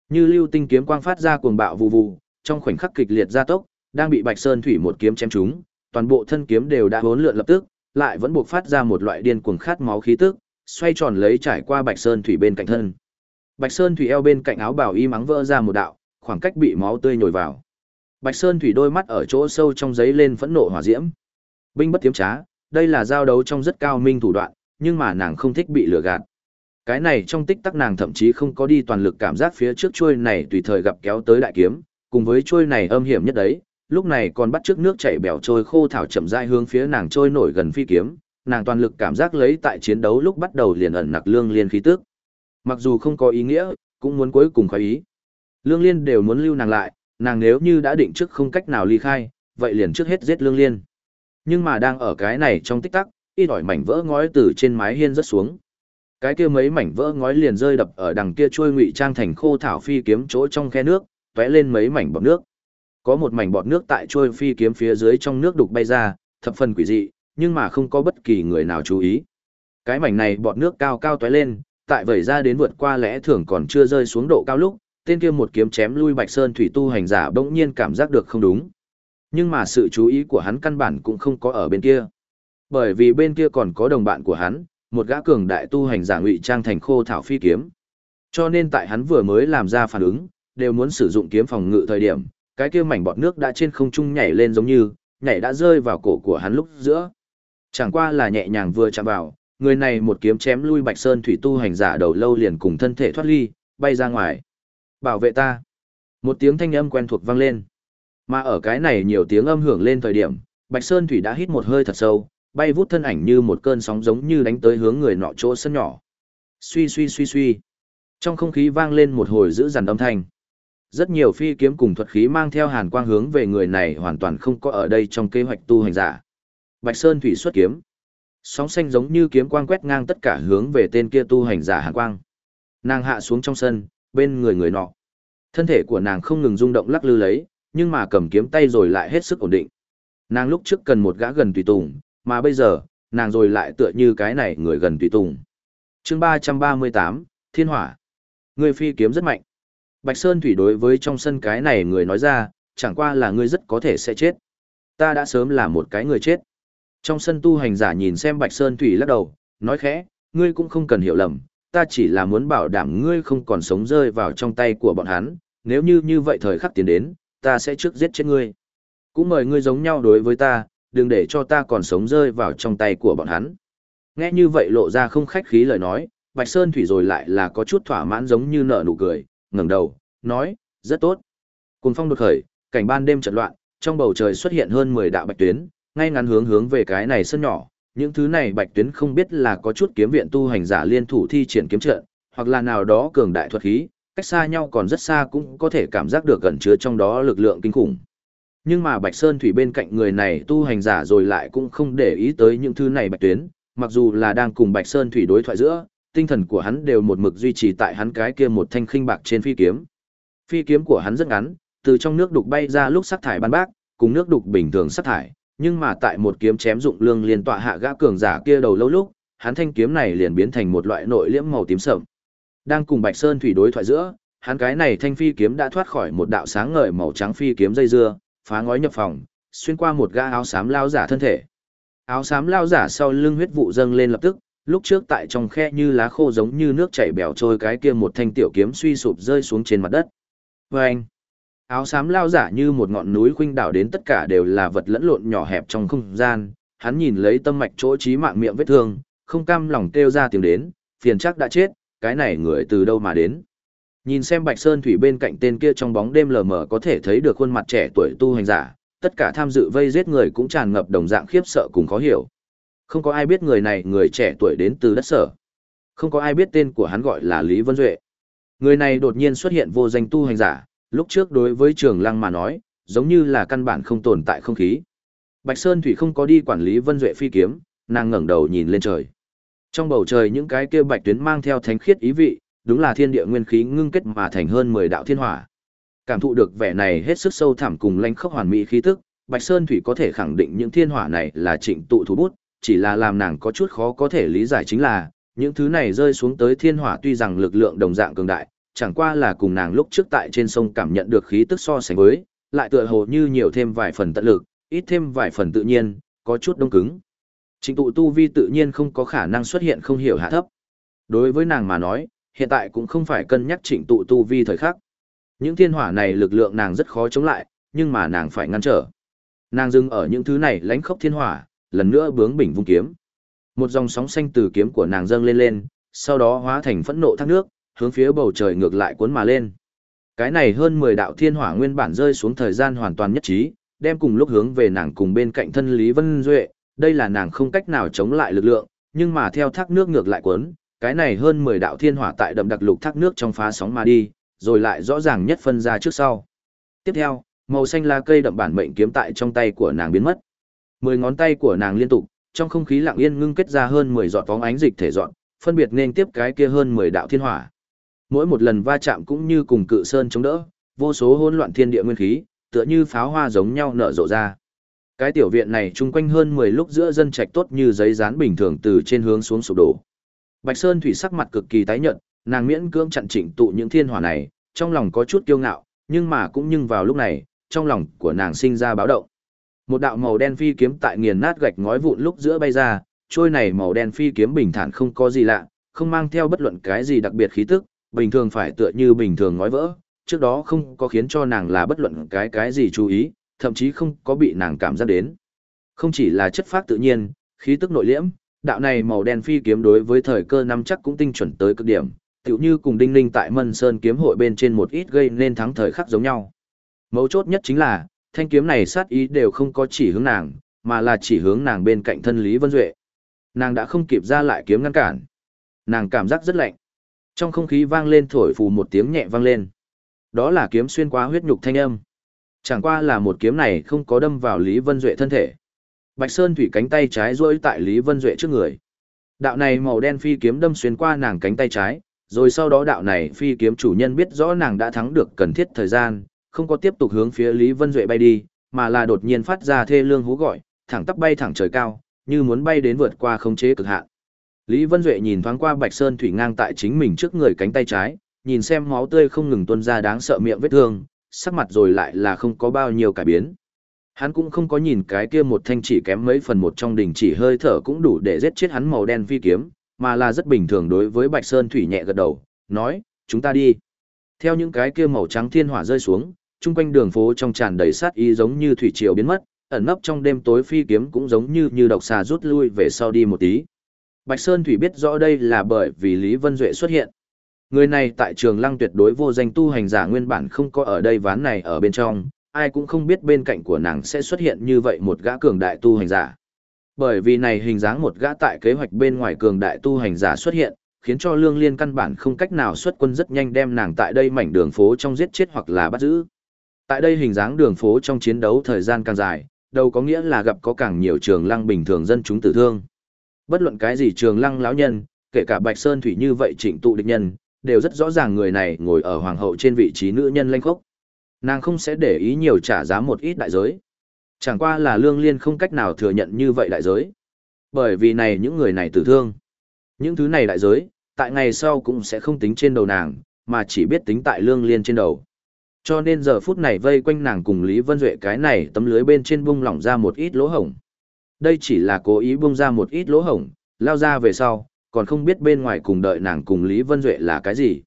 Như lưu tinh kiếm quang phát ra cuồng bạo vụ vụ, trong khoảnh khắc kịch liệt gia tốc, đang bị Bạch Sơn Thủy một kiếm chém trúng, toàn bộ thân kiếm đều đã hỗn lượn lập tức, lại vẫn buộc phát ra một loại điên cuồng khát máu khí tức, xoay tròn lấy trải qua Bạch Sơn Thủy bên cạnh thân. Bạch Sơn Thủy eo bên cạnh áo bào y mắng vỡ ra một đạo, khoảng cách bị máu tươi nhồi vào. Bạch Sơn Thủy đôi mắt ở chỗ sâu trong giấy lên phẫn nộ hỏa diễm. Binh bất tiếm trá, đây là giao đấu trong rất cao minh thủ đoạn, nhưng mà nàng không thích bị lừa gạt. Cái này trong tích tắc nàng thậm chí không có đi toàn lực cảm giác phía trước chuôi này tùy thời gặp kéo tới đại kiếm, cùng với chuôi này âm hiểm nhất đấy, lúc này còn bắt trước nước chảy bèo trôi khô thảo chậm rãi hướng phía nàng trôi nổi gần phi kiếm, nàng toàn lực cảm giác lấy tại chiến đấu lúc bắt đầu liền ẩn nặc lương liên khí tức. Mặc dù không có ý nghĩa, cũng muốn cuối cùng khoái ý. Lương liên đều muốn lưu nàng lại, nàng nếu như đã định trước không cách nào ly khai, vậy liền trước hết giết lương liên. Nhưng mà đang ở cái này trong tích tắc, ít ỏi mảnh vỡ ngói từ trên mái hiên rất xuống. Cái kia mấy mảnh vỡ ngói liền rơi đập ở đằng kia trôi ngụy trang thành khô thảo phi kiếm chỗ trong khe nước, tóe lên mấy mảnh bọt nước. Có một mảnh bọt nước tại trôi phi kiếm phía dưới trong nước đục bay ra, thập phần quỷ dị, nhưng mà không có bất kỳ người nào chú ý. Cái mảnh này bọt nước cao cao tóe lên, tại vẩy ra đến vượt qua lẽ thường còn chưa rơi xuống độ cao lúc, tên kia một kiếm chém lui Bạch Sơn thủy tu hành giả bỗng nhiên cảm giác được không đúng. Nhưng mà sự chú ý của hắn căn bản cũng không có ở bên kia. Bởi vì bên kia còn có đồng bạn của hắn, một gã cường đại tu hành giả ngụy trang thành khô thảo phi kiếm. Cho nên tại hắn vừa mới làm ra phản ứng, đều muốn sử dụng kiếm phòng ngự thời điểm, cái kia mảnh bọt nước đã trên không trung nhảy lên giống như, nhảy đã rơi vào cổ của hắn lúc giữa. Chẳng qua là nhẹ nhàng vừa chạm vào, người này một kiếm chém lui Bạch Sơn thủy tu hành giả đầu lâu liền cùng thân thể thoát ly, bay ra ngoài. Bảo vệ ta. Một tiếng thanh âm quen thuộc vang lên. Mà ở cái này nhiều tiếng âm hưởng lên thời điểm, Bạch Sơn thủy đã hít một hơi thật sâu, bay vút thân ảnh như một cơn sóng giống như đánh tới hướng người nọ chỗ sân nhỏ. Suy suy suy suy. Trong không khí vang lên một hồi dữ dằn âm thanh. Rất nhiều phi kiếm cùng thuật khí mang theo hàn quang hướng về người này hoàn toàn không có ở đây trong kế hoạch tu hành giả. Bạch Sơn thủy xuất kiếm. Sóng xanh giống như kiếm quang quét ngang tất cả hướng về tên kia tu hành giả hàn quang. Nàng hạ xuống trong sân, bên người người nọ. Thân thể của nàng không ngừng rung động lắc lư lấy, nhưng mà cầm kiếm tay rồi lại hết sức ổn định. Nàng lúc trước cần một gã gần tùy tùng, mà bây giờ, nàng rồi lại tựa như cái này người gần tùy tùng. chương ba trăm ba mươi tám Thiên Hỏa. Người phi kiếm rất mạnh. Bạch Sơn Thủy đối với trong sân cái này người nói ra, chẳng qua là ngươi rất có thể sẽ chết. Ta đã sớm là một cái người chết. Trong sân tu hành giả nhìn xem Bạch Sơn Thủy lắc đầu, nói khẽ, ngươi cũng không cần hiểu lầm, ta chỉ là muốn bảo đảm ngươi không còn sống rơi vào trong tay của bọn hắn, nếu như như vậy thời khắc tiến đến, ta sẽ trước giết chết ngươi. Cũng mời ngươi giống nhau đối với ta, đừng để cho ta còn sống rơi vào trong tay của bọn hắn. Nghe như vậy lộ ra không khách khí lời nói, Bạch Sơn Thủy rồi lại là có chút thỏa mãn giống như nở nụ cười, ngẩng đầu, nói, rất tốt. Cùng phong đột khởi, cảnh ban đêm trận loạn, trong bầu trời xuất hiện hơn 10 đạo bạch tuyến, ngay ngắn hướng hướng về cái này sân nhỏ. Những thứ này bạch tuyến không biết là có chút kiếm viện tu hành giả liên thủ thi triển kiếm trận, hoặc là nào đó cường đại thuật khí, cách xa nhau còn rất xa cũng có thể cảm giác được gần chứa trong đó lực lượng kinh khủng. Nhưng mà Bạch Sơn Thủy bên cạnh người này tu hành giả rồi lại cũng không để ý tới những thứ này bạch tuyến, mặc dù là đang cùng Bạch Sơn Thủy đối thoại giữa, tinh thần của hắn đều một mực duy trì tại hắn cái kia một thanh khinh bạc trên phi kiếm. Phi kiếm của hắn rất ngắn, từ trong nước đục bay ra lúc sắc thải ban bác, cùng nước đục bình thường sắc thải, nhưng mà tại một kiếm chém dụng lương liền tọa hạ gã cường giả kia đầu lâu lúc, hắn thanh kiếm này liền biến thành một loại nội liễm màu tím sậm đang cùng Bạch Sơn Thủy đối thoại giữa, hắn cái này thanh phi kiếm đã thoát khỏi một đạo sáng ngời màu trắng phi kiếm dây dưa, phá ngói nhập phòng, xuyên qua một gã áo xám lao giả thân thể. Áo xám lao giả sau lưng huyết vụ dâng lên lập tức, lúc trước tại trong khe như lá khô giống như nước chảy bèo trôi cái kia một thanh tiểu kiếm suy sụp rơi xuống trên mặt đất. Và anh, áo xám lao giả như một ngọn núi khuynh đảo đến tất cả đều là vật lẫn lộn nhỏ hẹp trong không gian, hắn nhìn lấy tâm mạch chỗ trí mạng miệng vết thương, không cam lòng kêu ra tiếng đến, phiền chắc đã chết, cái này người từ đâu mà đến. Nhìn xem Bạch Sơn Thủy bên cạnh tên kia trong bóng đêm lờ mờ có thể thấy được khuôn mặt trẻ tuổi tu hành giả, tất cả tham dự vây giết người cũng tràn ngập đồng dạng khiếp sợ cùng khó hiểu. Không có ai biết người này người trẻ tuổi đến từ đất sở. Không có ai biết tên của hắn gọi là Lý Vân Duệ. Người này đột nhiên xuất hiện vô danh tu hành giả, lúc trước đối với trường lăng mà nói, giống như là căn bản không tồn tại không khí. Bạch Sơn Thủy không có đi quản lý Vân Duệ phi kiếm, nàng ngẩng đầu nhìn lên trời. Trong bầu trời những cái kia bạch tuyến mang theo thánh khiết ý vị, đúng là thiên địa nguyên khí ngưng kết mà thành hơn 10 đạo thiên hỏa. Cảm thụ được vẻ này hết sức sâu thẳm cùng lanh khốc hoàn mỹ khí tức, Bạch Sơn Thủy có thể khẳng định những thiên hỏa này là trịnh tụ thủ bút, chỉ là làm nàng có chút khó có thể lý giải chính là, những thứ này rơi xuống tới thiên hỏa tuy rằng lực lượng đồng dạng cường đại, chẳng qua là cùng nàng lúc trước tại trên sông cảm nhận được khí tức so sánh với, lại tựa hồ như nhiều thêm vài phần tận lực, ít thêm vài phần tự nhiên, có chút đông cứng. Trịnh tụ tu vi tự nhiên không có khả năng xuất hiện không hiểu hạ thấp. Đối với nàng mà nói, hiện tại cũng không phải cân nhắc trịnh tụ tu vi thời khắc. Những thiên hỏa này lực lượng nàng rất khó chống lại, nhưng mà nàng phải ngăn trở. Nàng dừng ở những thứ này lánh khốc thiên hỏa, lần nữa bướng bỉnh vung kiếm. Một dòng sóng xanh từ kiếm của nàng dâng lên lên, sau đó hóa thành phẫn nộ thác nước, hướng phía bầu trời ngược lại cuốn mà lên. Cái này hơn 10 đạo thiên hỏa nguyên bản rơi xuống thời gian hoàn toàn nhất trí, đem cùng lúc hướng về nàng cùng bên cạnh thân Lý Vân Duệ, đây là nàng không cách nào chống lại lực lượng, nhưng mà theo thác nước ngược lại cuốn, cái này hơn 10 đạo thiên hỏa tại đậm đặc lục thác nước trong phá sóng mà đi, rồi lại rõ ràng nhất phân ra trước sau. Tiếp theo, màu xanh lá cây đậm bản mệnh kiếm tại trong tay của nàng biến mất. Mười ngón tay của nàng liên tục, trong không khí lặng yên ngưng kết ra hơn 10 giọt phóng ánh dịch thể dọn, phân biệt nên tiếp cái kia hơn 10 đạo thiên hỏa. Mỗi một lần va chạm cũng như cùng cự sơn chống đỡ, vô số hỗn loạn thiên địa nguyên khí, tựa như pháo hoa giống nhau nở rộ ra. Cái tiểu viện này chung quanh hơn 10 lúc giữa dân trạch tốt như giấy dán bình thường từ trên hướng xuống sụp đổ. Bạch Sơn Thủy sắc mặt cực kỳ tái nhợt, nàng miễn cưỡng chặn chỉnh tụ những thiên hỏa này, trong lòng có chút kiêu ngạo, nhưng mà cũng nhưng vào lúc này, trong lòng của nàng sinh ra báo động. Một đạo màu đen phi kiếm tại nghiền nát gạch ngói vụn lúc giữa bay ra, trôi này màu đen phi kiếm bình thản không có gì lạ, không mang theo bất luận cái gì đặc biệt khí tức, bình thường phải tựa như bình thường ngói vỡ, trước đó không có khiến cho nàng là bất luận cái cái gì chú ý, thậm chí không có bị nàng cảm giác đến. Không chỉ là chất phát tự nhiên, khí tức nội liễm, đạo này màu đen phi kiếm đối với thời cơ năm chắc cũng tinh chuẩn tới cực điểm, tựu như cùng đinh ninh tại Mân Sơn kiếm hội bên trên một ít gây nên thắng thời khắc giống nhau. Mấu chốt nhất chính là, thanh kiếm này sát ý đều không có chỉ hướng nàng, mà là chỉ hướng nàng bên cạnh thân Lý Vân Duệ. Nàng đã không kịp ra lại kiếm ngăn cản. Nàng cảm giác rất lạnh. Trong không khí vang lên thổi phù một tiếng nhẹ vang lên. Đó là kiếm xuyên qua huyết nhục thanh âm. Chẳng qua là một kiếm này không có đâm vào Lý Vân Duệ thân thể. Bạch Sơn Thủy cánh tay trái duỗi tại Lý Vân Duệ trước người. Đạo này màu đen phi kiếm đâm xuyên qua nàng cánh tay trái, rồi sau đó đạo này phi kiếm chủ nhân biết rõ nàng đã thắng được cần thiết thời gian, không có tiếp tục hướng phía Lý Vân Duệ bay đi, mà là đột nhiên phát ra thê lương hú gọi, thẳng tắp bay thẳng trời cao, như muốn bay đến vượt qua không chế cực hạn. Lý Vân Duệ nhìn thoáng qua Bạch Sơn Thủy ngang tại chính mình trước người cánh tay trái, nhìn xem máu tươi không ngừng tuôn ra đáng sợ miệng vết thương, sắc mặt rồi lại là không có bao nhiêu cải biến. Hắn cũng không có nhìn cái kia một thanh chỉ kém mấy phần một trong đỉnh chỉ hơi thở cũng đủ để giết chết hắn màu đen phi kiếm, mà là rất bình thường đối với Bạch Sơn Thủy nhẹ gật đầu, nói, chúng ta đi. Theo những cái kia màu trắng thiên hỏa rơi xuống, chung quanh đường phố trong tràn đầy sát ý giống như thủy triều biến mất, ẩn nấp trong đêm tối phi kiếm cũng giống như như độc xà rút lui về sau đi một tí. Bạch Sơn Thủy biết rõ đây là bởi vì Lý Vân Duệ xuất hiện. Người này tại trường lăng tuyệt đối vô danh tu hành giả nguyên bản không có ở đây ván này ở bên trong, ai cũng không biết bên cạnh của nàng sẽ xuất hiện như vậy một gã cường đại tu hành giả. Bởi vì này hình dáng một gã tại kế hoạch bên ngoài cường đại tu hành giả xuất hiện, khiến cho lương liên căn bản không cách nào xuất quân rất nhanh đem nàng tại đây mảnh đường phố trong giết chết hoặc là bắt giữ. Tại đây hình dáng đường phố trong chiến đấu thời gian càng dài, đâu có nghĩa là gặp có càng nhiều trường lăng bình thường dân chúng tử thương. Bất luận cái gì trường lăng lão nhân, kể cả Bạch Sơn Thủy như vậy chỉnh tụ địch nhân, đều rất rõ ràng người này ngồi ở hoàng hậu trên vị trí nữ nhân lanh khốc. Nàng không sẽ để ý nhiều trả giá một ít đại giới. Chẳng qua là lương liên không cách nào thừa nhận như vậy đại giới. Bởi vì này những người này tử thương. Những thứ này đại giới, tại ngày sau cũng sẽ không tính trên đầu nàng, mà chỉ biết tính tại lương liên trên đầu. Cho nên giờ phút này vây quanh nàng cùng Lý Vân Duệ cái này tấm lưới bên trên bung lỏng ra một ít lỗ hổng. Đây chỉ là cố ý bung ra một ít lỗ hổng, lao ra về sau, còn không biết bên ngoài cùng đợi nàng cùng Lý Vân Duệ là cái gì.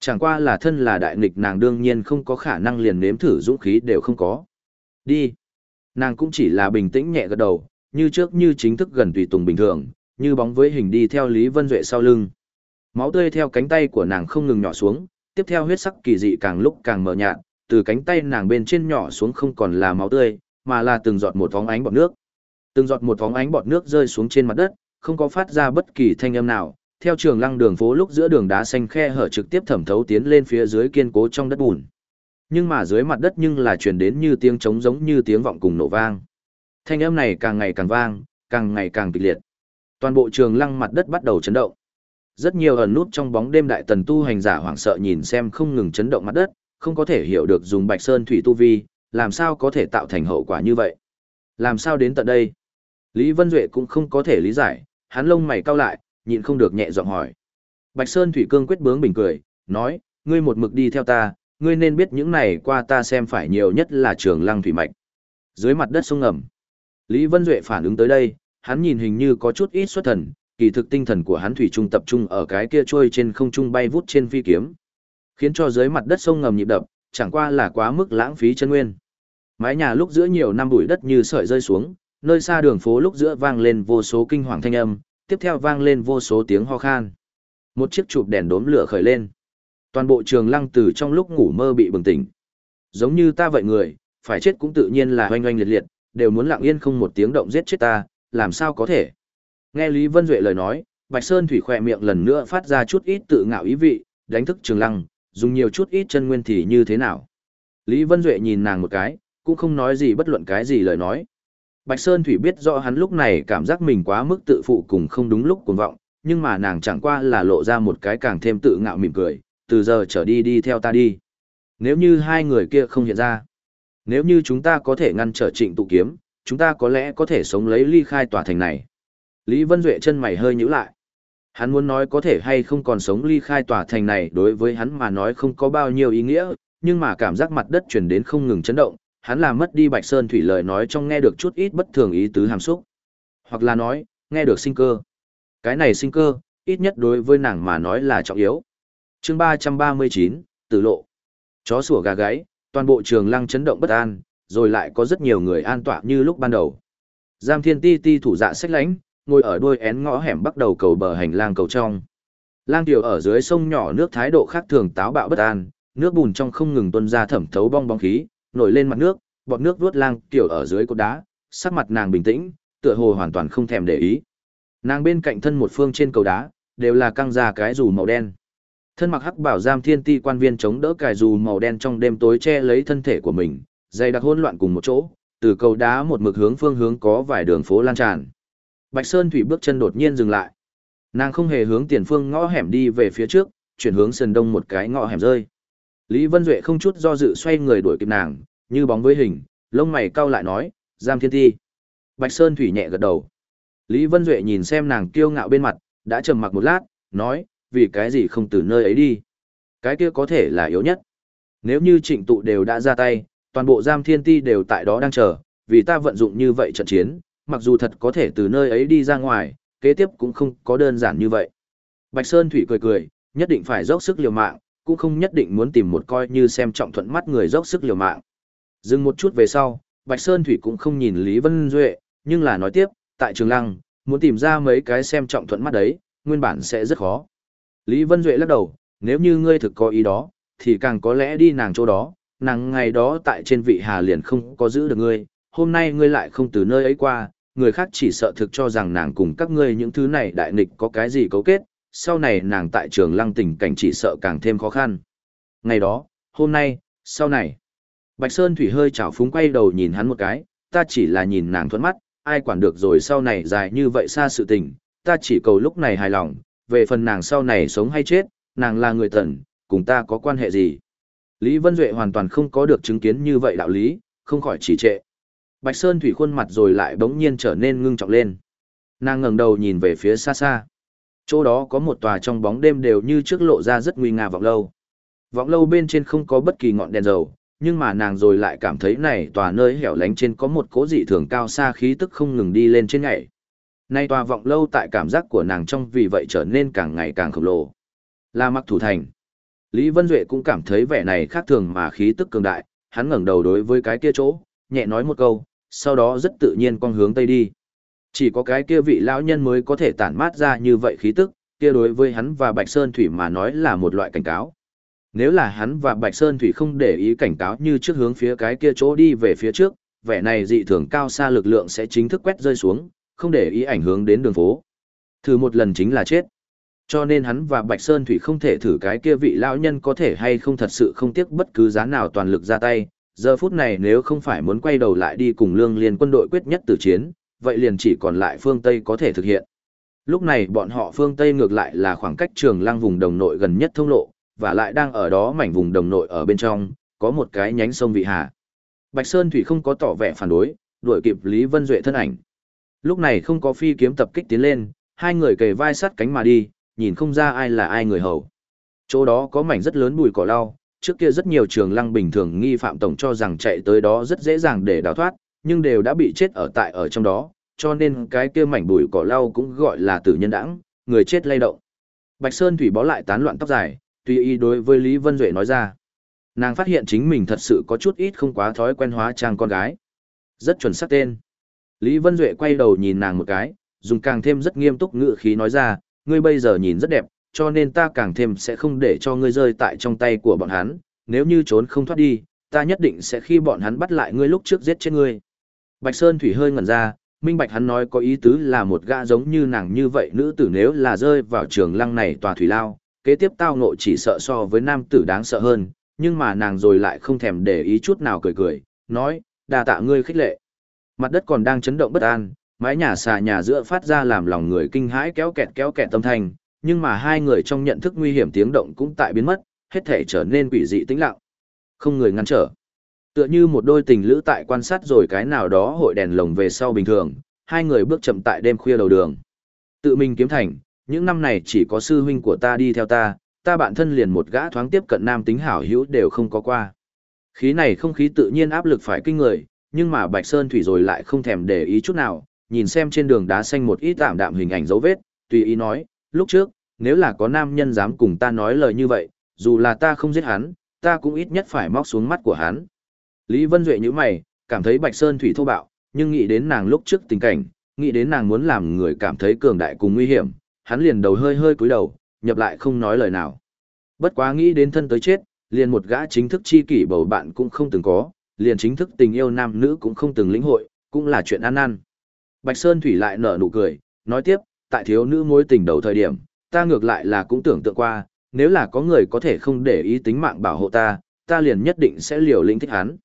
Chẳng qua là thân là đại nghịch nàng đương nhiên không có khả năng liền nếm thử dũng khí đều không có. Đi. Nàng cũng chỉ là bình tĩnh nhẹ gật đầu, như trước như chính thức gần tùy tùng bình thường, như bóng với hình đi theo Lý Vân Duệ sau lưng. Máu tươi theo cánh tay của nàng không ngừng nhỏ xuống, tiếp theo huyết sắc kỳ dị càng lúc càng mờ nhạt, từ cánh tay nàng bên trên nhỏ xuống không còn là máu tươi, mà là từng giọt một vóng ánh bọt nước. Từng giọt một vóng ánh bọt nước rơi xuống trên mặt đất, không có phát ra bất kỳ thanh âm nào, theo trường lăng đường phố lúc giữa đường đá xanh khe hở trực tiếp thẩm thấu tiến lên phía dưới kiên cố trong đất bùn. Nhưng mà dưới mặt đất nhưng là truyền đến như tiếng trống giống như tiếng vọng cùng nổ vang. Thanh âm này càng ngày càng vang, càng ngày càng kịch liệt. Toàn bộ trường lăng mặt đất bắt đầu chấn động. Rất nhiều ẩn nút trong bóng đêm đại tần tu hành giả hoảng sợ nhìn xem không ngừng chấn động mặt đất, không có thể hiểu được dùng bạch sơn thủy tu vi, làm sao có thể tạo thành hậu quả như vậy. Làm sao đến tận đây? Lý Vân Duệ cũng không có thể lý giải, hắn lông mày cau lại, nhịn không được nhẹ giọng hỏi. Bạch Sơn Thủy Cương quyết bướng bình cười, nói, ngươi một mực đi theo ta, ngươi nên biết những này qua ta xem phải nhiều nhất là trường lăng thủy mạch. Dưới mặt đất sông ngầm. Lý Vân Duệ phản ứng tới đây, hắn nhìn hình như có chút ít xuất thần, kỳ thực tinh thần của hắn thủy trung tập trung ở cái kia trôi trên không trung bay vút trên phi kiếm. Khiến cho dưới mặt đất sông ngầm nhịp đập, chẳng qua là quá mức lãng phí chân nguyên. Mái nhà lúc giữa nhiều năm bụi đất như sợi rơi xuống, nơi xa đường phố lúc giữa vang lên vô số kinh hoàng thanh âm, tiếp theo vang lên vô số tiếng ho khan. Một chiếc chụp đèn đốm lửa khởi lên. Toàn bộ trường lăng từ trong lúc ngủ mơ bị bừng tỉnh. Giống như ta vậy người, phải chết cũng tự nhiên là oanh oanh liệt liệt, đều muốn lặng yên không một tiếng động giết chết ta, làm sao có thể. Nghe Lý Vân Duệ lời nói, Bạch Sơn Thủy khỏe miệng lần nữa phát ra chút ít tự ngạo ý vị, đánh thức trường lăng, dùng nhiều chút ít chân nguyên thì như thế nào. Lý Vân Duệ nhìn nàng một cái, cũng không nói gì bất luận cái gì lời nói. Bạch Sơn Thủy biết rõ hắn lúc này cảm giác mình quá mức tự phụ cùng không đúng lúc cuồng vọng, nhưng mà nàng chẳng qua là lộ ra một cái càng thêm tự ngạo mỉm cười, từ giờ trở đi đi theo ta đi. Nếu như hai người kia không hiện ra, nếu như chúng ta có thể ngăn trở trịnh tụ kiếm, chúng ta có lẽ có thể sống lấy ly khai tòa thành này. Lý Vân Duệ chân mày hơi nhíu lại. Hắn muốn nói có thể hay không còn sống ly khai tòa thành này đối với hắn mà nói không có bao nhiêu ý nghĩa, nhưng mà cảm giác mặt đất chuyển đến không ngừng chấn động, hắn làm mất đi Bạch Sơn Thủy lời nói trong nghe được chút ít bất thường ý tứ hàm xúc. Hoặc là nói, nghe được sinh cơ. Cái này sinh cơ, ít nhất đối với nàng mà nói là trọng yếu. chương 339, Tử Lộ. Chó sủa gà gáy, toàn bộ trường lăng chấn động bất an, rồi lại có rất nhiều người an tọa như lúc ban đầu. Giam Thiên Ti Ti thủ dạ sách lánh, ngồi ở đuôi én ngõ hẻm bắt đầu cầu bờ hành lang cầu trong. Lang tiểu ở dưới sông nhỏ nước thái độ khác thường táo bạo bất an, nước bùn trong không ngừng tuôn ra thẩm thấu bong bóng khí, nổi lên mặt nước, bọt nước vuốt lang tiểu ở dưới cột đá, sắc mặt nàng bình tĩnh, tựa hồ hoàn toàn không thèm để ý. Nàng bên cạnh thân một phương trên cầu đá, đều là căng ra cái dù màu đen. Thân mặc hắc bảo giam thiên ti quan viên chống đỡ cài dù màu đen trong đêm tối che lấy thân thể của mình, dày đặc hỗn loạn cùng một chỗ, từ cầu đá một mực hướng phương hướng có vài đường phố lan tràn. Bạch Sơn Thủy bước chân đột nhiên dừng lại. Nàng không hề hướng tiền phương ngõ hẻm đi về phía trước, chuyển hướng sườn đông một cái ngõ hẻm rơi. Lý Vân Duệ không chút do dự xoay người đuổi kịp nàng, như bóng với hình, lông mày cau lại nói, "Giam Thiên Ti." Bạch Sơn Thủy nhẹ gật đầu. Lý Vân Duệ nhìn xem nàng kiêu ngạo bên mặt, đã trầm mặc một lát, nói, "Vì cái gì không từ nơi ấy đi? Cái kia có thể là yếu nhất. Nếu như Trịnh tụ đều đã ra tay, toàn bộ Giam Thiên Ti đều tại đó đang chờ, vì ta vận dụng như vậy trận chiến, mặc dù thật có thể từ nơi ấy đi ra ngoài, kế tiếp cũng không có đơn giản như vậy. Bạch Sơn Thủy cười cười, nhất định phải dốc sức liều mạng, cũng không nhất định muốn tìm một coi như xem trọng thuận mắt người dốc sức liều mạng. Dừng một chút về sau, Bạch Sơn Thủy cũng không nhìn Lý Vân Duệ, nhưng là nói tiếp, tại Trường Lăng, muốn tìm ra mấy cái xem trọng thuận mắt đấy, nguyên bản sẽ rất khó. Lý Vân Duệ lắc đầu, nếu như ngươi thực có ý đó, thì càng có lẽ đi nàng chỗ đó, nàng ngày đó tại trên vị hà liền không có giữ được ngươi, hôm nay ngươi lại không từ nơi ấy qua, người khác chỉ sợ thực cho rằng nàng cùng các ngươi những thứ này đại nghịch có cái gì cấu kết, sau này nàng tại trường lăng tình cảnh chỉ sợ càng thêm khó khăn. Ngày đó, hôm nay, sau này. Bạch Sơn Thủy hơi chảo phúng quay đầu nhìn hắn một cái, ta chỉ là nhìn nàng thuẫn mắt, ai quản được rồi sau này dài như vậy xa sự tình, ta chỉ cầu lúc này hài lòng, về phần nàng sau này sống hay chết, nàng là người thần, cùng ta có quan hệ gì. Lý Vân Duệ hoàn toàn không có được chứng kiến như vậy đạo lý, không khỏi chỉ trệ. Bạch Sơn Thủy khuôn mặt rồi lại bỗng nhiên trở nên ngưng trọng lên. Nàng ngẩng đầu nhìn về phía xa xa. Chỗ đó có một tòa trong bóng đêm đều như trước lộ ra rất nguy nga vọng lâu. Vọng lâu bên trên không có bất kỳ ngọn đèn dầu, nhưng mà nàng rồi lại cảm thấy này tòa nơi hẻo lánh trên có một cố dị thường cao xa khí tức không ngừng đi lên trên ngày. Nay tòa vọng lâu tại cảm giác của nàng trong vì vậy trở nên càng ngày càng khổng lồ. La mặc thủ thành. Lý Vân Duệ cũng cảm thấy vẻ này khác thường mà khí tức cường đại, hắn ngẩng đầu đối với cái kia chỗ, nhẹ nói một câu, sau đó rất tự nhiên con hướng tây đi. Chỉ có cái kia vị lão nhân mới có thể tản mát ra như vậy khí tức, kia đối với hắn và Bạch Sơn Thủy mà nói là một loại cảnh cáo. Nếu là hắn và Bạch Sơn Thủy không để ý cảnh cáo như trước hướng phía cái kia chỗ đi về phía trước, vẻ này dị thường cao xa lực lượng sẽ chính thức quét rơi xuống, không để ý ảnh hưởng đến đường phố. Thử một lần chính là chết. Cho nên hắn và Bạch Sơn Thủy không thể thử cái kia vị lão nhân có thể hay không thật sự không tiếc bất cứ giá nào toàn lực ra tay, giờ phút này nếu không phải muốn quay đầu lại đi cùng lương liên quân đội quyết nhất tử chiến, vậy liền chỉ còn lại phương Tây có thể thực hiện. Lúc này bọn họ phương Tây ngược lại là khoảng cách trường lăng vùng đồng nội gần nhất thông lộ, và lại đang ở đó mảnh vùng đồng nội ở bên trong, có một cái nhánh sông Vị Hà. Bạch Sơn Thủy không có tỏ vẻ phản đối, đuổi kịp Lý Vân Duệ thân ảnh. Lúc này không có phi kiếm tập kích tiến lên, hai người kề vai sắt cánh mà đi, nhìn không ra ai là ai người hầu. Chỗ đó có mảnh rất lớn bùi cỏ lau, trước kia rất nhiều trường lăng bình thường nghi phạm tổng cho rằng chạy tới đó rất dễ dàng để đào thoát, nhưng đều đã bị chết ở tại ở trong đó, cho nên cái kia mảnh bụi cỏ lau cũng gọi là tử nhân đãng, người chết lay động. Bạch Sơn Thủy bó lại tán loạn tóc dài, tùy ý đối với Lý Vân Duệ nói ra. Nàng phát hiện chính mình thật sự có chút ít không quá thói quen hóa trang con gái. Rất chuẩn xác tên. Lý Vân Duệ quay đầu nhìn nàng một cái, dùng càng thêm rất nghiêm túc ngữ khí nói ra, ngươi bây giờ nhìn rất đẹp, cho nên ta càng thêm sẽ không để cho ngươi rơi tại trong tay của bọn hắn, nếu như trốn không thoát đi, ta nhất định sẽ khi bọn hắn bắt lại ngươi lúc trước giết chết ngươi. Bạch Sơn Thủy hơi ngẩn ra, minh bạch hắn nói có ý tứ là một gã giống như nàng như vậy nữ tử nếu là rơi vào trường lăng này tòa thủy lao, kế tiếp tao ngộ chỉ sợ so với nam tử đáng sợ hơn, nhưng mà nàng rồi lại không thèm để ý chút nào cười cười, nói, đà tạ ngươi khích lệ. Mặt đất còn đang chấn động bất an, mái nhà xà nhà giữa phát ra làm lòng người kinh hãi kéo kẹt kéo kẹt tâm thanh, nhưng mà hai người trong nhận thức nguy hiểm tiếng động cũng tại biến mất, hết thể trở nên quỷ dị tĩnh lặng. không người ngăn trở. Tựa như một đôi tình lữ tại quan sát rồi cái nào đó hội đèn lồng về sau bình thường, hai người bước chậm tại đêm khuya đầu đường. Tự mình kiếm thành, những năm này chỉ có sư huynh của ta đi theo ta, ta bạn thân liền một gã thoáng tiếp cận nam tính hảo hữu đều không có qua. Khí này không khí tự nhiên áp lực phải kinh người, nhưng mà Bạch Sơn Thủy rồi lại không thèm để ý chút nào, nhìn xem trên đường đá xanh một ít tạm đạm hình ảnh dấu vết, tùy ý nói, lúc trước, nếu là có nam nhân dám cùng ta nói lời như vậy, dù là ta không giết hắn, ta cũng ít nhất phải móc xuống mắt của hắn. Lý Vân Duệ như mày, cảm thấy Bạch Sơn Thủy thô bạo, nhưng nghĩ đến nàng lúc trước tình cảnh, nghĩ đến nàng muốn làm người cảm thấy cường đại cùng nguy hiểm, hắn liền đầu hơi hơi cúi đầu, nhập lại không nói lời nào. Bất quá nghĩ đến thân tới chết, liền một gã chính thức chi kỷ bầu bạn cũng không từng có, liền chính thức tình yêu nam nữ cũng không từng lĩnh hội, cũng là chuyện ăn ăn. Bạch Sơn Thủy lại nở nụ cười, nói tiếp, tại thiếu nữ mối tình đầu thời điểm, ta ngược lại là cũng tưởng tượng qua, nếu là có người có thể không để ý tính mạng bảo hộ ta, ta liền nhất định sẽ liều lĩnh thích hắn.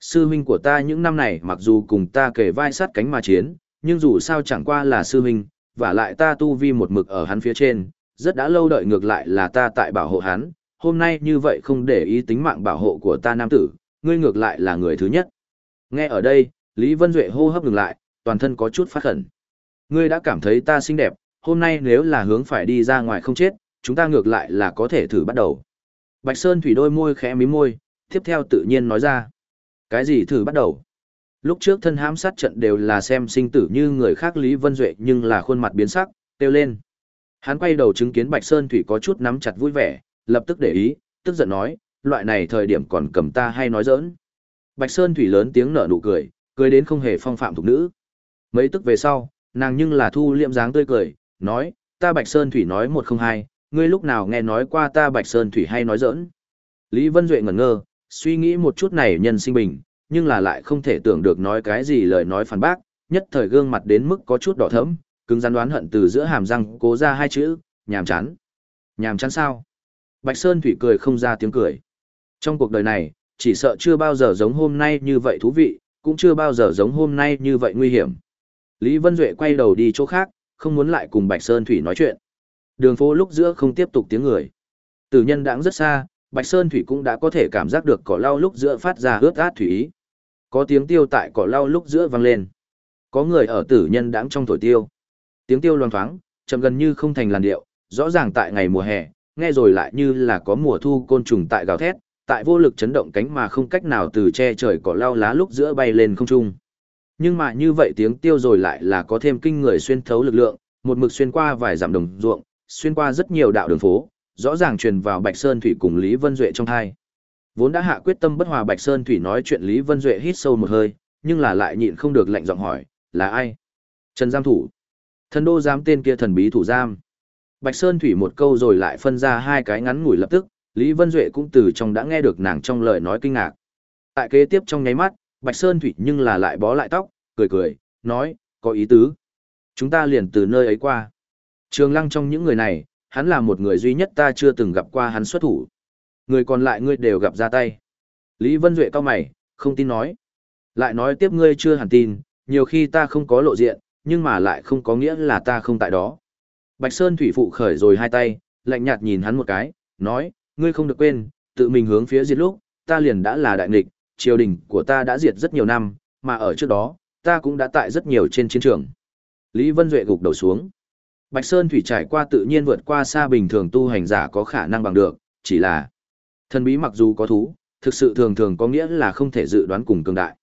Sư huynh của ta những năm này mặc dù cùng ta kề vai sát cánh mà chiến, nhưng dù sao chẳng qua là sư huynh, và lại ta tu vi một mực ở hắn phía trên, rất đã lâu đợi ngược lại là ta tại bảo hộ hắn, hôm nay như vậy không để ý tính mạng bảo hộ của ta nam tử, ngươi ngược lại là người thứ nhất. Nghe ở đây, Lý Vân Duệ hô hấp ngừng lại, toàn thân có chút phát khẩn. Ngươi đã cảm thấy ta xinh đẹp, hôm nay nếu là hướng phải đi ra ngoài không chết, chúng ta ngược lại là có thể thử bắt đầu. Bạch Sơn Thủy đôi môi khẽ mím môi, tiếp theo tự nhiên nói ra. Cái gì thử bắt đầu? Lúc trước thân hãm sát trận đều là xem sinh tử như người khác Lý Vân Duệ nhưng là khuôn mặt biến sắc, kêu lên. Hắn quay đầu chứng kiến Bạch Sơn Thủy có chút nắm chặt vui vẻ, lập tức để ý, tức giận nói, loại này thời điểm còn cầm ta hay nói giỡn. Bạch Sơn Thủy lớn tiếng nở nụ cười, cười đến không hề phong phạm thuộc nữ. Mấy tức về sau, nàng nhưng là thu liệm dáng tươi cười, nói, ta Bạch Sơn Thủy nói một không hai, ngươi lúc nào nghe nói qua ta Bạch Sơn Thủy hay nói giỡn. Lý Vân Duệ ngẩn ngơ, suy nghĩ một chút này nhân sinh bình, nhưng là lại không thể tưởng được nói cái gì lời nói phản bác, nhất thời gương mặt đến mức có chút đỏ thẫm, cứng rắn đoán hận từ giữa hàm răng cố ra hai chữ, nhàm chán. Nhàm chán sao? Bạch Sơn Thủy cười không ra tiếng cười. Trong cuộc đời này, chỉ sợ chưa bao giờ giống hôm nay như vậy thú vị, cũng chưa bao giờ giống hôm nay như vậy nguy hiểm. Lý Vân Duệ quay đầu đi chỗ khác, không muốn lại cùng Bạch Sơn Thủy nói chuyện. Đường phố lúc giữa không tiếp tục tiếng người. Tử nhân đãng rất xa, Bạch Sơn Thủy cũng đã có thể cảm giác được cỏ lau lúc giữa phát ra ướt át thủy ý. Có tiếng tiêu tại cỏ lau lúc giữa vang lên. Có người ở tử nhân đãng trong thổi tiêu. Tiếng tiêu loang thoáng, chậm gần như không thành làn điệu, rõ ràng tại ngày mùa hè, nghe rồi lại như là có mùa thu côn trùng tại gào thét, tại vô lực chấn động cánh mà không cách nào từ che trời cỏ lau lá lúc giữa bay lên không trung. Nhưng mà như vậy tiếng tiêu rồi lại là có thêm kinh người xuyên thấu lực lượng, một mực xuyên qua vài dặm đồng ruộng, xuyên qua rất nhiều đạo đường phố, rõ ràng truyền vào Bạch Sơn Thủy cùng Lý Vân Duệ trong thai. Vốn đã hạ quyết tâm bất hòa Bạch Sơn Thủy nói chuyện Lý Vân Duệ hít sâu một hơi, nhưng là lại nhịn không được lạnh giọng hỏi, là ai? Trần Giam Thủ. Thần đô giám tên kia thần bí thủ giam. Bạch Sơn Thủy một câu rồi lại phân ra hai cái ngắn ngủi lập tức, Lý Vân Duệ cũng từ trong đã nghe được nàng trong lời nói kinh ngạc. Tại kế tiếp trong nháy mắt, Bạch Sơn Thủy nhưng là lại bó lại tóc, cười cười, nói, có ý tứ. Chúng ta liền từ nơi ấy qua. Trường lăng trong những người này, hắn là một người duy nhất ta chưa từng gặp qua hắn xuất thủ. Người còn lại ngươi đều gặp ra tay. Lý Vân Duệ cao mày, không tin nói. Lại nói tiếp ngươi chưa hẳn tin, nhiều khi ta không có lộ diện, nhưng mà lại không có nghĩa là ta không tại đó. Bạch Sơn Thủy phụ khởi rồi hai tay, lạnh nhạt nhìn hắn một cái, nói, ngươi không được quên, tự mình hướng phía diệt lúc, ta liền đã là đại nghịch, triều đình của ta đã diệt rất nhiều năm, mà ở trước đó, ta cũng đã tại rất nhiều trên chiến trường. Lý Vân Duệ gục đầu xuống. Bạch Sơn Thủy trải qua tự nhiên vượt qua xa bình thường tu hành giả có khả năng bằng được, chỉ là thần bí mặc dù có thú, thực sự thường thường có nghĩa là không thể dự đoán cùng cường đại.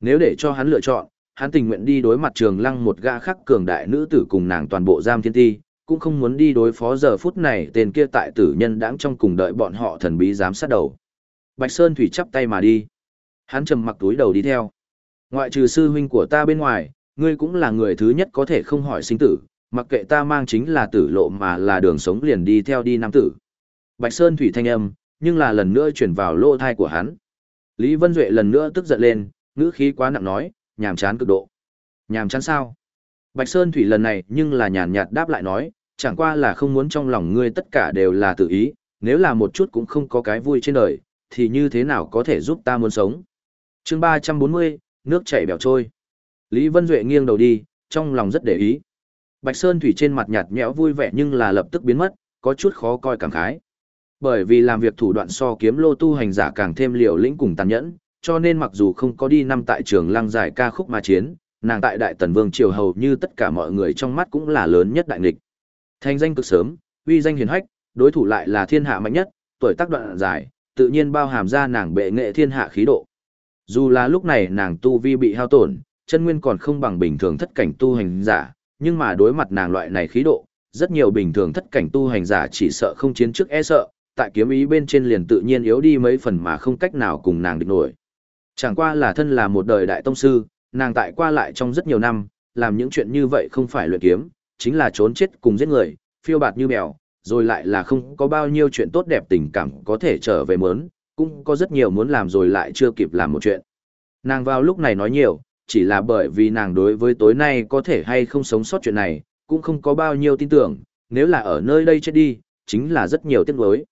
Nếu để cho hắn lựa chọn, hắn tình nguyện đi đối mặt trường lăng một gã khắc cường đại nữ tử cùng nàng toàn bộ giam thiên ti, cũng không muốn đi đối phó giờ phút này tên kia tại tử nhân đãng trong cùng đợi bọn họ thần bí giám sát đầu. Bạch Sơn Thủy chắp tay mà đi. Hắn trầm mặc túi đầu đi theo. Ngoại trừ sư huynh của ta bên ngoài, ngươi cũng là người thứ nhất có thể không hỏi sinh tử, mặc kệ ta mang chính là tử lộ mà là đường sống liền đi theo đi nam tử. Bạch Sơn Thủy thanh âm, nhưng là lần nữa chuyển vào lỗ thai của hắn. Lý Vân Duệ lần nữa tức giận lên, ngữ khí quá nặng nói, nhàm chán cực độ. Nhàm chán sao? Bạch Sơn Thủy lần này nhưng là nhàn nhạt đáp lại nói, chẳng qua là không muốn trong lòng ngươi tất cả đều là tự ý, nếu là một chút cũng không có cái vui trên đời, thì như thế nào có thể giúp ta muốn sống. chương 340, nước chảy bèo trôi. Lý Vân Duệ nghiêng đầu đi, trong lòng rất để ý. Bạch Sơn Thủy trên mặt nhạt nhẽo vui vẻ nhưng là lập tức biến mất, có chút khó coi cảm khái. Bởi vì làm việc thủ đoạn so kiếm lô tu hành giả càng thêm liều lĩnh cùng tàn nhẫn, cho nên mặc dù không có đi năm tại trường lăng giải ca khúc mà chiến, nàng tại Đại Tần Vương triều hầu như tất cả mọi người trong mắt cũng là lớn nhất đại nghịch. Thành danh cực sớm, uy danh hiển hách, đối thủ lại là thiên hạ mạnh nhất, tuổi tác đoạn dài, tự nhiên bao hàm ra nàng bệ nghệ thiên hạ khí độ. Dù là lúc này nàng tu vi bị hao tổn, chân nguyên còn không bằng bình thường thất cảnh tu hành giả, nhưng mà đối mặt nàng loại này khí độ, rất nhiều bình thường thất cảnh tu hành giả chỉ sợ không chiến trước e sợ, tại kiếm ý bên trên liền tự nhiên yếu đi mấy phần mà không cách nào cùng nàng địch nổi. Chẳng qua là thân là một đời đại tông sư, nàng tại qua lại trong rất nhiều năm, làm những chuyện như vậy không phải luyện kiếm, chính là trốn chết cùng giết người, phiêu bạt như mèo, rồi lại là không có bao nhiêu chuyện tốt đẹp tình cảm có thể trở về mớn, cũng có rất nhiều muốn làm rồi lại chưa kịp làm một chuyện. Nàng vào lúc này nói nhiều, chỉ là bởi vì nàng đối với tối nay có thể hay không sống sót chuyện này, cũng không có bao nhiêu tin tưởng, nếu là ở nơi đây chết đi, chính là rất nhiều tiếc nuối.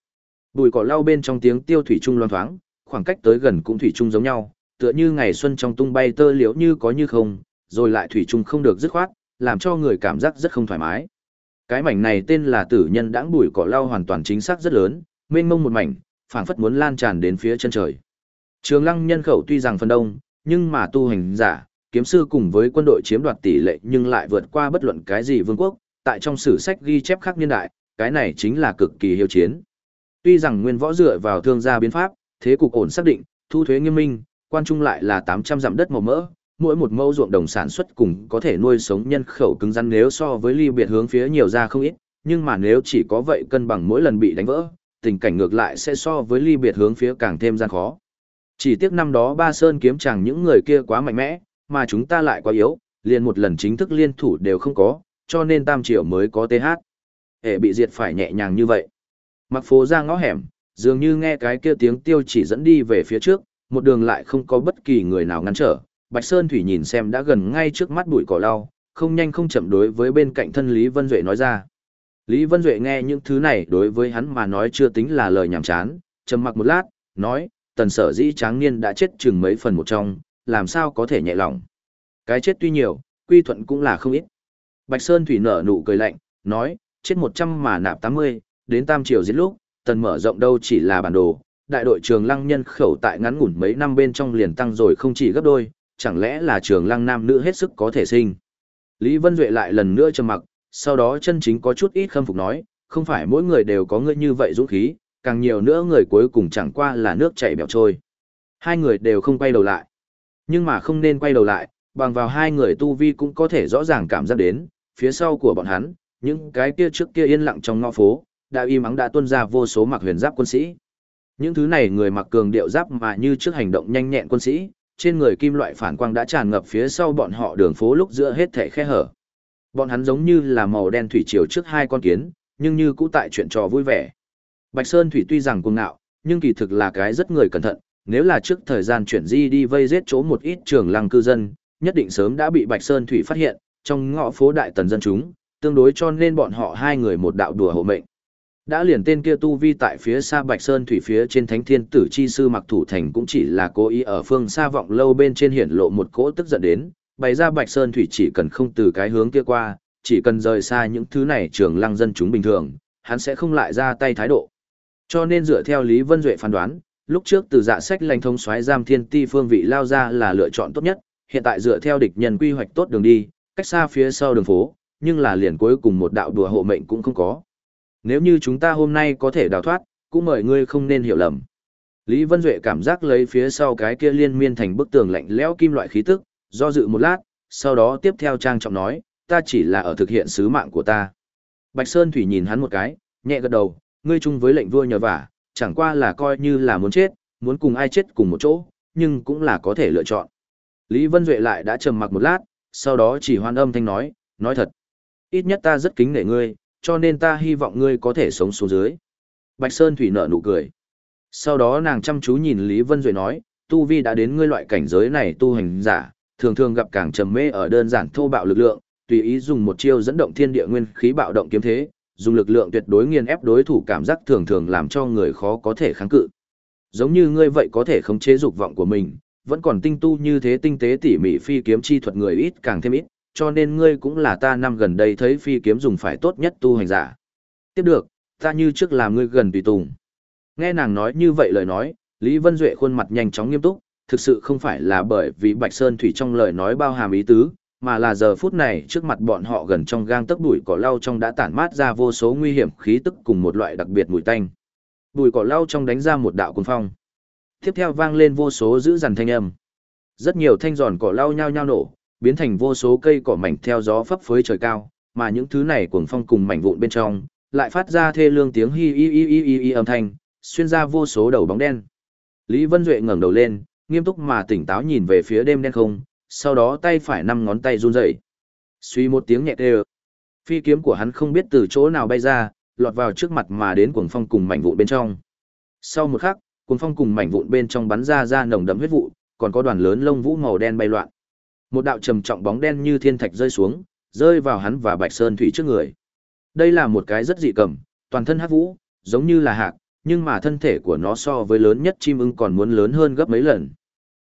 Bùi cỏ lau bên trong tiếng tiêu thủy trung loan thoáng, khoảng cách tới gần cũng thủy trung giống nhau, tựa như ngày xuân trong tung bay tơ liễu như có như không, rồi lại thủy trung không được dứt khoát, làm cho người cảm giác rất không thoải mái. Cái mảnh này tên là tử nhân đãng bùi cỏ lau hoàn toàn chính xác rất lớn, mênh mông một mảnh, phảng phất muốn lan tràn đến phía chân trời. Trường lăng nhân khẩu tuy rằng phần đông, nhưng mà tu hành giả, kiếm sư cùng với quân đội chiếm đoạt tỷ lệ nhưng lại vượt qua bất luận cái gì vương quốc, tại trong sử sách ghi chép khác niên đại, cái này chính là cực kỳ hiếu chiến. Tuy rằng nguyên võ dựa vào thương gia biến pháp, thế cục ổn xác định, thu thuế nghiêm minh, quan trung lại là 800 dặm đất màu mỡ, mỗi một mẫu ruộng đồng sản xuất cùng có thể nuôi sống nhân khẩu cứng rắn nếu so với ly biệt hướng phía nhiều ra không ít, nhưng mà nếu chỉ có vậy cân bằng mỗi lần bị đánh vỡ, tình cảnh ngược lại sẽ so với ly biệt hướng phía càng thêm gian khó. Chỉ tiếc năm đó ba sơn kiếm chẳng những người kia quá mạnh mẽ, mà chúng ta lại quá yếu, liền một lần chính thức liên thủ đều không có, cho nên tam triệu mới có TH. Hệ bị diệt phải nhẹ nhàng như vậy. Mặc phố ra ngõ hẻm, dường như nghe cái kia tiếng tiêu chỉ dẫn đi về phía trước, một đường lại không có bất kỳ người nào ngăn trở. Bạch Sơn Thủy nhìn xem đã gần ngay trước mắt bụi cỏ lau, không nhanh không chậm đối với bên cạnh thân Lý Vân Duệ nói ra. Lý Vân Duệ nghe những thứ này đối với hắn mà nói chưa tính là lời nhảm chán, trầm mặc một lát, nói, tần sở dĩ tráng niên đã chết chừng mấy phần một trong, làm sao có thể nhẹ lòng. Cái chết tuy nhiều, quy thuận cũng là không ít. Bạch Sơn Thủy nở nụ cười lạnh, nói, chết 100 mà nạp 80, đến tam triều giết lúc, tần mở rộng đâu chỉ là bản đồ, đại đội trường lăng nhân khẩu tại ngắn ngủn mấy năm bên trong liền tăng rồi không chỉ gấp đôi, chẳng lẽ là trường lăng nam nữ hết sức có thể sinh. Lý Vân Duệ lại lần nữa trầm mặc, sau đó chân chính có chút ít khâm phục nói, không phải mỗi người đều có ngươi như vậy dũng khí, càng nhiều nữa người cuối cùng chẳng qua là nước chảy bẹo trôi. Hai người đều không quay đầu lại. Nhưng mà không nên quay đầu lại, bằng vào hai người tu vi cũng có thể rõ ràng cảm giác đến, phía sau của bọn hắn, những cái kia trước kia yên lặng trong ngõ phố, đã im ắng đã tuôn ra vô số mặc huyền giáp quân sĩ. Những thứ này người mặc cường điệu giáp mà như trước hành động nhanh nhẹn quân sĩ, trên người kim loại phản quang đã tràn ngập phía sau bọn họ đường phố lúc giữa hết thể khe hở. Bọn hắn giống như là màu đen thủy triều trước hai con kiến, nhưng như cũ tại chuyện trò vui vẻ. Bạch Sơn Thủy tuy rằng cuồng ngạo, nhưng kỳ thực là cái rất người cẩn thận, nếu là trước thời gian chuyển di đi vây giết chỗ một ít trường lăng cư dân, nhất định sớm đã bị Bạch Sơn Thủy phát hiện, trong ngõ phố đại tần dân chúng, tương đối cho nên bọn họ hai người một đạo đùa hộ mệnh. Đã liền tên kia tu vi tại phía xa Bạch Sơn Thủy phía trên Thánh Thiên Tử Chi Sư Mặc Thủ Thành cũng chỉ là cố ý ở phương xa vọng lâu bên trên hiển lộ một cỗ tức giận đến, bày ra Bạch Sơn Thủy chỉ cần không từ cái hướng kia qua, chỉ cần rời xa những thứ này trường lăng dân chúng bình thường, hắn sẽ không lại ra tay thái độ. Cho nên dựa theo Lý Vân Duệ phán đoán, lúc trước từ dạ sách lãnh thông xoáy giam thiên ti phương vị lao ra là lựa chọn tốt nhất, hiện tại dựa theo địch nhân quy hoạch tốt đường đi, cách xa phía sau đường phố, nhưng là liền cuối cùng một đạo đùa hộ mệnh cũng không có. Nếu như chúng ta hôm nay có thể đào thoát, cũng mời ngươi không nên hiểu lầm. Lý Vân Duệ cảm giác lấy phía sau cái kia liên miên thành bức tường lạnh lẽo kim loại khí tức, do dự một lát, sau đó tiếp theo trang trọng nói, ta chỉ là ở thực hiện sứ mạng của ta. Bạch Sơn Thủy nhìn hắn một cái, nhẹ gật đầu, ngươi chung với lệnh vua nhờ vả, chẳng qua là coi như là muốn chết, muốn cùng ai chết cùng một chỗ, nhưng cũng là có thể lựa chọn. Lý Vân Duệ lại đã trầm mặc một lát, sau đó chỉ hoan âm thanh nói, nói thật. Ít nhất ta rất kính nể ngươi, cho nên ta hy vọng ngươi có thể sống xuống dưới. Bạch Sơn Thủy nở nụ cười. Sau đó nàng chăm chú nhìn Lý Vân Duệ nói, tu vi đã đến ngươi loại cảnh giới này tu hành giả, thường thường gặp càng trầm mê ở đơn giản thô bạo lực lượng, tùy ý dùng một chiêu dẫn động thiên địa nguyên khí bạo động kiếm thế, dùng lực lượng tuyệt đối nghiền ép đối thủ cảm giác thường thường làm cho người khó có thể kháng cự. Giống như ngươi vậy có thể khống chế dục vọng của mình, vẫn còn tinh tu như thế tinh tế tỉ mỉ phi kiếm chi thuật người ít càng thêm ít, cho nên ngươi cũng là ta năm gần đây thấy phi kiếm dùng phải tốt nhất tu hành giả. Tiếp được, ta như trước làm ngươi gần tùy tùng. Nghe nàng nói như vậy lời nói, Lý Vân Duệ khuôn mặt nhanh chóng nghiêm túc, thực sự không phải là bởi vì Bạch Sơn Thủy trong lời nói bao hàm ý tứ, mà là giờ phút này trước mặt bọn họ gần trong gang tấc bụi cỏ lau trong đã tản mát ra vô số nguy hiểm khí tức cùng một loại đặc biệt mùi tanh. Bụi cỏ lau trong đánh ra một đạo cuồng phong. Tiếp theo vang lên vô số dữ dằn thanh âm. Rất nhiều thanh giòn cỏ lau nhao nhao nổ, biến thành vô số cây cỏ mảnh theo gió phấp phới trời cao, mà những thứ này cuồng phong cùng mảnh vụn bên trong, lại phát ra thê lương tiếng hi hi hi hi hi, hi âm thanh, xuyên ra vô số đầu bóng đen. Lý Vân Duệ ngẩng đầu lên, nghiêm túc mà tỉnh táo nhìn về phía đêm đen không, sau đó tay phải năm ngón tay run rẩy. Suy một tiếng nhẹ đều. Phi kiếm của hắn không biết từ chỗ nào bay ra, lọt vào trước mặt mà đến cuồng phong cùng mảnh vụn bên trong. Sau một khắc, cuồng phong cùng mảnh vụn bên trong bắn ra ra nồng đậm huyết vụ, còn có đoàn lớn lông vũ màu đen bay loạn. Một đạo trầm trọng bóng đen như thiên thạch rơi xuống, rơi vào hắn và Bạch Sơn Thủy trước người. Đây là một cái rất dị cầm, toàn thân hắc vũ, giống như là hạc, nhưng mà thân thể của nó so với lớn nhất chim ưng còn muốn lớn hơn gấp mấy lần.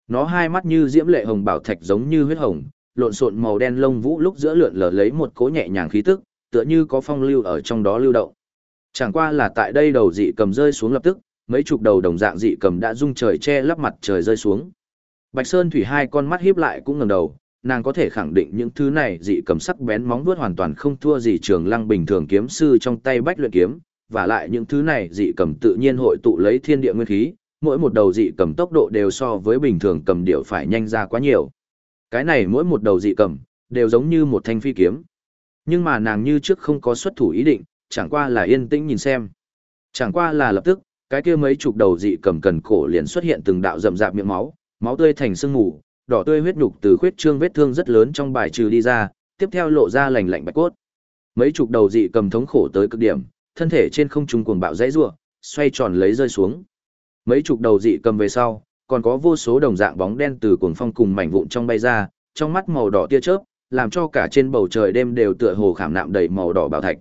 Nó hai mắt như diễm lệ hồng bảo thạch giống như huyết hồng, lộn xộn màu đen lông vũ lúc giữa lượn lờ lấy một cỗ nhẹ nhàng khí tức, tựa như có phong lưu ở trong đó lưu động. Chẳng qua là tại đây đầu dị cầm rơi xuống lập tức, mấy chục đầu đồng dạng dị cầm đã rung trời che lấp mặt trời rơi xuống. Bạch Sơn Thủy hai con mắt híp lại cũng ngẩng đầu, nàng có thể khẳng định những thứ này dị cầm sắc bén móng vuốt hoàn toàn không thua gì trường lăng bình thường kiếm sư trong tay bách luyện kiếm, và lại những thứ này dị cầm tự nhiên hội tụ lấy thiên địa nguyên khí, mỗi một đầu dị cầm tốc độ đều so với bình thường cầm điệu phải nhanh ra quá nhiều. Cái này mỗi một đầu dị cầm, đều giống như một thanh phi kiếm. Nhưng mà nàng như trước không có xuất thủ ý định, chẳng qua là yên tĩnh nhìn xem. Chẳng qua là lập tức, cái kia mấy chục đầu dị cầm cần cổ liền xuất hiện từng đạo rậm rạp miệng máu, máu tươi thành sương mù, đỏ tươi huyết nhục từ khuyết trương vết thương rất lớn trong bài trừ đi ra, tiếp theo lộ ra lành lạnh bạch cốt. Mấy chục đầu dị cầm thống khổ tới cực điểm, thân thể trên không trung cuồng bạo dãy rủa, xoay tròn lấy rơi xuống. Mấy chục đầu dị cầm về sau, còn có vô số đồng dạng bóng đen từ cuồng phong cùng mảnh vụn trong bay ra, trong mắt màu đỏ tia chớp, làm cho cả trên bầu trời đêm đều tựa hồ khảm nạm đầy màu đỏ bảo thạch.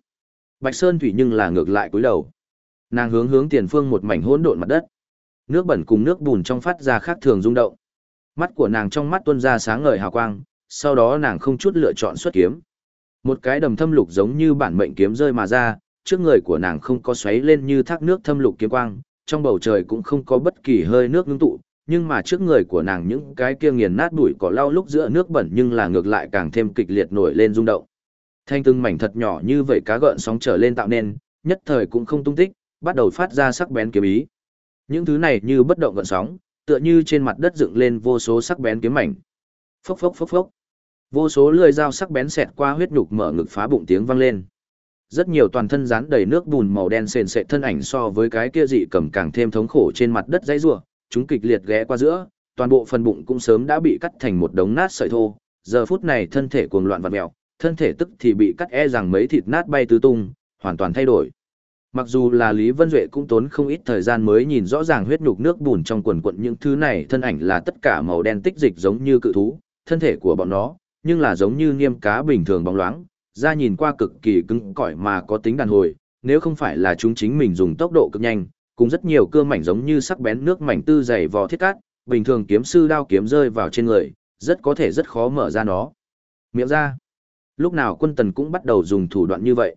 Bạch Sơn Thủy nhưng là ngược lại cúi đầu. Nàng hướng hướng tiền phương một mảnh hỗn độn mặt đất. Nước bẩn cùng nước bùn trong phát ra khác thường rung động. Mắt của nàng trong mắt tuôn ra sáng ngời hào quang, sau đó nàng không chút lựa chọn xuất kiếm. Một cái đầm thâm lục giống như bản mệnh kiếm rơi mà ra, trước người của nàng không có xoáy lên như thác nước thâm lục kiếm quang, trong bầu trời cũng không có bất kỳ hơi nước ngưng tụ, nhưng mà trước người của nàng những cái kia nghiền nát bụi cỏ lau lúc giữa nước bẩn nhưng là ngược lại càng thêm kịch liệt nổi lên rung động. Thanh từng mảnh thật nhỏ như vậy cá gợn sóng trở lên tạo nên, nhất thời cũng không tung tích, bắt đầu phát ra sắc bén kiếm ý. Những thứ này như bất động gợn sóng, tựa như trên mặt đất dựng lên vô số sắc bén kiếm mảnh. Phốc phốc phốc phốc. Vô số lưỡi dao sắc bén xẹt qua huyết nhục mở ngực phá bụng tiếng vang lên. Rất nhiều toàn thân dán đầy nước bùn màu đen sền sệt thân ảnh so với cái kia dị cầm càng thêm thống khổ trên mặt đất dãy rủa, chúng kịch liệt ghé qua giữa, toàn bộ phần bụng cũng sớm đã bị cắt thành một đống nát sợi thô, giờ phút này thân thể cuồng loạn vặn mèo, thân thể tức thì bị cắt e rằng mấy thịt nát bay tứ tung, hoàn toàn thay đổi. Mặc dù là Lý Vân Duệ cũng tốn không ít thời gian mới nhìn rõ ràng huyết nhục nước bùn trong quần quận những thứ này thân ảnh là tất cả màu đen tích dịch giống như cự thú, thân thể của bọn nó, nhưng là giống như niêm cá bình thường bóng loáng, da nhìn qua cực kỳ cứng cỏi mà có tính đàn hồi, nếu không phải là chúng chính mình dùng tốc độ cực nhanh, cùng rất nhiều cưa mảnh giống như sắc bén nước mảnh tư dày vò thiết cát, bình thường kiếm sư đao kiếm rơi vào trên người, rất có thể rất khó mở ra nó. Miệng ra. Lúc nào quân tần cũng bắt đầu dùng thủ đoạn như vậy.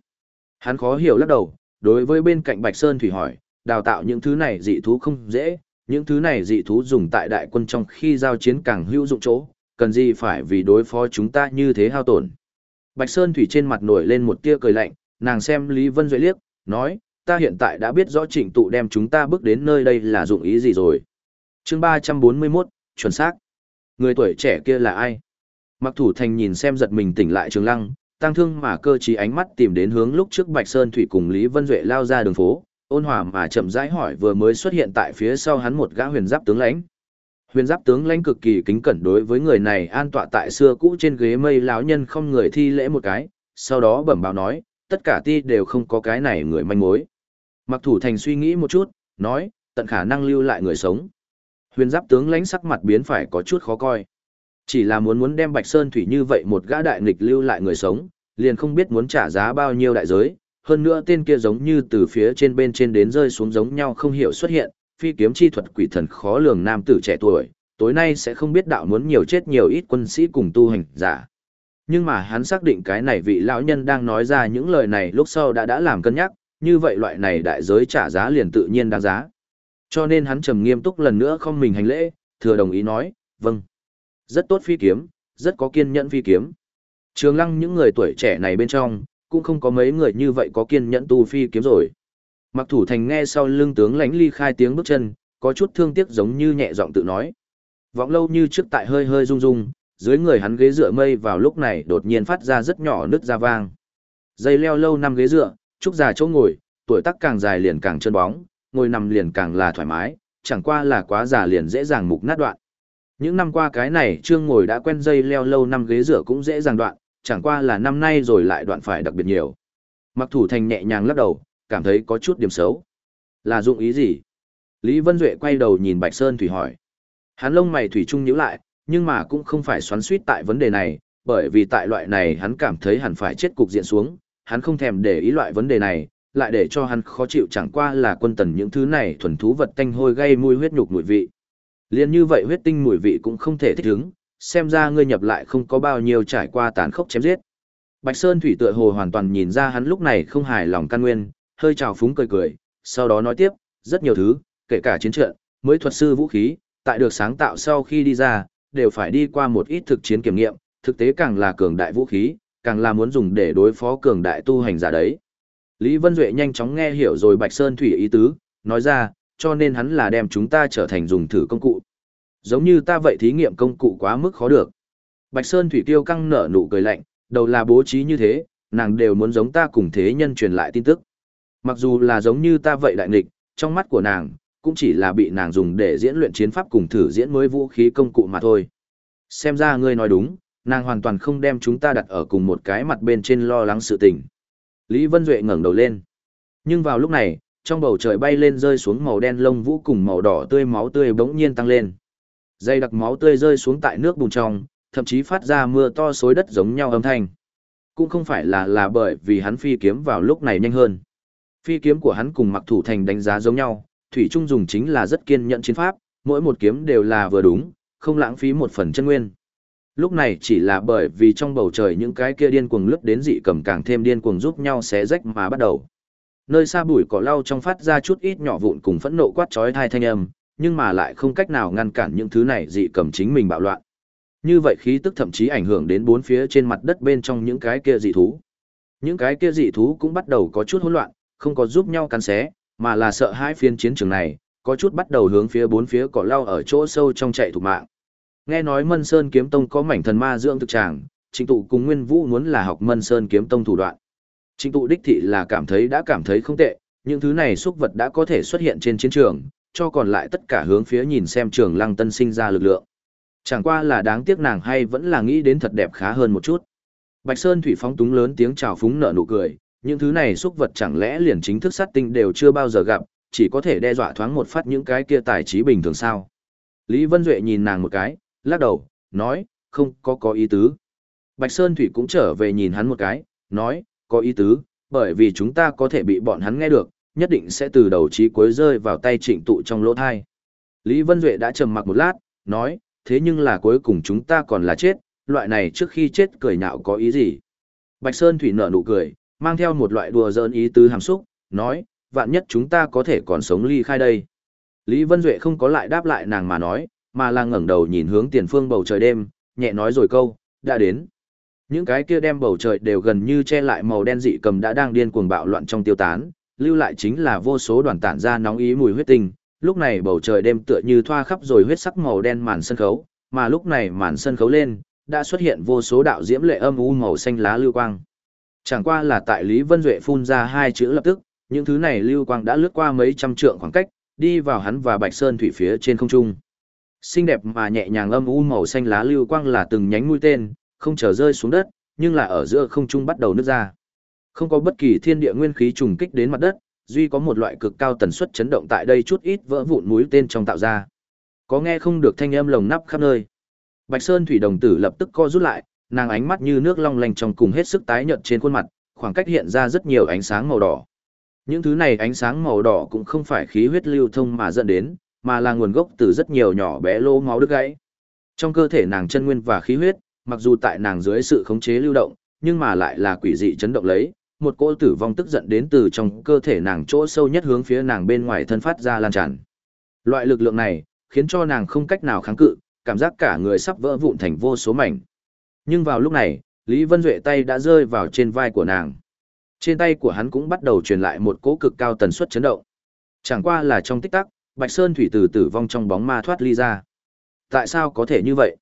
Hắn khó hiểu lắc đầu, đối với bên cạnh Bạch Sơn Thủy hỏi, đào tạo những thứ này dị thú không dễ, những thứ này dị thú dùng tại đại quân trong khi giao chiến càng hữu dụng chỗ, cần gì phải vì đối phó chúng ta như thế hao tổn. Bạch Sơn Thủy trên mặt nổi lên một tia cười lạnh, nàng xem Lý Vân Duệ liếc, nói, ta hiện tại đã biết rõ trịnh tụ đem chúng ta bước đến nơi đây là dụng ý gì rồi. chương 341, chuẩn xác. Người tuổi trẻ kia là ai? Mặc thủ thành nhìn xem giật mình tỉnh lại trường lăng, tăng thương mà cơ trí ánh mắt tìm đến hướng lúc trước Bạch Sơn Thủy cùng Lý Vân Duệ lao ra đường phố, ôn hòa mà chậm rãi hỏi vừa mới xuất hiện tại phía sau hắn một gã huyền giáp tướng lãnh. Huyền giáp tướng lãnh cực kỳ kính cẩn đối với người này an tọa tại xưa cũ trên ghế mây lão nhân không người thi lễ một cái, sau đó bẩm báo nói, tất cả ti đều không có cái này người manh mối. Mặc thủ thành suy nghĩ một chút, nói, tận khả năng lưu lại người sống. Huyền giáp tướng lãnh sắc mặt biến phải có chút khó coi. Chỉ là muốn muốn đem Bạch Sơn Thủy như vậy một gã đại nghịch lưu lại người sống, liền không biết muốn trả giá bao nhiêu đại giới. Hơn nữa tên kia giống như từ phía trên bên trên đến rơi xuống giống nhau không hiểu xuất hiện, phi kiếm chi thuật quỷ thần khó lường nam tử trẻ tuổi, tối nay sẽ không biết đạo muốn nhiều chết nhiều ít quân sĩ cùng tu hành giả. Nhưng mà hắn xác định cái này vị lão nhân đang nói ra những lời này lúc sau đã đã làm cân nhắc, như vậy loại này đại giới trả giá liền tự nhiên đáng giá. Cho nên hắn trầm nghiêm túc lần nữa không mình hành lễ, thừa đồng ý nói, vâng. Rất tốt phi kiếm, rất có kiên nhẫn phi kiếm. Trường lăng những người tuổi trẻ này bên trong, cũng không có mấy người như vậy có kiên nhẫn tu phi kiếm rồi. Mặc thủ thành nghe sau lưng tướng lãnh ly khai tiếng bước chân, có chút thương tiếc giống như nhẹ giọng tự nói. Vọng lâu như trước tại hơi hơi rung rung, dưới người hắn ghế dựa mây vào lúc này đột nhiên phát ra rất nhỏ nứt ra vang. Dây leo lâu năm ghế dựa, trúc già chỗ ngồi, tuổi tác càng dài liền càng chân bóng, ngồi nằm liền càng là thoải mái, chẳng qua là quá già liền dễ dàng mục nát đoạn. Những năm qua cái này trương ngồi đã quen dây leo lâu năm ghế dựa cũng dễ dàng đoạn, chẳng qua là năm nay rồi lại đoạn phải đặc biệt nhiều. Mặc thủ thành nhẹ nhàng lắc đầu, cảm thấy có chút điểm xấu. Là dụng ý gì? Lý Vân Duệ quay đầu nhìn Bạch Sơn Thủy hỏi. Hắn lông mày thủy Trung nhíu lại, nhưng mà cũng không phải xoắn suýt tại vấn đề này, bởi vì tại loại này hắn cảm thấy hẳn phải chết cục diện xuống, hắn không thèm để ý loại vấn đề này, lại để cho hắn khó chịu chẳng qua là quân tần những thứ này thuần thú vật tanh hôi gây mùi huyết nhục mùi vị. Liên như vậy huyết tinh mùi vị cũng không thể thích ứng, xem ra ngươi nhập lại không có bao nhiêu trải qua tàn khốc chém giết. Bạch Sơn Thủy tựa hồ hoàn toàn nhìn ra hắn lúc này không hài lòng căn nguyên, hơi trào phúng cười cười, sau đó nói tiếp, rất nhiều thứ, kể cả chiến trận, mới thuật sư vũ khí, tại được sáng tạo sau khi đi ra, đều phải đi qua một ít thực chiến kiểm nghiệm, thực tế càng là cường đại vũ khí, càng là muốn dùng để đối phó cường đại tu hành giả đấy. Lý Vân Duệ nhanh chóng nghe hiểu rồi Bạch Sơn Thủy ý tứ, nói ra, cho nên hắn là đem chúng ta trở thành dùng thử công cụ. Giống như ta vậy thí nghiệm công cụ quá mức khó được. Bạch Sơn Thủy Tiêu căng nở nụ cười lạnh, đầu là bố trí như thế, nàng đều muốn giống ta cùng thế nhân truyền lại tin tức. Mặc dù là giống như ta vậy đại nghịch, trong mắt của nàng, cũng chỉ là bị nàng dùng để diễn luyện chiến pháp cùng thử diễn mới vũ khí công cụ mà thôi. Xem ra ngươi nói đúng, nàng hoàn toàn không đem chúng ta đặt ở cùng một cái mặt bên trên lo lắng sự tình. Lý Vân Duệ ngẩng đầu lên. Nhưng vào lúc này, trong bầu trời bay lên rơi xuống màu đen lông vũ cùng màu đỏ tươi máu tươi bỗng nhiên tăng lên. Dây đặc máu tươi rơi xuống tại nước bùn trong, thậm chí phát ra mưa to xối đất giống nhau âm thanh. Cũng không phải là là bởi vì hắn phi kiếm vào lúc này nhanh hơn. Phi kiếm của hắn cùng mặc thủ thành đánh giá giống nhau, Thủy Trung dùng chính là rất kiên nhẫn chiến pháp, mỗi một kiếm đều là vừa đúng, không lãng phí một phần chân nguyên. Lúc này chỉ là bởi vì trong bầu trời những cái kia điên cuồng lướt đến dị cầm càng thêm điên cuồng giúp nhau xé rách mà bắt đầu. Nơi xa bụi cỏ lau trong phát ra chút ít nhỏ vụn cùng phẫn nộ quát chói thai thanh âm, nhưng mà lại không cách nào ngăn cản những thứ này dị cầm chính mình bạo loạn. Như vậy khí tức thậm chí ảnh hưởng đến bốn phía trên mặt đất bên trong những cái kia dị thú. Những cái kia dị thú cũng bắt đầu có chút hỗn loạn, không có giúp nhau cắn xé, mà là sợ hai phiên chiến trường này, có chút bắt đầu hướng phía bốn phía cỏ lau ở chỗ sâu trong chạy thủ mạng. Nghe nói Mân Sơn Kiếm Tông có mảnh thần ma dưỡng thực tràng, Trịnh tụ cùng Nguyên Vũ muốn là học Mân Sơn Kiếm Tông thủ đoạn. Trịnh tụ đích thị là cảm thấy đã cảm thấy không tệ, những thứ này xúc vật đã có thể xuất hiện trên chiến trường, cho còn lại tất cả hướng phía nhìn xem trường lăng tân sinh ra lực lượng. Chẳng qua là đáng tiếc nàng hay vẫn là nghĩ đến thật đẹp khá hơn một chút. Bạch Sơn Thủy phóng túng lớn tiếng chào phúng nở nụ cười, những thứ này xúc vật chẳng lẽ liền chính thức sát tinh đều chưa bao giờ gặp, chỉ có thể đe dọa thoáng một phát những cái kia tài trí bình thường sao. Lý Vân Duệ nhìn nàng một cái, lắc đầu, nói, không có có ý tứ. Bạch Sơn Thủy cũng trở về nhìn hắn một cái, nói, có ý tứ, bởi vì chúng ta có thể bị bọn hắn nghe được, nhất định sẽ từ đầu chí cuối rơi vào tay trịnh tụ trong lỗ thai. Lý Vân Duệ đã trầm mặc một lát, nói, thế nhưng là cuối cùng chúng ta còn là chết, loại này trước khi chết cười nhạo có ý gì? Bạch Sơn Thủy nở nụ cười, mang theo một loại đùa giỡn ý tứ hàm xúc, nói, vạn nhất chúng ta có thể còn sống ly khai đây. Lý Vân Duệ không có lại đáp lại nàng mà nói, mà là ngẩng đầu nhìn hướng tiền phương bầu trời đêm, nhẹ nói rồi câu, đã đến. Những cái kia đem bầu trời đều gần như che lại màu đen dị cầm đã đang điên cuồng bạo loạn trong tiêu tán, lưu lại chính là vô số đoàn tản ra nóng ý mùi huyết tinh. Lúc này bầu trời đêm tựa như thoa khắp rồi huyết sắc màu đen màn sân khấu, mà lúc này màn sân khấu lên, đã xuất hiện vô số đạo diễm lệ âm u màu xanh lá lưu quang. Chẳng qua là tại Lý Vân Duệ phun ra hai chữ lập tức, những thứ này lưu quang đã lướt qua mấy trăm trượng khoảng cách, đi vào hắn và Bạch Sơn thủy phía trên không trung. Xinh đẹp mà nhẹ nhàng âm u màu xanh lá lưu quang là từng nhánh mũi tên, không chờ rơi xuống đất, nhưng là ở giữa không trung bắt đầu nứt ra. Không có bất kỳ thiên địa nguyên khí trùng kích đến mặt đất, duy có một loại cực cao tần suất chấn động tại đây chút ít vỡ vụn mũi tên trong tạo ra. Có nghe không được thanh âm lồng nắp khắp nơi. Bạch Sơn thủy đồng tử lập tức co rút lại, nàng ánh mắt như nước long lanh trong cùng hết sức tái nhợt trên khuôn mặt, khoảng cách hiện ra rất nhiều ánh sáng màu đỏ. Những thứ này ánh sáng màu đỏ cũng không phải khí huyết lưu thông mà dẫn đến, mà là nguồn gốc từ rất nhiều nhỏ bé lỗ máu đứt gãy. Trong cơ thể nàng chân nguyên và khí huyết, mặc dù tại nàng dưới sự khống chế lưu động, nhưng mà lại là quỷ dị chấn động lấy, một cỗ tử vong tức giận đến từ trong cơ thể nàng chỗ sâu nhất hướng phía nàng bên ngoài thân phát ra lan tràn. Loại lực lượng này, khiến cho nàng không cách nào kháng cự, cảm giác cả người sắp vỡ vụn thành vô số mảnh. Nhưng vào lúc này, Lý Vân Duệ tay đã rơi vào trên vai của nàng. Trên tay của hắn cũng bắt đầu truyền lại một cỗ cực cao tần suất chấn động. Chẳng qua là trong tích tắc, Bạch Sơn Thủy từ tử vong trong bóng ma thoát ly ra. Tại sao có thể như vậy?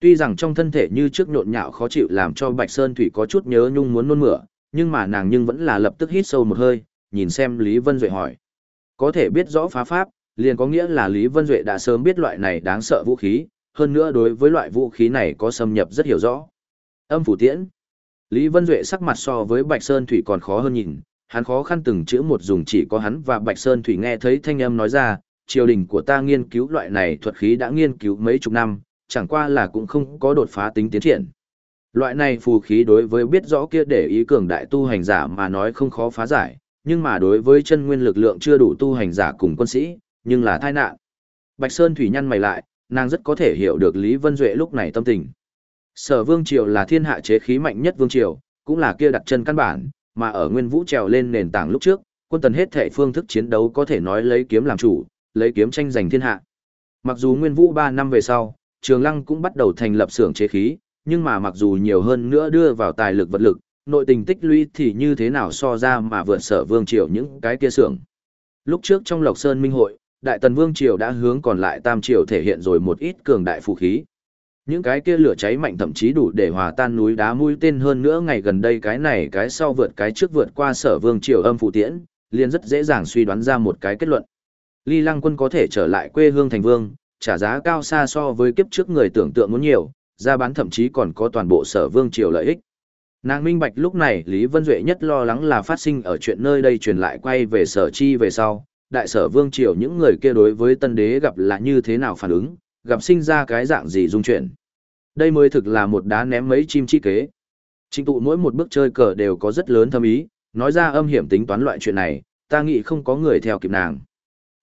Tuy rằng trong thân thể như trước nhộn nhạo khó chịu làm cho Bạch Sơn Thủy có chút nhớ nhung muốn nôn mửa, nhưng mà nàng nhưng vẫn là lập tức hít sâu một hơi, nhìn xem Lý Vân Duệ hỏi. Có thể biết rõ phá pháp, liền có nghĩa là Lý Vân Duệ đã sớm biết loại này đáng sợ vũ khí, hơn nữa đối với loại vũ khí này có xâm nhập rất hiểu rõ. Âm phủ tiễn. Lý Vân Duệ sắc mặt so với Bạch Sơn Thủy còn khó hơn nhìn, hắn khó khăn từng chữ một dùng chỉ có hắn và Bạch Sơn Thủy nghe thấy thanh âm nói ra, triều đình của ta nghiên cứu loại này thuật khí đã nghiên cứu mấy chục năm, chẳng qua là cũng không có đột phá tính tiến triển. Loại này phù khí đối với biết rõ kia để ý cường đại tu hành giả mà nói không khó phá giải, nhưng mà đối với chân nguyên lực lượng chưa đủ tu hành giả cùng quân sĩ, nhưng là tai nạn. Bạch Sơn Thủy nhăn mày lại, nàng rất có thể hiểu được Lý Vân Duệ lúc này tâm tình. Sở Vương Triều là thiên hạ chế khí mạnh nhất Vương Triều, cũng là kia đặt chân căn bản, mà ở Nguyên Vũ trèo lên nền tảng lúc trước, quân tần hết thể phương thức chiến đấu có thể nói lấy kiếm làm chủ, lấy kiếm tranh giành thiên hạ. Mặc dù Nguyên Vũ 3 năm về sau, Trường Lăng cũng bắt đầu thành lập xưởng chế khí, nhưng mà mặc dù nhiều hơn nữa đưa vào tài lực vật lực, nội tình tích lũy thì như thế nào so ra mà vượt sở Vương Triều những cái kia xưởng. Lúc trước trong Lộc Sơn Minh Hội, Đại Tần Vương Triều đã hướng còn lại Tam Triều thể hiện rồi một ít cường đại phù khí. Những cái kia lửa cháy mạnh thậm chí đủ để hòa tan núi đá mũi tên hơn nữa ngày gần đây cái này cái sau vượt cái trước vượt qua sở vương triều âm phụ tiễn, liền rất dễ dàng suy đoán ra một cái kết luận. Ly Lăng quân có thể trở lại quê hương thành vương, trả giá cao xa so với kiếp trước người tưởng tượng muốn nhiều, ra bán thậm chí còn có toàn bộ sở vương triều lợi ích. Nàng minh bạch lúc này Lý Vân Duệ nhất lo lắng là phát sinh ở chuyện nơi đây truyền lại quay về sở chi về sau, đại sở vương triều những người kia đối với tân đế gặp là như thế nào phản ứng, gặp sinh ra cái dạng gì dung chuyển. Đây mới thực là một đá ném mấy chim chi kế. Trình tụ mỗi một bước chơi cờ đều có rất lớn thâm ý, nói ra âm hiểm tính toán loại chuyện này, ta nghĩ không có người theo kịp nàng.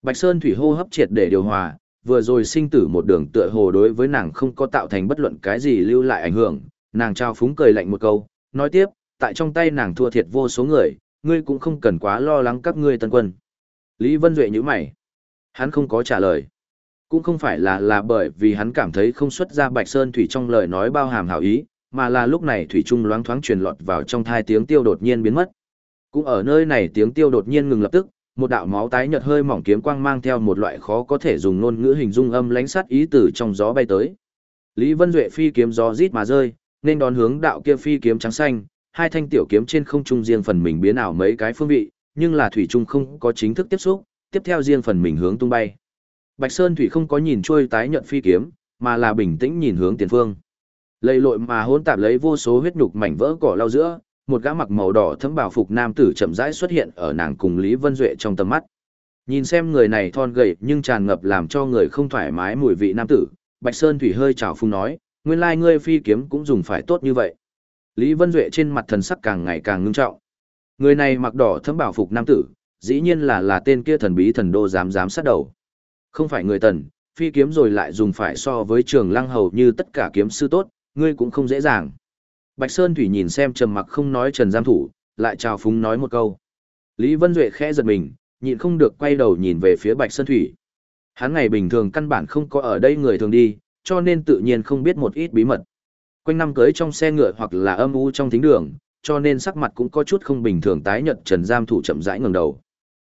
Bạch Sơn thủy hô hấp triệt để điều hòa, vừa rồi sinh tử một đường tựa hồ đối với nàng không có tạo thành bất luận cái gì lưu lại ảnh hưởng, nàng trao phúng cười lạnh một câu, nói tiếp, tại trong tay nàng thua thiệt vô số người, ngươi cũng không cần quá lo lắng các ngươi tân quân. Lý Vân Duệ như mày. Hắn không có trả lời. Cũng không phải là là bởi vì hắn cảm thấy không xuất ra Bạch Sơn Thủy trong lời nói bao hàm hảo ý, mà là lúc này Thủy Trung loáng thoáng truyền lọt vào trong thai tiếng tiêu đột nhiên biến mất. Cũng ở nơi này tiếng tiêu đột nhiên ngừng lập tức, một đạo máu tái nhợt hơi mỏng kiếm quang mang theo một loại khó có thể dùng ngôn ngữ hình dung âm lánh sát ý từ trong gió bay tới. Lý Vân Duệ phi kiếm gió rít mà rơi, nên đón hướng đạo kia phi kiếm trắng xanh, hai thanh tiểu kiếm trên không trung riêng phần mình biến ảo mấy cái phương vị, nhưng là thủy trung không có chính thức tiếp xúc, tiếp theo riêng phần mình hướng tung bay. Bạch Sơn Thủy không có nhìn trôi tái nhận phi kiếm, mà là bình tĩnh nhìn hướng tiền phương. Lầy lội mà hỗn tạp lấy vô số huyết nhục mảnh vỡ cỏ lau giữa, một gã mặc màu đỏ thấm bảo phục nam tử chậm rãi xuất hiện ở nàng cùng Lý Vân Duệ trong tầm mắt. Nhìn xem người này thon gầy nhưng tràn ngập làm cho người không thoải mái mùi vị nam tử, Bạch Sơn Thủy hơi chào phung nói, nguyên lai ngươi phi kiếm cũng dùng phải tốt như vậy. Lý Vân Duệ trên mặt thần sắc càng ngày càng ngưng trọng. Người này mặc đỏ thấm bảo phục nam tử, dĩ nhiên là là tên kia thần bí thần đô dám dám sát đầu. Không phải người tần, phi kiếm rồi lại dùng phải so với trường lăng hầu như tất cả kiếm sư tốt, ngươi cũng không dễ dàng. Bạch Sơn Thủy nhìn xem trầm mặc không nói Trần Giam Thủ, lại chào phúng nói một câu. Lý Vân Duệ khẽ giật mình, nhịn không được quay đầu nhìn về phía Bạch Sơn Thủy. Hắn ngày bình thường căn bản không có ở đây người thường đi, cho nên tự nhiên không biết một ít bí mật. Quanh năm cưới trong xe ngựa hoặc là âm u trong thính đường, cho nên sắc mặt cũng có chút không bình thường tái nhợt Trần Giam Thủ chậm rãi ngẩng đầu.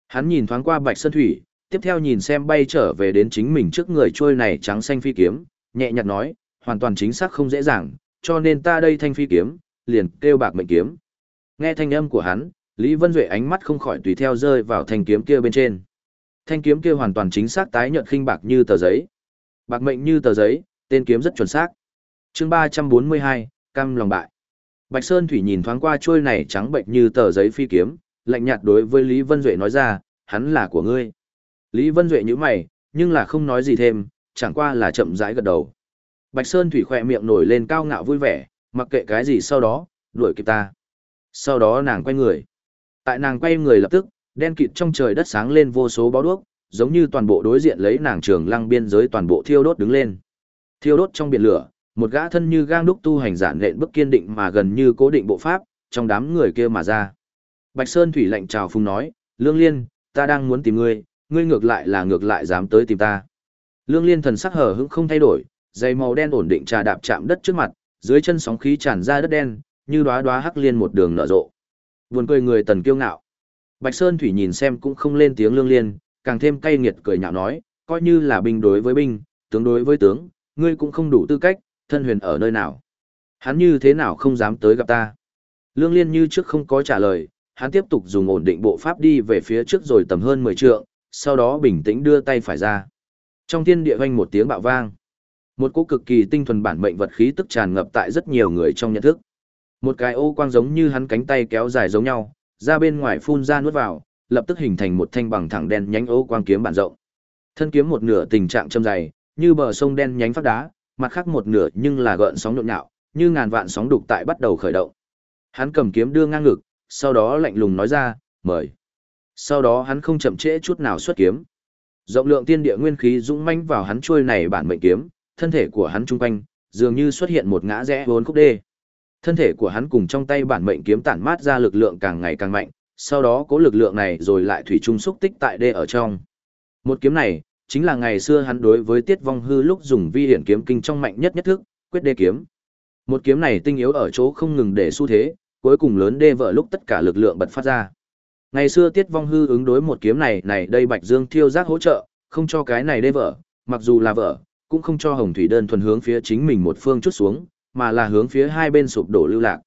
Hắn nhìn thoáng qua Bạch Sơn Thủy, tiếp theo nhìn xem bay trở về đến chính mình trước người trôi này trắng xanh phi kiếm, nhẹ nhàng nói, hoàn toàn chính xác không dễ dàng, cho nên ta đây thanh phi kiếm, liền kêu bạc mệnh kiếm. Nghe thanh âm của hắn, Lý Vân Duệ ánh mắt không khỏi tùy theo rơi vào thanh kiếm kia bên trên. Thanh kiếm kia hoàn toàn chính xác tái nhợt khinh bạc như tờ giấy. Bạc mệnh như tờ giấy, tên kiếm rất chuẩn xác. Chương 342, cam lòng bại. Bạch Sơn Thủy nhìn thoáng qua trôi này trắng bệnh như tờ giấy phi kiếm, lạnh nhạt đối với Lý Vân Duệ nói ra, hắn là của ngươi. Lý Vân Duệ nhíu mày, nhưng là không nói gì thêm, chẳng qua là chậm rãi gật đầu. Bạch Sơn Thủy khỏe miệng nổi lên cao ngạo vui vẻ, mặc kệ cái gì sau đó, đuổi kịp ta. Sau đó nàng quay người. Tại nàng quay người lập tức, đen kịt trong trời đất sáng lên vô số bó đuốc, giống như toàn bộ đối diện lấy nàng trường lăng biên giới toàn bộ thiêu đốt đứng lên. Thiêu đốt trong biển lửa, một gã thân như gang đúc tu hành giản lện bức kiên định mà gần như cố định bộ pháp, trong đám người kia mà ra. Bạch Sơn Thủy lạnh chào phung nói, Lương Liên, ta đang muốn tìm ngươi, ngươi ngược lại là ngược lại dám tới tìm ta. Lương Liên thần sắc hờ hững không thay đổi, dây màu đen ổn định trà đạp chạm đất trước mặt, dưới chân sóng khí tràn ra đất đen, như đóa đóa hắc liên một đường nở rộ. Buồn cười người tần kiêu ngạo. Bạch Sơn Thủy nhìn xem cũng không lên tiếng Lương Liên, càng thêm cay nghiệt cười nhạo nói, coi như là binh đối với binh, tướng đối với tướng, ngươi cũng không đủ tư cách, thân huyền ở nơi nào. Hắn như thế nào không dám tới gặp ta. Lương Liên như trước không có trả lời, hắn tiếp tục dùng ổn định bộ pháp đi về phía trước rồi tầm hơn 10 trượng, sau đó bình tĩnh đưa tay phải ra. Trong thiên địa vang một tiếng bạo vang. Một cỗ cực kỳ tinh thuần bản mệnh vật khí tức tràn ngập tại rất nhiều người trong nhận thức. Một cái ô quang giống như hắn cánh tay kéo dài giống nhau, ra bên ngoài phun ra nuốt vào, lập tức hình thành một thanh bằng thẳng đen nhánh ô quang kiếm bản rộng. Thân kiếm một nửa tình trạng châm dày, như bờ sông đen nhánh phát đá, mặt khác một nửa nhưng là gợn sóng nhộn nhạo, như ngàn vạn sóng đục tại bắt đầu khởi động. Hắn cầm kiếm đưa ngang ngực, sau đó lạnh lùng nói ra, mời. Sau đó hắn không chậm trễ chút nào xuất kiếm. Rộng lượng tiên địa nguyên khí dũng mãnh vào hắn chuôi này bản mệnh kiếm, thân thể của hắn trung quanh, dường như xuất hiện một ngã rẽ vốn khúc đê. Thân thể của hắn cùng trong tay bản mệnh kiếm tản mát ra lực lượng càng ngày càng mạnh, sau đó cố lực lượng này rồi lại thủy chung xúc tích tại đê ở trong. Một kiếm này, chính là ngày xưa hắn đối với Tiết Vong Hư lúc dùng vi hiển kiếm kinh trong mạnh nhất nhất thức, quyết đê kiếm. Một kiếm này tinh yếu ở chỗ không ngừng để xu thế, cuối cùng lớn đê vợ lúc tất cả lực lượng bật phát ra. Ngày xưa Tiết Vong Hư ứng đối một kiếm này này đây Bạch Dương Thiêu Giác hỗ trợ, không cho cái này đê vợ, mặc dù là vợ, cũng không cho Hồng Thủy đơn thuần hướng phía chính mình một phương chút xuống, mà là hướng phía hai bên sụp đổ lưu lạc.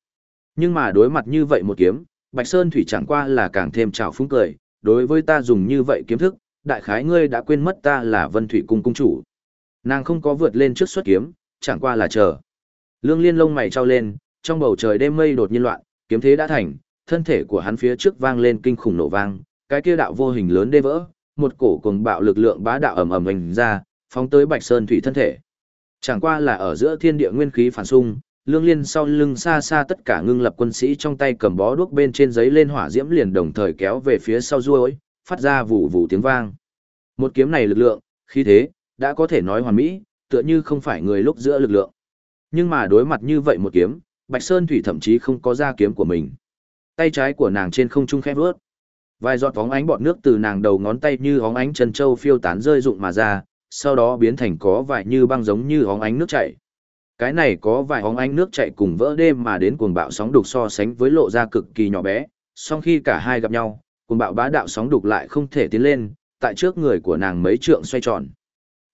Nhưng mà đối mặt như vậy một kiếm, Bạch Sơn Thủy chẳng qua là càng thêm trào phúng cười, đối với ta dùng như vậy kiếm thức, đại khái ngươi đã quên mất ta là Vân Thủy cung cung chủ. Nàng không có vượt lên trước xuất kiếm, chẳng qua là chờ. Lương Liên lông mày trao lên, trong bầu trời đêm mây đột nhiên loạn, kiếm thế đã thành, thân thể của hắn phía trước vang lên kinh khủng nổ vang, cái kia đạo vô hình lớn đê vỡ, một cổ cuồng bạo lực lượng bá đạo ầm ầm hình ra, phóng tới Bạch Sơn Thủy thân thể. Chẳng qua là ở giữa thiên địa nguyên khí phản xung, Lương Liên sau lưng xa xa tất cả ngưng lập quân sĩ trong tay cầm bó đuốc bên trên giấy lên hỏa diễm liền đồng thời kéo về phía sau ruôi, phát ra vụ vụ tiếng vang. Một kiếm này lực lượng, khí thế, đã có thể nói hoàn mỹ, tựa như không phải người lúc giữa lực lượng. Nhưng mà đối mặt như vậy một kiếm, Bạch Sơn Thủy thậm chí không có ra kiếm của mình. Tay trái của nàng trên không trung khẽ vướt. Vài giọt bóng ánh bọt nước từ nàng đầu ngón tay như óng ánh chân châu phiêu tán rơi rụng mà ra, sau đó biến thành có vài như băng giống như óng ánh nước chảy. Cái này có vài óng ánh nước chảy cùng vỡ đêm mà đến cuồng bạo sóng đục so sánh với lộ ra cực kỳ nhỏ bé, song khi cả hai gặp nhau, cuồng bạo bá đạo sóng đục lại không thể tiến lên, tại trước người của nàng mấy trượng xoay tròn.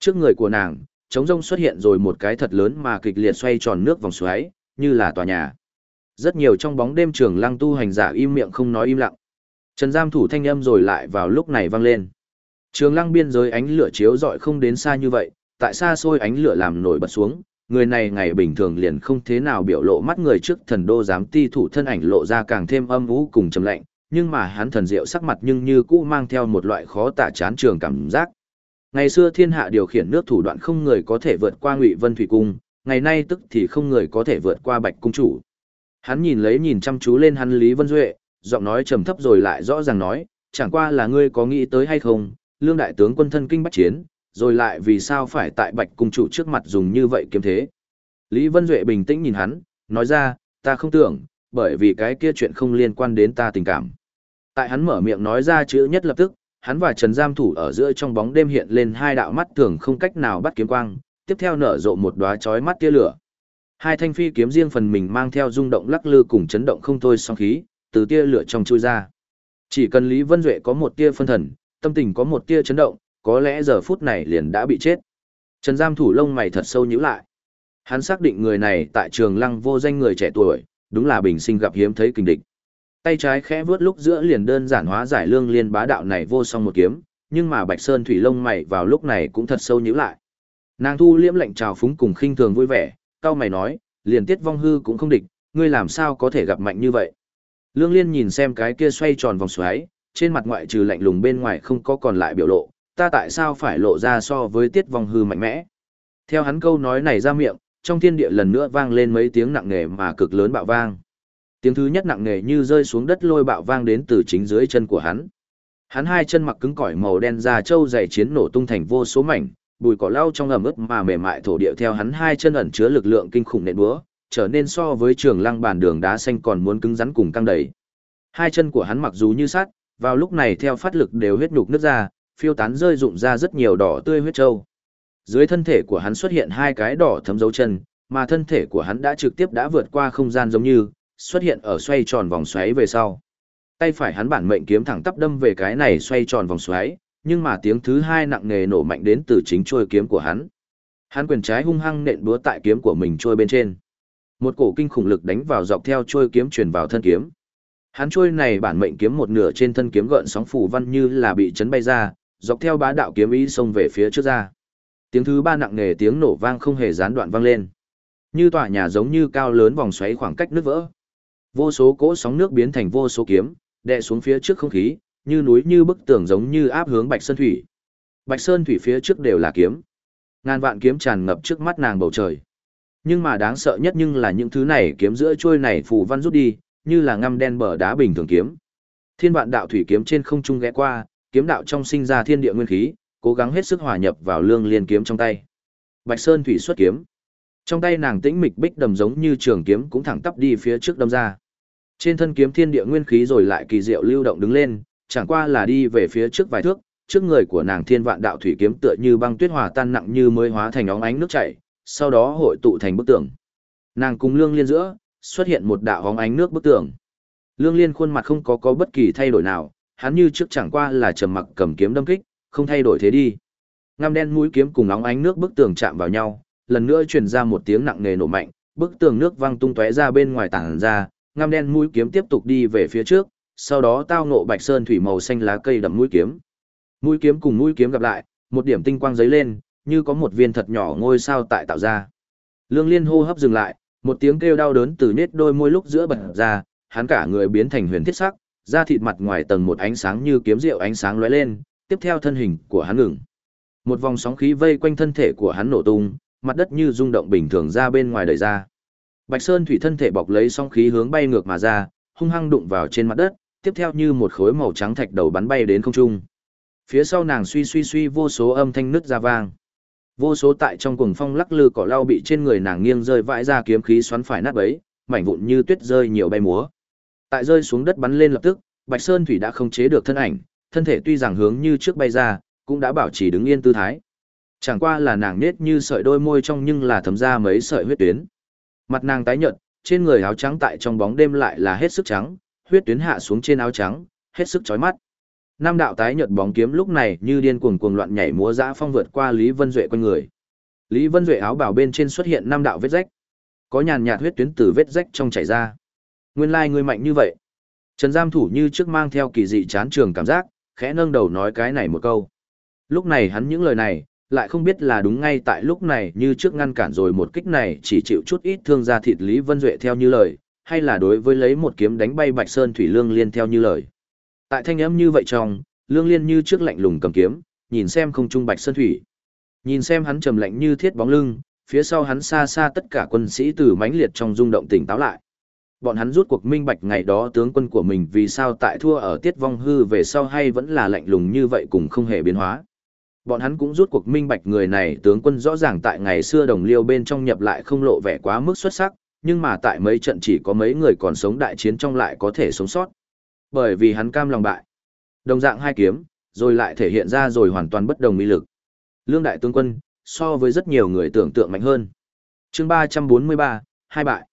Trước người của nàng, trống rông xuất hiện rồi một cái thật lớn mà kịch liệt xoay tròn nước vòng xoáy, như là tòa nhà. Rất nhiều trong bóng đêm trường lăng tu hành giả im miệng không nói im lặng. Trần giam thủ thanh âm rồi lại vào lúc này vang lên. Trường lăng biên giới ánh lửa chiếu rọi không đến xa như vậy, tại xa xôi ánh lửa làm nổi bật xuống, người này ngày bình thường liền không thế nào biểu lộ mắt người trước thần đô giám ti thủ thân ảnh lộ ra càng thêm âm u cùng trầm lạnh, nhưng mà hắn thần diệu sắc mặt nhưng như cũ mang theo một loại khó tả chán trường cảm giác. Ngày xưa thiên hạ điều khiển nước thủ đoạn không người có thể vượt qua Ngụy Vân Thủy cung, ngày nay tức thì không người có thể vượt qua Bạch cung chủ. Hắn nhìn lấy nhìn chăm chú lên hắn Lý Vân Duệ, giọng nói trầm thấp rồi lại rõ ràng nói, chẳng qua là ngươi có nghĩ tới hay không, lương đại tướng quân thân kinh bách chiến, rồi lại vì sao phải tại Bạch cung chủ trước mặt dùng như vậy kiếm thế. Lý Vân Duệ bình tĩnh nhìn hắn, nói ra, ta không tưởng, bởi vì cái kia chuyện không liên quan đến ta tình cảm. Tại hắn mở miệng nói ra chữ nhất lập tức, hắn và Trần Giam Thủ ở giữa trong bóng đêm hiện lên hai đạo mắt thường không cách nào bắt kiếm quang, tiếp theo nở rộ một đóa chói mắt tia lửa. Hai thanh phi kiếm riêng phần mình mang theo rung động lắc lư cùng chấn động không thôi song khí, từ tia lửa trong chui ra. Chỉ cần Lý Vân Duệ có một tia phân thần, tâm tình có một tia chấn động, có lẽ giờ phút này liền đã bị chết. Trần Giam Thủ lông mày thật sâu nhíu lại. Hắn xác định người này tại trường lăng vô danh người trẻ tuổi, đúng là bình sinh gặp hiếm thấy kinh địch. Tay trái khẽ vướt lúc giữa liền đơn giản hóa giải lương liên bá đạo này vô song một kiếm, nhưng mà Bạch Sơn thủy lông mày vào lúc này cũng thật sâu nhíu lại. Nàng thu liễm lệnh trào phúng cùng khinh thường vui vẻ, cao mày nói, liền tiết vong hư cũng không địch, ngươi làm sao có thể gặp mạnh như vậy. Lương liên nhìn xem cái kia xoay tròn vòng xoáy, trên mặt ngoại trừ lạnh lùng bên ngoài không có còn lại biểu lộ, ta tại sao phải lộ ra so với tiết vong hư mạnh mẽ. Theo hắn câu nói này ra miệng, trong thiên địa lần nữa vang lên mấy tiếng nặng nề mà cực lớn bạo vang. Tiếng thứ nhất nặng nề như rơi xuống đất lôi bạo vang đến từ chính dưới chân của hắn. Hắn hai chân mặc cứng cỏi màu đen da trâu dày chiến nổ tung thành vô số mảnh, bùi cỏ lau trong ẩm ướt mà mềm mại thổ địa theo hắn hai chân ẩn chứa lực lượng kinh khủng nện búa, trở nên so với trường lăng bàn đường đá xanh còn muốn cứng rắn cùng căng đầy. Hai chân của hắn mặc dù như sắt, vào lúc này theo phát lực đều huyết nhục nứt ra, phiêu tán rơi rụng ra rất nhiều đỏ tươi huyết trâu. Dưới thân thể của hắn xuất hiện hai cái đỏ thấm dấu chân, mà thân thể của hắn đã trực tiếp đã vượt qua không gian giống như, xuất hiện ở xoay tròn vòng xoáy về sau. Tay phải hắn bản mệnh kiếm thẳng tắp đâm về cái này xoay tròn vòng xoáy, nhưng mà tiếng thứ hai nặng nề nổ mạnh đến từ chính trôi kiếm của hắn. Hắn quyền trái hung hăng nện búa tại kiếm của mình trôi bên trên. Một cổ kinh khủng lực đánh vào dọc theo trôi kiếm truyền vào thân kiếm. Hắn trôi này bản mệnh kiếm một nửa trên thân kiếm gợn sóng phủ văn như là bị chấn bay ra, dọc theo bá đạo kiếm ý xông về phía trước ra. Tiếng thứ ba nặng nề tiếng nổ vang không hề gián đoạn vang lên. Như tòa nhà giống như cao lớn vòng xoáy khoảng cách nước vỡ. Vô số cỗ sóng nước biến thành vô số kiếm, đè xuống phía trước không khí, như núi như bức tường giống như áp hướng Bạch Sơn Thủy. Bạch Sơn Thủy phía trước đều là kiếm. Ngàn vạn kiếm tràn ngập trước mắt nàng bầu trời. Nhưng mà đáng sợ nhất nhưng là những thứ này kiếm giữa trôi này phù văn rút đi, như là ngăm đen bờ đá bình thường kiếm. Thiên vạn đạo thủy kiếm trên không trung ghé qua, kiếm đạo trong sinh ra thiên địa nguyên khí, cố gắng hết sức hòa nhập vào lương liên kiếm trong tay. Bạch Sơn thủy xuất kiếm. Trong tay nàng tĩnh mịch bích đầm giống như trường kiếm cũng thẳng tắp đi phía trước đâm ra. Trên thân kiếm thiên địa nguyên khí rồi lại kỳ diệu lưu động đứng lên, chẳng qua là đi về phía trước vài thước, trước người của nàng thiên vạn đạo thủy kiếm tựa như băng tuyết hòa tan nặng như mới hóa thành óng ánh nước chảy, sau đó hội tụ thành bức tường. Nàng cùng lương liên giữa, xuất hiện một đạo óng ánh nước bức tường. Lương liên khuôn mặt không có có bất kỳ thay đổi nào, hắn như trước chẳng qua là trầm mặc cầm kiếm đâm kích, không thay đổi thế đi. Ngăm đen mũi kiếm cùng nóng ánh nước bức tường chạm vào nhau, lần nữa truyền ra một tiếng nặng nề nổ mạnh, bức tường nước văng tung tóe ra bên ngoài tảng ra, ngăm đen mũi kiếm tiếp tục đi về phía trước, sau đó tao ngộ bạch sơn thủy màu xanh lá cây đậm mũi kiếm. Mũi kiếm cùng mũi kiếm gặp lại, một điểm tinh quang giấy lên, như có một viên thật nhỏ ngôi sao tại tạo ra. Lương Liên hô hấp dừng lại, một tiếng kêu đau đớn từ nết đôi môi lúc giữa bật ra, hắn cả người biến thành huyền thiết sắc, da thịt mặt ngoài tầng một ánh sáng như kiếm rượu ánh sáng lóe lên, tiếp theo thân hình của hắn ngừng. Một vòng sóng khí vây quanh thân thể của hắn nổ tung, mặt đất như rung động bình thường ra bên ngoài đời ra. Bạch Sơn thủy thân thể bọc lấy sóng khí hướng bay ngược mà ra, hung hăng đụng vào trên mặt đất, tiếp theo như một khối màu trắng thạch đầu bắn bay đến không trung. Phía sau nàng suy suy suy vô số âm thanh nứt ra vang. Vô số tại trong cuồng phong lắc lư cỏ lau bị trên người nàng nghiêng rơi vãi ra kiếm khí xoắn phải nát bấy, mảnh vụn như tuyết rơi nhiều bay múa. Tại rơi xuống đất bắn lên lập tức, Bạch Sơn Thủy đã không chế được thân ảnh, thân thể tuy rằng hướng như trước bay ra, cũng đã bảo trì đứng yên tư thái. Chẳng qua là nàng nết như sợi đôi môi trong nhưng là thấm ra mấy sợi huyết tuyến. Mặt nàng tái nhợt, trên người áo trắng tại trong bóng đêm lại là hết sức trắng, huyết tuyến hạ xuống trên áo trắng, hết sức chói mắt. Nam đạo tái nhợt bóng kiếm lúc này như điên cuồng cuồng loạn nhảy múa dã phong vượt qua Lý Vân Duệ quanh người. Lý Vân Duệ áo bảo bên trên xuất hiện năm đạo vết rách. Có nhàn nhạt huyết tuyến từ vết rách trong chảy ra. Nguyên lai ngươi mạnh như vậy. Trần Giam thủ như trước mang theo kỳ dị chán trường cảm giác, khẽ nâng đầu nói cái này một câu. Lúc này hắn những lời này, lại không biết là đúng ngay tại lúc này như trước ngăn cản rồi một kích này chỉ chịu chút ít thương ra thịt Lý Vân Duệ theo như lời, hay là đối với lấy một kiếm đánh bay Bạch Sơn Thủy Lương Liên theo như lời. Tại thanh âm như vậy trong, Lương Liên như trước lạnh lùng cầm kiếm, nhìn xem không trung Bạch Sơn Thủy. Nhìn xem hắn trầm lạnh như thiết bóng lưng, phía sau hắn xa xa tất cả quân sĩ từ mãnh liệt trong rung động tỉnh táo lại. Bọn hắn rút cuộc minh bạch ngày đó tướng quân của mình vì sao tại thua ở tiết vong hư về sau hay vẫn là lạnh lùng như vậy cùng không hề biến hóa. Bọn hắn cũng rút cuộc minh bạch người này tướng quân rõ ràng tại ngày xưa đồng liêu bên trong nhập lại không lộ vẻ quá mức xuất sắc, nhưng mà tại mấy trận chỉ có mấy người còn sống đại chiến trong lại có thể sống sót. Bởi vì hắn cam lòng bại. Đồng dạng hai kiếm, rồi lại thể hiện ra rồi hoàn toàn bất đồng mỹ lực. Lương đại tướng quân, so với rất nhiều người tưởng tượng mạnh hơn. chương 343, hai bại.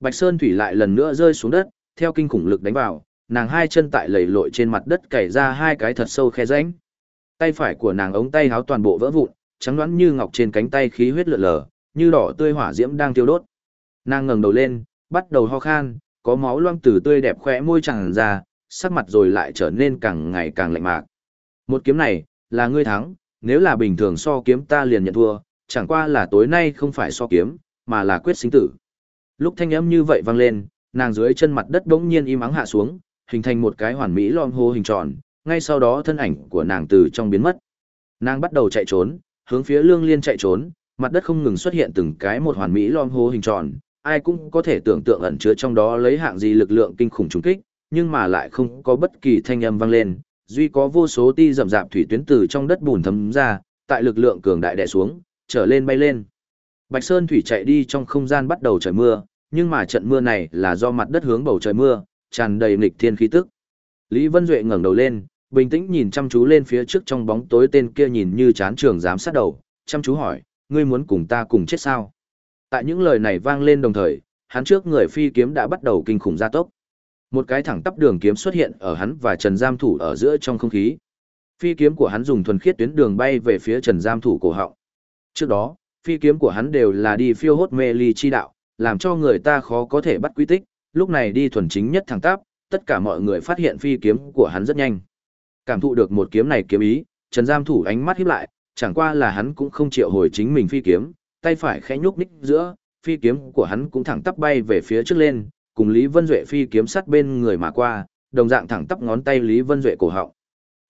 Bạch Sơn Thủy lại lần nữa rơi xuống đất, theo kinh khủng lực đánh vào, nàng hai chân tại lầy lội trên mặt đất cày ra hai cái thật sâu khe rãnh. Tay phải của nàng ống tay háo toàn bộ vỡ vụn, trắng đoán như ngọc trên cánh tay khí huyết lượn lờ, như đỏ tươi hỏa diễm đang tiêu đốt. Nàng ngẩng đầu lên, bắt đầu ho khan, có máu loang từ tươi đẹp khỏe môi tràn ra, sắc mặt rồi lại trở nên càng ngày càng lạnh mạc. Một kiếm này, là ngươi thắng, nếu là bình thường so kiếm ta liền nhận thua, chẳng qua là tối nay không phải so kiếm, mà là quyết sinh tử. Lúc thanh âm như vậy vang lên, nàng dưới chân mặt đất bỗng nhiên im ắng hạ xuống, hình thành một cái hoàn mỹ lom hô hình tròn, ngay sau đó thân ảnh của nàng từ trong biến mất. Nàng bắt đầu chạy trốn, hướng phía Lương Liên chạy trốn, mặt đất không ngừng xuất hiện từng cái một hoàn mỹ lom hô hình tròn, ai cũng có thể tưởng tượng ẩn chứa trong đó lấy hạng gì lực lượng kinh khủng trùng kích, nhưng mà lại không có bất kỳ thanh âm vang lên, duy có vô số ti rậm rạp thủy tuyến từ trong đất bùn thấm ra, tại lực lượng cường đại đè xuống, trở lên bay lên. Bạch Sơn thủy chạy đi trong không gian bắt đầu trời mưa, nhưng mà trận mưa này là do mặt đất hướng bầu trời mưa, tràn đầy nghịch thiên khí tức. Lý Vân Duệ ngẩng đầu lên, Bình tĩnh nhìn chăm chú lên phía trước trong bóng tối tên kia nhìn như chán trường dám sát đầu, chăm chú hỏi, ngươi muốn cùng ta cùng chết sao? Tại những lời này vang lên đồng thời, hắn trước người phi kiếm đã bắt đầu kinh khủng gia tốc. Một cái thẳng tắp đường kiếm xuất hiện ở hắn và Trần Giam Thủ ở giữa trong không khí. Phi kiếm của hắn dùng thuần khiết tuyến đường bay về phía Trần Giam Thủ cổ họng. Trước đó, phi kiếm của hắn đều là đi phiêu hốt mê ly chi đạo, làm cho người ta khó có thể bắt quy tích, lúc này đi thuần chính nhất thẳng tắp, tất cả mọi người phát hiện phi kiếm của hắn rất nhanh. Cảm thụ được một kiếm này kiếm ý, Trần Giam Thủ ánh mắt híp lại, chẳng qua là hắn cũng không chịu hồi chính mình phi kiếm, tay phải khẽ nhúc nhích giữa, phi kiếm của hắn cũng thẳng tắp bay về phía trước lên, cùng Lý Vân Duệ phi kiếm sát bên người mà qua, đồng dạng thẳng tắp ngón tay Lý Vân Duệ cổ họng.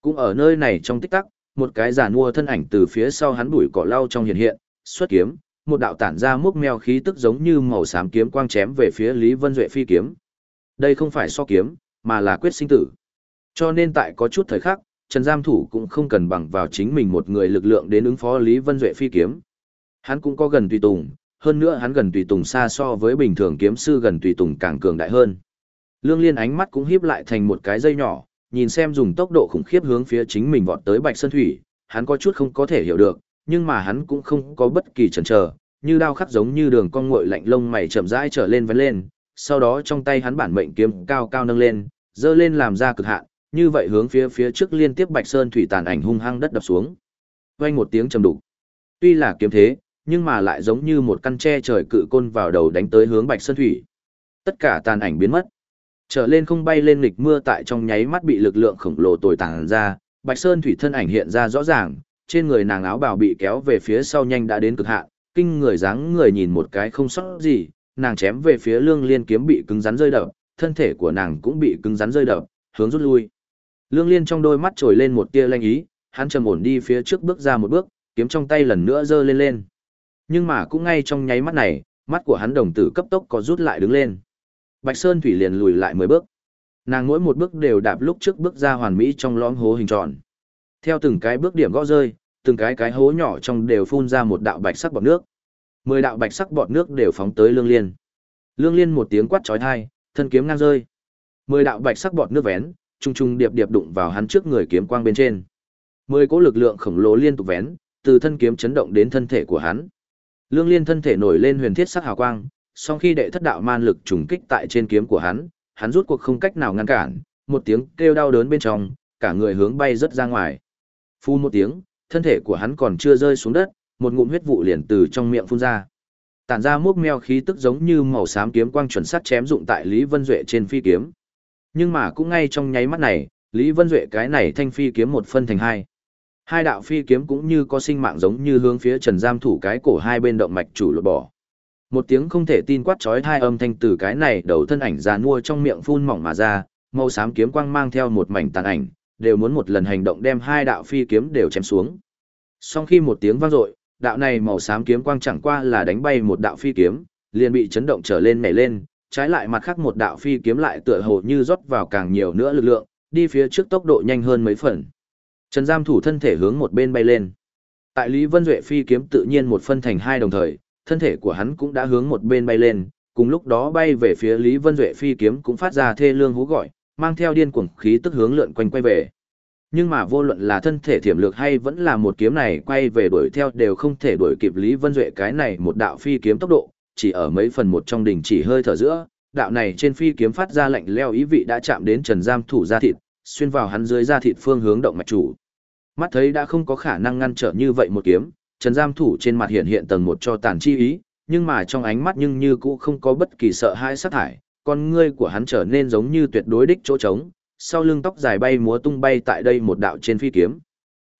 Cũng ở nơi này trong tích tắc, một cái giả mua thân ảnh từ phía sau hắn bụi cỏ lau trong hiện hiện, xuất kiếm, một đạo tản ra múc meo khí tức giống như màu xám kiếm quang chém về phía Lý Vân Duệ phi kiếm. Đây không phải so kiếm, mà là quyết sinh tử. Cho nên tại có chút thời khắc, Trần Giam Thủ cũng không cần bằng vào chính mình một người lực lượng đến ứng phó Lý Vân Duệ phi kiếm. Hắn cũng có gần tùy tùng, hơn nữa hắn gần tùy tùng xa so với bình thường kiếm sư gần tùy tùng càng cường đại hơn. Lương Liên ánh mắt cũng híp lại thành một cái dây nhỏ, nhìn xem dùng tốc độ khủng khiếp hướng phía chính mình vọt tới Bạch Sơn Thủy, hắn có chút không có thể hiểu được, nhưng mà hắn cũng không có bất kỳ chần chờ, như đao khắc giống như đường cong nguội lạnh lông mày chậm rãi trở lên vấn lên, sau đó trong tay hắn bản mệnh kiếm cao cao nâng lên, dơ lên làm ra cực hạn, như vậy hướng phía phía trước liên tiếp Bạch Sơn Thủy tàn ảnh hung hăng đất đập xuống. Vang một tiếng trầm đục. Tuy là kiếm thế, nhưng mà lại giống như một căn tre trời cự côn vào đầu đánh tới hướng Bạch Sơn Thủy. Tất cả tàn ảnh biến mất. Trở lên không bay lên nghịch mưa tại trong nháy mắt bị lực lượng khổng lồ tồi tàn ra, Bạch Sơn Thủy thân ảnh hiện ra rõ ràng, trên người nàng áo bào bị kéo về phía sau nhanh đã đến cực hạn, kinh người dáng người nhìn một cái không sót gì, nàng chém về phía Lương Liên kiếm bị cứng rắn rơi đập, thân thể của nàng cũng bị cứng rắn rơi đập, hướng rút lui. Lương Liên trong đôi mắt trồi lên một tia lanh ý, hắn trầm ổn đi phía trước bước ra một bước, kiếm trong tay lần nữa giơ lên lên. Nhưng mà cũng ngay trong nháy mắt này, mắt của hắn đồng tử cấp tốc có rút lại đứng lên. Bạch Sơn Thủy liền lùi lại 10 bước. Nàng mỗi một bước đều đạp lúc trước bước ra hoàn mỹ trong lõm hố hình tròn. Theo từng cái bước điểm gõ rơi, từng cái cái hố nhỏ trong đều phun ra một đạo bạch sắc bọt nước. Mười đạo bạch sắc bọt nước đều phóng tới Lương Liên. Lương Liên một tiếng quát chói tai, thân kiếm ngang rơi. Mười đạo bạch sắc bọt nước vén, trung trung điệp điệp đụng vào hắn trước người kiếm quang bên trên. Mười cỗ lực lượng khổng lồ liên tục vén, từ thân kiếm chấn động đến thân thể của hắn. Lương Liên thân thể nổi lên huyền thiết sắc hào quang, song khi đệ thất đạo man lực trùng kích tại trên kiếm của hắn, hắn rút cuộc không cách nào ngăn cản, một tiếng kêu đau đớn bên trong, cả người hướng bay rất ra ngoài. Phun một tiếng, thân thể của hắn còn chưa rơi xuống đất, một ngụm huyết vụ liền từ trong miệng phun ra. Tản ra mốc meo khí tức giống như màu xám kiếm quang chuẩn sắt chém dụng tại Lý Vân Duệ trên phi kiếm. Nhưng mà cũng ngay trong nháy mắt này, Lý Vân Duệ cái này thanh phi kiếm một phân thành hai. Hai đạo phi kiếm cũng như có sinh mạng giống như hướng phía Trần Giam thủ cái cổ hai bên động mạch chủ lột bỏ. Một tiếng không thể tin quát chói hai âm thanh từ cái này đầu thân ảnh già nua trong miệng phun mỏng mà ra, màu xám kiếm quang mang theo một mảnh tàn ảnh, đều muốn một lần hành động đem hai đạo phi kiếm đều chém xuống. Sau khi một tiếng vang dội, đạo này màu xám kiếm quang chẳng qua là đánh bay một đạo phi kiếm, liền bị chấn động trở lên nhảy lên, trái lại mặt khác một đạo phi kiếm lại tựa hồ như rót vào càng nhiều nữa lực lượng, đi phía trước tốc độ nhanh hơn mấy phần. Trần Giam thủ thân thể hướng một bên bay lên. Tại Lý Vân Duệ phi kiếm tự nhiên một phân thành hai đồng thời, thân thể của hắn cũng đã hướng một bên bay lên, cùng lúc đó bay về phía Lý Vân Duệ phi kiếm cũng phát ra thê lương hú gọi, mang theo điên cuồng khí tức hướng lượn quanh quay về. Nhưng mà vô luận là thân thể thiểm lược hay vẫn là một kiếm này quay về đuổi theo đều không thể đuổi kịp Lý Vân Duệ cái này một đạo phi kiếm tốc độ, chỉ ở mấy phần một trong đỉnh chỉ hơi thở giữa, đạo này trên phi kiếm phát ra lạnh leo ý vị đã chạm đến Trần Giam thủ da thịt, xuyên vào hắn dưới da thịt phương hướng động mạch chủ. Mắt thấy đã không có khả năng ngăn trở như vậy một kiếm, Trần Giam thủ trên mặt hiện hiện tầng một cho tàn chi ý, nhưng mà trong ánh mắt nhưng như cũ không có bất kỳ sợ hãi sát thải, con ngươi của hắn trở nên giống như tuyệt đối đích chỗ trống, sau lưng tóc dài bay múa tung bay tại đây một đạo trên phi kiếm.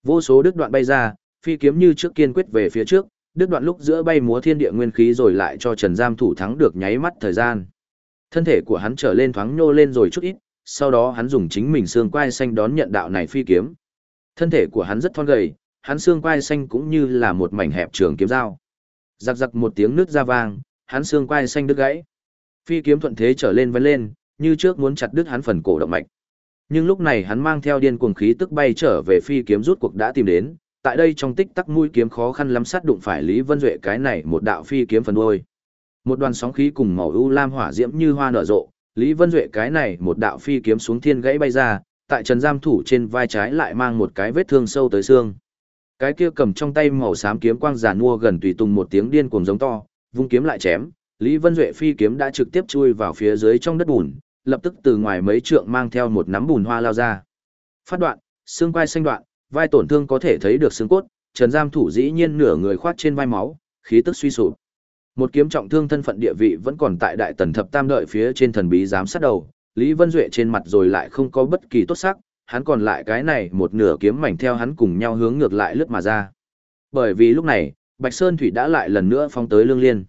Vô số đứt đoạn bay ra, phi kiếm như trước kiên quyết về phía trước, đứt đoạn lúc giữa bay múa thiên địa nguyên khí rồi lại cho Trần Giam thủ thắng được nháy mắt thời gian. Thân thể của hắn trở lên thoáng nhô lên rồi chút ít, sau đó hắn dùng chính mình xương quai xanh đón nhận đạo này phi kiếm. Thân thể của hắn rất thon gầy, hắn xương quai xanh cũng như là một mảnh hẹp trường kiếm dao. Giặc giặc một tiếng nước ra vang, hắn xương quai xanh đứt gãy. Phi kiếm thuận thế trở lên vén lên, như trước muốn chặt đứt hắn phần cổ động mạch. Nhưng lúc này hắn mang theo điên cuồng khí tức bay trở về phi kiếm rút cuộc đã tìm đến, tại đây trong tích tắc mũi kiếm khó khăn lắm sát đụng phải Lý Vân Duệ cái này một đạo phi kiếm phần đuôi. Một đoàn sóng khí cùng màu u lam hỏa diễm như hoa nở rộ, Lý Vân Duệ cái này một đạo phi kiếm xuống thiên gãy bay ra, tại trần giam thủ trên vai trái lại mang một cái vết thương sâu tới xương. Cái kia cầm trong tay màu xám kiếm quang giàn mua gần tùy tùng một tiếng điên cuồng giống to, vung kiếm lại chém, Lý Vân Duệ phi kiếm đã trực tiếp chui vào phía dưới trong đất bùn, lập tức từ ngoài mấy trượng mang theo một nắm bùn hoa lao ra. Phát đoạn, xương vai xanh đoạn, vai tổn thương có thể thấy được xương cốt, Trần Giam thủ dĩ nhiên nửa người khoát trên vai máu, khí tức suy sụp. Một kiếm trọng thương thân phận địa vị vẫn còn tại đại tần thập tam đợi phía trên thần bí giám sát đầu, Lý Vân Duệ trên mặt rồi lại không có bất kỳ tốt sắc, hắn còn lại cái này một nửa kiếm mảnh theo hắn cùng nhau hướng ngược lại lướt mà ra. Bởi vì lúc này, Bạch Sơn Thủy đã lại lần nữa phong tới Lương Liên.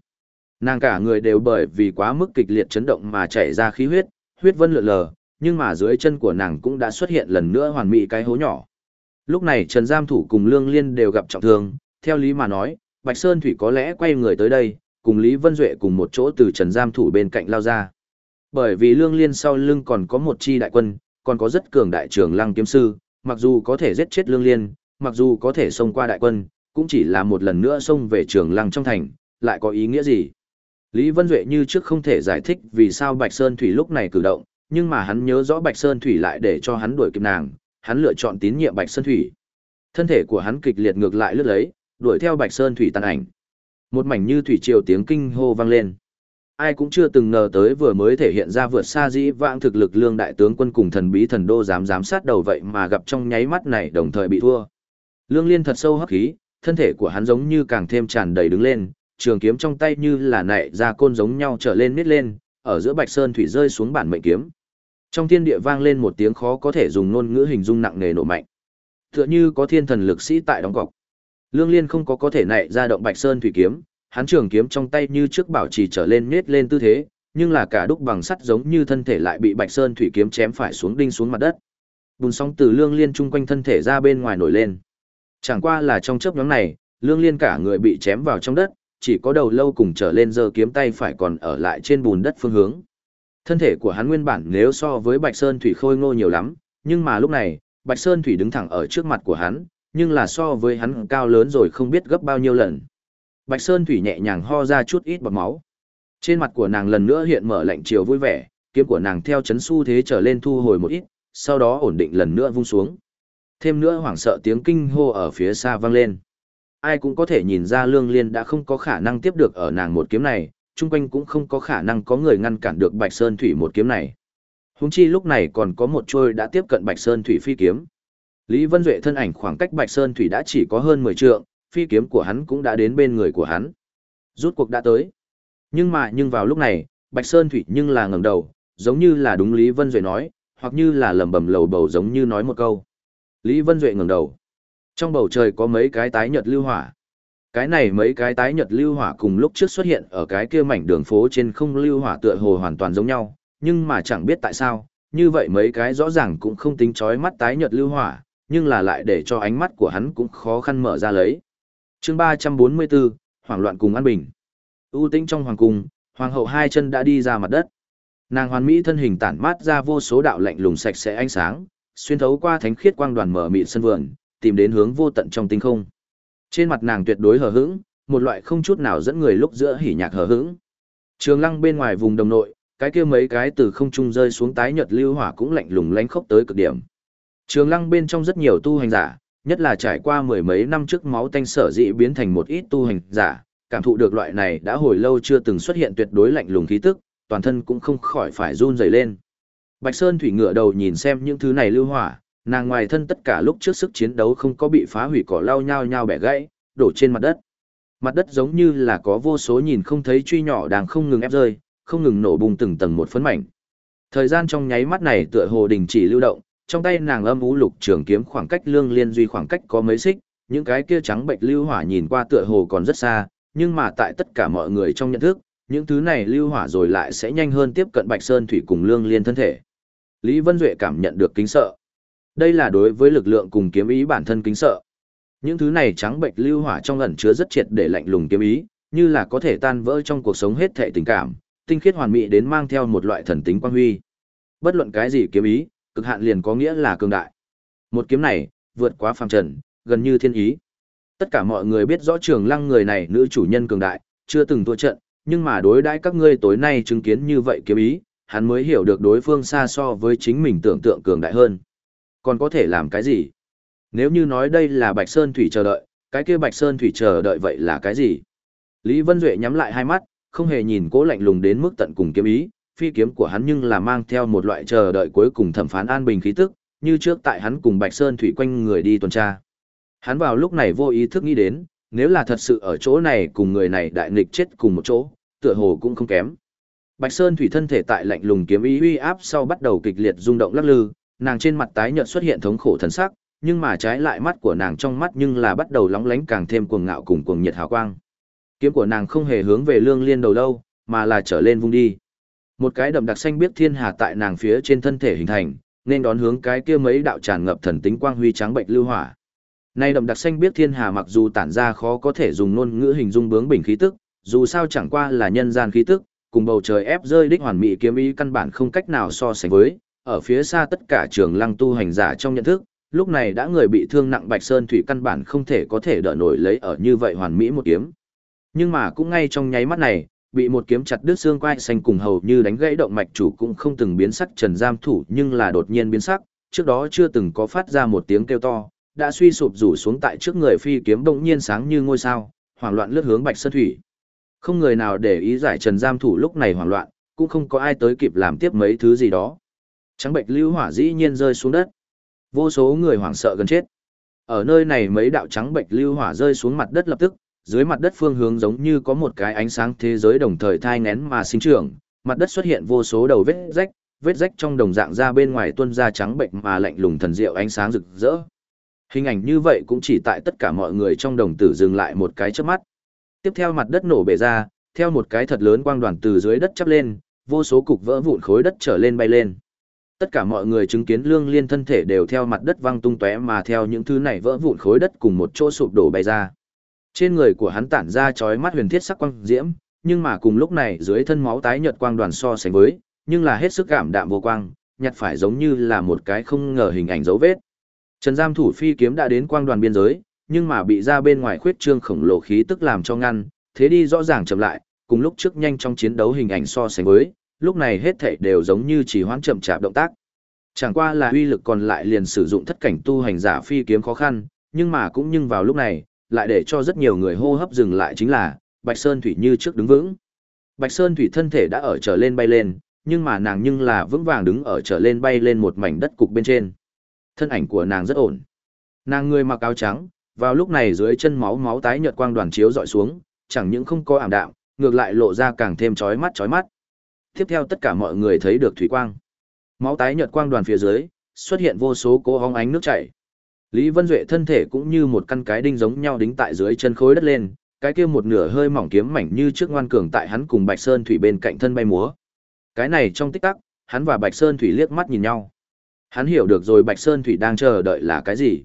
Nàng cả người đều bởi vì quá mức kịch liệt chấn động mà chảy ra khí huyết, huyết vân lượn lờ, nhưng mà dưới chân của nàng cũng đã xuất hiện lần nữa hoàn mỹ cái hố nhỏ. Lúc này Trần Giam Thủ cùng Lương Liên đều gặp trọng thương, theo lý mà nói, Bạch Sơn Thủy có lẽ quay người tới đây, cùng Lý Vân Duệ cùng một chỗ từ Trần Giam Thủ bên cạnh lao ra. Bởi vì Lương Liên sau lưng còn có một chi đại quân, còn có rất cường đại trưởng lăng kiếm sư, mặc dù có thể giết chết Lương Liên, mặc dù có thể xông qua đại quân, cũng chỉ là một lần nữa xông về trường lăng trong thành, lại có ý nghĩa gì? Lý Vân Duệ như trước không thể giải thích vì sao Bạch Sơn Thủy lúc này cử động, nhưng mà hắn nhớ rõ Bạch Sơn Thủy lại để cho hắn đuổi kịp nàng, hắn lựa chọn tín nhiệm Bạch Sơn Thủy. Thân thể của hắn kịch liệt ngược lại lướt lấy, đuổi theo Bạch Sơn Thủy tàn ảnh. Một mảnh như thủy triều tiếng kinh hô vang lên. Ai cũng chưa từng ngờ tới vừa mới thể hiện ra vượt xa dĩ vãng thực lực lương đại tướng quân cùng thần bí thần đô dám giám sát đầu vậy mà gặp trong nháy mắt này đồng thời bị thua. Lương Liên thật sâu hấp khí, thân thể của hắn giống như càng thêm tràn đầy đứng lên, trường kiếm trong tay như là nảy ra côn giống nhau trở lên nít lên, ở giữa Bạch Sơn thủy rơi xuống bản mệnh kiếm. Trong thiên địa vang lên một tiếng khó có thể dùng ngôn ngữ hình dung nặng nề nổ mạnh. Tựa như có thiên thần lực sĩ tại đóng cọc. Lương Liên không có có thể nảy ra động Bạch Sơn thủy kiếm, hắn trường kiếm trong tay như trước bảo trì trở lên nết lên tư thế, nhưng là cả đúc bằng sắt giống như thân thể lại bị Bạch Sơn thủy kiếm chém phải xuống đinh xuống mặt đất. Bùn sóng từ Lương Liên chung quanh thân thể ra bên ngoài nổi lên. Chẳng qua là trong chớp nhoáng này, Lương Liên cả người bị chém vào trong đất, chỉ có đầu lâu cùng trở lên giơ kiếm tay phải còn ở lại trên bùn đất phương hướng. Thân thể của hắn nguyên bản nếu so với Bạch Sơn Thủy khôi ngô nhiều lắm, nhưng mà lúc này, Bạch Sơn Thủy đứng thẳng ở trước mặt của hắn, nhưng là so với hắn cao lớn rồi không biết gấp bao nhiêu lần. Bạch Sơn Thủy nhẹ nhàng ho ra chút ít bọt máu. Trên mặt của nàng lần nữa hiện mở lạnh chiều vui vẻ, kiếm của nàng theo chấn su thế trở lên thu hồi một ít, sau đó ổn định lần nữa vung xuống. Thêm nữa hoảng sợ tiếng kinh hô ở phía xa vang lên. Ai cũng có thể nhìn ra Lương Liên đã không có khả năng tiếp được ở nàng một kiếm này, chung quanh cũng không có khả năng có người ngăn cản được Bạch Sơn Thủy một kiếm này. Húng chi lúc này còn có một trôi đã tiếp cận Bạch Sơn Thủy phi kiếm. Lý Vân Duệ thân ảnh khoảng cách Bạch Sơn Thủy đã chỉ có hơn 10 trượng, phi kiếm của hắn cũng đã đến bên người của hắn. Rút cuộc đã tới. Nhưng mà nhưng vào lúc này, Bạch Sơn Thủy nhưng là ngẩng đầu, giống như là đúng Lý Vân Duệ nói, hoặc như là lẩm bẩm lầu bầu giống như nói một câu. Lý Vân Duệ ngẩng đầu. Trong bầu trời có mấy cái tái nhật lưu hỏa. Cái này mấy cái tái nhật lưu hỏa cùng lúc trước xuất hiện ở cái kia mảnh đường phố trên không lưu hỏa tựa hồ hoàn toàn giống nhau, nhưng mà chẳng biết tại sao, như vậy mấy cái rõ ràng cũng không tính chói mắt tái nhật lưu hỏa, nhưng là lại để cho ánh mắt của hắn cũng khó khăn mở ra lấy. Chương 344, Hoảng loạn cùng an bình. u tĩnh trong hoàng cung, hoàng hậu hai chân đã đi ra mặt đất. Nàng hoàn mỹ thân hình tản mát ra vô số đạo lạnh lùng sạch sẽ ánh sáng, xuyên thấu qua thánh khiết quang đoàn mở mịn sân vườn, tìm đến hướng vô tận trong tinh không. Trên mặt nàng tuyệt đối hờ hững, một loại không chút nào dẫn người lúc giữa hỉ nhạc hờ hững. Trường lăng bên ngoài vùng đồng nội, cái kia mấy cái từ không trung rơi xuống tái nhật lưu hỏa cũng lạnh lùng lánh khốc tới cực điểm. Trường lăng bên trong rất nhiều tu hành giả, nhất là trải qua mười mấy năm trước máu tanh sở dị biến thành một ít tu hành giả, cảm thụ được loại này đã hồi lâu chưa từng xuất hiện tuyệt đối lạnh lùng khí tức, toàn thân cũng không khỏi phải run rẩy lên. Bạch Sơn Thủy ngửa đầu nhìn xem những thứ này lưu hỏa, nàng ngoài thân tất cả lúc trước sức chiến đấu không có bị phá hủy cỏ lau nhau nhao bẻ gãy, đổ trên mặt đất. Mặt đất giống như là có vô số nhìn không thấy truy nhỏ đang không ngừng ép rơi, không ngừng nổ bùng từng tầng một phấn mảnh. Thời gian trong nháy mắt này tựa hồ đình chỉ lưu động, trong tay nàng âm ú lục trường kiếm khoảng cách lương liên duy khoảng cách có mấy xích, những cái kia trắng bệnh lưu hỏa nhìn qua tựa hồ còn rất xa, nhưng mà tại tất cả mọi người trong nhận thức, những thứ này lưu hỏa rồi lại sẽ nhanh hơn tiếp cận Bạch Sơn Thủy cùng lương liên thân thể. Lý Vân Duệ cảm nhận được kính sợ. Đây là đối với lực lượng cùng kiếm ý bản thân kính sợ. Những thứ này trắng bệnh lưu hỏa trong ẩn chứa rất triệt để lạnh lùng kiếm ý, như là có thể tan vỡ trong cuộc sống hết thệ tình cảm, tinh khiết hoàn mỹ đến mang theo một loại thần tính quan huy. Bất luận cái gì kiếm ý, cực hạn liền có nghĩa là cường đại. Một kiếm này, vượt quá phàm trần, gần như thiên ý. Tất cả mọi người biết rõ trường lăng người này nữ chủ nhân cường đại, chưa từng thua trận, nhưng mà đối đãi các ngươi tối nay chứng kiến như vậy kiếm ý, hắn mới hiểu được đối phương xa so với chính mình tưởng tượng cường đại hơn. Còn có thể làm cái gì? Nếu như nói đây là Bạch Sơn Thủy chờ đợi, cái kia Bạch Sơn Thủy chờ đợi vậy là cái gì? Lý Vân Duệ nhắm lại hai mắt, không hề nhìn cố lạnh lùng đến mức tận cùng kiếm ý, phi kiếm của hắn nhưng là mang theo một loại chờ đợi cuối cùng thẩm phán an bình khí tức, như trước tại hắn cùng Bạch Sơn Thủy quanh người đi tuần tra. Hắn vào lúc này vô ý thức nghĩ đến, nếu là thật sự ở chỗ này cùng người này đại nghịch chết cùng một chỗ, tựa hồ cũng không kém. Bạch Sơn Thủy thân thể tại lạnh lùng kiếm ý uy áp sau bắt đầu kịch liệt rung động lắc lư, nàng trên mặt tái nhợt xuất hiện thống khổ thần sắc, nhưng mà trái lại mắt của nàng trong mắt nhưng là bắt đầu lóng lánh càng thêm cuồng ngạo cùng cuồng nhiệt hào quang. Kiếm của nàng không hề hướng về Lương Liên đầu lâu mà là trở lên vung đi. Một cái đậm đặc xanh biết thiên hà tại nàng phía trên thân thể hình thành, nên đón hướng cái kia mấy đạo tràn ngập thần tính quang huy trắng bệnh lưu hỏa. Nay đậm đặc xanh biết thiên hà mặc dù tản ra khó có thể dùng ngôn ngữ hình dung bướng bình khí tức, dù sao chẳng qua là nhân gian khí tức, cùng bầu trời ép rơi đích hoàn mỹ kiếm ý căn bản không cách nào so sánh với, ở phía xa tất cả trường lăng tu hành giả trong nhận thức, lúc này đã người bị thương nặng Bạch Sơn Thủy căn bản không thể có thể đỡ nổi lấy ở như vậy hoàn mỹ một kiếm. Nhưng mà cũng ngay trong nháy mắt này, bị một kiếm chặt đứt xương quai xanh cùng hầu như đánh gãy động mạch chủ cũng không từng biến sắc Trần Giam thủ nhưng là đột nhiên biến sắc, trước đó chưa từng có phát ra một tiếng kêu to, đã suy sụp rủ xuống tại trước người phi kiếm bỗng nhiên sáng như ngôi sao, hoảng loạn lướt hướng Bạch Sơn Thủy. Không người nào để ý giải Trần Giam thủ lúc này hoảng loạn, cũng không có ai tới kịp làm tiếp mấy thứ gì đó. Trắng bệnh lưu hỏa dĩ nhiên rơi xuống đất. Vô số người hoảng sợ gần chết. Ở nơi này mấy đạo trắng bệnh lưu hỏa rơi xuống mặt đất lập tức, dưới mặt đất phương hướng giống như có một cái ánh sáng thế giới đồng thời thai ngén mà sinh trưởng, mặt đất xuất hiện vô số đầu vết rách, vết rách trong đồng dạng ra bên ngoài tuôn ra trắng bệnh mà lạnh lùng thần diệu ánh sáng rực rỡ. Hình ảnh như vậy cũng chỉ tại tất cả mọi người trong đồng tử dừng lại một cái chớp mắt. Tiếp theo mặt đất nổ bể ra, theo một cái thật lớn quang đoàn từ dưới đất chắp lên, vô số cục vỡ vụn khối đất trở lên bay lên. Tất cả mọi người chứng kiến Lương Liên thân thể đều theo mặt đất văng tung tóe mà theo những thứ này vỡ vụn khối đất cùng một chỗ sụp đổ bay ra. Trên người của hắn tản ra chói mắt huyền thiết sắc quang diễm, nhưng mà cùng lúc này dưới thân máu tái nhợt quang đoàn so sánh với, nhưng là hết sức cảm đạm vô quang, nhặt phải giống như là một cái không ngờ hình ảnh dấu vết. Trần Giam thủ phi kiếm đã đến quang đoàn biên giới, nhưng mà bị ra bên ngoài khuyết trương khổng lồ khí tức làm cho ngăn, thế đi rõ ràng chậm lại, cùng lúc trước nhanh trong chiến đấu hình ảnh so sánh với, lúc này hết thảy đều giống như chỉ hoãn chậm chạp động tác. Chẳng qua là uy lực còn lại liền sử dụng thất cảnh tu hành giả phi kiếm khó khăn, nhưng mà cũng nhưng vào lúc này, lại để cho rất nhiều người hô hấp dừng lại chính là, Bạch Sơn Thủy như trước đứng vững. Bạch Sơn Thủy thân thể đã ở trở lên bay lên, nhưng mà nàng nhưng là vững vàng đứng ở trở lên bay lên một mảnh đất cục bên trên. Thân ảnh của nàng rất ổn. Nàng người mặc áo trắng, vào lúc này dưới chân máu máu tái nhợt quang đoàn chiếu dọi xuống, chẳng những không có ảm đạm, ngược lại lộ ra càng thêm chói mắt chói mắt. Tiếp theo tất cả mọi người thấy được thủy quang. Máu tái nhợt quang đoàn phía dưới, xuất hiện vô số cố hóng ánh nước chảy. Lý Vân Duệ thân thể cũng như một căn cái đinh giống nhau đính tại dưới chân khối đất lên, cái kia một nửa hơi mỏng kiếm mảnh như trước ngoan cường tại hắn cùng Bạch Sơn Thủy bên cạnh thân bay múa. Cái này trong tích tắc, hắn và Bạch Sơn Thủy liếc mắt nhìn nhau. Hắn hiểu được rồi Bạch Sơn Thủy đang chờ đợi là cái gì.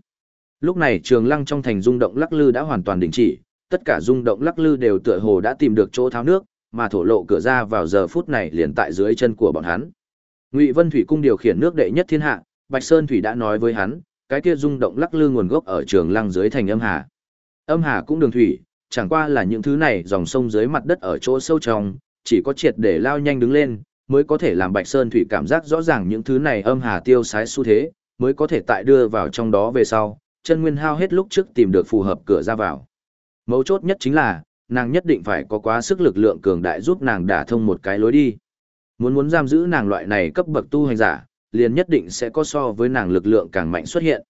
Lúc này trường lăng trong thành rung động lắc lư đã hoàn toàn đình chỉ, tất cả rung động lắc lư đều tựa hồ đã tìm được chỗ tháo nước, mà thổ lộ cửa ra vào giờ phút này liền tại dưới chân của bọn hắn. Ngụy Vân Thủy cung điều khiển nước đệ nhất thiên hạ, Bạch Sơn Thủy đã nói với hắn, cái kia rung động lắc lư nguồn gốc ở trường lăng dưới thành âm hà. Âm hà cũng đường thủy, chẳng qua là những thứ này dòng sông dưới mặt đất ở chỗ sâu trong, chỉ có triệt để lao nhanh đứng lên, mới có thể làm Bạch Sơn Thủy cảm giác rõ ràng những thứ này âm hà tiêu sái xu thế, mới có thể tại đưa vào trong đó về sau, chân nguyên hao hết lúc trước tìm được phù hợp cửa ra vào. Mấu chốt nhất chính là, nàng nhất định phải có quá sức lực lượng cường đại giúp nàng đả thông một cái lối đi. Muốn muốn giam giữ nàng loại này cấp bậc tu hành giả, liền nhất định sẽ có so với nàng lực lượng càng mạnh xuất hiện.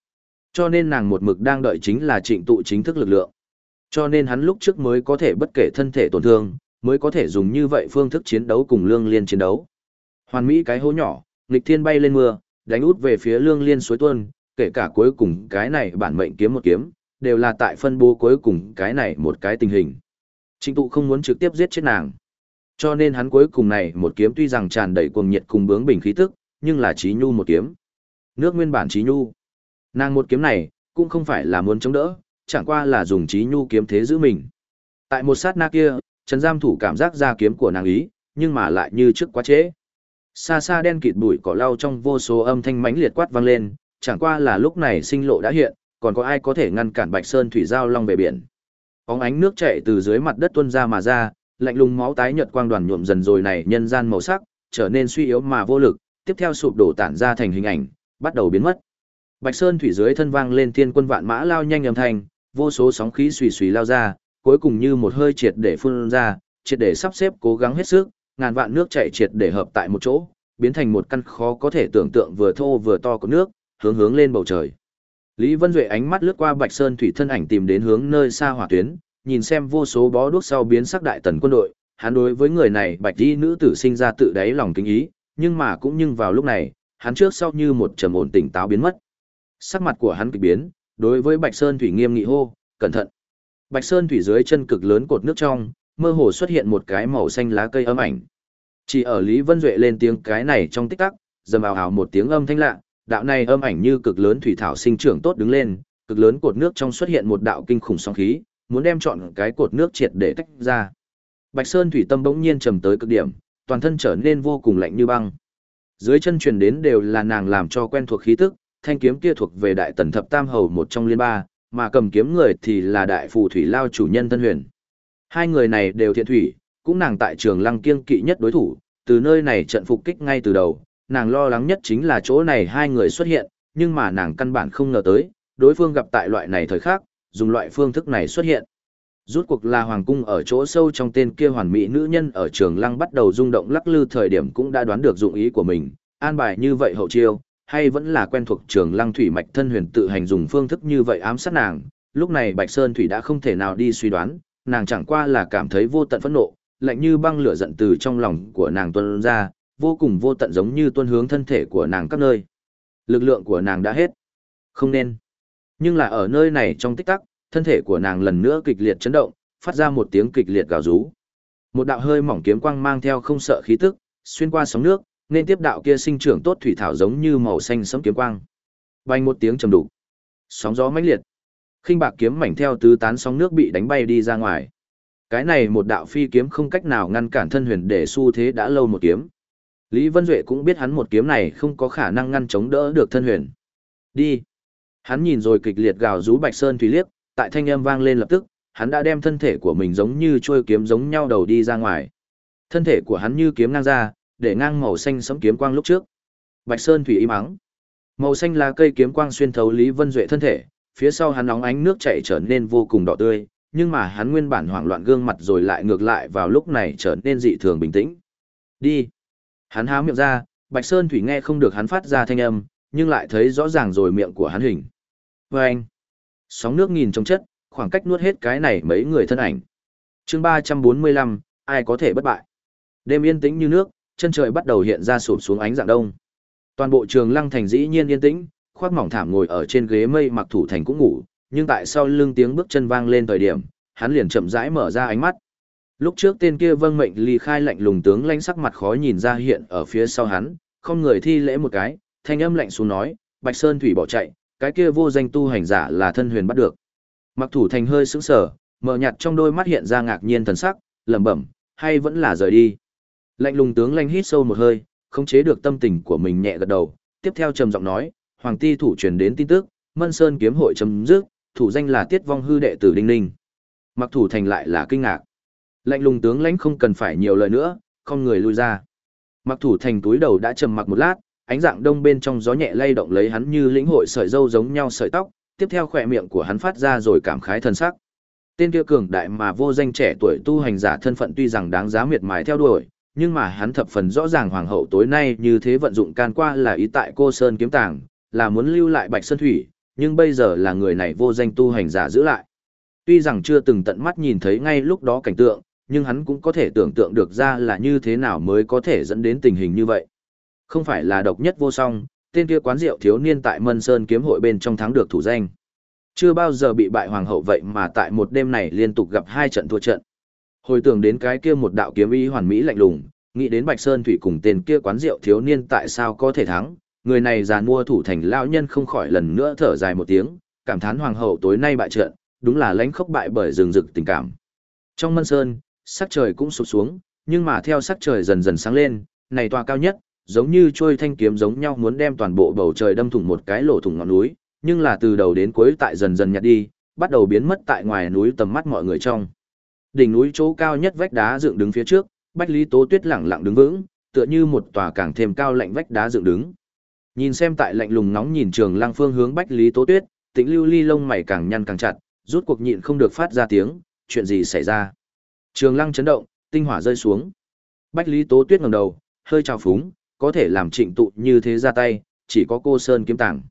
Cho nên nàng một mực đang đợi chính là trịnh tụ chính thức lực lượng. Cho nên hắn lúc trước mới có thể bất kể thân thể tổn thương, mới có thể dùng như vậy phương thức chiến đấu cùng lương liên chiến đấu. Hoàn mỹ cái hố nhỏ, nghịch thiên bay lên mưa, đánh út về phía lương liên suối tuôn, kể cả cuối cùng cái này bản mệnh kiếm một kiếm, đều là tại phân bố cuối cùng cái này một cái tình hình. Trịnh tụ không muốn trực tiếp giết chết nàng. Cho nên hắn cuối cùng này một kiếm tuy rằng tràn đầy cuồng nhiệt cùng bướng bình khí tức, nhưng là trí nhu một kiếm. Nước nguyên bản trí nhu. Nàng một kiếm này, cũng không phải là muốn chống đỡ, chẳng qua là dùng trí nhu kiếm thế giữ mình. Tại một sát na kia, Trần Giam thủ cảm giác ra kiếm của nàng ý, nhưng mà lại như trước quá trễ. Xa xa đen kịt bụi cỏ lau trong vô số âm thanh mãnh liệt quát vang lên, chẳng qua là lúc này sinh lộ đã hiện, còn có ai có thể ngăn cản Bạch Sơn thủy giao long về biển. Óng ánh nước chảy từ dưới mặt đất tuôn ra mà ra, lạnh lùng máu tái nhợt quang đoàn nhuộm dần rồi này nhân gian màu sắc, trở nên suy yếu mà vô lực, tiếp theo sụp đổ tản ra thành hình ảnh, bắt đầu biến mất. Bạch Sơn thủy dưới thân vang lên thiên quân vạn mã lao nhanh âm thanh, vô số sóng khí xùy xùy lao ra, cuối cùng như một hơi triệt để phun ra, triệt để sắp xếp cố gắng hết sức, ngàn vạn nước chảy triệt để hợp tại một chỗ, biến thành một căn khó có thể tưởng tượng vừa thô vừa to của nước, hướng hướng lên bầu trời. Lý Vân Duệ ánh mắt lướt qua Bạch Sơn thủy thân ảnh tìm đến hướng nơi xa hỏa tuyến, nhìn xem vô số bó đuốc sau biến sắc đại tần quân đội, hắn đối với người này Bạch Y nữ tử sinh ra tự đáy lòng kính ý, nhưng mà cũng nhưng vào lúc này, hắn trước sau như một trầm ổn tỉnh táo biến mất. Sắc mặt của hắn kỳ biến, đối với Bạch Sơn thủy nghiêm nghị hô, cẩn thận. Bạch Sơn thủy dưới chân cực lớn cột nước trong, mơ hồ xuất hiện một cái màu xanh lá cây ấm ảnh. Chỉ ở Lý Vân Duệ lên tiếng cái này trong tích tắc, dầm ào ào một tiếng âm thanh lạ, đạo này âm ảnh như cực lớn thủy thảo sinh trưởng tốt đứng lên, cực lớn cột nước trong xuất hiện một đạo kinh khủng sóng khí, muốn đem chọn cái cột nước triệt để tách ra. Bạch Sơn thủy tâm bỗng nhiên trầm tới cực điểm, toàn thân trở nên vô cùng lạnh như băng. Dưới chân truyền đến đều là nàng làm cho quen thuộc khí tức, thanh kiếm kia thuộc về đại tần thập tam hầu một trong liên ba, mà cầm kiếm người thì là đại phù thủy lao chủ nhân Tân Huyền. Hai người này đều thiện thủy, cũng nàng tại trường lăng kiêng kỵ nhất đối thủ, từ nơi này trận phục kích ngay từ đầu, nàng lo lắng nhất chính là chỗ này hai người xuất hiện, nhưng mà nàng căn bản không ngờ tới, đối phương gặp tại loại này thời khắc, dùng loại phương thức này xuất hiện. Rút cuộc là hoàng cung ở chỗ sâu trong tên kia hoàn mỹ nữ nhân ở trường lăng bắt đầu rung động lắc lư thời điểm cũng đã đoán được dụng ý của mình, an bài như vậy hậu chiêu, hay vẫn là quen thuộc trường lăng thủy mạch thân huyền tự hành dùng phương thức như vậy ám sát nàng, lúc này Bạch Sơn Thủy đã không thể nào đi suy đoán, nàng chẳng qua là cảm thấy vô tận phẫn nộ, lạnh như băng lửa giận từ trong lòng của nàng tuôn ra, vô cùng vô tận giống như tuân hướng thân thể của nàng các nơi. Lực lượng của nàng đã hết. Không nên. Nhưng là ở nơi này trong tích tắc, thân thể của nàng lần nữa kịch liệt chấn động, phát ra một tiếng kịch liệt gào rú. Một đạo hơi mỏng kiếm quang mang theo không sợ khí tức, xuyên qua sóng nước, nên tiếp đạo kia sinh trưởng tốt thủy thảo giống như màu xanh sẫm kiếm quang. Vang một tiếng trầm đục. Sóng gió mãnh liệt. Khinh bạc kiếm mảnh theo tứ tán sóng nước bị đánh bay đi ra ngoài. Cái này một đạo phi kiếm không cách nào ngăn cản thân huyền để xu thế đã lâu một kiếm. Lý Vân Duệ cũng biết hắn một kiếm này không có khả năng ngăn chống đỡ được thân huyền. Đi. Hắn nhìn rồi kịch liệt gào rú Bạch Sơn Thủy liếc, tại thanh âm vang lên lập tức, hắn đã đem thân thể của mình giống như trôi kiếm giống nhau đầu đi ra ngoài. Thân thể của hắn như kiếm ngang ra, để ngang màu xanh sẫm kiếm quang lúc trước. Bạch Sơn Thủy im mắng, Màu xanh là cây kiếm quang xuyên thấu Lý Vân Duệ thân thể, phía sau hắn nóng ánh nước chảy trở nên vô cùng đỏ tươi, nhưng mà hắn nguyên bản hoảng loạn gương mặt rồi lại ngược lại vào lúc này trở nên dị thường bình tĩnh. Đi. Hắn há miệng ra, Bạch Sơn Thủy nghe không được hắn phát ra thanh âm, nhưng lại thấy rõ ràng rồi miệng của hắn hình. Và anh. Sóng nước nghìn trong chất, khoảng cách nuốt hết cái này mấy người thân ảnh. chương 345, ai có thể bất bại. Đêm yên tĩnh như nước, chân trời bắt đầu hiện ra sụp xuống ánh dạng đông. Toàn bộ trường lăng thành dĩ nhiên yên tĩnh, khoác mỏng thảm ngồi ở trên ghế mây mặc thủ thành cũng ngủ, nhưng tại sao lưng tiếng bước chân vang lên thời điểm, hắn liền chậm rãi mở ra ánh mắt. Lúc trước tên kia vâng mệnh ly khai lạnh lùng tướng lãnh sắc mặt khó nhìn ra hiện ở phía sau hắn, không người thi lễ một cái, thanh âm lạnh xuống nói, Bạch Sơn Thủy bỏ chạy, cái kia vô danh tu hành giả là thân huyền bắt được. Mặc thủ thành hơi sững sờ, mở nhạt trong đôi mắt hiện ra ngạc nhiên thần sắc, lẩm bẩm, hay vẫn là rời đi. Lạnh lùng tướng lãnh hít sâu một hơi, khống chế được tâm tình của mình nhẹ gật đầu, tiếp theo trầm giọng nói, hoàng ti thủ truyền đến tin tức, Mân Sơn kiếm hội chấm dứt, thủ danh là Tiết Vong hư đệ tử Đinh Ninh. Mặc thủ thành lại là kinh ngạc. Lạnh lùng tướng lãnh không cần phải nhiều lời nữa, không người lui ra. Mặc thủ thành túi đầu đã trầm mặc một lát, ánh dạng đông bên trong gió nhẹ lay động lấy hắn như lĩnh hội sợi dâu giống nhau sợi tóc, tiếp theo khỏe miệng của hắn phát ra rồi cảm khái thân sắc. Tên kia cường đại mà vô danh trẻ tuổi tu hành giả thân phận tuy rằng đáng giá miệt mài theo đuổi, nhưng mà hắn thập phần rõ ràng hoàng hậu tối nay như thế vận dụng can qua là ý tại cô Sơn kiếm tàng, là muốn lưu lại Bạch Sơn Thủy, nhưng bây giờ là người này vô danh tu hành giả giữ lại. Tuy rằng chưa từng tận mắt nhìn thấy ngay lúc đó cảnh tượng, nhưng hắn cũng có thể tưởng tượng được ra là như thế nào mới có thể dẫn đến tình hình như vậy. Không phải là độc nhất vô song, tên kia quán rượu thiếu niên tại Mân Sơn kiếm hội bên trong thắng được thủ danh. Chưa bao giờ bị bại hoàng hậu vậy mà tại một đêm này liên tục gặp hai trận thua trận. Hồi tưởng đến cái kia một đạo kiếm ý hoàn mỹ lạnh lùng, nghĩ đến Bạch Sơn Thủy cùng tên kia quán rượu thiếu niên tại sao có thể thắng, người này già mua thủ thành lão nhân không khỏi lần nữa thở dài một tiếng, cảm thán hoàng hậu tối nay bại trận, đúng là lãnh khốc bại bởi rừng rực tình cảm. Trong Mân Sơn, sắc trời cũng sụp xuống, nhưng mà theo sắc trời dần dần sáng lên, này tòa cao nhất, giống như trôi thanh kiếm giống nhau muốn đem toàn bộ bầu trời đâm thủng một cái lỗ thủng ngọn núi, nhưng là từ đầu đến cuối tại dần dần nhạt đi, bắt đầu biến mất tại ngoài núi tầm mắt mọi người trong. Đỉnh núi chỗ cao nhất vách đá dựng đứng phía trước, Bách Lý Tố Tuyết lặng lặng đứng vững, tựa như một tòa càng thêm cao lạnh vách đá dựng đứng. Nhìn xem tại lạnh lùng nóng nhìn Trường Lăng phương hướng Bách Lý Tố Tuyết, Tĩnh Lưu Ly lông mày càng nhăn càng chặt, rút cuộc nhịn không được phát ra tiếng, chuyện gì xảy ra? Trường Lăng chấn động, tinh hỏa rơi xuống. Bách Lý Tố Tuyết ngẩng đầu, hơi trào phúng, có thể làm trịnh tụ như thế ra tay, chỉ có cô Sơn kiếm tàng.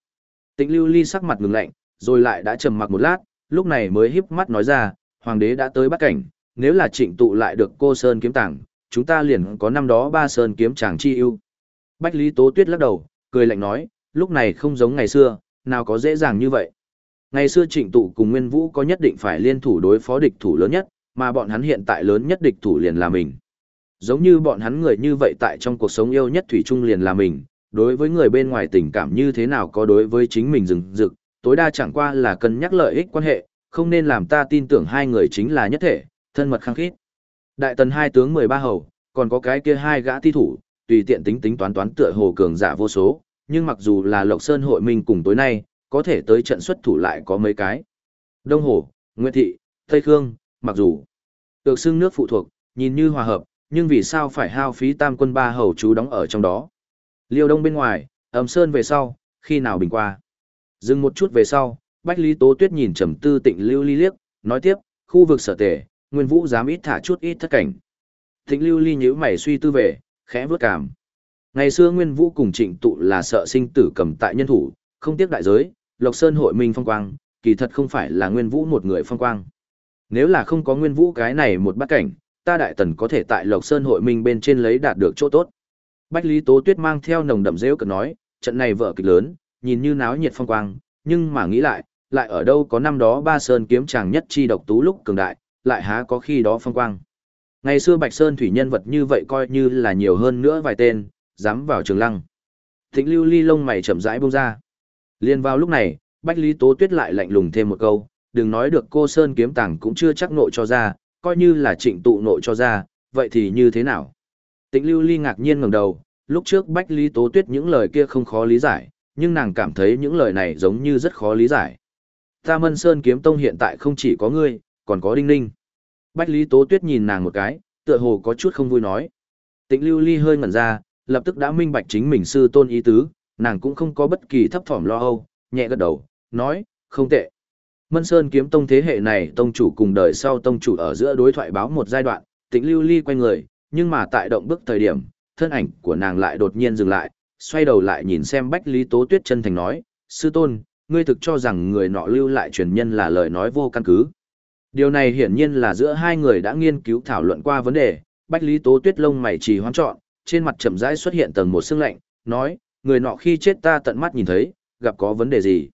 Tịnh Lưu Ly sắc mặt ngừng lạnh, rồi lại đã trầm mặc một lát, lúc này mới híp mắt nói ra, hoàng đế đã tới bắt cảnh, nếu là trịnh tụ lại được cô Sơn kiếm tàng, chúng ta liền có năm đó ba Sơn kiếm chàng chi ưu. Bách Lý Tố Tuyết lắc đầu, cười lạnh nói, lúc này không giống ngày xưa, nào có dễ dàng như vậy. Ngày xưa trịnh tụ cùng Nguyên Vũ có nhất định phải liên thủ đối phó địch thủ lớn nhất, mà bọn hắn hiện tại lớn nhất địch thủ liền là mình. Giống như bọn hắn người như vậy tại trong cuộc sống yêu nhất Thủy Trung liền là mình, đối với người bên ngoài tình cảm như thế nào có đối với chính mình rừng rực, tối đa chẳng qua là cân nhắc lợi ích quan hệ, không nên làm ta tin tưởng hai người chính là nhất thể, thân mật khăng khít. Đại tần hai tướng 13 hầu, còn có cái kia hai gã thi thủ, tùy tiện tính tính toán toán tựa hồ cường giả vô số, nhưng mặc dù là Lộc Sơn hội minh cùng tối nay, có thể tới trận xuất thủ lại có mấy cái. Đông Hồ, Nguyệt Thị, Tây Khương, mặc dù được xưng nước phụ thuộc, nhìn như hòa hợp, nhưng vì sao phải hao phí tam quân ba hầu chú đóng ở trong đó. Liêu Đông bên ngoài, ấm sơn về sau, khi nào bình qua. Dừng một chút về sau, Bách Lý Tố Tuyết nhìn trầm tư tịnh lưu ly liếc, nói tiếp, khu vực sở tể, Nguyên Vũ dám ít thả chút ít thất cảnh. Tịnh lưu ly nhíu mày suy tư về, khẽ vớt cảm. Ngày xưa Nguyên Vũ cùng trịnh tụ là sợ sinh tử cầm tại nhân thủ, không tiếc đại giới, Lộc Sơn hội minh phong quang, kỳ thật không phải là Nguyên Vũ một người phong quang. Nếu là không có Nguyên Vũ cái này một bát cảnh, ta đại tần có thể tại Lộc Sơn hội minh bên trên lấy đạt được chỗ tốt. Bách Lý Tố Tuyết mang theo nồng đậm rêu cực nói, trận này vợ kịch lớn, nhìn như náo nhiệt phong quang, nhưng mà nghĩ lại, lại ở đâu có năm đó ba sơn kiếm chàng nhất chi độc tú lúc cường đại, lại há có khi đó phong quang. Ngày xưa Bạch Sơn thủy nhân vật như vậy coi như là nhiều hơn nữa vài tên, dám vào trường lăng. Thịnh lưu ly lông mày chậm rãi bông ra. Liên vào lúc này, Bách Lý Tố Tuyết lại lạnh lùng thêm một câu, đừng nói được cô Sơn kiếm tàng cũng chưa chắc nội cho ra, coi như là trịnh tụ nội cho ra, vậy thì như thế nào? Tịnh lưu ly ngạc nhiên ngẩng đầu, lúc trước Bách Lý Tố Tuyết những lời kia không khó lý giải, nhưng nàng cảm thấy những lời này giống như rất khó lý giải. Ta Mân Sơn kiếm tông hiện tại không chỉ có ngươi, còn có Đinh Ninh. Bách Lý Tố Tuyết nhìn nàng một cái, tựa hồ có chút không vui nói. Tịnh lưu ly hơi ngẩn ra, lập tức đã minh bạch chính mình sư tôn ý tứ, nàng cũng không có bất kỳ thấp thỏm lo âu, nhẹ gật đầu, nói, không tệ. Mân Sơn kiếm tông thế hệ này tông chủ cùng đời sau tông chủ ở giữa đối thoại báo một giai đoạn, tĩnh lưu ly quay người, nhưng mà tại động bước thời điểm, thân ảnh của nàng lại đột nhiên dừng lại, xoay đầu lại nhìn xem Bách Lý Tố Tuyết chân thành nói, sư tôn, ngươi thực cho rằng người nọ lưu lại truyền nhân là lời nói vô căn cứ. Điều này hiển nhiên là giữa hai người đã nghiên cứu thảo luận qua vấn đề, Bách Lý Tố Tuyết lông mày trì hoãn trọn, trên mặt chậm rãi xuất hiện tầng một sương lạnh, nói, người nọ khi chết ta tận mắt nhìn thấy, gặp có vấn đề gì?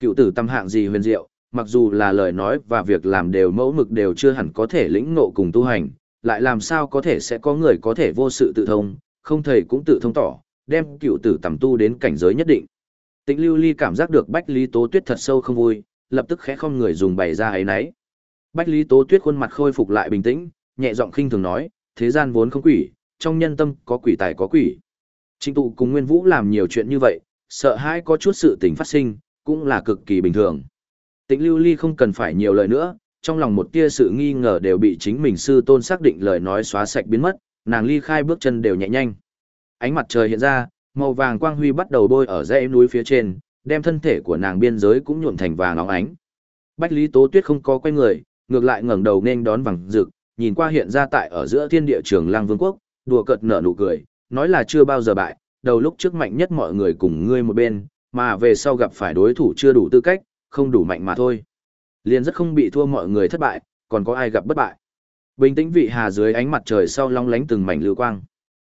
Cựu tử tâm hạng gì huyền diệu, mặc dù là lời nói và việc làm đều mẫu mực đều chưa hẳn có thể lĩnh ngộ cùng tu hành, lại làm sao có thể sẽ có người có thể vô sự tự thông, không thầy cũng tự thông tỏ, đem cựu tử tầm tu đến cảnh giới nhất định. Tịnh Lưu Ly cảm giác được Bách Lý Tố Tuyết thật sâu không vui, lập tức khẽ không người dùng bày ra ấy nấy. Bách Lý Tố Tuyết khuôn mặt khôi phục lại bình tĩnh, nhẹ giọng khinh thường nói, thế gian vốn không quỷ, trong nhân tâm có quỷ tài có quỷ. Trình tụ cùng Nguyên Vũ làm nhiều chuyện như vậy, sợ hãi có chút sự tình phát sinh, cũng là cực kỳ bình thường. Tịnh Lưu Ly không cần phải nhiều lời nữa, trong lòng một tia sự nghi ngờ đều bị chính mình sư tôn xác định lời nói xóa sạch biến mất, nàng ly khai bước chân đều nhẹ nhanh. Ánh mặt trời hiện ra, màu vàng quang huy bắt đầu bôi ở dãy núi phía trên, đem thân thể của nàng biên giới cũng nhuộm thành vàng óng ánh. Bách Lý Tố Tuyết không có quay người, ngược lại ngẩng đầu nên đón vàng rực, nhìn qua hiện ra tại ở giữa thiên địa trường Lang Vương quốc, đùa cợt nở nụ cười, nói là chưa bao giờ bại, đầu lúc trước mạnh nhất mọi người cùng ngươi một bên, mà về sau gặp phải đối thủ chưa đủ tư cách, không đủ mạnh mà thôi. Liền rất không bị thua mọi người thất bại, còn có ai gặp bất bại. Bình tĩnh vị hà dưới ánh mặt trời sau long lánh từng mảnh lưu quang.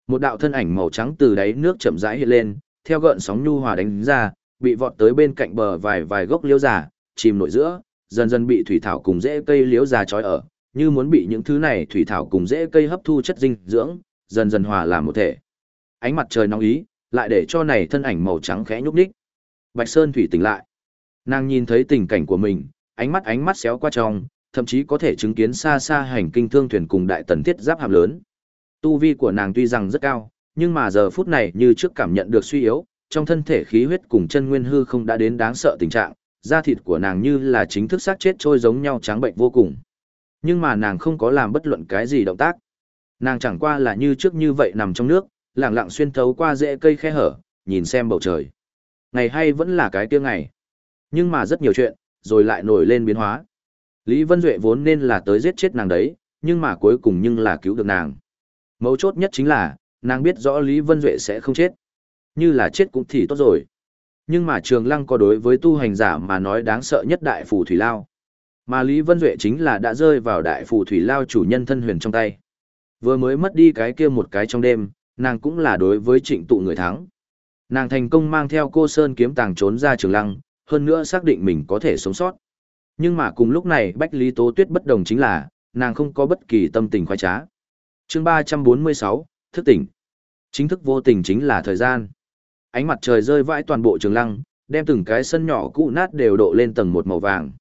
Một đạo thân ảnh màu trắng từ đáy nước chậm rãi hiện lên, theo gợn sóng nhu hòa đánh ra, bị vọt tới bên cạnh bờ vài vài gốc liễu già, chìm nổi giữa, dần dần bị thủy thảo cùng rễ cây liễu già trói ở, như muốn bị những thứ này thủy thảo cùng rễ cây hấp thu chất dinh dưỡng, dần dần hòa làm một thể. Ánh mặt trời nóng ý, lại để cho này thân ảnh màu trắng khẽ nhúc nhích. Bạch Sơn thủy tỉnh lại. Nàng nhìn thấy tình cảnh của mình, ánh mắt ánh mắt xéo qua trong, thậm chí có thể chứng kiến xa xa hành kinh thương thuyền cùng đại tần thiết giáp hạm lớn. Tu vi của nàng tuy rằng rất cao, nhưng mà giờ phút này như trước cảm nhận được suy yếu, trong thân thể khí huyết cùng chân nguyên hư không đã đến đáng sợ tình trạng, da thịt của nàng như là chính thức xác chết trôi giống nhau trắng bệnh vô cùng. Nhưng mà nàng không có làm bất luận cái gì động tác. Nàng chẳng qua là như trước như vậy nằm trong nước, lặng lặng xuyên thấu qua rễ cây khe hở, nhìn xem bầu trời. Ngày hay vẫn là cái kia ngày. Nhưng mà rất nhiều chuyện, rồi lại nổi lên biến hóa. Lý Vân Duệ vốn nên là tới giết chết nàng đấy, nhưng mà cuối cùng nhưng là cứu được nàng. Mấu chốt nhất chính là, nàng biết rõ Lý Vân Duệ sẽ không chết. Như là chết cũng thì tốt rồi. Nhưng mà Trường Lăng có đối với tu hành giả mà nói đáng sợ nhất đại phù thủy lao. Mà Lý Vân Duệ chính là đã rơi vào đại phù thủy lao chủ nhân thân huyền trong tay. Vừa mới mất đi cái kia một cái trong đêm, nàng cũng là đối với trịnh tụ người thắng. Nàng thành công mang theo cô Sơn kiếm tàng trốn ra Trường Lăng, hơn nữa xác định mình có thể sống sót. Nhưng mà cùng lúc này Bách Lý Tố Tuyết bất đồng chính là, nàng không có bất kỳ tâm tình khoái trá. chương 346, thức tỉnh. Chính thức vô tình chính là thời gian. Ánh mặt trời rơi vãi toàn bộ trường lăng, đem từng cái sân nhỏ cũ nát đều độ lên tầng một màu vàng.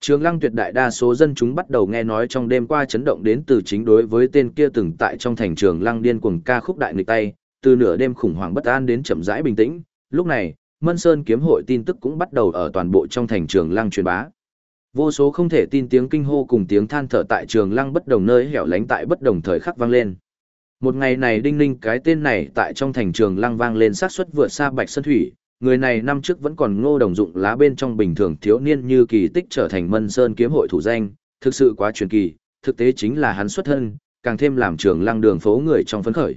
Trường lăng tuyệt đại đa số dân chúng bắt đầu nghe nói trong đêm qua chấn động đến từ chính đối với tên kia từng tại trong thành trường lăng điên cuồng ca khúc đại nghịch tay, từ nửa đêm khủng hoảng bất an đến chậm rãi bình tĩnh. Lúc này, Mân Sơn kiếm hội tin tức cũng bắt đầu ở toàn bộ trong thành trường lăng truyền bá. Vô số không thể tin tiếng kinh hô cùng tiếng than thở tại trường lăng bất đồng nơi hẻo lánh tại bất đồng thời khắc vang lên. Một ngày này đinh ninh cái tên này tại trong thành trường lăng vang lên sát suất vượt xa Bạch Sơn Thủy, người này năm trước vẫn còn ngô đồng dụng lá bên trong bình thường thiếu niên như kỳ tích trở thành Mân Sơn kiếm hội thủ danh, thực sự quá truyền kỳ, thực tế chính là hắn xuất thân, càng thêm làm trường lăng đường phố người trong phấn khởi.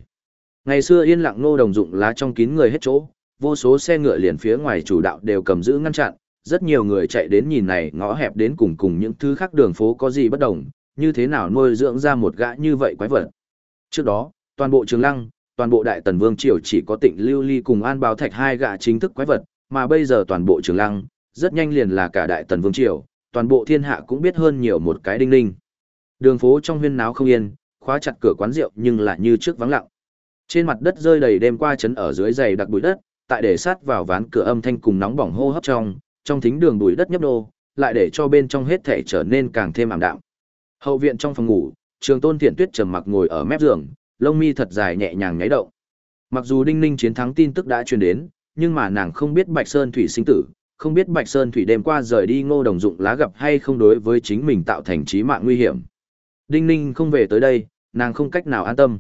Ngày xưa yên lặng ngô đồng dụng lá trong kín người hết chỗ, vô số xe ngựa liền phía ngoài chủ đạo đều cầm giữ ngăn chặn, rất nhiều người chạy đến nhìn này ngõ hẹp đến cùng cùng những thứ khác đường phố có gì bất đồng, như thế nào nuôi dưỡng ra một gã như vậy quái vật. Trước đó, toàn bộ Trường Lăng, toàn bộ Đại Tần Vương triều chỉ có Tịnh Lưu Ly cùng An Báo Thạch hai gã chính thức quái vật, mà bây giờ toàn bộ Trường Lăng, rất nhanh liền là cả Đại Tần Vương triều, toàn bộ thiên hạ cũng biết hơn nhiều một cái đinh ninh. Đường phố trong huyên náo không yên, khóa chặt cửa quán rượu nhưng lại như trước vắng lặng. Trên mặt đất rơi đầy đêm qua chấn ở dưới dày đặc bụi đất, tại để sát vào ván cửa âm thanh cùng nóng bỏng hô hấp trong, trong thính đường bụi đất nhấp nhô lại để cho bên trong hết thể trở nên càng thêm ảm đạm. Hậu viện trong phòng ngủ, Trường Tôn Thiện Tuyết trầm mặc ngồi ở mép giường, lông mi thật dài nhẹ nhàng nháy động. Mặc dù Đinh Ninh chiến thắng tin tức đã truyền đến, nhưng mà nàng không biết Bạch Sơn Thủy sinh tử, không biết Bạch Sơn Thủy đêm qua rời đi Ngô Đồng Dụng lá gặp hay không đối với chính mình tạo thành chí mạng nguy hiểm. Đinh Ninh không về tới đây, nàng không cách nào an tâm.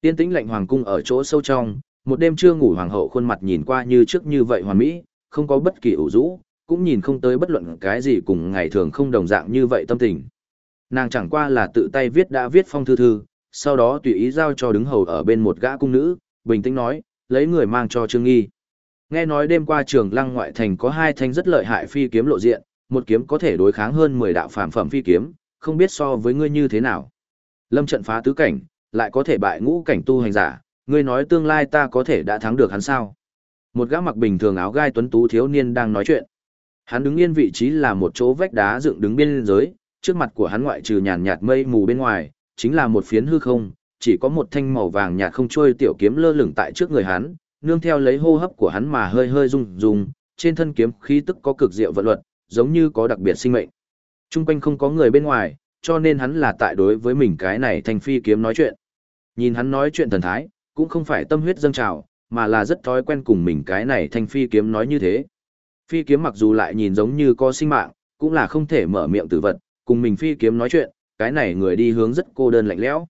Tiên tĩnh lạnh hoàng cung ở chỗ sâu trong, một đêm chưa ngủ hoàng hậu khuôn mặt nhìn qua như trước như vậy hoàn mỹ, không có bất kỳ ủ rũ, cũng nhìn không tới bất luận cái gì cùng ngày thường không đồng dạng như vậy tâm tình. Nàng chẳng qua là tự tay viết đã viết phong thư thư, sau đó tùy ý giao cho đứng hầu ở bên một gã cung nữ, bình tĩnh nói, lấy người mang cho Trương Nghi. Nghe nói đêm qua trường lăng ngoại thành có hai thanh rất lợi hại phi kiếm lộ diện, một kiếm có thể đối kháng hơn 10 đạo phàm phẩm phi kiếm, không biết so với ngươi như thế nào. Lâm trận phá tứ cảnh, lại có thể bại ngũ cảnh tu hành giả, ngươi nói tương lai ta có thể đã thắng được hắn sao? Một gã mặc bình thường áo gai tuấn tú thiếu niên đang nói chuyện. Hắn đứng yên vị trí là một chỗ vách đá dựng đứng biên giới, trước mặt của hắn ngoại trừ nhàn nhạt mây mù bên ngoài, chính là một phiến hư không, chỉ có một thanh màu vàng nhạt không trôi tiểu kiếm lơ lửng tại trước người hắn, nương theo lấy hô hấp của hắn mà hơi hơi rung rung, trên thân kiếm khí tức có cực diệu vận luật, giống như có đặc biệt sinh mệnh. Trung quanh không có người bên ngoài, cho nên hắn là tại đối với mình cái này thanh phi kiếm nói chuyện. Nhìn hắn nói chuyện thần thái, cũng không phải tâm huyết dâng trào, mà là rất thói quen cùng mình cái này thanh phi kiếm nói như thế. Phi kiếm mặc dù lại nhìn giống như có sinh mạng, cũng là không thể mở miệng tử vật, cùng mình phi kiếm nói chuyện, cái này người đi hướng rất cô đơn lạnh lẽo.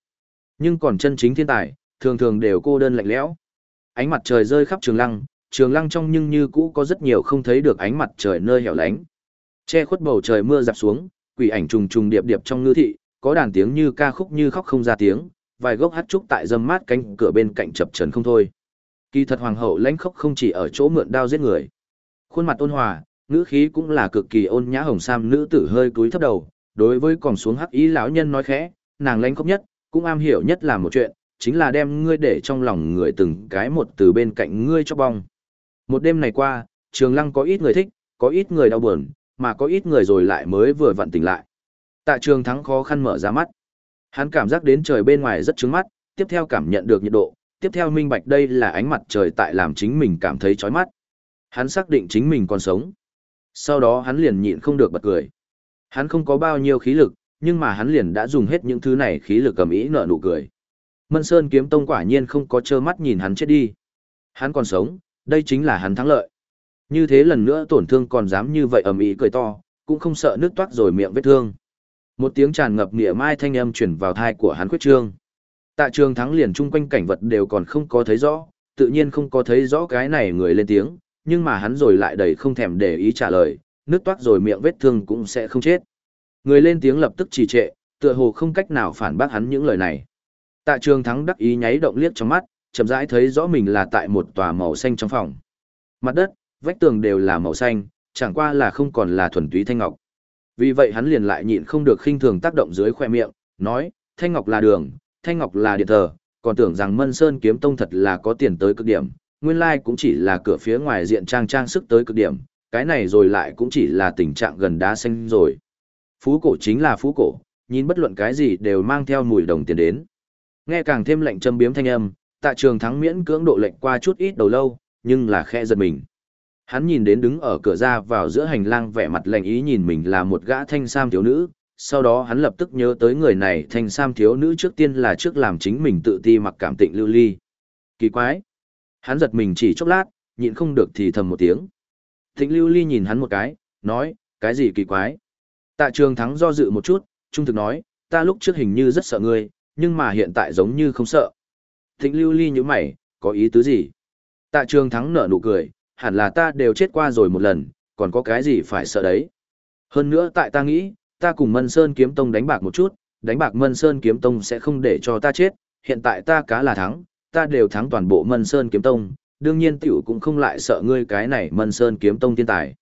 Nhưng còn chân chính thiên tài, thường thường đều cô đơn lạnh lẽo. Ánh mặt trời rơi khắp trường lăng, trường lăng trong nhưng như cũ có rất nhiều không thấy được ánh mặt trời nơi hẻo lánh. Che khuất bầu trời mưa dạp xuống, quỷ ảnh trùng trùng điệp điệp trong ngư thị, có đàn tiếng như ca khúc như khóc không ra tiếng, vài gốc hát trúc tại dâm mát cánh cửa bên cạnh chập trần không thôi. Kỳ thật hoàng hậu lãnh khốc không chỉ ở chỗ mượn đao giết người. Khuôn mặt ôn hòa, ngữ khí cũng là cực kỳ ôn nhã hồng sam nữ tử hơi cúi thấp đầu, đối với còn xuống hắc ý lão nhân nói khẽ, nàng lãnh khốc nhất, cũng am hiểu nhất là một chuyện, chính là đem ngươi để trong lòng người từng cái một từ bên cạnh ngươi cho bong. Một đêm này qua, trường lăng có ít người thích, có ít người đau buồn, mà có ít người rồi lại mới vừa vặn tỉnh lại. Tạ trường thắng khó khăn mở ra mắt. Hắn cảm giác đến trời bên ngoài rất chướng mắt, tiếp theo cảm nhận được nhiệt độ, tiếp theo minh bạch đây là ánh mặt trời tại làm chính mình cảm thấy chói mắt. Hắn xác định chính mình còn sống. Sau đó hắn liền nhịn không được bật cười. Hắn không có bao nhiêu khí lực, nhưng mà hắn liền đã dùng hết những thứ này khí lực cầm ý nở nụ cười. Mân Sơn kiếm tông quả nhiên không có trơ mắt nhìn hắn chết đi. Hắn còn sống, đây chính là hắn thắng lợi. Như thế lần nữa tổn thương còn dám như vậy ầm ĩ cười to, cũng không sợ nước toát rồi miệng vết thương. Một tiếng tràn ngập nghĩa mai thanh âm truyền vào thai của hắn khuyết trương. Tạ trường thắng liền chung quanh cảnh vật đều còn không có thấy rõ, tự nhiên không có thấy rõ cái này người lên tiếng, nhưng mà hắn rồi lại đầy không thèm để ý trả lời, nước toát rồi miệng vết thương cũng sẽ không chết. Người lên tiếng lập tức trì trệ, tựa hồ không cách nào phản bác hắn những lời này. Tạ trường thắng đắc ý nháy động liếc trong mắt, chậm rãi thấy rõ mình là tại một tòa màu xanh trong phòng. Mặt đất, vách tường đều là màu xanh, chẳng qua là không còn là thuần túy thanh ngọc. Vì vậy hắn liền lại nhịn không được khinh thường tác động dưới khoe miệng, nói, thanh ngọc là đường, thanh ngọc là điện thờ, còn tưởng rằng Mân Sơn kiếm tông thật là có tiền tới cực điểm, nguyên lai cũng chỉ là cửa phía ngoài diện trang trang sức tới cực điểm, cái này rồi lại cũng chỉ là tình trạng gần đá xanh rồi. Phú cổ chính là phú cổ, nhìn bất luận cái gì đều mang theo mùi đồng tiền đến. Nghe càng thêm lệnh châm biếm thanh âm, tạ trường thắng miễn cưỡng độ lệnh qua chút ít đầu lâu, nhưng là khe giật mình. Hắn nhìn đến đứng ở cửa ra vào giữa hành lang vẻ mặt lạnh ý nhìn mình là một gã thanh sam thiếu nữ, sau đó hắn lập tức nhớ tới người này thanh sam thiếu nữ trước tiên là trước làm chính mình tự ti mặc cảm tịnh lưu ly. Kỳ quái! Hắn giật mình chỉ chốc lát, nhịn không được thì thầm một tiếng. Tịnh lưu ly nhìn hắn một cái, nói, cái gì kỳ quái? Tạ trường thắng do dự một chút, trung thực nói, ta lúc trước hình như rất sợ ngươi, nhưng mà hiện tại giống như không sợ. Tịnh lưu ly như mày, có ý tứ gì? Tạ trường thắng nở nụ cười, hẳn là ta đều chết qua rồi một lần, còn có cái gì phải sợ đấy. Hơn nữa tại ta nghĩ, ta cùng Mân Sơn kiếm tông đánh bạc một chút, đánh bạc Mân Sơn kiếm tông sẽ không để cho ta chết, hiện tại ta cá là thắng, ta đều thắng toàn bộ Mân Sơn kiếm tông, đương nhiên tiểu cũng không lại sợ ngươi cái này Mân Sơn kiếm tông thiên tài.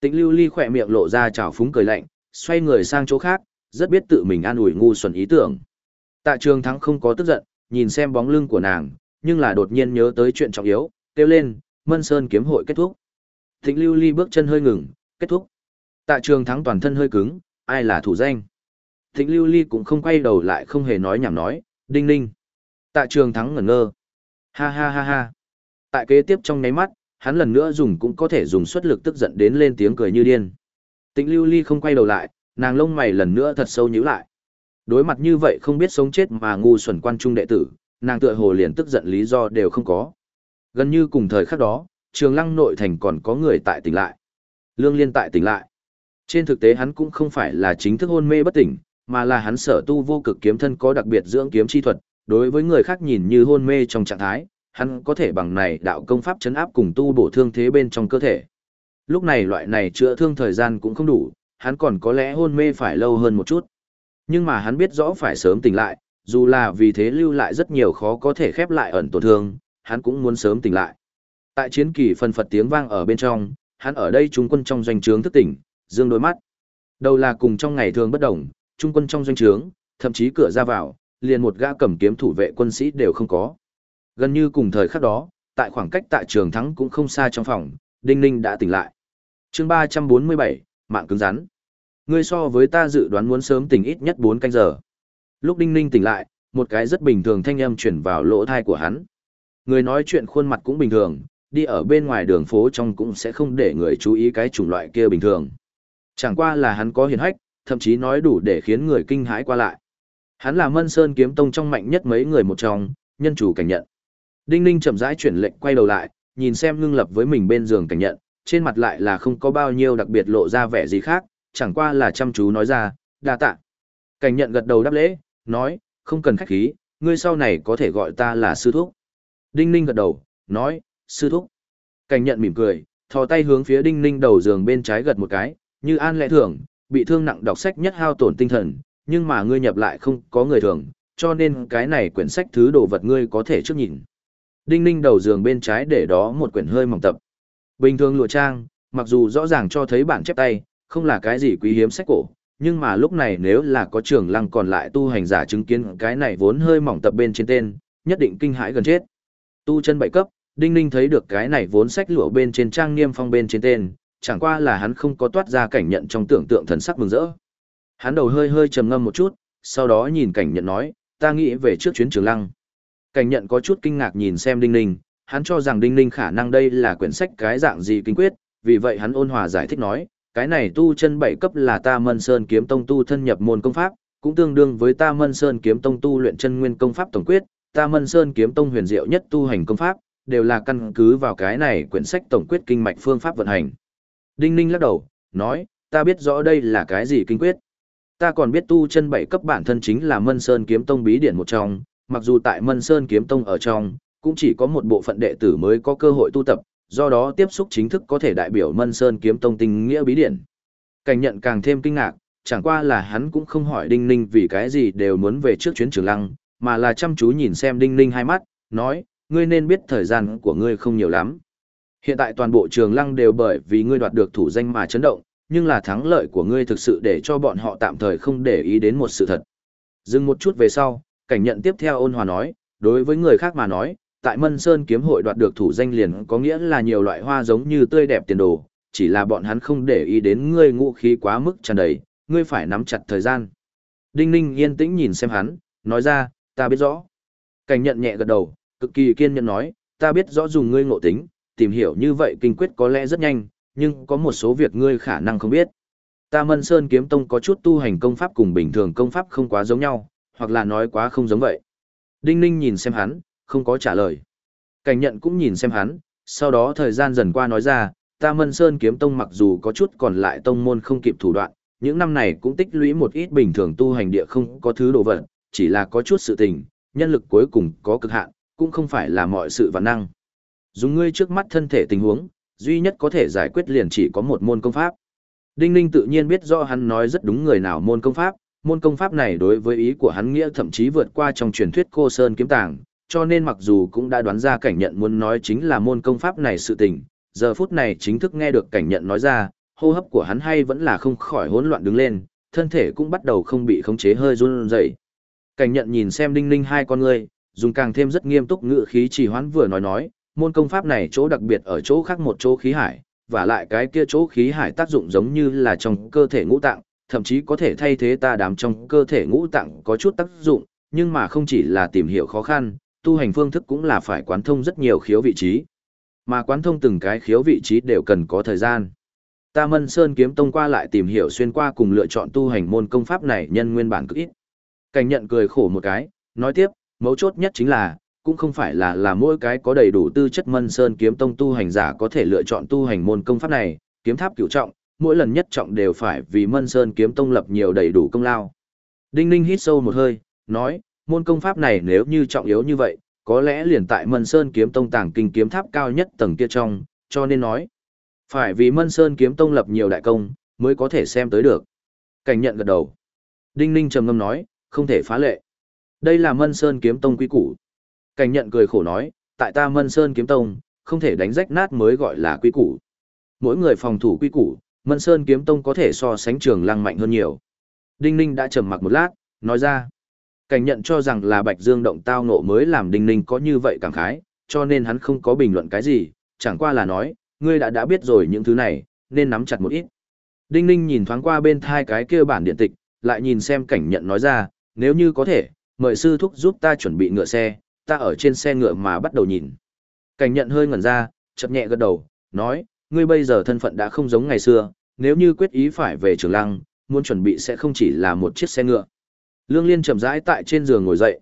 Tịnh lưu ly khỏe miệng lộ ra trào phúng cười lạnh, xoay người sang chỗ khác, rất biết tự mình an ủi ngu xuẩn ý tưởng. Tạ trường thắng không có tức giận, nhìn xem bóng lưng của nàng, nhưng là đột nhiên nhớ tới chuyện trọng yếu, kêu lên, Mân Sơn kiếm hội kết thúc. Thịnh Lưu Ly bước chân hơi ngừng, kết thúc. Tạ Trường Thắng toàn thân hơi cứng, ai là thủ danh? Thịnh Lưu Ly cũng không quay đầu lại không hề nói nhảm nói, đinh ninh. Tạ Trường Thắng ngẩn ngơ. Ha ha ha ha. Tại kế tiếp trong nháy mắt, hắn lần nữa dùng cũng có thể dùng suất lực tức giận đến lên tiếng cười như điên. Tịnh Lưu Ly không quay đầu lại, nàng lông mày lần nữa thật sâu nhíu lại. Đối mặt như vậy không biết sống chết mà ngu xuẩn quan trung đệ tử, nàng tựa hồ liền tức giận lý do đều không có. Gần như cùng thời khắc đó, trường lăng nội thành còn có người tại tỉnh lại. Lương Liên tại tỉnh lại. Trên thực tế hắn cũng không phải là chính thức hôn mê bất tỉnh, mà là hắn sở tu vô cực kiếm thân có đặc biệt dưỡng kiếm chi thuật, đối với người khác nhìn như hôn mê trong trạng thái, hắn có thể bằng này đạo công pháp chấn áp cùng tu bổ thương thế bên trong cơ thể. Lúc này loại này chữa thương thời gian cũng không đủ, hắn còn có lẽ hôn mê phải lâu hơn một chút. Nhưng mà hắn biết rõ phải sớm tỉnh lại, dù là vì thế lưu lại rất nhiều khó có thể khép lại ẩn tổn thương, hắn cũng muốn sớm tỉnh lại. Tại chiến kỳ phần phật tiếng vang ở bên trong, hắn ở đây trung quân trong doanh trướng thức tỉnh, dương đôi mắt. Đầu là cùng trong ngày thường bất đồng, trung quân trong doanh trướng, thậm chí cửa ra vào, liền một gã cầm kiếm thủ vệ quân sĩ đều không có. Gần như cùng thời khắc đó, tại khoảng cách tại trường thắng cũng không xa trong phòng, Đinh Ninh đã tỉnh lại. chương 347, mạng cứng rắn. Ngươi so với ta dự đoán muốn sớm tỉnh ít nhất 4 canh giờ. Lúc Đinh Ninh tỉnh lại, một cái rất bình thường thanh âm chuyển vào lỗ thai của hắn. Người nói chuyện khuôn mặt cũng bình thường, đi ở bên ngoài đường phố trong cũng sẽ không để người chú ý cái chủng loại kia bình thường. Chẳng qua là hắn có hiền hách, thậm chí nói đủ để khiến người kinh hãi qua lại. Hắn là Mân Sơn kiếm tông trong mạnh nhất mấy người một trong, nhân chủ cảnh nhận. Đinh Ninh chậm rãi chuyển lệnh quay đầu lại, nhìn xem ngưng lập với mình bên giường cảnh nhận, trên mặt lại là không có bao nhiêu đặc biệt lộ ra vẻ gì khác, chẳng qua là chăm chú nói ra, đa tạ. Cảnh nhận gật đầu đáp lễ, nói, không cần khách khí, ngươi sau này có thể gọi ta là sư thúc. Đinh Ninh gật đầu, nói, sư thúc. Cảnh nhận mỉm cười, thò tay hướng phía Đinh Ninh đầu giường bên trái gật một cái, như an lẽ thường, bị thương nặng đọc sách nhất hao tổn tinh thần, nhưng mà ngươi nhập lại không có người thường, cho nên cái này quyển sách thứ đồ vật ngươi có thể trước nhìn. Đinh Ninh đầu giường bên trái để đó một quyển hơi mỏng tập. Bình thường lụa trang, mặc dù rõ ràng cho thấy bản chép tay, không là cái gì quý hiếm sách cổ, nhưng mà lúc này nếu là có trưởng lăng còn lại tu hành giả chứng kiến cái này vốn hơi mỏng tập bên trên tên, nhất định kinh hãi gần chết. Tu chân bảy cấp, Đinh Ninh thấy được cái này vốn sách lụa bên trên trang niêm phong bên trên tên, chẳng qua là hắn không có toát ra cảnh nhận trong tưởng tượng thần sắc mừng rỡ. Hắn đầu hơi hơi trầm ngâm một chút, sau đó nhìn cảnh nhận nói, ta nghĩ về trước chuyến trường lăng. Cảnh nhận có chút kinh ngạc nhìn xem Đinh Ninh, hắn cho rằng Đinh Ninh khả năng đây là quyển sách cái dạng gì kinh quyết, vì vậy hắn ôn hòa giải thích nói, cái này tu chân bảy cấp là ta Mân Sơn kiếm tông tu thân nhập môn công pháp, cũng tương đương với ta Mân Sơn kiếm tông tu luyện chân nguyên công pháp tổng quyết, ta Mân Sơn kiếm tông huyền diệu nhất tu hành công pháp, đều là căn cứ vào cái này quyển sách tổng quyết kinh mạch phương pháp vận hành. Đinh Ninh lắc đầu, nói, ta biết rõ đây là cái gì kinh quyết. Ta còn biết tu chân bảy cấp bản thân chính là Mân Sơn kiếm tông bí điển một trong, mặc dù tại Mân Sơn kiếm tông ở trong, cũng chỉ có một bộ phận đệ tử mới có cơ hội tu tập, do đó tiếp xúc chính thức có thể đại biểu Mân Sơn kiếm tông tinh nghĩa bí điển. Cảnh nhận càng thêm kinh ngạc, chẳng qua là hắn cũng không hỏi Đinh Ninh vì cái gì đều muốn về trước chuyến trường lăng, mà là chăm chú nhìn xem Đinh Ninh hai mắt, nói, ngươi nên biết thời gian của ngươi không nhiều lắm. Hiện tại toàn bộ trường lăng đều bởi vì ngươi đoạt được thủ danh mà chấn động, nhưng là thắng lợi của ngươi thực sự để cho bọn họ tạm thời không để ý đến một sự thật. Dừng một chút về sau, cảnh nhận tiếp theo ôn hòa nói, đối với người khác mà nói, tại Mân Sơn kiếm hội đoạt được thủ danh liền có nghĩa là nhiều loại hoa giống như tươi đẹp tiền đồ, chỉ là bọn hắn không để ý đến ngươi ngũ khí quá mức tràn đầy, ngươi phải nắm chặt thời gian. Đinh Ninh yên tĩnh nhìn xem hắn, nói ra, ta biết rõ. Cảnh nhận nhẹ gật đầu, cực kỳ kiên nhẫn nói, ta biết rõ dùng ngươi ngộ tính, tìm hiểu như vậy kinh quyết có lẽ rất nhanh, nhưng có một số việc ngươi khả năng không biết. Ta Mân Sơn kiếm tông có chút tu hành công pháp cùng bình thường công pháp không quá giống nhau, hoặc là nói quá không giống vậy. Đinh Ninh nhìn xem hắn, không có trả lời. Cảnh nhận cũng nhìn xem hắn, sau đó thời gian dần qua nói ra, ta Mân Sơn kiếm tông mặc dù có chút còn lại tông môn không kịp thủ đoạn, những năm này cũng tích lũy một ít bình thường tu hành địa không có thứ đồ vật, chỉ là có chút sự tình, nhân lực cuối cùng có cực hạn, cũng không phải là mọi sự vạn năng. Dùng ngươi trước mắt thân thể tình huống, duy nhất có thể giải quyết liền chỉ có một môn công pháp. Đinh Ninh tự nhiên biết rõ hắn nói rất đúng người nào môn công pháp, môn công pháp này đối với ý của hắn nghĩa thậm chí vượt qua trong truyền thuyết cô Sơn kiếm tàng, cho nên mặc dù cũng đã đoán ra cảnh nhận muốn nói chính là môn công pháp này sự tình, giờ phút này chính thức nghe được cảnh nhận nói ra, hô hấp của hắn hay vẫn là không khỏi hỗn loạn đứng lên, thân thể cũng bắt đầu không bị khống chế hơi run rẩy. Cảnh nhận nhìn xem Đinh Ninh hai con ngươi, dùng càng thêm rất nghiêm túc ngữ khí trì hoãn vừa nói nói, môn công pháp này chỗ đặc biệt ở chỗ khác một chỗ khí hải, và lại cái kia chỗ khí hải tác dụng giống như là trong cơ thể ngũ tạng, thậm chí có thể thay thế ta đám trong cơ thể ngũ tạng có chút tác dụng, nhưng mà không chỉ là tìm hiểu khó khăn, tu hành phương thức cũng là phải quán thông rất nhiều khiếu vị trí. Mà quán thông từng cái khiếu vị trí đều cần có thời gian. Ta Mân Sơn kiếm tông qua lại tìm hiểu xuyên qua cùng lựa chọn tu hành môn công pháp này nhân nguyên bản cực ít. Cảnh nhận cười khổ một cái, nói tiếp, mấu chốt nhất chính là, cũng không phải là là mỗi cái có đầy đủ tư chất Mân Sơn kiếm tông tu hành giả có thể lựa chọn tu hành môn công pháp này, kiếm tháp cửu trọng, mỗi lần nhất trọng đều phải vì Mân Sơn kiếm tông lập nhiều đầy đủ công lao. Đinh Ninh hít sâu một hơi, nói, môn công pháp này nếu như trọng yếu như vậy, có lẽ liền tại Mân Sơn kiếm tông tàng kinh kiếm tháp cao nhất tầng kia trong, cho nên nói, phải vì Mân Sơn kiếm tông lập nhiều đại công, mới có thể xem tới được. Cảnh nhận gật đầu. Đinh Ninh trầm ngâm nói, không thể phá lệ. Đây là Mân Sơn kiếm tông quy củ. Cảnh nhận cười khổ nói, tại ta Mân Sơn kiếm tông, không thể đánh rách nát mới gọi là quy củ. Mỗi người phòng thủ quy củ, Mân Sơn kiếm tông có thể so sánh trường lăng mạnh hơn nhiều. Đinh Ninh đã trầm mặc một lát, nói ra. Cảnh nhận cho rằng là Bạch Dương động tao nộ mới làm Đinh Ninh có như vậy cảm khái, cho nên hắn không có bình luận cái gì, chẳng qua là nói, ngươi đã đã biết rồi những thứ này, nên nắm chặt một ít. Đinh Ninh nhìn thoáng qua bên thai cái kia bản điện tịch, lại nhìn xem cảnh nhận nói ra, nếu như có thể, mời sư thúc giúp ta chuẩn bị ngựa xe, ta ở trên xe ngựa mà bắt đầu nhìn. Cảnh nhận hơi ngẩn ra, chậm nhẹ gật đầu, nói, ngươi bây giờ thân phận đã không giống ngày xưa, nếu như quyết ý phải về trường lăng, muốn chuẩn bị sẽ không chỉ là một chiếc xe ngựa. Lương Liên chậm rãi tại trên giường ngồi dậy.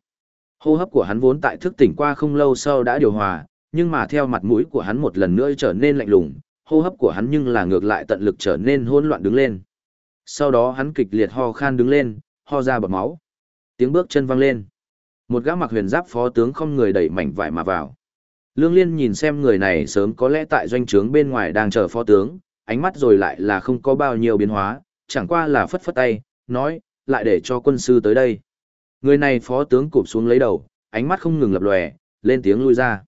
Hô hấp của hắn vốn tại thức tỉnh qua không lâu sau đã điều hòa, nhưng mà theo mặt mũi của hắn một lần nữa trở nên lạnh lùng, hô hấp của hắn nhưng là ngược lại tận lực trở nên hỗn loạn đứng lên. Sau đó hắn kịch liệt ho khan đứng lên, ho ra bọt máu. Tiếng bước chân vang lên. Một gã mặc huyền giáp phó tướng không người đẩy mảnh vải mà vào. Lương Liên nhìn xem người này sớm có lẽ tại doanh trướng bên ngoài đang chờ phó tướng, ánh mắt rồi lại là không có bao nhiêu biến hóa, chẳng qua là phất phất tay, nói, lại để cho quân sư tới đây. Người này phó tướng cụp xuống lấy đầu, ánh mắt không ngừng lập lòe, lên tiếng lui ra.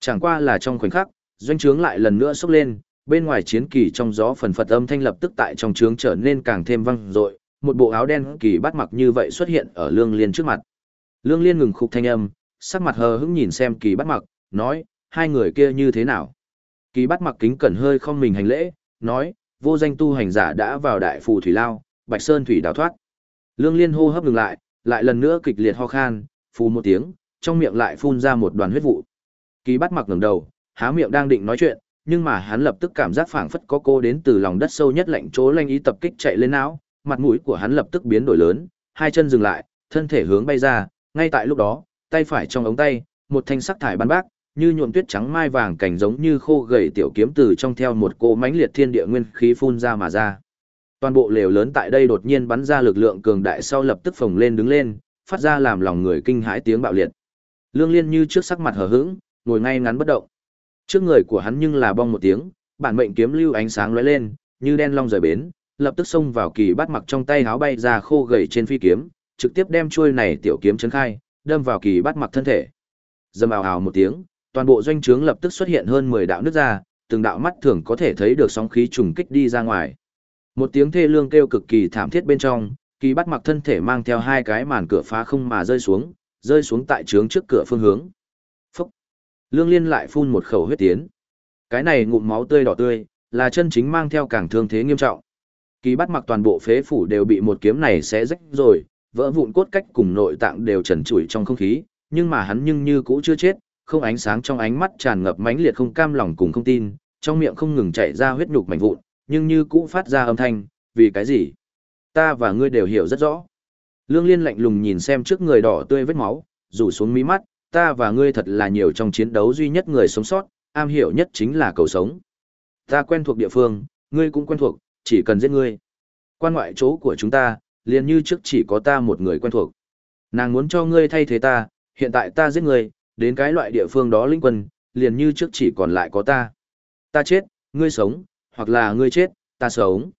Chẳng qua là trong khoảnh khắc, doanh trướng lại lần nữa sốc lên, bên ngoài chiến kỳ trong gió phần phật âm thanh lập tức tại trong trướng trở nên càng thêm vang dội, một bộ áo đen kỳ bắt mặc như vậy xuất hiện ở Lương Liên trước mặt. Lương Liên ngừng khục thanh âm, sắc mặt hờ hững nhìn xem kỳ bắt mặc, nói, hai người kia như thế nào? Kỳ bắt mặc kính cẩn hơi không mình hành lễ, nói, vô danh tu hành giả đã vào đại phù thủy lao, bạch sơn thủy đào thoát. Lương Liên hô hấp ngừng lại, lại lần nữa kịch liệt ho khan, phù một tiếng, trong miệng lại phun ra một đoàn huyết vụ. Kỳ bắt mặc ngẩng đầu, há miệng đang định nói chuyện, nhưng mà hắn lập tức cảm giác phảng phất có cô đến từ lòng đất sâu nhất lạnh chỗ lanh ý tập kích chạy lên não, mặt mũi của hắn lập tức biến đổi lớn, hai chân dừng lại, thân thể hướng bay ra, ngay tại lúc đó, tay phải trong ống tay, một thanh sắc thải bắn bác, như nhuộm tuyết trắng mai vàng cảnh giống như khô gầy tiểu kiếm từ trong theo một cô mãnh liệt thiên địa nguyên khí phun ra mà ra. Toàn bộ lều lớn tại đây đột nhiên bắn ra lực lượng cường đại sau lập tức phồng lên đứng lên, phát ra làm lòng người kinh hãi tiếng bạo liệt. Lương Liên như trước sắc mặt hờ hững, ngồi ngay ngắn bất động. Trước người của hắn nhưng là bong một tiếng, bản mệnh kiếm lưu ánh sáng lóe lên, như đen long rời bến, lập tức xông vào kỳ bắt mặc trong tay háo bay ra khô gầy trên phi kiếm, trực tiếp đem chuôi này tiểu kiếm chấn khai, đâm vào kỳ bắt mặc thân thể. Dầm ào ào một tiếng, toàn bộ doanh trướng lập tức xuất hiện hơn 10 đạo nước ra, từng đạo mắt thường có thể thấy được sóng khí trùng kích đi ra ngoài. Một tiếng thê lương kêu cực kỳ thảm thiết bên trong, kỳ bắt mặc thân thể mang theo hai cái màn cửa phá không mà rơi xuống, rơi xuống tại trướng trước cửa phương hướng. Phúc! Lương Liên lại phun một khẩu huyết tiến. Cái này ngụm máu tươi đỏ tươi, là chân chính mang theo càng thương thế nghiêm trọng. Kỳ bắt mặc toàn bộ phế phủ đều bị một kiếm này xé rách rồi, vỡ vụn cốt cách cùng nội tạng đều trần trụi trong không khí, nhưng mà hắn nhưng như cũ chưa chết, không ánh sáng trong ánh mắt tràn ngập mãnh liệt không cam lòng cùng không tin, trong miệng không ngừng chảy ra huyết nhục mảnh vụn, nhưng như cũ phát ra âm thanh, vì cái gì? Ta và ngươi đều hiểu rất rõ. Lương Liên lạnh lùng nhìn xem trước người đỏ tươi vết máu, rủ xuống mí mắt, ta và ngươi thật là nhiều trong chiến đấu duy nhất người sống sót, am hiểu nhất chính là cầu sống. Ta quen thuộc địa phương, ngươi cũng quen thuộc, chỉ cần giết ngươi. Quan ngoại chỗ của chúng ta, liền như trước chỉ có ta một người quen thuộc. Nàng muốn cho ngươi thay thế ta, hiện tại ta giết ngươi, đến cái loại địa phương đó linh quân, liền như trước chỉ còn lại có ta. Ta chết, ngươi sống, hoặc là ngươi chết, ta sống.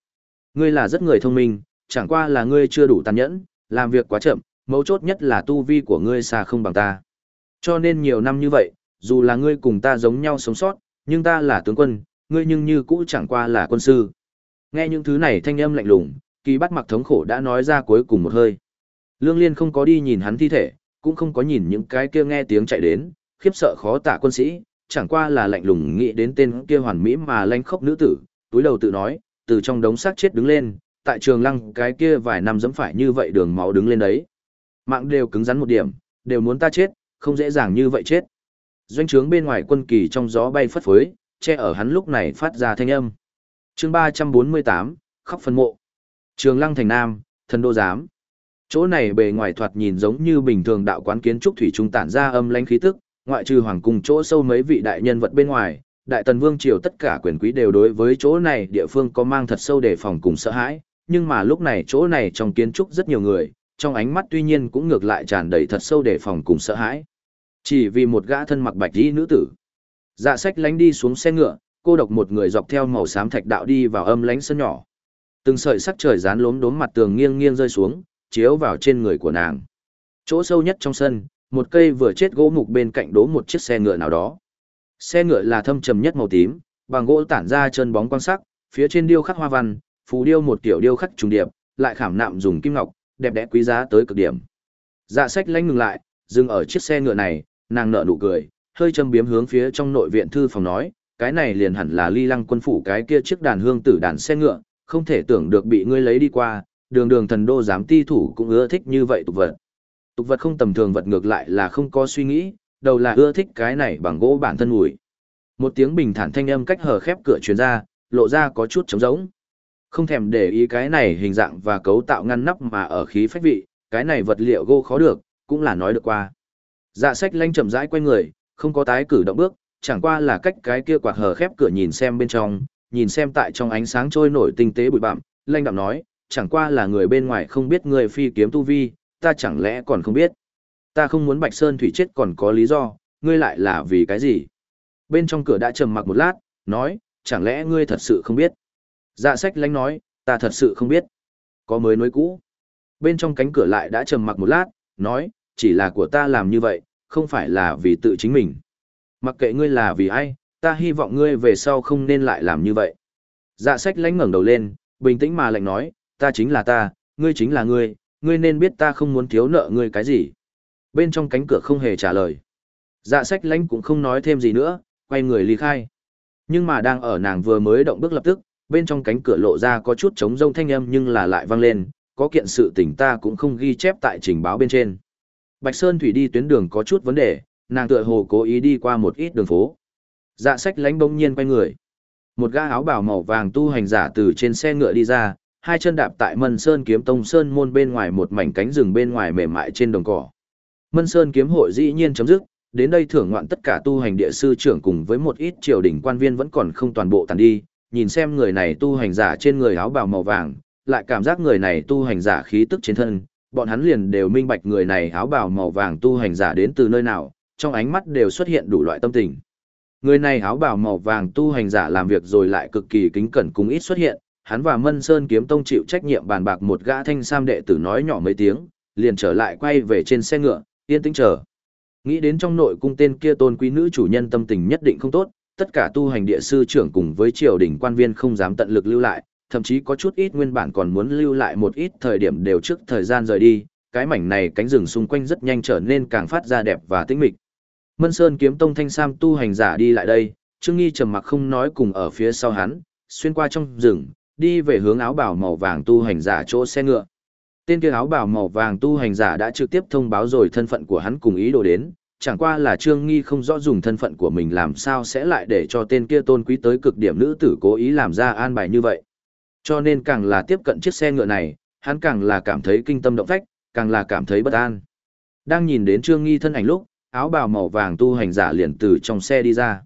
Ngươi là rất người thông minh, chẳng qua là ngươi chưa đủ tàn nhẫn, làm việc quá chậm, mấu chốt nhất là tu vi của ngươi xa không bằng ta. Cho nên nhiều năm như vậy, dù là ngươi cùng ta giống nhau sống sót, nhưng ta là tướng quân, ngươi nhưng như cũ chẳng qua là quân sư. Nghe những thứ này thanh âm lạnh lùng, kỳ bắt mặc thống khổ đã nói ra cuối cùng một hơi. Lương Liên không có đi nhìn hắn thi thể, cũng không có nhìn những cái kia nghe tiếng chạy đến, khiếp sợ khó tả quân sĩ, chẳng qua là lạnh lùng nghĩ đến tên kia hoàn mỹ mà lanh khốc nữ tử, túi đầu tự nói, từ trong đống xác chết đứng lên, tại trường lăng cái kia vài năm dẫm phải như vậy đường máu đứng lên đấy. Mạng đều cứng rắn một điểm, đều muốn ta chết, không dễ dàng như vậy chết. Doanh trướng bên ngoài quân kỳ trong gió bay phất phới, che ở hắn lúc này phát ra thanh âm chương 348, khóc phân mộ. Trường lăng thành nam, thần đô giám. Chỗ này bề ngoài thoạt nhìn giống như bình thường đạo quán kiến trúc thủy trung tản ra âm lãnh khí tức, ngoại trừ hoàng cung chỗ sâu mấy vị đại nhân vật bên ngoài, đại tần vương triều tất cả quyền quý đều đối với chỗ này địa phương có mang thật sâu đề phòng cùng sợ hãi, nhưng mà lúc này chỗ này trong kiến trúc rất nhiều người, trong ánh mắt tuy nhiên cũng ngược lại tràn đầy thật sâu đề phòng cùng sợ hãi. Chỉ vì một gã thân mặc bạch y nữ tử. Dạ sách lánh đi xuống xe ngựa, cô độc một người dọc theo màu xám thạch đạo đi vào âm lánh sân nhỏ. Từng sợi sắc trời dán lốm đốm mặt tường nghiêng nghiêng rơi xuống, chiếu vào trên người của nàng. Chỗ sâu nhất trong sân, một cây vừa chết gỗ mục bên cạnh đố một chiếc xe ngựa nào đó. Xe ngựa là thâm trầm nhất màu tím, bằng gỗ tản ra chân bóng quan sắc, phía trên điêu khắc hoa văn, phù điêu một kiểu điêu khắc trùng điệp, lại khảm nạm dùng kim ngọc, đẹp đẽ quý giá tới cực điểm. Dạ sách lánh ngừng lại, dừng ở chiếc xe ngựa này, nàng nở nụ cười, hơi châm biếm hướng phía trong nội viện thư phòng nói, cái này liền hẳn là ly lăng quân phủ cái kia chiếc đàn hương tử đàn xe ngựa, không thể tưởng được bị ngươi lấy đi qua, đường đường thần đô giám ti thủ cũng ưa thích như vậy tục vật. Tục vật không tầm thường vật ngược lại là không có suy nghĩ, đầu là ưa thích cái này bằng gỗ bản thân ủi. Một tiếng bình thản thanh âm cách hở khép cửa truyền ra, lộ ra có chút trống rỗng. Không thèm để ý cái này hình dạng và cấu tạo ngăn nắp mà ở khí phách vị, cái này vật liệu gỗ khó được, cũng là nói được qua. Dạ sách lanh chậm rãi quay người, không có tái cử động bước, chẳng qua là cách cái kia quạt hở khép cửa nhìn xem bên trong, nhìn xem tại trong ánh sáng trôi nổi tinh tế bụi bặm, lanh đạm nói, chẳng qua là người bên ngoài không biết người phi kiếm tu vi, ta chẳng lẽ còn không biết. Ta không muốn Bạch Sơn Thủy chết còn có lý do, ngươi lại là vì cái gì? Bên trong cửa đã trầm mặc một lát, nói, chẳng lẽ ngươi thật sự không biết? Dạ sách lánh nói, ta thật sự không biết. Có mới nối cũ. Bên trong cánh cửa lại đã trầm mặc một lát, nói, chỉ là của ta làm như vậy, không phải là vì tự chính mình. Mặc kệ ngươi là vì ai, ta hy vọng ngươi về sau không nên lại làm như vậy. Dạ sách lánh ngẩng đầu lên, bình tĩnh mà lạnh nói, ta chính là ta, ngươi chính là ngươi, ngươi nên biết ta không muốn thiếu nợ ngươi cái gì. Bên trong cánh cửa không hề trả lời. Dạ sách lánh cũng không nói thêm gì nữa, quay người ly khai. Nhưng mà đang ở nàng vừa mới động bước lập tức, bên trong cánh cửa lộ ra có chút trống rông thanh âm nhưng là lại vang lên, có kiện sự tình ta cũng không ghi chép tại trình báo bên trên. Bạch Sơn Thủy đi tuyến đường có chút vấn đề, nàng tựa hồ cố ý đi qua một ít đường phố. Dạ sách lánh bỗng nhiên quay người. Một gã áo bào màu vàng tu hành giả từ trên xe ngựa đi ra, hai chân đạp tại Mân Sơn kiếm tông sơn môn bên ngoài một mảnh cánh rừng bên ngoài mềm mại trên đồng cỏ. Mân Sơn kiếm hội dĩ nhiên chấm dứt, đến đây thưởng ngoạn tất cả tu hành địa sư trưởng cùng với một ít triều đình quan viên vẫn còn không toàn bộ tàn đi, nhìn xem người này tu hành giả trên người áo bào màu vàng, lại cảm giác người này tu hành giả khí tức trên thân, bọn hắn liền đều minh bạch người này áo bào màu vàng tu hành giả đến từ nơi nào, trong ánh mắt đều xuất hiện đủ loại tâm tình. Người này áo bào màu vàng tu hành giả làm việc rồi lại cực kỳ kính cẩn cùng ít xuất hiện, hắn và Mân Sơn kiếm tông chịu trách nhiệm bàn bạc một gã thanh sam đệ tử nói nhỏ mấy tiếng, liền trở lại quay về trên xe ngựa, yên tĩnh chờ. Nghĩ đến trong nội cung tên kia tôn quý nữ chủ nhân tâm tình nhất định không tốt, tất cả tu hành địa sư trưởng cùng với triều đình quan viên không dám tận lực lưu lại, thậm chí có chút ít nguyên bản còn muốn lưu lại một ít thời điểm đều trước thời gian rời đi, cái mảnh này cánh rừng xung quanh rất nhanh trở nên càng phát ra đẹp và tĩnh mịch. Mân Sơn kiếm tông thanh sam tu hành giả đi lại đây, Trương Nghi trầm mặc không nói cùng ở phía sau hắn, xuyên qua trong rừng, đi về hướng áo bào màu vàng tu hành giả chỗ xe ngựa. Tên kia áo bào màu vàng tu hành giả đã trực tiếp thông báo rồi thân phận của hắn cùng ý đồ đến, chẳng qua là Trương Nghi không rõ dùng thân phận của mình làm sao sẽ lại để cho tên kia tôn quý tới cực điểm nữ tử cố ý làm ra an bài như vậy. Cho nên càng là tiếp cận chiếc xe ngựa này, hắn càng là cảm thấy kinh tâm động phách, càng là cảm thấy bất an. Đang nhìn đến Trương Nghi thân ảnh lúc, áo bào màu vàng tu hành giả liền từ trong xe đi ra.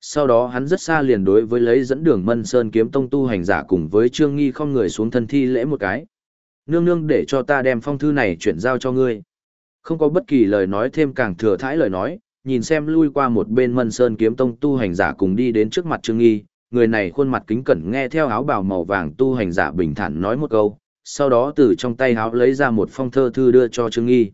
Sau đó hắn rất xa liền đối với lấy dẫn đường Mân Sơn kiếm tông tu hành giả cùng với Trương Nghi không người xuống thân thi lễ một cái. Nương nương để cho ta đem phong thư này chuyển giao cho ngươi. Không có bất kỳ lời nói thêm càng thừa thãi lời nói, nhìn xem lui qua một bên Mân Sơn kiếm tông tu hành giả cùng đi đến trước mặt Trương Nghi, người này khuôn mặt kính cẩn nghe theo áo bào màu vàng tu hành giả bình thản nói một câu, sau đó từ trong tay áo lấy ra một phong thơ thư đưa cho Trương Nghi.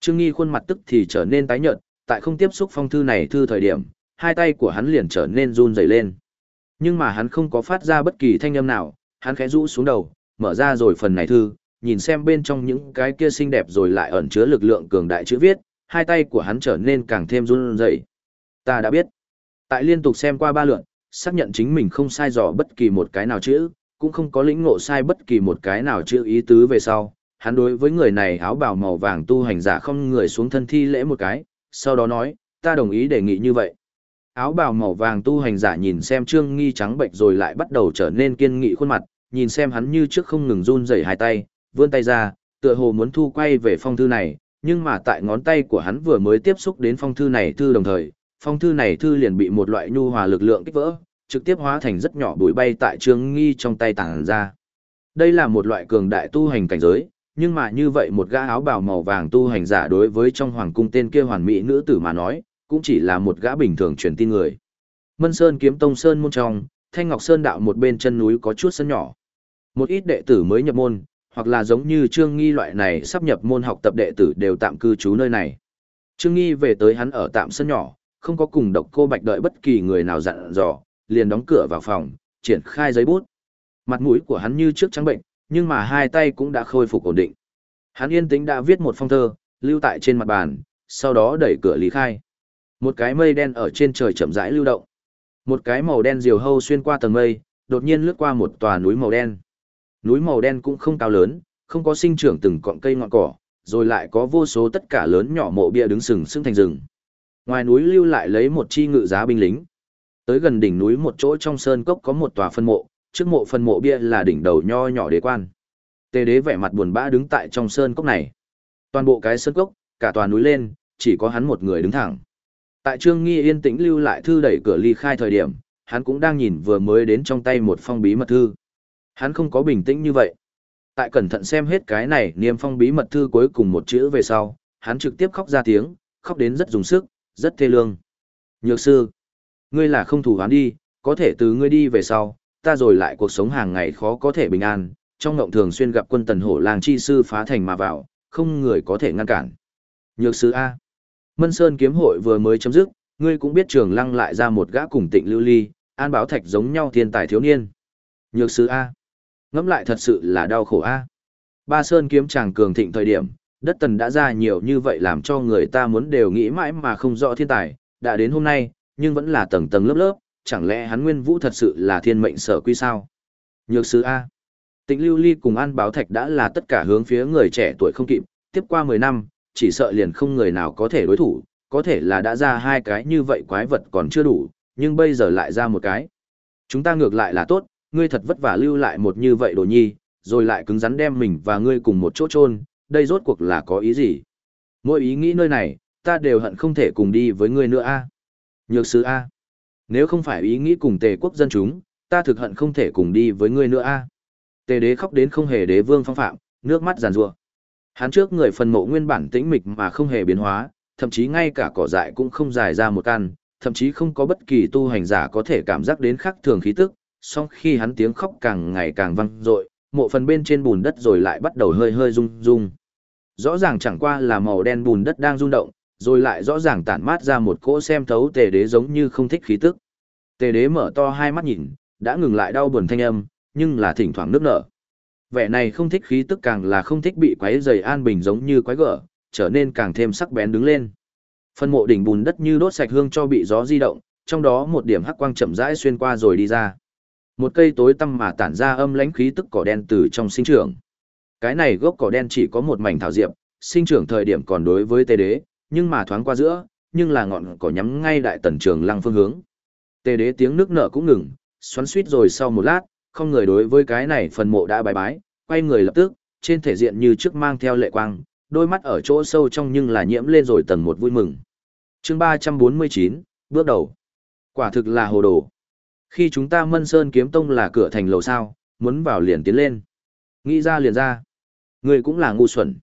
Trương Nghi khuôn mặt tức thì trở nên tái nhợt, tại không tiếp xúc phong thư này thư thời điểm, hai tay của hắn liền trở nên run rẩy lên. Nhưng mà hắn không có phát ra bất kỳ thanh âm nào, hắn khẽ rũ xuống đầu, mở ra rồi phần này thư, nhìn xem bên trong những cái kia xinh đẹp rồi lại ẩn chứa lực lượng cường đại chữ viết, hai tay của hắn trở nên càng thêm run rẩy. Ta đã biết. Tại liên tục xem qua ba lượt, xác nhận chính mình không sai dò bất kỳ một cái nào chữ, cũng không có lĩnh ngộ sai bất kỳ một cái nào chữ ý tứ về sau. Hắn đối với người này áo bào màu vàng tu hành giả không người xuống thân thi lễ một cái, sau đó nói, ta đồng ý đề nghị như vậy. Áo bào màu vàng tu hành giả nhìn xem Trương Nghi trắng bệnh rồi lại bắt đầu trở nên kiên nghị khuôn mặt, nhìn xem hắn như trước không ngừng run rẩy hai tay, vươn tay ra, tựa hồ muốn thu quay về phong thư này, nhưng mà tại ngón tay của hắn vừa mới tiếp xúc đến phong thư này thư đồng thời, phong thư này thư liền bị một loại nhu hòa lực lượng kích vỡ, trực tiếp hóa thành rất nhỏ bụi bay tại Trương Nghi trong tay tàng ra. Đây là một loại cường đại tu hành cảnh giới, nhưng mà như vậy một gã áo bào màu vàng tu hành giả đối với trong hoàng cung tên kia hoàn mỹ nữ tử mà nói, cũng chỉ là một gã bình thường truyền tin người. Mân Sơn kiếm tông sơn môn trong, Thanh Ngọc Sơn đạo một bên chân núi có chút sân nhỏ. Một ít đệ tử mới nhập môn, hoặc là giống như Trương Nghi loại này sắp nhập môn học tập đệ tử đều tạm cư trú nơi này. Trương Nghi về tới hắn ở tạm sân nhỏ, không có cùng độc cô bạch đợi bất kỳ người nào dặn dò, liền đóng cửa vào phòng, triển khai giấy bút. Mặt mũi của hắn như trước trắng bệnh, nhưng mà hai tay cũng đã khôi phục ổn định. Hắn yên tĩnh đã viết một phong thơ, lưu tại trên mặt bàn, sau đó đẩy cửa lý khai. Một cái mây đen ở trên trời chậm rãi lưu động. Một cái màu đen diều hâu xuyên qua tầng mây, đột nhiên lướt qua một tòa núi màu đen. Núi màu đen cũng không cao lớn, không có sinh trưởng từng cọng cây ngọn cỏ, rồi lại có vô số tất cả lớn nhỏ mộ bia đứng sừng sững thành rừng. Ngoài núi lưu lại lấy một chi ngự giá binh lính. Tới gần đỉnh núi một chỗ trong sơn cốc có một tòa phân mộ, trước mộ phần mộ bia là đỉnh đầu nho nhỏ đế quan. Tề đế vẻ mặt buồn bã đứng tại trong sơn cốc này. Toàn bộ cái sơn cốc, cả tòa núi lên, chỉ có hắn một người đứng thẳng. Tại Trương Nghi yên tĩnh lưu lại thư đẩy cửa ly khai thời điểm, hắn cũng đang nhìn vừa mới đến trong tay một phong bí mật thư. Hắn không có bình tĩnh như vậy. Tại cẩn thận xem hết cái này niêm phong bí mật thư cuối cùng một chữ về sau, hắn trực tiếp khóc ra tiếng, khóc đến rất dùng sức, rất thê lương. Nhược sư, ngươi là không thủ hắn đi, có thể từ ngươi đi về sau, ta rồi lại cuộc sống hàng ngày khó có thể bình an, trong ngộng thường xuyên gặp quân tần hổ làng chi sư phá thành mà vào, không người có thể ngăn cản. Nhược sư A. Mân Sơn kiếm hội vừa mới chấm dứt, ngươi cũng biết trường lăng lại ra một gã cùng tịnh lưu ly, an báo thạch giống nhau thiên tài thiếu niên. Nhược sư A. Ngẫm lại thật sự là đau khổ A. Ba Sơn kiếm chàng cường thịnh thời điểm, đất tần đã ra nhiều như vậy làm cho người ta muốn đều nghĩ mãi mà không rõ thiên tài, đã đến hôm nay, nhưng vẫn là tầng tầng lớp lớp, chẳng lẽ hắn nguyên vũ thật sự là thiên mệnh sở quy sao? Nhược sứ A. Tịnh lưu ly cùng an báo thạch đã là tất cả hướng phía người trẻ tuổi không kịp, tiếp qua 10 năm, chỉ sợ liền không người nào có thể đối thủ, có thể là đã ra hai cái như vậy quái vật còn chưa đủ, nhưng bây giờ lại ra một cái. Chúng ta ngược lại là tốt, ngươi thật vất vả lưu lại một như vậy đồ nhi, rồi lại cứng rắn đem mình và ngươi cùng một chỗ chôn, đây rốt cuộc là có ý gì? Mỗi ý nghĩ nơi này, ta đều hận không thể cùng đi với ngươi nữa a. Nhược sứ a. Nếu không phải ý nghĩ cùng tề quốc dân chúng, ta thực hận không thể cùng đi với ngươi nữa a. Tề đế khóc đến không hề đế vương phong phạm, nước mắt giàn rủa. Hắn trước người phần mộ nguyên bản tĩnh mịch mà không hề biến hóa, thậm chí ngay cả cỏ dại cũng không dài ra một căn, thậm chí không có bất kỳ tu hành giả có thể cảm giác đến khác thường khí tức, song khi hắn tiếng khóc càng ngày càng vang dội, mộ phần bên trên bùn đất rồi lại bắt đầu hơi hơi rung rung. Rõ ràng chẳng qua là màu đen bùn đất đang rung động, rồi lại rõ ràng tản mát ra một cỗ xem thấu tề đế giống như không thích khí tức. Tề đế mở to hai mắt nhìn, đã ngừng lại đau buồn thanh âm, nhưng là thỉnh thoảng nước nở. Vẻ này không thích khí tức càng là không thích bị quấy rầy an bình giống như quái gở, trở nên càng thêm sắc bén đứng lên. Phân mộ đỉnh bùn đất như đốt sạch hương cho bị gió di động, trong đó một điểm hắc quang chậm rãi xuyên qua rồi đi ra. Một cây tối tăm mà tản ra âm lãnh khí tức cỏ đen từ trong sinh trưởng. Cái này gốc cỏ đen chỉ có một mảnh thảo diệp, sinh trưởng thời điểm còn đối với tê đế, nhưng mà thoáng qua giữa, nhưng là ngọn cỏ nhắm ngay đại tần trường lăng phương hướng. tề đế tiếng nước nở cũng ngừng, xoắn suýt rồi sau một lát, không người đối với cái này phần mộ đã bài bái, quay người lập tức, trên thể diện như trước mang theo lệ quang, đôi mắt ở chỗ sâu trong nhưng là nhiễm lên rồi tầng một vui mừng. chương 349, bước đầu. Quả thực là hồ đồ. Khi chúng ta Mân Sơn kiếm tông là cửa thành lầu sao, muốn vào liền tiến lên. Nghĩ ra liền ra. Người cũng là ngu xuẩn.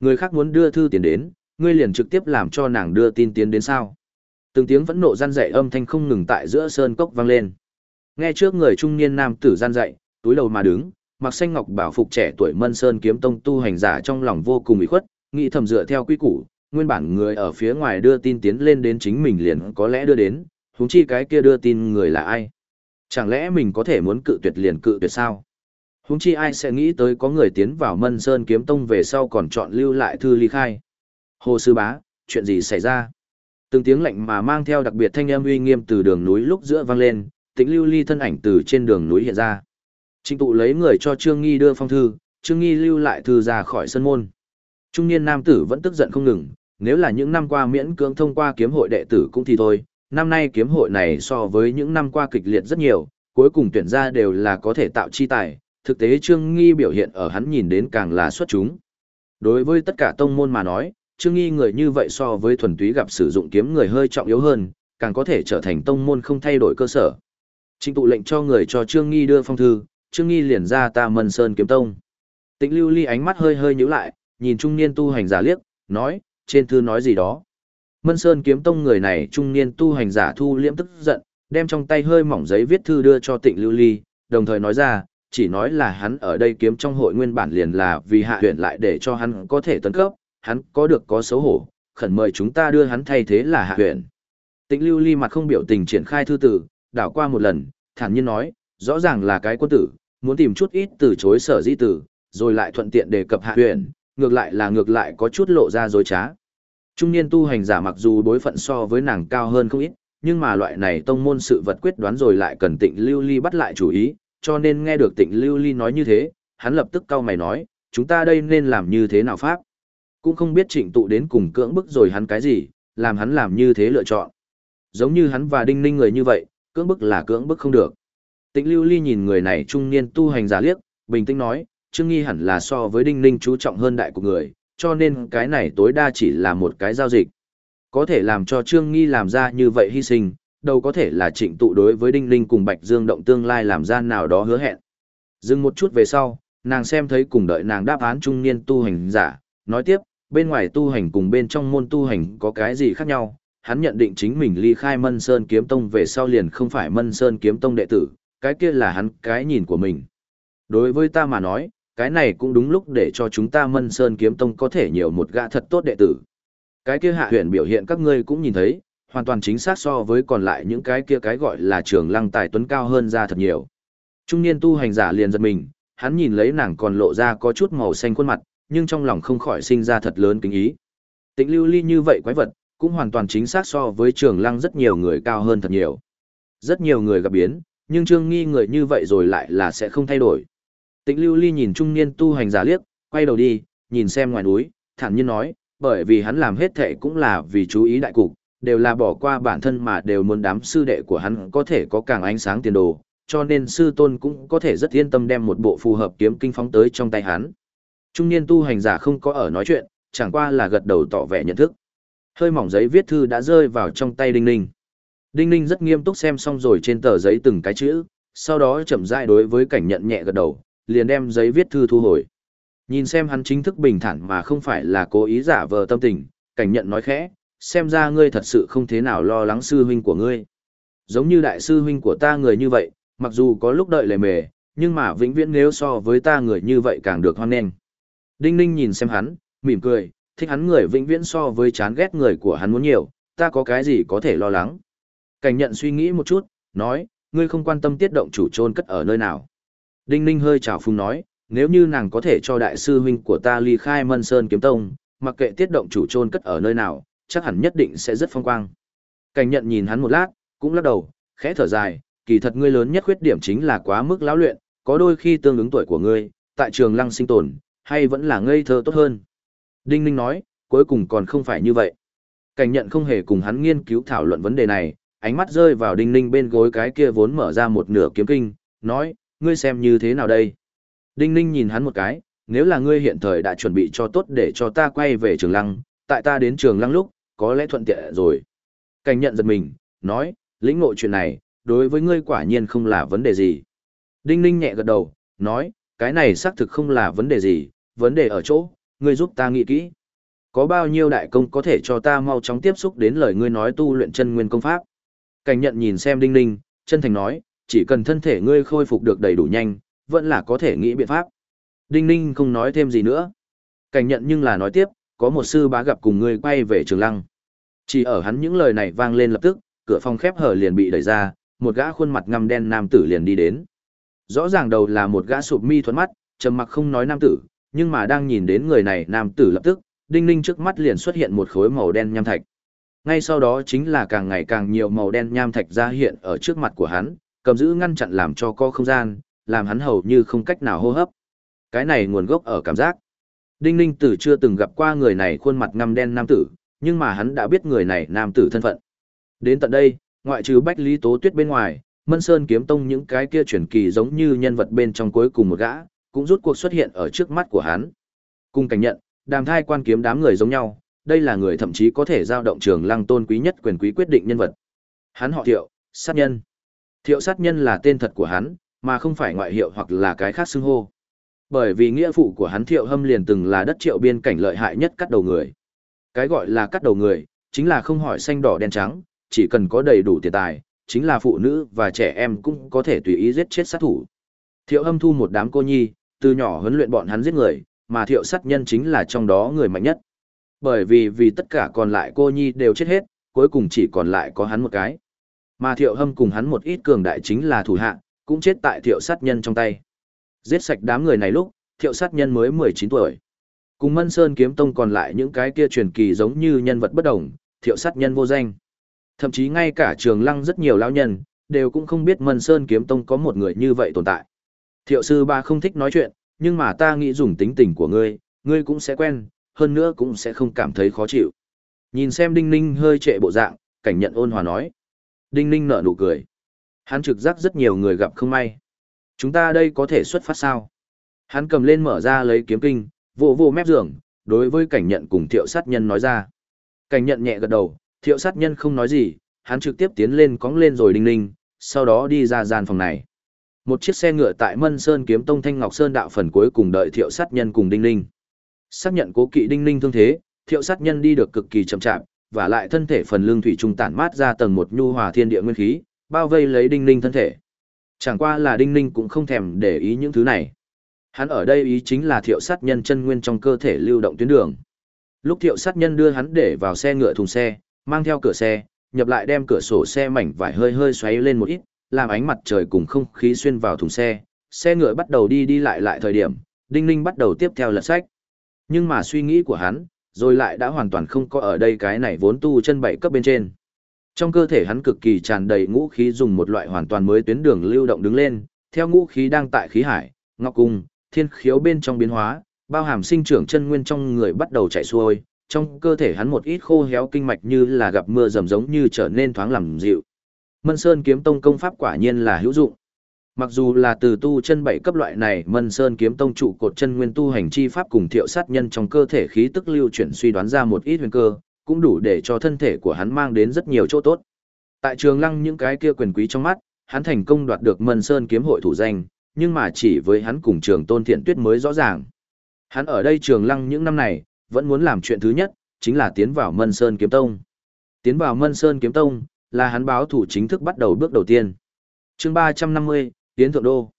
Người khác muốn đưa thư tiền đến, ngươi liền trực tiếp làm cho nàng đưa tin tiến đến sao. Từng tiếng vẫn nộ gian dạy âm thanh không ngừng tại giữa sơn cốc vang lên. Nghe trước người trung niên nam tử gian dạy, túi đầu mà đứng, mặc xanh ngọc bảo phục trẻ tuổi Mân Sơn kiếm tông tu hành giả trong lòng vô cùng ủy khuất, nghĩ thầm dựa theo quy củ, nguyên bản người ở phía ngoài đưa tin tiến lên đến chính mình liền có lẽ đưa đến, huống chi cái kia đưa tin người là ai. Chẳng lẽ mình có thể muốn cự tuyệt liền cự tuyệt sao? Huống chi ai sẽ nghĩ tới có người tiến vào Mân Sơn kiếm tông về sau còn chọn lưu lại thư ly khai. Hồ sư bá, chuyện gì xảy ra? Từng tiếng lạnh mà mang theo đặc biệt thanh âm uy nghiêm từ đường núi lúc giữa vang lên, tĩnh lưu ly thân ảnh từ trên đường núi hiện ra. Trịnh tụ lấy người cho Trương Nghi đưa phong thư, Trương Nghi lưu lại thư ra khỏi sân môn. Trung niên nam tử vẫn tức giận không ngừng, nếu là những năm qua miễn cưỡng thông qua kiếm hội đệ tử cũng thì thôi, năm nay kiếm hội này so với những năm qua kịch liệt rất nhiều, cuối cùng tuyển ra đều là có thể tạo chi tài, thực tế Trương Nghi biểu hiện ở hắn nhìn đến càng là xuất chúng. Đối với tất cả tông môn mà nói, Trương Nghi người như vậy so với thuần túy gặp sử dụng kiếm người hơi trọng yếu hơn, càng có thể trở thành tông môn không thay đổi cơ sở. Trịnh tụ lệnh cho người cho Trương Nghi đưa phong thư, Trương Nghi liền ra ta Mân Sơn kiếm tông. Tĩnh Lưu Ly ánh mắt hơi hơi nhíu lại, nhìn trung niên tu hành giả liếc, nói, trên thư nói gì đó. Mân Sơn kiếm tông người này trung niên tu hành giả thu liễm tức giận, đem trong tay hơi mỏng giấy viết thư đưa cho Tịnh Lưu Ly, đồng thời nói ra, chỉ nói là hắn ở đây kiếm trong hội nguyên bản liền là vì hạ huyện lại để cho hắn có thể tấn cấp, hắn có được có xấu hổ, khẩn mời chúng ta đưa hắn thay thế là hạ huyện. Tịnh Lưu Ly mặt không biểu tình triển khai thư tử, đảo qua một lần, thản nhiên nói, rõ ràng là cái quân tử, muốn tìm chút ít từ chối sở di tử, rồi lại thuận tiện đề cập hạ huyện, ngược lại là ngược lại có chút lộ ra dối trá. Trung niên tu hành giả mặc dù đối phận so với nàng cao hơn không ít, nhưng mà loại này tông môn sự vật quyết đoán rồi lại cần tịnh lưu ly bắt lại chủ ý, cho nên nghe được tịnh lưu ly nói như thế, hắn lập tức cau mày nói, chúng ta đây nên làm như thế nào pháp? Cũng không biết trịnh tụ đến cùng cưỡng bức rồi hắn cái gì, làm hắn làm như thế lựa chọn. Giống như hắn và đinh ninh người như vậy, cưỡng bức là cưỡng bức không được. Tịnh lưu ly nhìn người này trung niên tu hành giả liếc, bình tĩnh nói, Trương Nghi hẳn là so với Đinh Ninh chú trọng hơn đại của người, cho nên cái này tối đa chỉ là một cái giao dịch. Có thể làm cho Trương Nghi làm ra như vậy hy sinh, đâu có thể là trịnh tụ đối với Đinh Ninh cùng Bạch Dương động tương lai làm ra nào đó hứa hẹn. Dừng một chút về sau, nàng xem thấy cùng đợi nàng đáp án trung niên tu hành giả, nói tiếp, bên ngoài tu hành cùng bên trong môn tu hành có cái gì khác nhau, hắn nhận định chính mình ly khai Mân Sơn Kiếm Tông về sau liền không phải Mân Sơn Kiếm Tông đệ tử, cái kia là hắn cái nhìn của mình. Đối với ta mà nói, cái này cũng đúng lúc để cho chúng ta Mân Sơn Kiếm Tông có thể nhiều một gã thật tốt đệ tử. Cái kia hạ huyền biểu hiện các ngươi cũng nhìn thấy, hoàn toàn chính xác so với còn lại những cái kia cái gọi là trường lăng tài tuấn cao hơn ra thật nhiều. Trung niên tu hành giả liền giật mình, hắn nhìn lấy nàng còn lộ ra có chút màu xanh khuôn mặt, nhưng trong lòng không khỏi sinh ra thật lớn kính ý. Tịnh lưu ly như vậy quái vật, cũng hoàn toàn chính xác so với trường lăng rất nhiều người cao hơn thật nhiều. Rất nhiều người gặp biến, nhưng trương nghi người như vậy rồi lại là sẽ không thay đổi. Tịnh lưu ly nhìn trung niên tu hành giả liếc, quay đầu đi, nhìn xem ngoài núi, thản nhiên nói, bởi vì hắn làm hết thệ cũng là vì chú ý đại cục, đều là bỏ qua bản thân mà đều muốn đám sư đệ của hắn có thể có càng ánh sáng tiền đồ, cho nên sư tôn cũng có thể rất yên tâm đem một bộ phù hợp kiếm kinh phóng tới trong tay hắn. Trung niên tu hành giả không có ở nói chuyện, chẳng qua là gật đầu tỏ vẻ nhận thức. Hơi mỏng giấy viết thư đã rơi vào trong tay Đinh Ninh. Đinh Ninh rất nghiêm túc xem xong rồi trên tờ giấy từng cái chữ, sau đó chậm rãi đối với cảnh nhận nhẹ gật đầu, liền đem giấy viết thư thu hồi. Nhìn xem hắn chính thức bình thản mà không phải là cố ý giả vờ tâm tình, cảnh nhận nói khẽ, xem ra ngươi thật sự không thế nào lo lắng sư huynh của ngươi. Giống như đại sư huynh của ta người như vậy, mặc dù có lúc đợi lề mề, nhưng mà vĩnh viễn nếu so với ta người như vậy càng được hoan nghênh. Đinh Ninh nhìn xem hắn, mỉm cười, thích hắn người vĩnh viễn so với chán ghét người của hắn muốn nhiều, ta có cái gì có thể lo lắng. Cảnh nhận suy nghĩ một chút, nói, ngươi không quan tâm tiết động chủ trôn cất ở nơi nào. Đinh Ninh hơi chào phung nói, nếu như nàng có thể cho đại sư huynh của ta ly khai mân sơn kiếm tông, mặc kệ tiết động chủ trôn cất ở nơi nào, chắc hẳn nhất định sẽ rất phong quang. Cảnh nhận nhìn hắn một lát, cũng lắc đầu, khẽ thở dài, kỳ thật ngươi lớn nhất khuyết điểm chính là quá mức lão luyện, có đôi khi tương ứng tuổi của ngươi, tại trường lăng sinh tồn, hay vẫn là ngây thơ tốt hơn. Đinh Ninh nói, cuối cùng còn không phải như vậy. Cảnh nhận không hề cùng hắn nghiên cứu thảo luận vấn đề này, ánh mắt rơi vào Đinh Ninh bên gối cái kia vốn mở ra một nửa kiếm kinh, nói, ngươi xem như thế nào đây? Đinh Ninh nhìn hắn một cái, nếu là ngươi hiện thời đã chuẩn bị cho tốt để cho ta quay về trường lăng, tại ta đến trường lăng lúc, có lẽ thuận tiện rồi. Cảnh nhận giật mình, nói, lĩnh ngộ chuyện này, đối với ngươi quả nhiên không là vấn đề gì. Đinh Ninh nhẹ gật đầu, nói, cái này xác thực không là vấn đề gì, vấn đề ở chỗ, ngươi giúp ta nghĩ kỹ. Có bao nhiêu đại công có thể cho ta mau chóng tiếp xúc đến lời ngươi nói tu luyện chân nguyên công pháp. Cảnh nhận nhìn xem Đinh Ninh, chân thành nói, chỉ cần thân thể ngươi khôi phục được đầy đủ nhanh, vẫn là có thể nghĩ biện pháp. Đinh Ninh không nói thêm gì nữa. Cảnh nhận nhưng là nói tiếp, có một sư bá gặp cùng ngươi quay về trường lăng. Chỉ ở hắn những lời này vang lên lập tức, cửa phòng khép hở liền bị đẩy ra, một gã khuôn mặt ngăm đen nam tử liền đi đến. Rõ ràng đầu là một gã sụp mi thuẫn mắt, trầm mặc không nói nam tử, nhưng mà đang nhìn đến người này nam tử lập tức, đinh ninh trước mắt liền xuất hiện một khối màu đen nham thạch. Ngay sau đó chính là càng ngày càng nhiều màu đen nham thạch ra hiện ở trước mặt của hắn, cầm giữ ngăn chặn làm cho co không gian, làm hắn hầu như không cách nào hô hấp. Cái này nguồn gốc ở cảm giác. Đinh ninh tử chưa từng gặp qua người này khuôn mặt ngăm đen nam tử, nhưng mà hắn đã biết người này nam tử thân phận. Đến tận đây, ngoại trừ Bách Lý Tố Tuyết bên ngoài, Mân Sơn kiếm tông những cái kia chuyển kỳ giống như nhân vật bên trong cuối cùng một gã, cũng rút cuộc xuất hiện ở trước mắt của hắn. Cùng cảnh nhận, đàm thai quan kiếm đám người giống nhau, đây là người thậm chí có thể giao động trường lăng tôn quý nhất quyền quý quyết định nhân vật. Hắn họ Thiệu, sát nhân. Thiệu sát nhân là tên thật của hắn, mà không phải ngoại hiệu hoặc là cái khác xưng hô. Bởi vì nghĩa phụ của hắn Thiệu Hâm liền từng là đất Triệu biên cảnh lợi hại nhất cắt đầu người. Cái gọi là cắt đầu người, chính là không hỏi xanh đỏ đen trắng, chỉ cần có đầy đủ tiền tài, chính là phụ nữ và trẻ em cũng có thể tùy ý giết chết sát thủ. Thiệu Hâm thu một đám cô nhi, từ nhỏ huấn luyện bọn hắn giết người, mà Thiệu sát nhân chính là trong đó người mạnh nhất. Bởi vì vì tất cả còn lại cô nhi đều chết hết, cuối cùng chỉ còn lại có hắn một cái. Mà Thiệu Hâm cùng hắn một ít cường đại chính là thủ hạ, cũng chết tại Thiệu sát nhân trong tay. Giết sạch đám người này lúc, Thiệu sát nhân mới 19 tuổi. Cùng Mân Sơn kiếm tông còn lại những cái kia truyền kỳ giống như nhân vật bất đồng, Thiệu sát nhân vô danh. Thậm chí ngay cả trường lăng rất nhiều lão nhân, đều cũng không biết Mân Sơn kiếm tông có một người như vậy tồn tại. Thiệu sư ba không thích nói chuyện, nhưng mà ta nghĩ dùng tính tình của ngươi, ngươi cũng sẽ quen, hơn nữa cũng sẽ không cảm thấy khó chịu. Nhìn xem Đinh Ninh hơi trệ bộ dạng, cảnh nhận ôn hòa nói. Đinh Ninh nở nụ cười. Hắn trực giác rất nhiều người gặp không may. Chúng ta đây có thể xuất phát sao? Hắn cầm lên mở ra lấy kiếm kinh, vô vô mép giường, đối với cảnh nhận cùng thiệu sát nhân nói ra. Cảnh nhận nhẹ gật đầu, thiệu sát nhân không nói gì, hắn trực tiếp tiến lên cóng lên rồi đinh ninh, sau đó đi ra gian phòng này. Một chiếc xe ngựa tại Mân Sơn kiếm tông Thanh Ngọc Sơn đạo phần cuối cùng đợi thiệu sát nhân cùng đinh ninh. Xác nhận cố kỵ đinh ninh thương thế, thiệu sát nhân đi được cực kỳ chậm chạp, và lại thân thể phần lương thủy trung tản mát ra tầng một nhu hòa thiên địa nguyên khí, bao vây lấy đinh ninh thân thể. Chẳng qua là đinh ninh cũng không thèm để ý những thứ này. Hắn ở đây ý chính là thiệu sát nhân chân nguyên trong cơ thể lưu động tuyến đường. Lúc thiệu sát nhân đưa hắn để vào xe ngựa thùng xe, mang theo cửa xe, nhập lại đem cửa sổ xe mảnh vải hơi hơi xoáy lên một ít, làm ánh mặt trời cùng không khí xuyên vào thùng xe. Xe ngựa bắt đầu đi đi lại lại thời điểm, Đinh Ninh bắt đầu tiếp theo lật sách. Nhưng mà suy nghĩ của hắn, rồi lại đã hoàn toàn không có ở đây cái này vốn tu chân bảy cấp bên trên. Trong cơ thể hắn cực kỳ tràn đầy ngũ khí dùng một loại hoàn toàn mới tuyến đường lưu động đứng lên, theo ngũ khí đang tại khí hải, ngọc cung, thiên khiếu bên trong biến hóa, bao hàm sinh trưởng chân nguyên trong người bắt đầu chảy xuôi, trong cơ thể hắn một ít khô héo kinh mạch như là gặp mưa rầm giống như trở nên thoáng làm dịu. Mân Sơn kiếm tông công pháp quả nhiên là hữu dụng. Mặc dù là từ tu chân bảy cấp loại này, Mân Sơn kiếm tông trụ cột chân nguyên tu hành chi pháp cùng thiệu sát nhân trong cơ thể khí tức lưu chuyển suy đoán ra một ít huyền cơ, cũng đủ để cho thân thể của hắn mang đến rất nhiều chỗ tốt. Tại trường lăng những cái kia quyền quý trong mắt, hắn thành công đoạt được Mân Sơn kiếm hội thủ danh, nhưng mà chỉ với hắn cùng trường tôn thiện tuyết mới rõ ràng. Hắn ở đây trường lăng những năm này, vẫn muốn làm chuyện thứ nhất, chính là tiến vào Mân Sơn kiếm tông. Tiến vào Mân Sơn Kiếm Tông, là hắn báo thủ chính thức bắt đầu bước đầu tiên. chương 350, Tiến Thượng Đô.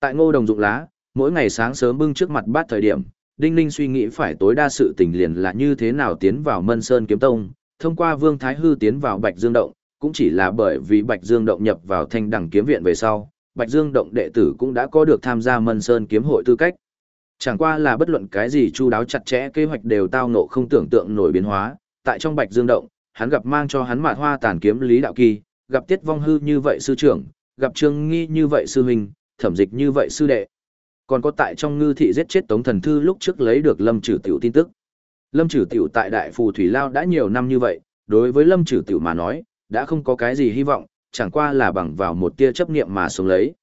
Tại ngô đồng dụng lá, mỗi ngày sáng sớm bưng trước mặt bát thời điểm, Đinh Ninh suy nghĩ phải tối đa sự tình liền là như thế nào tiến vào Mân Sơn Kiếm Tông, thông qua Vương Thái Hư tiến vào Bạch Dương Động, cũng chỉ là bởi vì Bạch Dương Động nhập vào thanh đẳng kiếm viện về sau, Bạch Dương Động đệ tử cũng đã có được tham gia Mân Sơn Kiếm hội tư cách. Chẳng qua là bất luận cái gì chu đáo chặt chẽ kế hoạch đều tao ngộ không tưởng tượng nổi biến hóa, tại trong Bạch Dương Động, hắn gặp mang cho hắn mạt hoa tàn kiếm Lý Đạo Kỳ, gặp Tiết Vong Hư như vậy sư trưởng, gặp Trương Nghi như vậy sư huynh, thẩm dịch như vậy sư đệ. Còn có tại trong ngư thị giết chết Tống Thần Thư lúc trước lấy được Lâm Trử Tiểu tin tức. Lâm Trử Tiểu tại Đại Phù Thủy Lao đã nhiều năm như vậy, đối với Lâm Trử Tiểu mà nói, đã không có cái gì hy vọng, chẳng qua là bằng vào một tia chấp niệm mà sống lấy.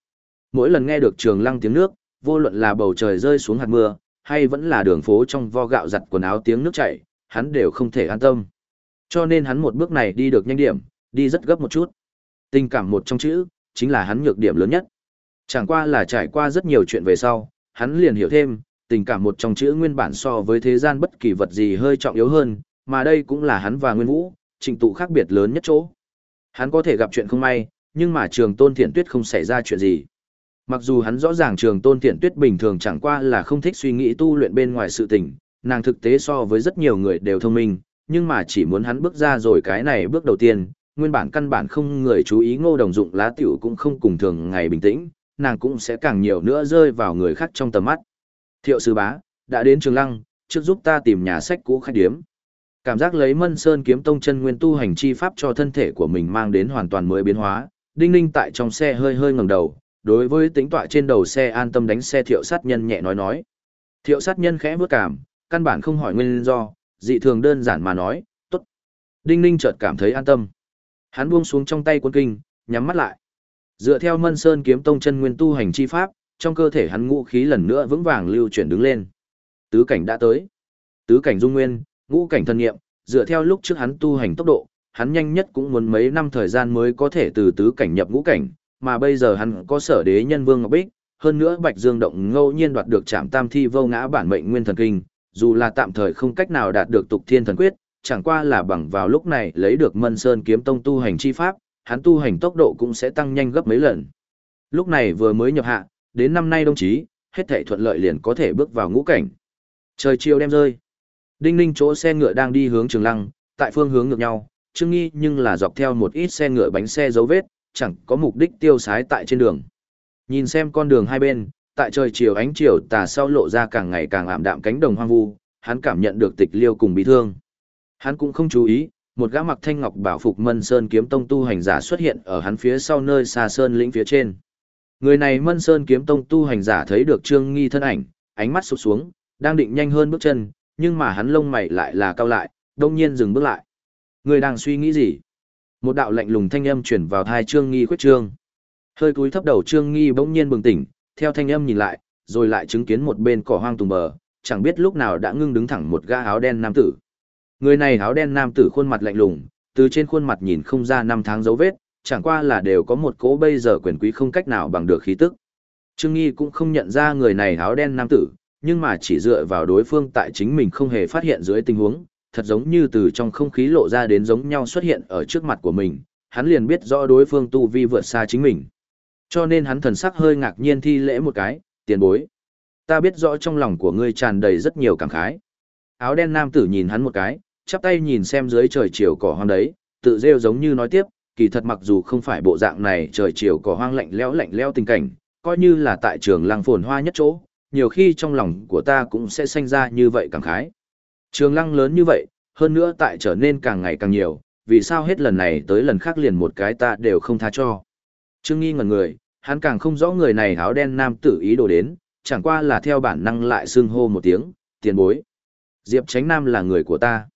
Mỗi lần nghe được trường lăng tiếng nước, vô luận là bầu trời rơi xuống hạt mưa, hay vẫn là đường phố trong vo gạo giặt quần áo tiếng nước chảy, hắn đều không thể an tâm. Cho nên hắn một bước này đi được nhanh điểm, đi rất gấp một chút. Tình cảm một trong chữ, chính là hắn nhược điểm lớn nhất. Chẳng qua là trải qua rất nhiều chuyện về sau, hắn liền hiểu thêm, tình cảm một trong chữ nguyên bản so với thế gian bất kỳ vật gì hơi trọng yếu hơn, mà đây cũng là hắn và Nguyên Vũ, trình tụ khác biệt lớn nhất chỗ. Hắn có thể gặp chuyện không may, nhưng mà trường tôn thiện tuyết không xảy ra chuyện gì. Mặc dù hắn rõ ràng trường tôn thiện tuyết bình thường chẳng qua là không thích suy nghĩ tu luyện bên ngoài sự tình, nàng thực tế so với rất nhiều người đều thông minh, nhưng mà chỉ muốn hắn bước ra rồi cái này bước đầu tiên, nguyên bản căn bản không người chú ý ngô đồng dụng lá tiểu cũng không cùng thường ngày bình tĩnh, nàng cũng sẽ càng nhiều nữa rơi vào người khác trong tầm mắt. Thiệu sư bá, đã đến trường lăng, trước giúp ta tìm nhà sách cũ khách điếm. Cảm giác lấy mân sơn kiếm tông chân nguyên tu hành chi pháp cho thân thể của mình mang đến hoàn toàn mới biến hóa, đinh ninh tại trong xe hơi hơi ngẩng đầu, đối với tính tọa trên đầu xe an tâm đánh xe thiệu sát nhân nhẹ nói nói. Thiệu sát nhân khẽ bước cảm, căn bản không hỏi nguyên do, dị thường đơn giản mà nói, tốt. Đinh ninh chợt cảm thấy an tâm. Hắn buông xuống trong tay quân kinh, nhắm mắt lại. Dựa theo Mân Sơn kiếm tông chân nguyên tu hành chi pháp, trong cơ thể hắn ngũ khí lần nữa vững vàng lưu chuyển đứng lên. Tứ cảnh đã tới. Tứ cảnh dung nguyên, ngũ cảnh thân nghiệm, dựa theo lúc trước hắn tu hành tốc độ, hắn nhanh nhất cũng muốn mấy năm thời gian mới có thể từ tứ cảnh nhập ngũ cảnh, mà bây giờ hắn có sở đế nhân vương ngọc bích, hơn nữa Bạch Dương động ngẫu nhiên đoạt được Trảm Tam Thi vô ngã bản mệnh nguyên thần kinh, dù là tạm thời không cách nào đạt được tục thiên thần quyết, chẳng qua là bằng vào lúc này lấy được Mân Sơn kiếm tông tu hành chi pháp, hắn tu hành tốc độ cũng sẽ tăng nhanh gấp mấy lần. Lúc này vừa mới nhập hạ, đến năm nay đồng chí, hết thảy thuận lợi liền có thể bước vào ngũ cảnh. Trời chiều đem rơi. Đinh ninh chỗ xe ngựa đang đi hướng trường lăng, tại phương hướng ngược nhau, Trương Nghi nhưng là dọc theo một ít xe ngựa bánh xe dấu vết, chẳng có mục đích tiêu sái tại trên đường. Nhìn xem con đường hai bên, tại trời chiều ánh chiều tà sau lộ ra càng ngày càng ảm đạm cánh đồng hoang vu, hắn cảm nhận được tịch liêu cùng bị thương. Hắn cũng không chú ý, một gã mặc thanh ngọc bảo phục Mân Sơn kiếm tông tu hành giả xuất hiện ở hắn phía sau nơi xa sơn lĩnh phía trên. Người này Mân Sơn kiếm tông tu hành giả thấy được Trương Nghi thân ảnh, ánh mắt sụp xuống, đang định nhanh hơn bước chân, nhưng mà hắn lông mày lại là cao lại, đông nhiên dừng bước lại. Người đang suy nghĩ gì? Một đạo lạnh lùng thanh âm truyền vào thai Trương Nghi khuyết trương. Hơi cúi thấp đầu Trương Nghi bỗng nhiên bừng tỉnh, theo thanh âm nhìn lại, rồi lại chứng kiến một bên cỏ hoang tùng bờ, chẳng biết lúc nào đã ngưng đứng thẳng một gã áo đen nam tử. Người này áo đen nam tử khuôn mặt lạnh lùng, từ trên khuôn mặt nhìn không ra năm tháng dấu vết, chẳng qua là đều có một cỗ bây giờ quyền quý không cách nào bằng được khí tức. Trương Nghi cũng không nhận ra người này áo đen nam tử, nhưng mà chỉ dựa vào đối phương tại chính mình không hề phát hiện dưới tình huống, thật giống như từ trong không khí lộ ra đến giống nhau xuất hiện ở trước mặt của mình, hắn liền biết rõ đối phương tu vi vượt xa chính mình. Cho nên hắn thần sắc hơi ngạc nhiên thi lễ một cái, tiền bối. Ta biết rõ trong lòng của ngươi tràn đầy rất nhiều cảm khái. Áo đen nam tử nhìn hắn một cái, chắp tay nhìn xem dưới trời chiều cỏ hoang đấy, tự rêu giống như nói tiếp, kỳ thật mặc dù không phải bộ dạng này trời chiều cỏ hoang lạnh lẽo lạnh lẽo tình cảnh, coi như là tại trường lăng phồn hoa nhất chỗ, nhiều khi trong lòng của ta cũng sẽ sinh ra như vậy cảm khái. Trường lăng lớn như vậy, hơn nữa tại trở nên càng ngày càng nhiều, vì sao hết lần này tới lần khác liền một cái ta đều không tha cho. Trương nghi ngẩn người, hắn càng không rõ người này áo đen nam tử ý đồ đến, chẳng qua là theo bản năng lại xưng hô một tiếng, tiền bối. Diệp Tránh Nam là người của ta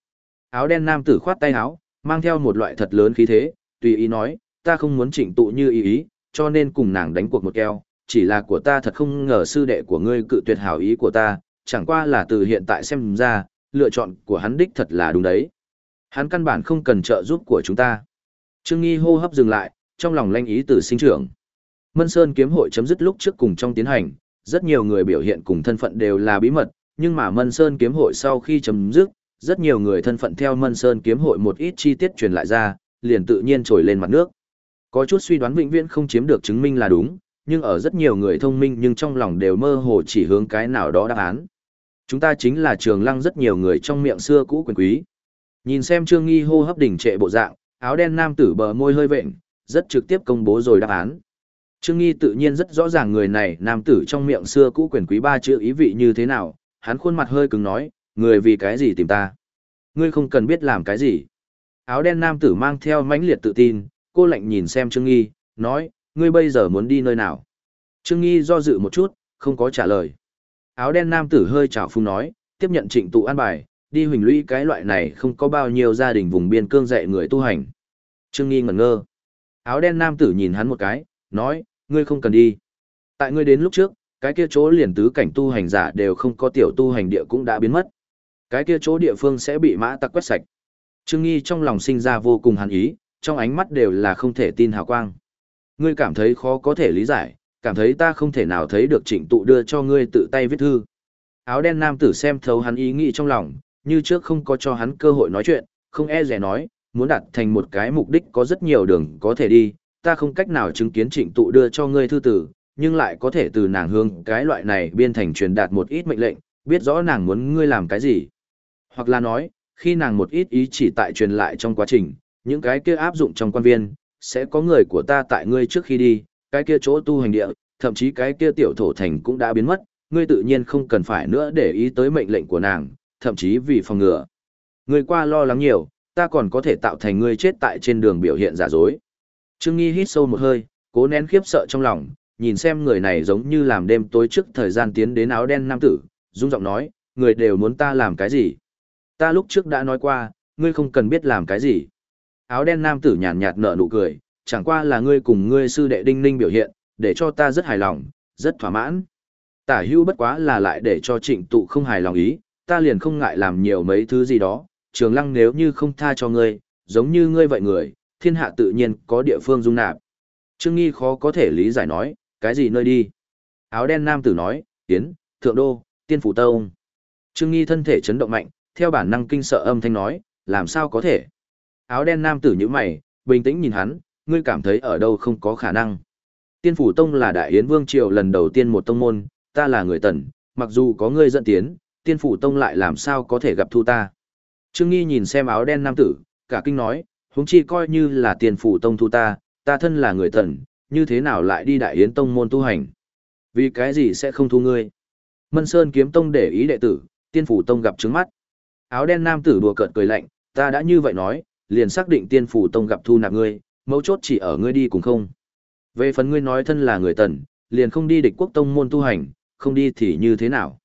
áo đen nam tử khoát tay áo, mang theo một loại thật lớn khí thế, tùy ý nói, ta không muốn trịnh tụ như ý ý, cho nên cùng nàng đánh cuộc một keo, chỉ là của ta thật không ngờ sư đệ của ngươi cự tuyệt hảo ý của ta, chẳng qua là từ hiện tại xem ra, lựa chọn của hắn đích thật là đúng đấy. Hắn căn bản không cần trợ giúp của chúng ta. Trương Nghi hô hấp dừng lại, trong lòng lanh ý từ sinh trưởng. Mân Sơn kiếm hội chấm dứt lúc trước cùng trong tiến hành, rất nhiều người biểu hiện cùng thân phận đều là bí mật, nhưng mà Mân Sơn kiếm hội sau khi chấm dứt, rất nhiều người thân phận theo Mân Sơn kiếm hội một ít chi tiết truyền lại ra, liền tự nhiên trồi lên mặt nước. Có chút suy đoán vĩnh viễn không chiếm được chứng minh là đúng, nhưng ở rất nhiều người thông minh nhưng trong lòng đều mơ hồ chỉ hướng cái nào đó đáp án. Chúng ta chính là trường lăng rất nhiều người trong miệng xưa cũ quyền quý. Nhìn xem Trương Nghi hô hấp đỉnh trệ bộ dạng, áo đen nam tử bờ môi hơi vện, rất trực tiếp công bố rồi đáp án. Trương Nghi tự nhiên rất rõ ràng người này nam tử trong miệng xưa cũ quyền quý ba chữ ý vị như thế nào, hắn khuôn mặt hơi cứng nói, người vì cái gì tìm ta? Ngươi không cần biết làm cái gì. Áo đen nam tử mang theo mãnh liệt tự tin, cô lạnh nhìn xem Trương Nghi, nói, ngươi bây giờ muốn đi nơi nào? Trương Nghi do dự một chút, không có trả lời. Áo đen nam tử hơi chảo phung nói, tiếp nhận trịnh tụ an bài, đi huỳnh lũy cái loại này không có bao nhiêu gia đình vùng biên cương dạy người tu hành. Trương Nghi ngẩn ngơ. Áo đen nam tử nhìn hắn một cái, nói, ngươi không cần đi. Tại ngươi đến lúc trước, cái kia chỗ liền tứ cảnh tu hành giả đều không có tiểu tu hành địa cũng đã biến mất. Cái kia chỗ địa phương sẽ bị mã tặc quét sạch. Trương Nghi trong lòng sinh ra vô cùng hàn ý, trong ánh mắt đều là không thể tin hào quang. Ngươi cảm thấy khó có thể lý giải, cảm thấy ta không thể nào thấy được trịnh tụ đưa cho ngươi tự tay viết thư. Áo đen nam tử xem thấu hắn ý nghĩ trong lòng, như trước không có cho hắn cơ hội nói chuyện, không e rẻ nói, muốn đạt thành một cái mục đích có rất nhiều đường có thể đi, ta không cách nào chứng kiến trịnh tụ đưa cho ngươi thư tử, nhưng lại có thể từ nàng hương cái loại này biên thành truyền đạt một ít mệnh lệnh, biết rõ nàng muốn ngươi làm cái gì. Hoặc là nói, khi nàng một ít ý chỉ tại truyền lại trong quá trình, những cái kia áp dụng trong quan viên, sẽ có người của ta tại ngươi trước khi đi, cái kia chỗ tu hành địa, thậm chí cái kia tiểu thổ thành cũng đã biến mất, ngươi tự nhiên không cần phải nữa để ý tới mệnh lệnh của nàng, thậm chí vì phòng ngừa. Ngươi qua lo lắng nhiều, ta còn có thể tạo thành ngươi chết tại trên đường biểu hiện giả dối. Trương Nghi hít sâu một hơi, cố nén khiếp sợ trong lòng, nhìn xem người này giống như làm đêm tối trước thời gian tiến đến áo đen nam tử, rung giọng nói, người đều muốn ta làm cái gì. Ta lúc trước đã nói qua, ngươi không cần biết làm cái gì. Áo đen nam tử nhàn nhạt nở nụ cười, chẳng qua là ngươi cùng ngươi sư đệ đinh ninh biểu hiện, để cho ta rất hài lòng, rất thỏa mãn. Tả hưu bất quá là lại để cho trịnh tụ không hài lòng ý, ta liền không ngại làm nhiều mấy thứ gì đó, trường lăng nếu như không tha cho ngươi, giống như ngươi vậy người, thiên hạ tự nhiên có địa phương dung nạp. Trương Nghi khó có thể lý giải nói, cái gì nơi đi? Áo đen nam tử nói, tiến, thượng đô, tiên phủ tông. Trương Nghi thân thể chấn động mạnh, theo bản năng kinh sợ âm thanh nói, làm sao có thể? Áo đen nam tử như mày, bình tĩnh nhìn hắn, ngươi cảm thấy ở đâu không có khả năng. Tiên phủ tông là đại yến vương triều lần đầu tiên một tông môn, ta là người tần, mặc dù có ngươi dẫn tiến, tiên phủ tông lại làm sao có thể gặp thu ta. Trương Nghi nhìn xem áo đen nam tử, cả kinh nói, huống chi coi như là tiên phủ tông thu ta, ta thân là người tần, như thế nào lại đi đại yến tông môn tu hành. Vì cái gì sẽ không thu ngươi? Mân Sơn kiếm tông để ý đệ tử, tiên phủ tông gặp trứng mắt. Áo đen nam tử đùa cợt cười lạnh, ta đã như vậy nói, liền xác định tiên phủ tông gặp thu nạp ngươi, mấu chốt chỉ ở ngươi đi cùng không. Về phần ngươi nói thân là người tần, liền không đi địch quốc tông môn tu hành, không đi thì như thế nào?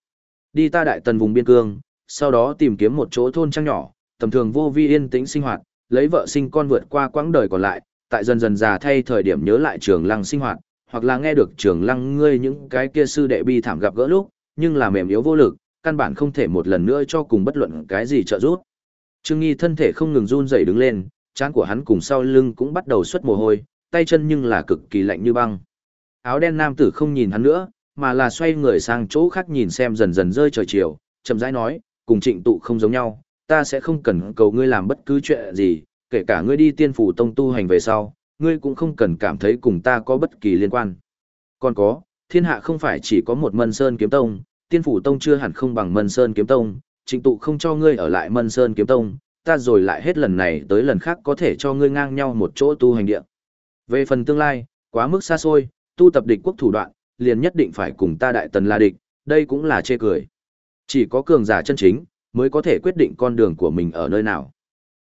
Đi ta đại tần vùng biên cương, sau đó tìm kiếm một chỗ thôn trang nhỏ, tầm thường vô vi yên tĩnh sinh hoạt, lấy vợ sinh con vượt qua quãng đời còn lại, tại dần dần già thay thời điểm nhớ lại trường lăng sinh hoạt, hoặc là nghe được trường lăng ngươi những cái kia sư đệ bi thảm gặp gỡ lúc, nhưng là mềm yếu vô lực, căn bản không thể một lần nữa cho cùng bất luận cái gì trợ giúp. Trương Nghi thân thể không ngừng run rẩy đứng lên, trán của hắn cùng sau lưng cũng bắt đầu xuất mồ hôi, tay chân nhưng là cực kỳ lạnh như băng. Áo đen nam tử không nhìn hắn nữa, mà là xoay người sang chỗ khác nhìn xem dần dần rơi trời chiều, chậm rãi nói, cùng trịnh tụ không giống nhau, ta sẽ không cần cầu ngươi làm bất cứ chuyện gì, kể cả ngươi đi tiên phủ tông tu hành về sau, ngươi cũng không cần cảm thấy cùng ta có bất kỳ liên quan. Còn có, thiên hạ không phải chỉ có một mân sơn kiếm tông, tiên phủ tông chưa hẳn không bằng mân sơn kiếm tông, trịnh tụ không cho ngươi ở lại mân sơn kiếm tông, ta rồi lại hết lần này tới lần khác có thể cho ngươi ngang nhau một chỗ tu hành địa. Về phần tương lai, quá mức xa xôi, tu tập địch quốc thủ đoạn, liền nhất định phải cùng ta đại tần la địch, đây cũng là chê cười. Chỉ có cường giả chân chính, mới có thể quyết định con đường của mình ở nơi nào.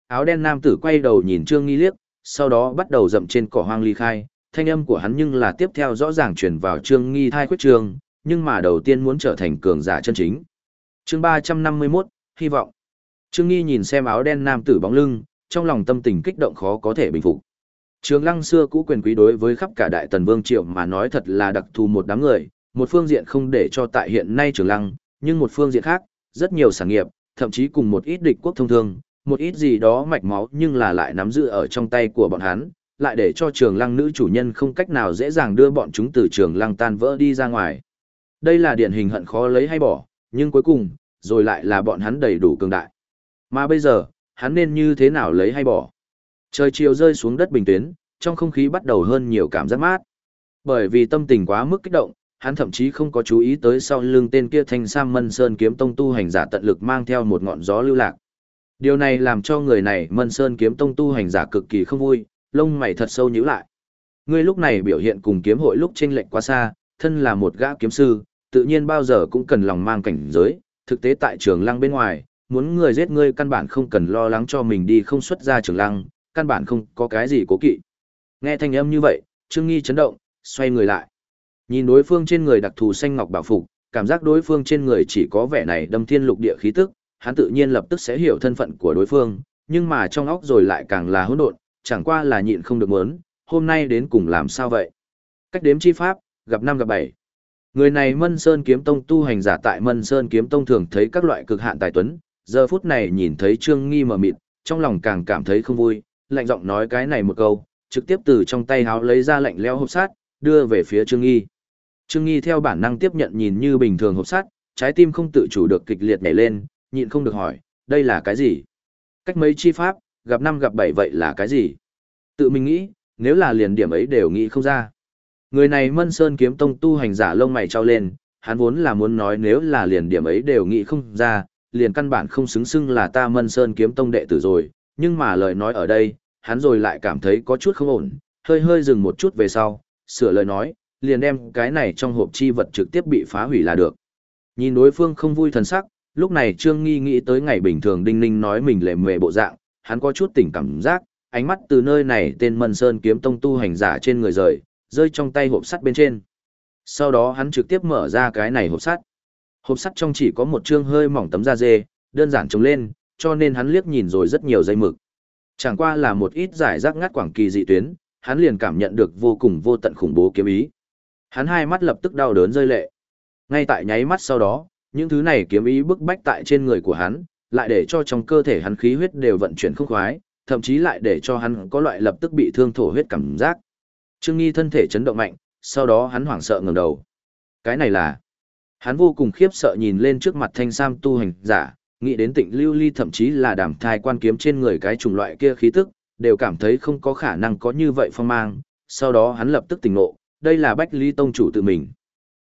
Áo đen nam tử quay đầu nhìn Trương Nghi liếc, sau đó bắt đầu dậm trên cỏ hoang ly khai, thanh âm của hắn nhưng là tiếp theo rõ ràng truyền vào Trương Nghi thai quyết trường, nhưng mà đầu tiên muốn trở thành cường giả chân chính. Chương 351, hy vọng. Trương Nghi nhìn xem áo đen nam tử bóng lưng, trong lòng tâm tình kích động khó có thể bình phục. Trường lăng xưa cũ quyền quý đối với khắp cả đại tần vương triệu mà nói thật là đặc thù một đám người, một phương diện không để cho tại hiện nay trường lăng, nhưng một phương diện khác, rất nhiều sản nghiệp, thậm chí cùng một ít địch quốc thông thương, một ít gì đó mạch máu nhưng là lại nắm giữ ở trong tay của bọn hắn, lại để cho trường lăng nữ chủ nhân không cách nào dễ dàng đưa bọn chúng từ trường lăng tan vỡ đi ra ngoài. Đây là điển hình hận khó lấy hay bỏ, nhưng cuối cùng, rồi lại là bọn hắn đầy đủ cường đại. Mà bây giờ, hắn nên như thế nào lấy hay bỏ? Trời chiều rơi xuống đất bình tuyến, trong không khí bắt đầu hơn nhiều cảm giác mát. Bởi vì tâm tình quá mức kích động, hắn thậm chí không có chú ý tới sau lưng tên kia thanh sam mân sơn kiếm tông tu hành giả tận lực mang theo một ngọn gió lưu lạc. Điều này làm cho người này mân sơn kiếm tông tu hành giả cực kỳ không vui, lông mày thật sâu nhíu lại. Ngươi lúc này biểu hiện cùng kiếm hội lúc chênh lệch quá xa, thân là một gã kiếm sư, tự nhiên bao giờ cũng cần lòng mang cảnh giới, thực tế tại trường lăng bên ngoài, muốn người giết ngươi căn bản không cần lo lắng cho mình đi không xuất ra trường lăng, căn bản không có cái gì cố kỵ. Nghe thanh âm như vậy, Trương Nghi chấn động, xoay người lại. Nhìn đối phương trên người đặc thù xanh ngọc bảo phục, cảm giác đối phương trên người chỉ có vẻ này đâm thiên lục địa khí tức, hắn tự nhiên lập tức sẽ hiểu thân phận của đối phương, nhưng mà trong óc rồi lại càng là hỗn độn, chẳng qua là nhịn không được muốn, hôm nay đến cùng làm sao vậy? Cách đếm chi pháp, gặp năm gặp bảy. Người này Mân Sơn Kiếm Tông tu hành giả tại Mân Sơn Kiếm Tông thường thấy các loại cực hạn tài tuấn, giờ phút này nhìn thấy Trương Nghi mở mịt, trong lòng càng cảm thấy không vui, lạnh giọng nói cái này một câu, trực tiếp từ trong tay háo lấy ra lạnh leo hộp sát, đưa về phía Trương Nghi. Trương Nghi theo bản năng tiếp nhận nhìn như bình thường hộp sát, trái tim không tự chủ được kịch liệt nhảy lên, nhịn không được hỏi, đây là cái gì? Cách mấy chi pháp, gặp năm gặp bảy vậy là cái gì? Tự mình nghĩ, nếu là liền điểm ấy đều nghĩ không ra. Người này Mân Sơn kiếm tông tu hành giả lông mày trao lên, hắn vốn là muốn nói nếu là liền điểm ấy đều nghĩ không ra, liền căn bản không xứng xưng là ta Mân Sơn kiếm tông đệ tử rồi, nhưng mà lời nói ở đây, hắn rồi lại cảm thấy có chút không ổn, hơi hơi dừng một chút về sau, sửa lời nói, liền đem cái này trong hộp chi vật trực tiếp bị phá hủy là được. Nhìn đối phương không vui thần sắc, lúc này Trương Nghi nghĩ tới ngày bình thường Đinh Ninh nói mình lệ mề bộ dạng, hắn có chút tỉnh cảm giác, ánh mắt từ nơi này tên Mân Sơn kiếm tông tu hành giả trên người rời, rơi trong tay hộp sắt bên trên. Sau đó hắn trực tiếp mở ra cái này hộp sắt. Hộp sắt trong chỉ có một chương hơi mỏng tấm da dê, đơn giản trồng lên, cho nên hắn liếc nhìn rồi rất nhiều dây mực. Chẳng qua là một ít giải rác ngắt quảng kỳ dị tuyến, hắn liền cảm nhận được vô cùng vô tận khủng bố kiếm ý. Hắn hai mắt lập tức đau đớn rơi lệ. Ngay tại nháy mắt sau đó, những thứ này kiếm ý bức bách tại trên người của hắn, lại để cho trong cơ thể hắn khí huyết đều vận chuyển không khoái, thậm chí lại để cho hắn có loại lập tức bị thương thổ huyết cảm giác. Trương Nghi thân thể chấn động mạnh, sau đó hắn hoảng sợ ngẩng đầu. Cái này là... Hắn vô cùng khiếp sợ nhìn lên trước mặt thanh sam tu hành giả, nghĩ đến tịnh lưu ly thậm chí là đảm thai quan kiếm trên người cái chủng loại kia khí tức, đều cảm thấy không có khả năng có như vậy phong mang, sau đó hắn lập tức tỉnh ngộ, đây là Bách Ly Tông chủ tự mình.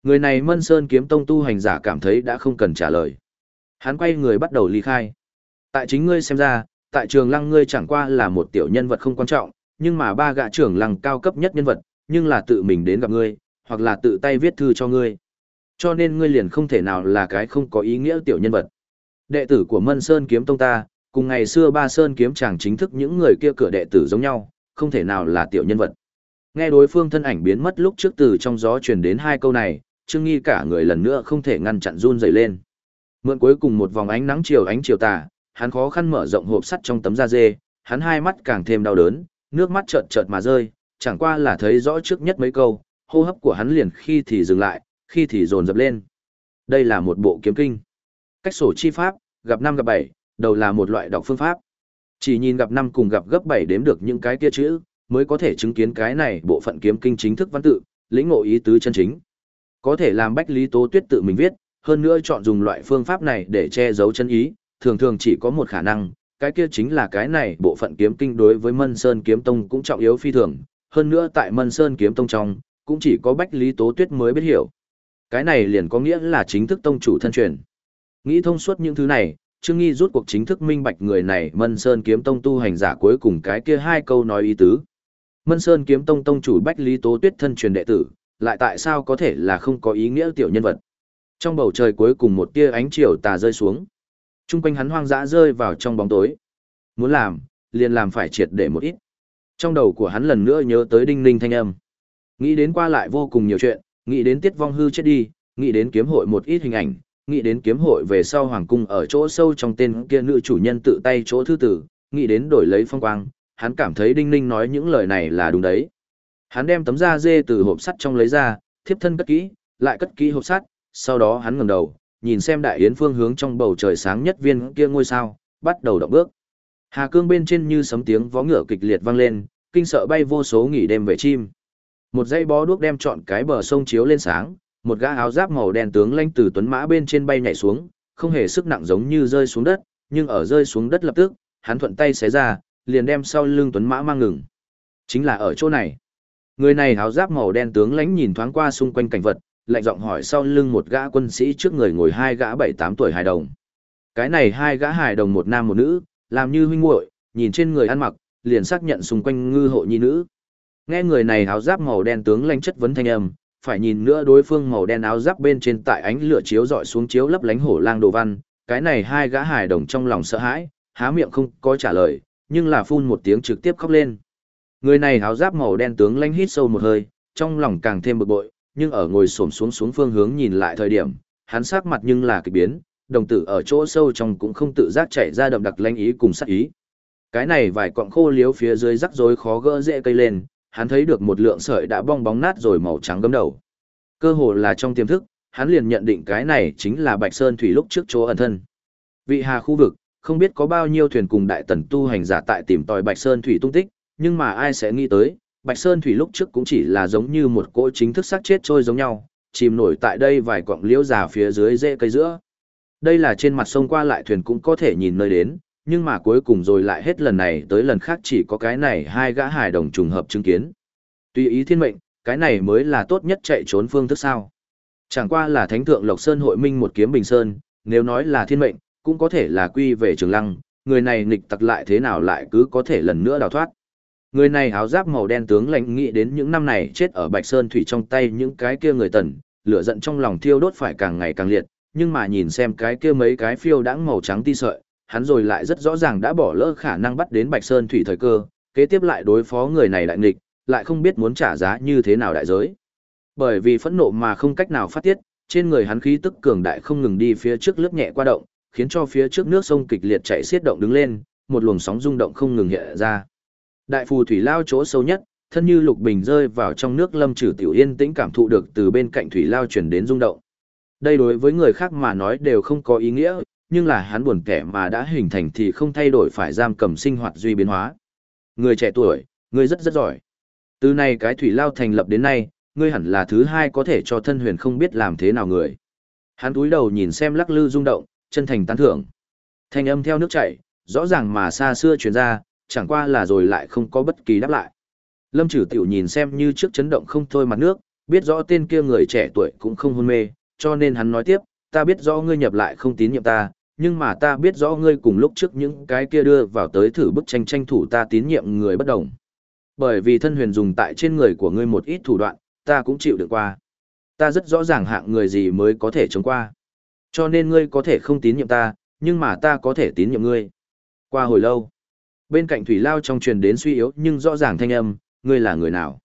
Người này Mân Sơn kiếm tông tu hành giả cảm thấy đã không cần trả lời. Hắn quay người bắt đầu ly khai. Tại chính ngươi xem ra, tại trường lăng ngươi chẳng qua là một tiểu nhân vật không quan trọng, nhưng mà ba gã trưởng lăng cao cấp nhất nhân vật, nhưng là tự mình đến gặp ngươi, hoặc là tự tay viết thư cho ngươi. Cho nên ngươi liền không thể nào là cái không có ý nghĩa tiểu nhân vật. Đệ tử của Mân Sơn kiếm tông ta, cùng ngày xưa ba Sơn kiếm chàng chính thức những người kia cửa đệ tử giống nhau, không thể nào là tiểu nhân vật. Nghe đối phương thân ảnh biến mất lúc trước từ trong gió truyền đến hai câu này, Trương Nghi cả người lần nữa không thể ngăn chặn run rẩy lên. Mượn cuối cùng một vòng ánh nắng chiều ánh chiều tà, hắn khó khăn mở rộng hộp sắt trong tấm da dê, hắn hai mắt càng thêm đau đớn, nước mắt chợt chợt mà rơi, chẳng qua là thấy rõ trước nhất mấy câu, hô hấp của hắn liền khi thì dừng lại, khi thì dồn dập lên. Đây là một bộ kiếm kinh. Cách sổ chi pháp, gặp năm gặp bảy, đầu là một loại đọc phương pháp. Chỉ nhìn gặp năm cùng gặp gấp bảy đếm được những cái kia chữ, mới có thể chứng kiến cái này bộ phận kiếm kinh chính thức văn tự, lĩnh ngộ ý tứ chân chính. Có thể làm Bách Lý Tố Tuyết tự mình viết, hơn nữa chọn dùng loại phương pháp này để che giấu chân ý, thường thường chỉ có một khả năng, cái kia chính là cái này bộ phận kiếm kinh đối với Mân Sơn kiếm tông cũng trọng yếu phi thường, hơn nữa tại Mân Sơn kiếm tông trong, cũng chỉ có Bách Lý Tố Tuyết mới biết hiểu. Cái này liền có nghĩa là chính thức tông chủ thân truyền. Nghĩ thông suốt những thứ này, Trương Nghi rút cuộc chính thức minh bạch người này Mân Sơn kiếm tông tu hành giả cuối cùng cái kia hai câu nói ý tứ. Mân Sơn kiếm tông tông chủ Bách Lý Tố Tuyết thân truyền đệ tử, lại tại sao có thể là không có ý nghĩa tiểu nhân vật. Trong bầu trời cuối cùng một tia ánh chiều tà rơi xuống. Trung quanh hắn hoang dã rơi vào trong bóng tối. Muốn làm, liền làm phải triệt để một ít. Trong đầu của hắn lần nữa nhớ tới đinh ninh thanh âm. Nghĩ đến qua lại vô cùng nhiều chuyện, nghĩ đến tiết vong hư chết đi, nghĩ đến kiếm hội một ít hình ảnh, nghĩ đến kiếm hội về sau hoàng cung ở chỗ sâu trong tên kia nữ chủ nhân tự tay chỗ thư tử, nghĩ đến đổi lấy phong quang, hắn cảm thấy đinh ninh nói những lời này là đúng đấy. Hắn đem tấm da dê từ hộp sắt trong lấy ra, thiếp thân cất kỹ, lại cất kỹ hộp sắt, sau đó hắn ngẩng đầu, nhìn xem đại yến phương hướng trong bầu trời sáng nhất viên kia ngôi sao, bắt đầu động bước. Hà cương bên trên như sấm tiếng vó ngựa kịch liệt vang lên, kinh sợ bay vô số nghỉ đêm về chim. Một dãy bó đuốc đem trọn cái bờ sông chiếu lên sáng, một gã áo giáp màu đen tướng lanh từ tuấn mã bên trên bay nhảy xuống, không hề sức nặng giống như rơi xuống đất, nhưng ở rơi xuống đất lập tức, hắn thuận tay xé ra, liền đem sau lưng tuấn mã mang ngừng. Chính là ở chỗ này. Người này áo giáp màu đen tướng lãnh nhìn thoáng qua xung quanh cảnh vật, lạnh giọng hỏi sau lưng một gã quân sĩ trước người ngồi hai gã bảy tám tuổi hài đồng. Cái này hai gã hài đồng một nam một nữ, làm như huynh muội, nhìn trên người ăn mặc, liền xác nhận xung quanh ngư hộ nhi nữ. Nghe người này áo giáp màu đen tướng lãnh chất vấn thanh âm, phải nhìn nữa đối phương màu đen áo giáp bên trên tại ánh lửa chiếu dọi xuống chiếu lấp lánh hổ lang đồ văn, cái này hai gã hài đồng trong lòng sợ hãi, há miệng không có trả lời, nhưng là phun một tiếng trực tiếp khóc lên. Người này áo giáp màu đen tướng lãnh hít sâu một hơi, trong lòng càng thêm bực bội, nhưng ở ngồi xổm xuống xuống phương hướng nhìn lại thời điểm, hắn sắc mặt nhưng là kỳ biến, đồng tử ở chỗ sâu trong cũng không tự giác chảy ra đậm đặc lãnh ý cùng sắc ý. Cái này vài cọng khô liếu phía dưới rắc rối khó gỡ dễ cây lên, hắn thấy được một lượng sợi đã bong bóng nát rồi màu trắng gấm đầu. Cơ hồ là trong tiềm thức, hắn liền nhận định cái này chính là Bạch Sơn Thủy lúc trước chỗ ẩn thân. Vị hà khu vực, không biết có bao nhiêu thuyền cùng đại tần tu hành giả tại tìm tòi Bạch Sơn Thủy tung tích, nhưng mà ai sẽ nghĩ tới, Bạch Sơn Thủy lúc trước cũng chỉ là giống như một cỗ chính thức xác chết trôi giống nhau, chìm nổi tại đây vài quặng liễu già phía dưới rễ cây giữa. Đây là trên mặt sông qua lại thuyền cũng có thể nhìn nơi đến, nhưng mà cuối cùng rồi lại hết lần này tới lần khác chỉ có cái này hai gã hài đồng trùng hợp chứng kiến. Tùy ý thiên mệnh, cái này mới là tốt nhất chạy trốn phương thức sao. Chẳng qua là thánh thượng Lộc Sơn hội minh một kiếm bình sơn, nếu nói là thiên mệnh, cũng có thể là quy về trường lăng, người này nghịch tặc lại thế nào lại cứ có thể lần nữa đào thoát. Người này áo giáp màu đen tướng lãnh nghĩ đến những năm này chết ở Bạch Sơn Thủy trong tay những cái kia người tần, lửa giận trong lòng thiêu đốt phải càng ngày càng liệt, nhưng mà nhìn xem cái kia mấy cái phiêu đãng màu trắng ti sợi, hắn rồi lại rất rõ ràng đã bỏ lỡ khả năng bắt đến Bạch Sơn Thủy thời cơ, kế tiếp lại đối phó người này đại nghịch, lại không biết muốn trả giá như thế nào đại giới. Bởi vì phẫn nộ mà không cách nào phát tiết, trên người hắn khí tức cường đại không ngừng đi phía trước lướt nhẹ qua động, khiến cho phía trước nước sông kịch liệt chạy xiết động đứng lên, một luồng sóng rung động không ngừng hiện ra. Đại phù thủy lao chỗ sâu nhất, thân như lục bình rơi vào trong nước lâm trừ tiểu yên tĩnh cảm thụ được từ bên cạnh thủy lao chuyển đến rung động. Đây đối với người khác mà nói đều không có ý nghĩa, nhưng là hắn buồn kẻ mà đã hình thành thì không thay đổi phải giam cầm sinh hoạt duy biến hóa. Người trẻ tuổi, người rất rất giỏi. Từ này cái thủy lao thành lập đến nay, ngươi hẳn là thứ hai có thể cho thân huyền không biết làm thế nào người. Hắn túi đầu nhìn xem lắc lư rung động, chân thành tán thưởng. Thanh âm theo nước chảy, rõ ràng mà xa xưa truyền ra, chẳng qua là rồi lại không có bất kỳ đáp lại. Lâm Trử Tiểu nhìn xem như trước chấn động không thôi mặt nước, biết rõ tên kia người trẻ tuổi cũng không hôn mê, cho nên hắn nói tiếp, ta biết rõ ngươi nhập lại không tín nhiệm ta, nhưng mà ta biết rõ ngươi cùng lúc trước những cái kia đưa vào tới thử bức tranh tranh thủ ta tín nhiệm người bất đồng. Bởi vì thân huyền dùng tại trên người của ngươi một ít thủ đoạn, ta cũng chịu được qua. Ta rất rõ ràng hạng người gì mới có thể chống qua. Cho nên ngươi có thể không tín nhiệm ta, nhưng mà ta có thể tín nhiệm ngươi. Qua hồi lâu, bên cạnh thủy lao trong truyền đến suy yếu nhưng rõ ràng thanh âm, ngươi là người nào?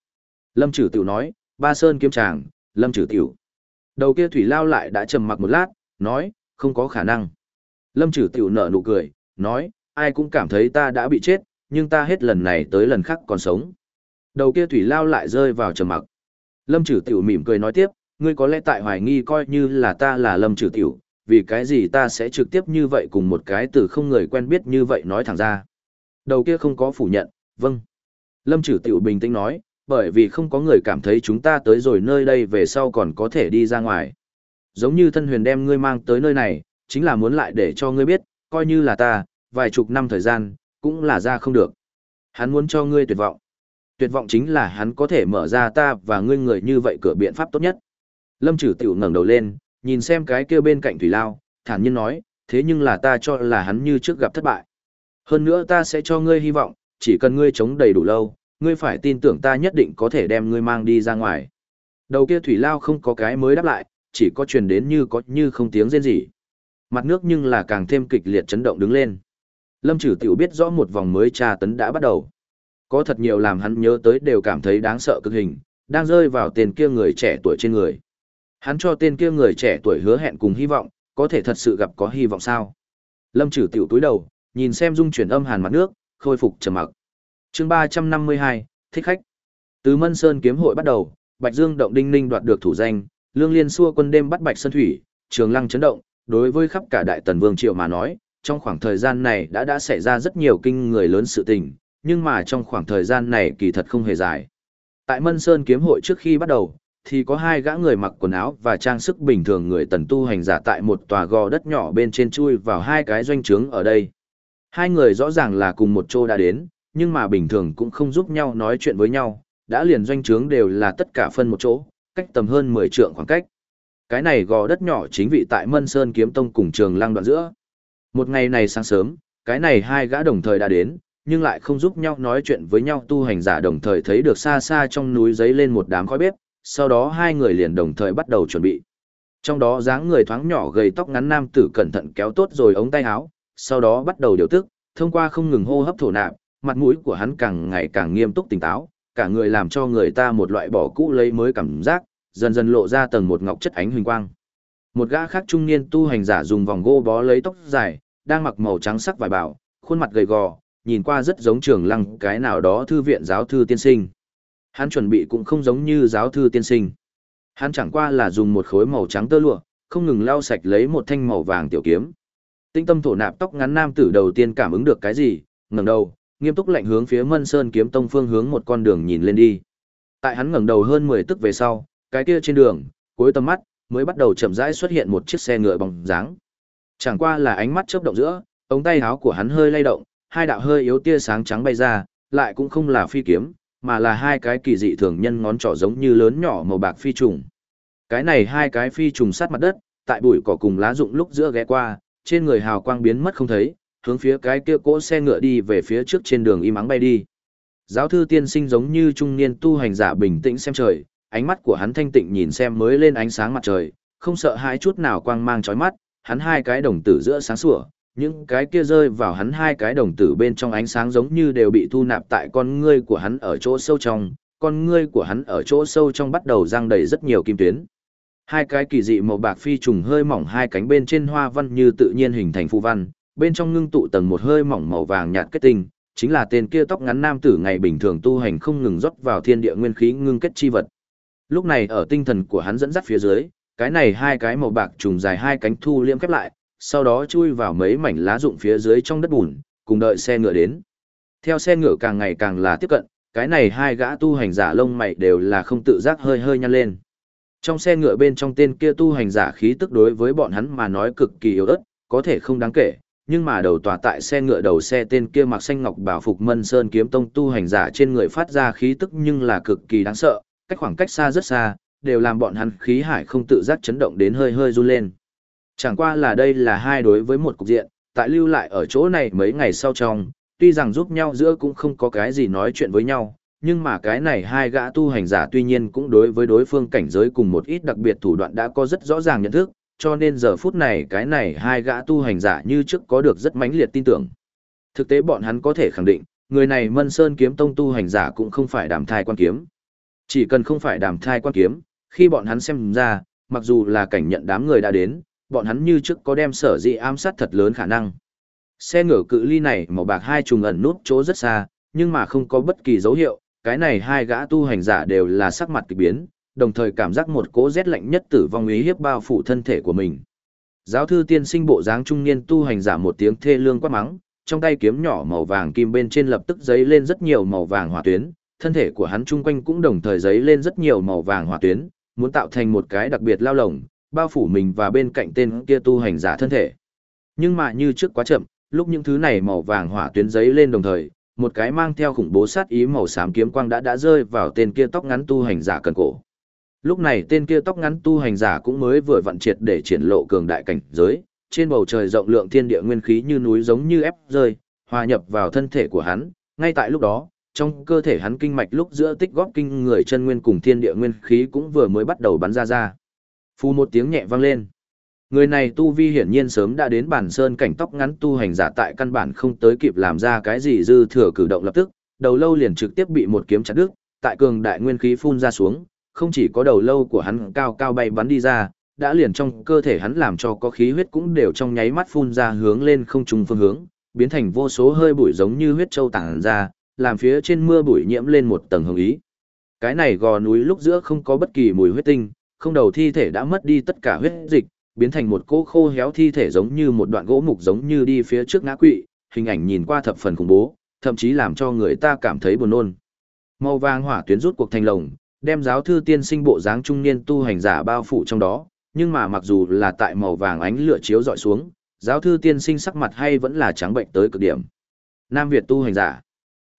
Lâm Trử Tiểu nói, Ba Sơn kiếm tràng, Lâm Trử Tiểu. Đầu kia thủy lao lại đã trầm mặc một lát, nói, không có khả năng. Lâm Trử Tiểu nở nụ cười, nói, ai cũng cảm thấy ta đã bị chết, nhưng ta hết lần này tới lần khác còn sống. Đầu kia thủy lao lại rơi vào trầm mặc. Lâm Trử Tiểu mỉm cười nói tiếp, ngươi có lẽ tại hoài nghi coi như là ta là Lâm trừ Tiểu, vì cái gì ta sẽ trực tiếp như vậy cùng một cái từ không người quen biết như vậy nói thẳng ra. Đầu kia không có phủ nhận, vâng. Lâm trừ Tiểu bình tĩnh nói, bởi vì không có người cảm thấy chúng ta tới rồi nơi đây về sau còn có thể đi ra ngoài. Giống như thân huyền đem ngươi mang tới nơi này, chính là muốn lại để cho ngươi biết, coi như là ta, vài chục năm thời gian, cũng là ra không được. Hắn muốn cho ngươi tuyệt vọng. Tuyệt vọng chính là hắn có thể mở ra ta và ngươi người như vậy cửa biện pháp tốt nhất. Lâm Trử Tiểu ngẩng đầu lên, nhìn xem cái kia bên cạnh Thủy Lao, thản nhiên nói, thế nhưng là ta cho là hắn như trước gặp thất bại. Hơn nữa ta sẽ cho ngươi hy vọng, chỉ cần ngươi chống đầy đủ lâu, ngươi phải tin tưởng ta nhất định có thể đem ngươi mang đi ra ngoài. Đầu kia Thủy Lao không có cái mới đáp lại, chỉ có truyền đến như có như không tiếng rên rỉ. Mặt nước nhưng là càng thêm kịch liệt chấn động đứng lên. Lâm Trử Tiểu biết rõ một vòng mới tra tấn đã bắt đầu. Có thật nhiều làm hắn nhớ tới đều cảm thấy đáng sợ cực hình, đang rơi vào tiền kia người trẻ tuổi trên người. Hắn cho tên kia người trẻ tuổi hứa hẹn cùng hy vọng, có thể thật sự gặp có hy vọng sao? Lâm Trử Tiểu túi đầu, nhìn xem dung chuyển âm hàn mặt nước, khôi phục trầm mặc. Chương 352, thích khách. Từ Mân Sơn kiếm hội bắt đầu, Bạch Dương động đinh ninh đoạt được thủ danh, Lương Liên xua quân đêm bắt Bạch Sơn thủy, Trường Lăng chấn động, đối với khắp cả Đại Tần Vương triều mà nói, trong khoảng thời gian này đã đã xảy ra rất nhiều kinh người lớn sự tình, nhưng mà trong khoảng thời gian này kỳ thật không hề dài. Tại Mân Sơn kiếm hội trước khi bắt đầu, thì có hai gã người mặc quần áo và trang sức bình thường người tần tu hành giả tại một tòa gò đất nhỏ bên trên chui vào hai cái doanh trướng ở đây. Hai người rõ ràng là cùng một chỗ đã đến, nhưng mà bình thường cũng không giúp nhau nói chuyện với nhau, đã liền doanh trướng đều là tất cả phân một chỗ, cách tầm hơn 10 trượng khoảng cách. Cái này gò đất nhỏ chính vị tại Mân Sơn Kiếm Tông cùng trường lăng đoạn giữa. Một ngày này sáng sớm, cái này hai gã đồng thời đã đến, nhưng lại không giúp nhau nói chuyện với nhau tu hành giả đồng thời thấy được xa xa trong núi giấy lên một đám khói bếp, sau đó hai người liền đồng thời bắt đầu chuẩn bị. Trong đó dáng người thoáng nhỏ gầy tóc ngắn nam tử cẩn thận kéo tốt rồi ống tay áo, sau đó bắt đầu điều tức, thông qua không ngừng hô hấp thổ nạp, mặt mũi của hắn càng ngày càng nghiêm túc tỉnh táo, cả người làm cho người ta một loại bỏ cũ lấy mới cảm giác, dần dần lộ ra tầng một ngọc chất ánh huỳnh quang. Một gã khác trung niên tu hành giả dùng vòng gô bó lấy tóc dài, đang mặc màu trắng sắc vải bảo, khuôn mặt gầy gò, nhìn qua rất giống trường lăng cái nào đó thư viện giáo thư tiên sinh. Hắn chuẩn bị cũng không giống như giáo thư tiên sinh. Hắn chẳng qua là dùng một khối màu trắng tơ lụa, không ngừng lau sạch lấy một thanh màu vàng tiểu kiếm. Tinh tâm thổ nạp tóc ngắn nam tử đầu tiên cảm ứng được cái gì, ngẩng đầu, nghiêm túc lạnh hướng phía Mân Sơn kiếm tông phương hướng một con đường nhìn lên đi. Tại hắn ngẩng đầu hơn 10 tức về sau, cái kia trên đường, cuối tầm mắt, mới bắt đầu chậm rãi xuất hiện một chiếc xe ngựa bóng dáng. Chẳng qua là ánh mắt chớp động giữa, ống tay áo của hắn hơi lay động, hai đạo hơi yếu tia sáng trắng bay ra, lại cũng không là phi kiếm, mà là hai cái kỳ dị thường nhân ngón trỏ giống như lớn nhỏ màu bạc phi trùng. Cái này hai cái phi trùng sát mặt đất, tại bụi cỏ cùng lá rụng lúc giữa ghé qua, trên người hào quang biến mất không thấy, hướng phía cái kia cỗ xe ngựa đi về phía trước trên đường im ắng bay đi. Giáo thư tiên sinh giống như trung niên tu hành giả bình tĩnh xem trời, ánh mắt của hắn thanh tịnh nhìn xem mới lên ánh sáng mặt trời, không sợ hãi chút nào quang mang chói mắt, hắn hai cái đồng tử giữa sáng sủa, những cái kia rơi vào hắn hai cái đồng tử bên trong ánh sáng giống như đều bị thu nạp tại con ngươi của hắn ở chỗ sâu trong, con ngươi của hắn ở chỗ sâu trong bắt đầu răng đầy rất nhiều kim tuyến. Hai cái kỳ dị màu bạc phi trùng hơi mỏng hai cánh bên trên hoa văn như tự nhiên hình thành phù văn, bên trong ngưng tụ tầng một hơi mỏng màu vàng nhạt kết tinh, chính là tên kia tóc ngắn nam tử ngày bình thường tu hành không ngừng rót vào thiên địa nguyên khí ngưng kết chi vật. Lúc này ở tinh thần của hắn dẫn dắt phía dưới, cái này hai cái màu bạc trùng dài hai cánh thu liễm khép lại, sau đó chui vào mấy mảnh lá rụng phía dưới trong đất bùn, cùng đợi xe ngựa đến. Theo xe ngựa càng ngày càng là tiếp cận, cái này hai gã tu hành giả lông mày đều là không tự giác hơi hơi nhăn lên. Trong xe ngựa bên trong tên kia tu hành giả khí tức đối với bọn hắn mà nói cực kỳ yếu ớt, có thể không đáng kể, nhưng mà đầu tòa tại xe ngựa đầu xe tên kia mặc xanh ngọc bảo phục mân sơn kiếm tông tu hành giả trên người phát ra khí tức nhưng là cực kỳ đáng sợ, cách khoảng cách xa rất xa, đều làm bọn hắn khí hải không tự giác chấn động đến hơi hơi run lên. Chẳng qua là đây là hai đối với một cục diện, tại lưu lại ở chỗ này mấy ngày sau trong, tuy rằng giúp nhau giữa cũng không có cái gì nói chuyện với nhau, nhưng mà cái này hai gã tu hành giả tuy nhiên cũng đối với đối phương cảnh giới cùng một ít đặc biệt thủ đoạn đã có rất rõ ràng nhận thức, cho nên giờ phút này cái này hai gã tu hành giả như trước có được rất mãnh liệt tin tưởng. Thực tế bọn hắn có thể khẳng định, người này Mân Sơn kiếm tông tu hành giả cũng không phải đàm thai quan kiếm. Chỉ cần không phải đàm thai quan kiếm, khi bọn hắn xem ra, mặc dù là cảnh nhận đám người đã đến, bọn hắn như trước có đem sở dị ám sát thật lớn khả năng. Xe ngựa cự ly này màu bạc hai trùng ẩn nút chỗ rất xa, nhưng mà không có bất kỳ dấu hiệu, cái này hai gã tu hành giả đều là sắc mặt kỳ biến, đồng thời cảm giác một cỗ rét lạnh nhất tử vong ý hiếp bao phủ thân thể của mình. Giáo thư tiên sinh bộ dáng trung niên tu hành giả một tiếng thê lương quát mắng, trong tay kiếm nhỏ màu vàng kim bên trên lập tức giấy lên rất nhiều màu vàng hỏa tuyến, thân thể của hắn chung quanh cũng đồng thời giấy lên rất nhiều màu vàng hỏa tuyến, muốn tạo thành một cái đặc biệt lao lồng, bao phủ mình và bên cạnh tên kia tu hành giả thân thể. Nhưng mà như trước quá chậm, lúc những thứ này màu vàng hỏa tuyến giấy lên đồng thời, một cái mang theo khủng bố sát ý màu xám kiếm quang đã đã rơi vào tên kia tóc ngắn tu hành giả cần cổ. Lúc này tên kia tóc ngắn tu hành giả cũng mới vừa vận triệt để triển lộ cường đại cảnh giới, trên bầu trời rộng lượng thiên địa nguyên khí như núi giống như ép rơi, hòa nhập vào thân thể của hắn, ngay tại lúc đó, trong cơ thể hắn kinh mạch lúc giữa tích góp kinh người chân nguyên cùng thiên địa nguyên khí cũng vừa mới bắt đầu bắn ra ra. Phù một tiếng nhẹ vang lên. Người này tu vi hiển nhiên sớm đã đến bản sơn cảnh tóc ngắn tu hành giả tại căn bản không tới kịp làm ra cái gì dư thừa cử động lập tức, đầu lâu liền trực tiếp bị một kiếm chặt đứt, tại cường đại nguyên khí phun ra xuống, không chỉ có đầu lâu của hắn cao cao bay bắn đi ra, đã liền trong cơ thể hắn làm cho có khí huyết cũng đều trong nháy mắt phun ra hướng lên không trùng phương hướng, biến thành vô số hơi bụi giống như huyết châu tản ra, làm phía trên mưa bụi nhiễm lên một tầng hồng ý. Cái này gò núi lúc giữa không có bất kỳ mùi huyết tinh, không đầu thi thể đã mất đi tất cả huyết dịch, biến thành một cỗ khô héo thi thể giống như một đoạn gỗ mục giống như đi phía trước ngã quỵ, hình ảnh nhìn qua thập phần khủng bố, thậm chí làm cho người ta cảm thấy buồn nôn. Màu vàng hỏa tuyến rút cuộc thành lồng, đem giáo thư tiên sinh bộ dáng trung niên tu hành giả bao phủ trong đó, nhưng mà mặc dù là tại màu vàng ánh lửa chiếu dọi xuống, giáo thư tiên sinh sắc mặt hay vẫn là trắng bệnh tới cực điểm. Nam Việt tu hành giả.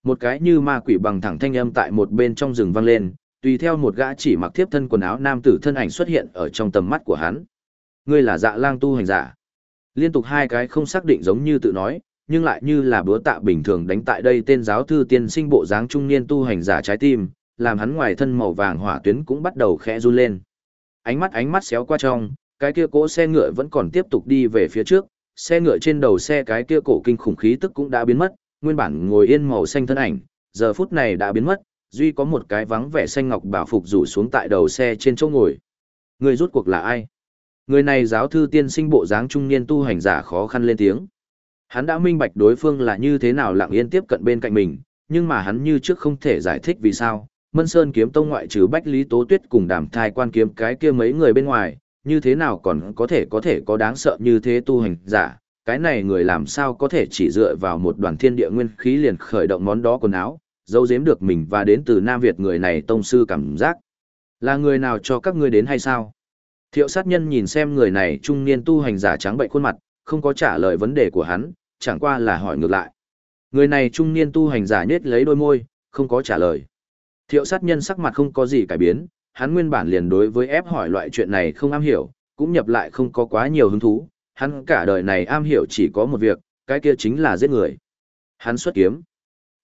Một cái như ma quỷ bằng thẳng thanh âm tại một bên trong rừng vang lên, tùy theo một gã chỉ mặc thiếp thân quần áo nam tử thân ảnh xuất hiện ở trong tầm mắt của hắn. Ngươi là dạ lang tu hành giả. Liên tục hai cái không xác định giống như tự nói, nhưng lại như là búa tạ bình thường đánh tại đây tên giáo thư tiên sinh bộ dáng trung niên tu hành giả trái tim, làm hắn ngoài thân màu vàng hỏa tuyến cũng bắt đầu khẽ run lên. Ánh mắt ánh mắt xéo qua trong, cái kia cỗ xe ngựa vẫn còn tiếp tục đi về phía trước, xe ngựa trên đầu xe cái kia cổ kinh khủng khí tức cũng đã biến mất, nguyên bản ngồi yên màu xanh thân ảnh, giờ phút này đã biến mất, duy có một cái vắng vẻ xanh ngọc bảo phục rủ xuống tại đầu xe trên chỗ ngồi. Người rút cuộc là ai? Người này giáo thư tiên sinh bộ dáng trung niên tu hành giả khó khăn lên tiếng. Hắn đã minh bạch đối phương là như thế nào lặng yên tiếp cận bên cạnh mình, nhưng mà hắn như trước không thể giải thích vì sao. Mân Sơn kiếm tông ngoại trừ Bách Lý Tố Tuyết cùng đàm thai quan kiếm cái kia mấy người bên ngoài, như thế nào còn có thể có thể có đáng sợ như thế tu hành giả, cái này người làm sao có thể chỉ dựa vào một đoàn thiên địa nguyên khí liền khởi động món đó quần áo, giấu giếm được mình và đến từ Nam Việt người này tông sư cảm giác. Là người nào cho các ngươi đến hay sao? Thiệu sát nhân nhìn xem người này trung niên tu hành giả trắng bệnh khuôn mặt, không có trả lời vấn đề của hắn, chẳng qua là hỏi ngược lại. Người này trung niên tu hành giả nhết lấy đôi môi, không có trả lời. Thiệu sát nhân sắc mặt không có gì cải biến, hắn nguyên bản liền đối với ép hỏi loại chuyện này không am hiểu, cũng nhập lại không có quá nhiều hứng thú, hắn cả đời này am hiểu chỉ có một việc, cái kia chính là giết người. Hắn xuất kiếm,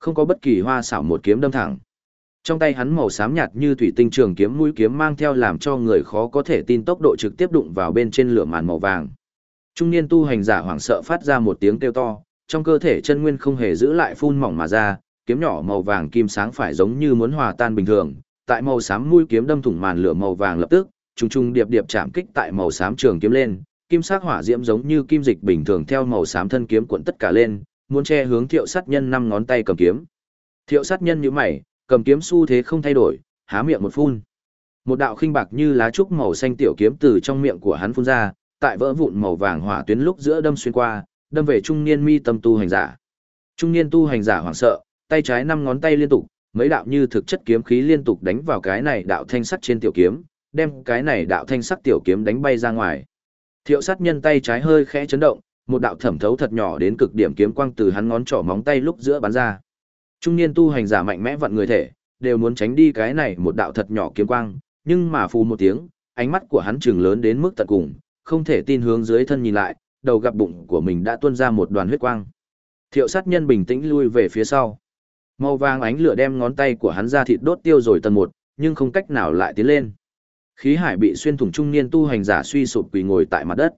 không có bất kỳ hoa xảo một kiếm đâm thẳng. Trong tay hắn màu xám nhạt như thủy tinh trường kiếm mũi kiếm mang theo làm cho người khó có thể tin tốc độ trực tiếp đụng vào bên trên lửa màn màu vàng. Trung niên tu hành giả hoảng sợ phát ra một tiếng kêu to, trong cơ thể chân nguyên không hề giữ lại phun mỏng mà ra, kiếm nhỏ màu vàng kim sáng phải giống như muốn hòa tan bình thường, tại màu xám mũi kiếm đâm thủng màn lửa màu vàng lập tức, trùng trùng điệp điệp chạm kích tại màu xám trường kiếm lên, kim sắc hỏa diễm giống như kim dịch bình thường theo màu xám thân kiếm cuộn tất cả lên, muốn che hướng Thiệu Sát Nhân năm ngón tay cầm kiếm. Thiệu Sát Nhân như mày, cầm kiếm xu thế không thay đổi, há miệng một phun. Một đạo khinh bạc như lá trúc màu xanh tiểu kiếm từ trong miệng của hắn phun ra, tại vỡ vụn màu vàng hỏa tuyến lúc giữa đâm xuyên qua, đâm về trung niên mi tâm tu hành giả. Trung niên tu hành giả hoảng sợ, tay trái năm ngón tay liên tục, mấy đạo như thực chất kiếm khí liên tục đánh vào cái này đạo thanh sắt trên tiểu kiếm, đem cái này đạo thanh sắc tiểu kiếm đánh bay ra ngoài. Thiệu sát nhân tay trái hơi khẽ chấn động, một đạo thẩm thấu thật nhỏ đến cực điểm kiếm quang từ hắn ngón trỏ móng tay lúc giữa bắn ra. Trung niên tu hành giả mạnh mẽ vận người thể, đều muốn tránh đi cái này một đạo thật nhỏ kiếm quang, nhưng mà phù một tiếng, ánh mắt của hắn trừng lớn đến mức tận cùng, không thể tin hướng dưới thân nhìn lại, đầu gặp bụng của mình đã tuôn ra một đoàn huyết quang. Thiệu sát nhân bình tĩnh lui về phía sau. Màu vàng ánh lửa đem ngón tay của hắn ra thịt đốt tiêu rồi tầng một, nhưng không cách nào lại tiến lên. Khí hải bị xuyên thủng trung niên tu hành giả suy sụp quỳ ngồi tại mặt đất.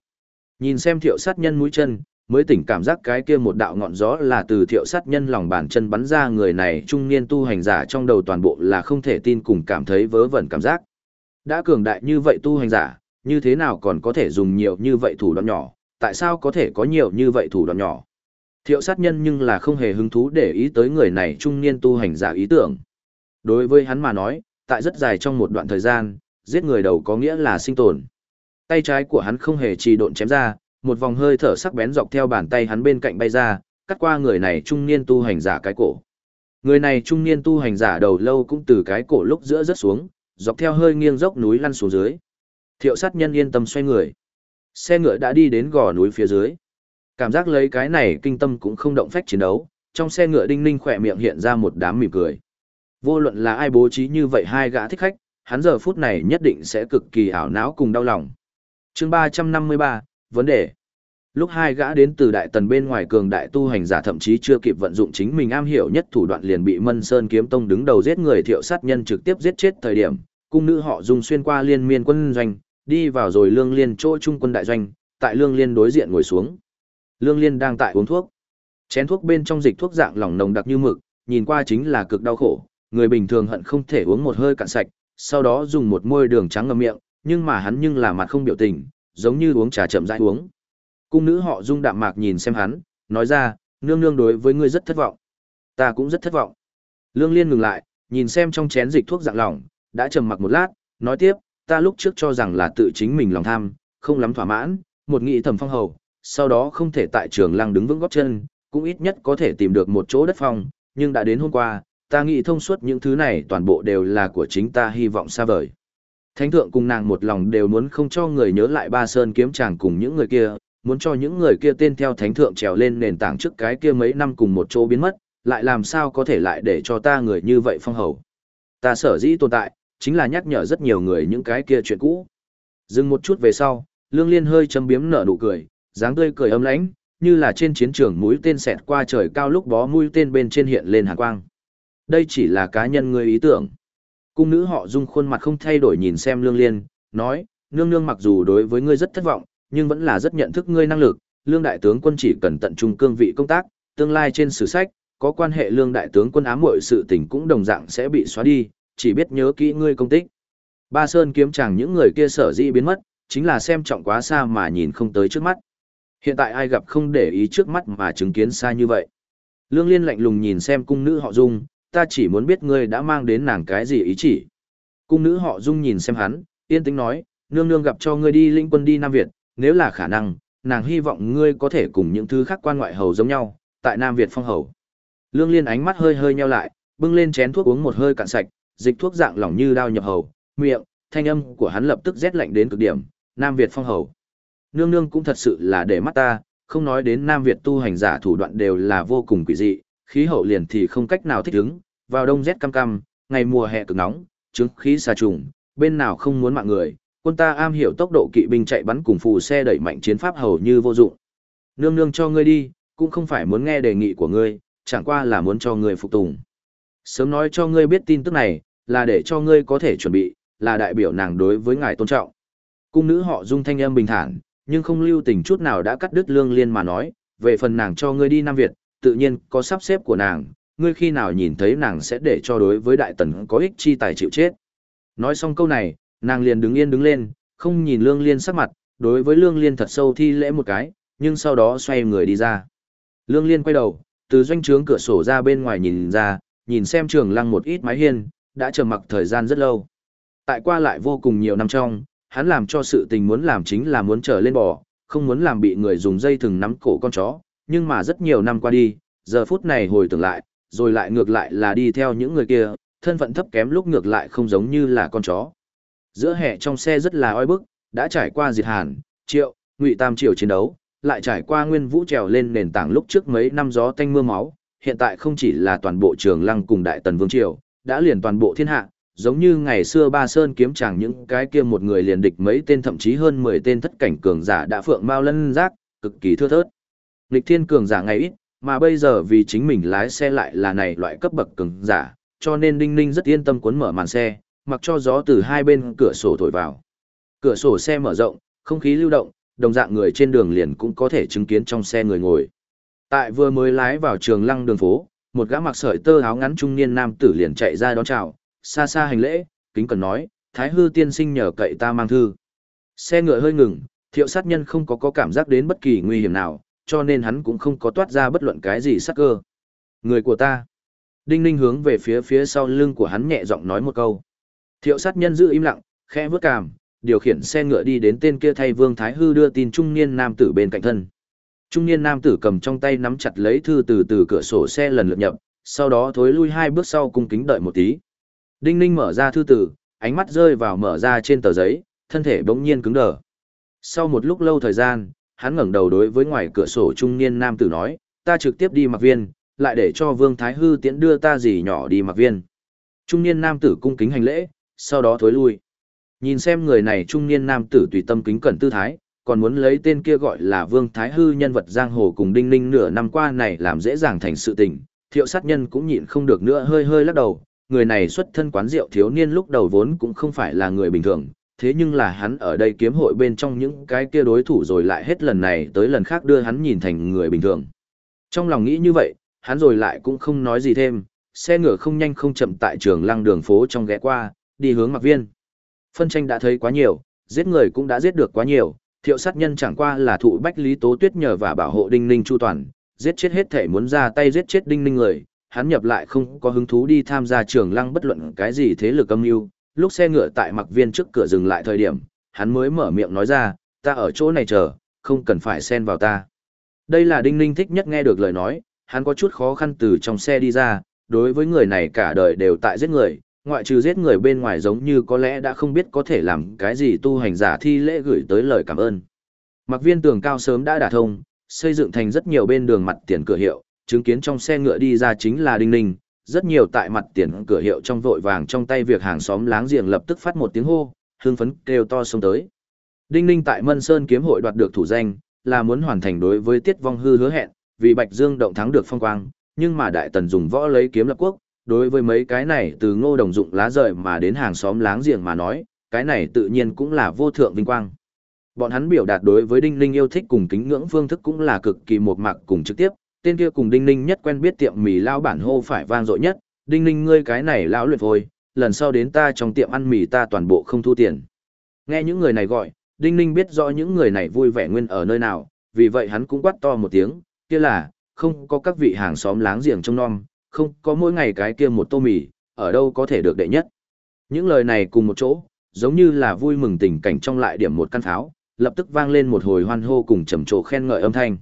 Nhìn xem thiệu sát nhân mũi chân, mới tỉnh cảm giác cái kia một đạo ngọn gió là từ thiệu sát nhân lòng bàn chân bắn ra người này trung niên tu hành giả trong đầu toàn bộ là không thể tin cùng cảm thấy vớ vẩn cảm giác. Đã cường đại như vậy tu hành giả, như thế nào còn có thể dùng nhiều như vậy thủ đoạn nhỏ, tại sao có thể có nhiều như vậy thủ đoạn nhỏ. Thiệu sát nhân nhưng là không hề hứng thú để ý tới người này trung niên tu hành giả ý tưởng. Đối với hắn mà nói, tại rất dài trong một đoạn thời gian, giết người đầu có nghĩa là sinh tồn. Tay trái của hắn không hề trì độn chém ra, một vòng hơi thở sắc bén dọc theo bàn tay hắn bên cạnh bay ra, cắt qua người này trung niên tu hành giả cái cổ. Người này trung niên tu hành giả đầu lâu cũng từ cái cổ lúc giữa rớt xuống, dọc theo hơi nghiêng dốc núi lăn xuống dưới. Thiệu sát nhân yên tâm xoay người. Xe ngựa đã đi đến gò núi phía dưới. Cảm giác lấy cái này kinh tâm cũng không động phách chiến đấu, trong xe ngựa đinh ninh khỏe miệng hiện ra một đám mỉm cười. Vô luận là ai bố trí như vậy hai gã thích khách, hắn giờ phút này nhất định sẽ cực kỳ ảo não cùng đau lòng chương 353, vấn đề. Lúc hai gã đến từ đại tần bên ngoài cường đại tu hành giả thậm chí chưa kịp vận dụng chính mình am hiểu nhất thủ đoạn liền bị Mân Sơn kiếm tông đứng đầu giết người thiệu sát nhân trực tiếp giết chết thời điểm, cung nữ họ dùng xuyên qua liên miên quân doanh, đi vào rồi lương liên chỗ trung quân đại doanh, tại lương liên đối diện ngồi xuống. Lương liên đang tại uống thuốc. Chén thuốc bên trong dịch thuốc dạng lỏng nồng đặc như mực, nhìn qua chính là cực đau khổ, người bình thường hận không thể uống một hơi cạn sạch, sau đó dùng một môi đường trắng ngậm miệng, nhưng mà hắn nhưng là mặt không biểu tình, giống như uống trà chậm rãi uống. Cung nữ họ Dung đạm mạc nhìn xem hắn, nói ra, nương nương đối với ngươi rất thất vọng. Ta cũng rất thất vọng. Lương Liên ngừng lại, nhìn xem trong chén dịch thuốc dạng lỏng, đã trầm mặc một lát, nói tiếp, ta lúc trước cho rằng là tự chính mình lòng tham, không lắm thỏa mãn, một nghị thẩm phong hầu, sau đó không thể tại trường lăng đứng vững góp chân, cũng ít nhất có thể tìm được một chỗ đất phong, nhưng đã đến hôm qua, ta nghĩ thông suốt những thứ này toàn bộ đều là của chính ta hy vọng xa vời. Thánh thượng cùng nàng một lòng đều muốn không cho người nhớ lại ba sơn kiếm chàng cùng những người kia, muốn cho những người kia tên theo thánh thượng trèo lên nền tảng trước cái kia mấy năm cùng một chỗ biến mất, lại làm sao có thể lại để cho ta người như vậy phong hầu. Ta sở dĩ tồn tại, chính là nhắc nhở rất nhiều người những cái kia chuyện cũ. Dừng một chút về sau, Lương Liên hơi châm biếm nở nụ cười, dáng tươi cười ấm lãnh, như là trên chiến trường mũi tên xẹt qua trời cao lúc bó mũi tên bên trên hiện lên hàn quang. Đây chỉ là cá nhân người ý tưởng. Cung nữ họ dung khuôn mặt không thay đổi nhìn xem Lương Liên, nói, nương nương mặc dù đối với ngươi rất thất vọng, nhưng vẫn là rất nhận thức ngươi năng lực, Lương đại tướng quân chỉ cần tận trung cương vị công tác, tương lai trên sử sách, có quan hệ Lương đại tướng quân ám muội sự tình cũng đồng dạng sẽ bị xóa đi, chỉ biết nhớ kỹ ngươi công tích. Ba Sơn kiếm chàng những người kia sở dĩ biến mất, chính là xem trọng quá xa mà nhìn không tới trước mắt. Hiện tại ai gặp không để ý trước mắt mà chứng kiến xa như vậy. Lương Liên lạnh lùng nhìn xem cung nữ họ Dung, ta chỉ muốn biết ngươi đã mang đến nàng cái gì ý chỉ. Cung nữ họ Dung nhìn xem hắn, yên tĩnh nói, nương nương gặp cho ngươi đi linh quân đi Nam Việt, nếu là khả năng, nàng hy vọng ngươi có thể cùng những thứ khác quan ngoại hầu giống nhau, tại Nam Việt phong hầu. Lương Liên ánh mắt hơi hơi nheo lại, bưng lên chén thuốc uống một hơi cạn sạch, dịch thuốc dạng lỏng như đao nhập hầu, miệng, thanh âm của hắn lập tức rét lạnh đến cực điểm, Nam Việt phong hầu. Nương nương cũng thật sự là để mắt ta, không nói đến Nam Việt tu hành giả thủ đoạn đều là vô cùng quỷ dị, khí hậu liền thì không cách nào thích ứng, vào đông rét cam cam, ngày mùa hè cực nóng, chứng khí xà trùng, bên nào không muốn mạng người, quân ta am hiểu tốc độ kỵ binh chạy bắn cùng phù xe đẩy mạnh chiến pháp hầu như vô dụng. Nương nương cho ngươi đi, cũng không phải muốn nghe đề nghị của ngươi, chẳng qua là muốn cho ngươi phục tùng. Sớm nói cho ngươi biết tin tức này, là để cho ngươi có thể chuẩn bị, là đại biểu nàng đối với ngài tôn trọng. Cung nữ họ dung thanh âm bình thản, nhưng không lưu tình chút nào đã cắt đứt lương liên mà nói, về phần nàng cho ngươi đi Nam Việt, tự nhiên có sắp xếp của nàng, ngươi khi nào nhìn thấy nàng sẽ để cho đối với đại tần có ích chi tài chịu chết. Nói xong câu này, nàng liền đứng yên đứng lên, không nhìn lương liên sắc mặt, đối với lương liên thật sâu thi lễ một cái, nhưng sau đó xoay người đi ra. Lương liên quay đầu, từ doanh trướng cửa sổ ra bên ngoài nhìn ra, nhìn xem trường lăng một ít mái hiên, đã chờ mặc thời gian rất lâu. Tại qua lại vô cùng nhiều năm trong, hắn làm cho sự tình muốn làm chính là muốn trở lên bò, không muốn làm bị người dùng dây thừng nắm cổ con chó, nhưng mà rất nhiều năm qua đi, giờ phút này hồi tưởng lại, rồi lại ngược lại là đi theo những người kia, thân phận thấp kém lúc ngược lại không giống như là con chó. Giữa hè trong xe rất là oi bức, đã trải qua diệt hàn, triệu, ngụy tam triệu chiến đấu, lại trải qua nguyên vũ trèo lên nền tảng lúc trước mấy năm gió tanh mưa máu, hiện tại không chỉ là toàn bộ trường lăng cùng đại tần vương triều, đã liền toàn bộ thiên hạ, giống như ngày xưa ba sơn kiếm chẳng những cái kia một người liền địch mấy tên thậm chí hơn 10 tên thất cảnh cường giả đã phượng mau lân giác, cực kỳ thưa thớt. Lịch thiên cường giả ngày ít, mà bây giờ vì chính mình lái xe lại là này loại cấp bậc cường giả, cho nên Đinh Ninh rất yên tâm cuốn mở màn xe, mặc cho gió từ hai bên cửa sổ thổi vào. Cửa sổ xe mở rộng, không khí lưu động, đồng dạng người trên đường liền cũng có thể chứng kiến trong xe người ngồi. Tại vừa mới lái vào trường lăng đường phố, một gã mặc sợi tơ áo ngắn trung niên nam tử liền chạy ra đón chào, xa xa hành lễ, kính cần nói, Thái hư tiên sinh nhờ cậy ta mang thư. Xe ngựa hơi ngừng, thiệu sát nhân không có có cảm giác đến bất kỳ nguy hiểm nào, cho nên hắn cũng không có toát ra bất luận cái gì sắc cơ. Người của ta. Đinh ninh hướng về phía phía sau lưng của hắn nhẹ giọng nói một câu. Thiệu sát nhân giữ im lặng, khẽ vớt cảm, điều khiển xe ngựa đi đến tên kia thay Vương Thái Hư đưa tin trung niên nam tử bên cạnh thân. Trung niên nam tử cầm trong tay nắm chặt lấy thư từ từ cửa sổ xe lần lượt nhập, sau đó thối lui hai bước sau cung kính đợi một tí. Đinh Ninh mở ra thư tử, ánh mắt rơi vào mở ra trên tờ giấy, thân thể bỗng nhiên cứng đờ. Sau một lúc lâu thời gian, hắn ngẩng đầu đối với ngoài cửa sổ trung niên nam tử nói, ta trực tiếp đi mặc viên, lại để cho Vương Thái Hư tiễn đưa ta gì nhỏ đi mặc viên. Trung niên nam tử cung kính hành lễ, sau đó thối lui. Nhìn xem người này trung niên nam tử tùy tâm kính cẩn tư thái, còn muốn lấy tên kia gọi là Vương Thái Hư nhân vật giang hồ cùng Đinh Ninh nửa năm qua này làm dễ dàng thành sự tình, thiệu sát nhân cũng nhịn không được nữa hơi hơi lắc đầu, người này xuất thân quán rượu thiếu niên lúc đầu vốn cũng không phải là người bình thường, thế nhưng là hắn ở đây kiếm hội bên trong những cái kia đối thủ rồi lại hết lần này tới lần khác đưa hắn nhìn thành người bình thường. Trong lòng nghĩ như vậy, hắn rồi lại cũng không nói gì thêm, xe ngựa không nhanh không chậm tại trường lăng đường phố trong ghé qua, đi hướng mặc viên. Phân tranh đã thấy quá nhiều, giết người cũng đã giết được quá nhiều, thiệu sát nhân chẳng qua là thụ bách lý tố tuyết nhờ và bảo hộ đinh ninh chu toàn, giết chết hết thể muốn ra tay giết chết đinh ninh người, hắn nhập lại không có hứng thú đi tham gia trường lăng bất luận cái gì thế lực âm mưu lúc xe ngựa tại mặc viên trước cửa dừng lại thời điểm hắn mới mở miệng nói ra ta ở chỗ này chờ không cần phải xen vào ta đây là đinh ninh thích nhất nghe được lời nói hắn có chút khó khăn từ trong xe đi ra đối với người này cả đời đều tại giết người, ngoại trừ giết người bên ngoài giống như có lẽ đã không biết có thể làm cái gì tu hành giả thi lễ gửi tới lời cảm ơn. Mặc viên tường cao sớm đã đả thông, xây dựng thành rất nhiều bên đường mặt tiền cửa hiệu, chứng kiến trong xe ngựa đi ra chính là Đinh Ninh, rất nhiều tại mặt tiền cửa hiệu trong vội vàng trong tay việc hàng xóm láng giềng lập tức phát một tiếng hô, hương phấn kêu to xông tới. Đinh Ninh tại Mân Sơn kiếm hội đoạt được thủ danh, là muốn hoàn thành đối với Tiết Vong Hư hứa hẹn, vì Bạch Dương động thắng được phong quang, nhưng mà Đại Tần dùng võ lấy kiếm lập quốc, đối với mấy cái này từ ngô đồng dụng lá rời mà đến hàng xóm láng giềng mà nói, cái này tự nhiên cũng là vô thượng vinh quang. Bọn hắn biểu đạt đối với Đinh Ninh yêu thích cùng kính ngưỡng phương thức cũng là cực kỳ một mạc cùng trực tiếp, tên kia cùng Đinh Ninh nhất quen biết tiệm mì lao bản hô phải vang dội nhất, Đinh Ninh ngươi cái này lão luyện thôi, lần sau đến ta trong tiệm ăn mì ta toàn bộ không thu tiền. Nghe những người này gọi, Đinh Ninh biết rõ những người này vui vẻ nguyên ở nơi nào, vì vậy hắn cũng quát to một tiếng, kia là, không có các vị hàng xóm láng giềng trong non, không có mỗi ngày cái kia một tô mì, ở đâu có thể được đệ nhất. Những lời này cùng một chỗ, giống như là vui mừng tình cảnh trong lại điểm một căn pháo, lập tức vang lên một hồi hoan hô cùng trầm trồ khen ngợi âm thanh.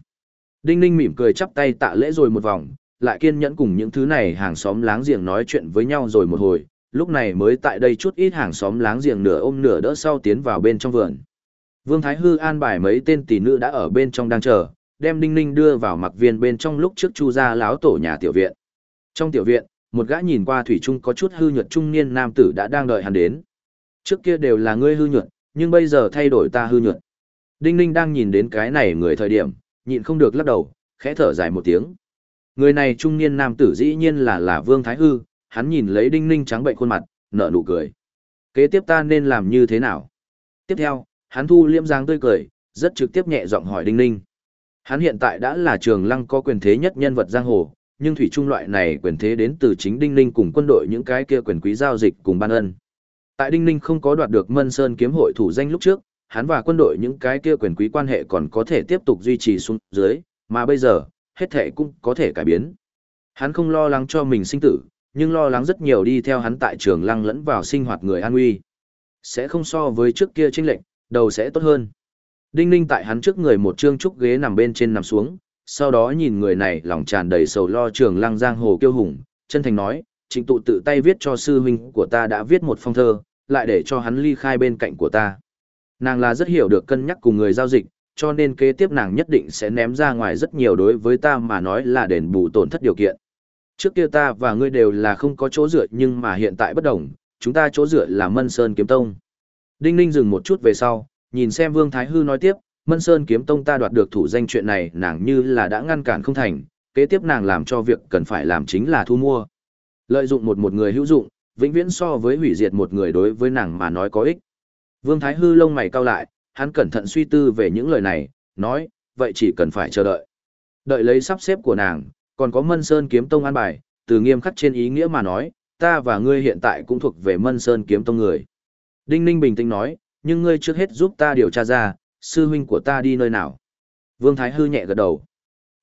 Đinh Ninh mỉm cười chắp tay tạ lễ rồi một vòng, lại kiên nhẫn cùng những thứ này hàng xóm láng giềng nói chuyện với nhau rồi một hồi, lúc này mới tại đây chút ít hàng xóm láng giềng nửa ôm nửa đỡ sau tiến vào bên trong vườn. Vương Thái Hư an bài mấy tên tỷ nữ đã ở bên trong đang chờ, đem Đinh Ninh đưa vào mặc viên bên trong lúc trước chu ra láo tổ nhà tiểu viện. Trong tiểu viện, một gã nhìn qua thủy trung có chút hư nhuận trung niên nam tử đã đang đợi hắn đến. Trước kia đều là ngươi hư nhuận, nhưng bây giờ thay đổi ta hư nhuận. Đinh Ninh đang nhìn đến cái này người thời điểm, nhịn không được lắc đầu, khẽ thở dài một tiếng. Người này trung niên nam tử dĩ nhiên là là Vương Thái Hư, hắn nhìn lấy Đinh Ninh trắng bệnh khuôn mặt, nở nụ cười. Kế tiếp ta nên làm như thế nào? Tiếp theo, hắn thu liễm giang tươi cười, rất trực tiếp nhẹ giọng hỏi Đinh Ninh. Hắn hiện tại đã là trường lăng có quyền thế nhất nhân vật giang hồ, nhưng thủy trung loại này quyền thế đến từ chính Đinh Ninh cùng quân đội những cái kia quyền quý giao dịch cùng ban ân. Tại Đinh Ninh không có đoạt được Mân Sơn kiếm hội thủ danh lúc trước, hắn và quân đội những cái kia quyền quý quan hệ còn có thể tiếp tục duy trì xuống dưới, mà bây giờ, hết thể cũng có thể cải biến. Hắn không lo lắng cho mình sinh tử, nhưng lo lắng rất nhiều đi theo hắn tại trường lăng lẫn vào sinh hoạt người an nguy. Sẽ không so với trước kia chênh lệnh, đầu sẽ tốt hơn. Đinh ninh tại hắn trước người một trương trúc ghế nằm bên trên nằm xuống, sau đó nhìn người này lòng tràn đầy sầu lo trường lăng giang hồ kiêu hùng, chân thành nói, trịnh tụ tự tay viết cho sư huynh của ta đã viết một phong thơ, lại để cho hắn ly khai bên cạnh của ta. Nàng là rất hiểu được cân nhắc cùng người giao dịch, cho nên kế tiếp nàng nhất định sẽ ném ra ngoài rất nhiều đối với ta mà nói là đền bù tổn thất điều kiện. Trước kia ta và ngươi đều là không có chỗ dựa nhưng mà hiện tại bất đồng, chúng ta chỗ dựa là Mân Sơn Kiếm Tông. Đinh Ninh dừng một chút về sau, nhìn xem Vương Thái Hư nói tiếp, Mân Sơn Kiếm Tông ta đoạt được thủ danh chuyện này nàng như là đã ngăn cản không thành, kế tiếp nàng làm cho việc cần phải làm chính là thu mua. Lợi dụng một một người hữu dụng, vĩnh viễn so với hủy diệt một người đối với nàng mà nói có ích. Vương Thái Hư lông mày cau lại, hắn cẩn thận suy tư về những lời này, nói, vậy chỉ cần phải chờ đợi. Đợi lấy sắp xếp của nàng, còn có Mân Sơn kiếm tông an bài, từ nghiêm khắc trên ý nghĩa mà nói, ta và ngươi hiện tại cũng thuộc về Mân Sơn kiếm tông người. Đinh Ninh bình tĩnh nói, nhưng ngươi trước hết giúp ta điều tra ra, sư huynh của ta đi nơi nào. Vương Thái Hư nhẹ gật đầu.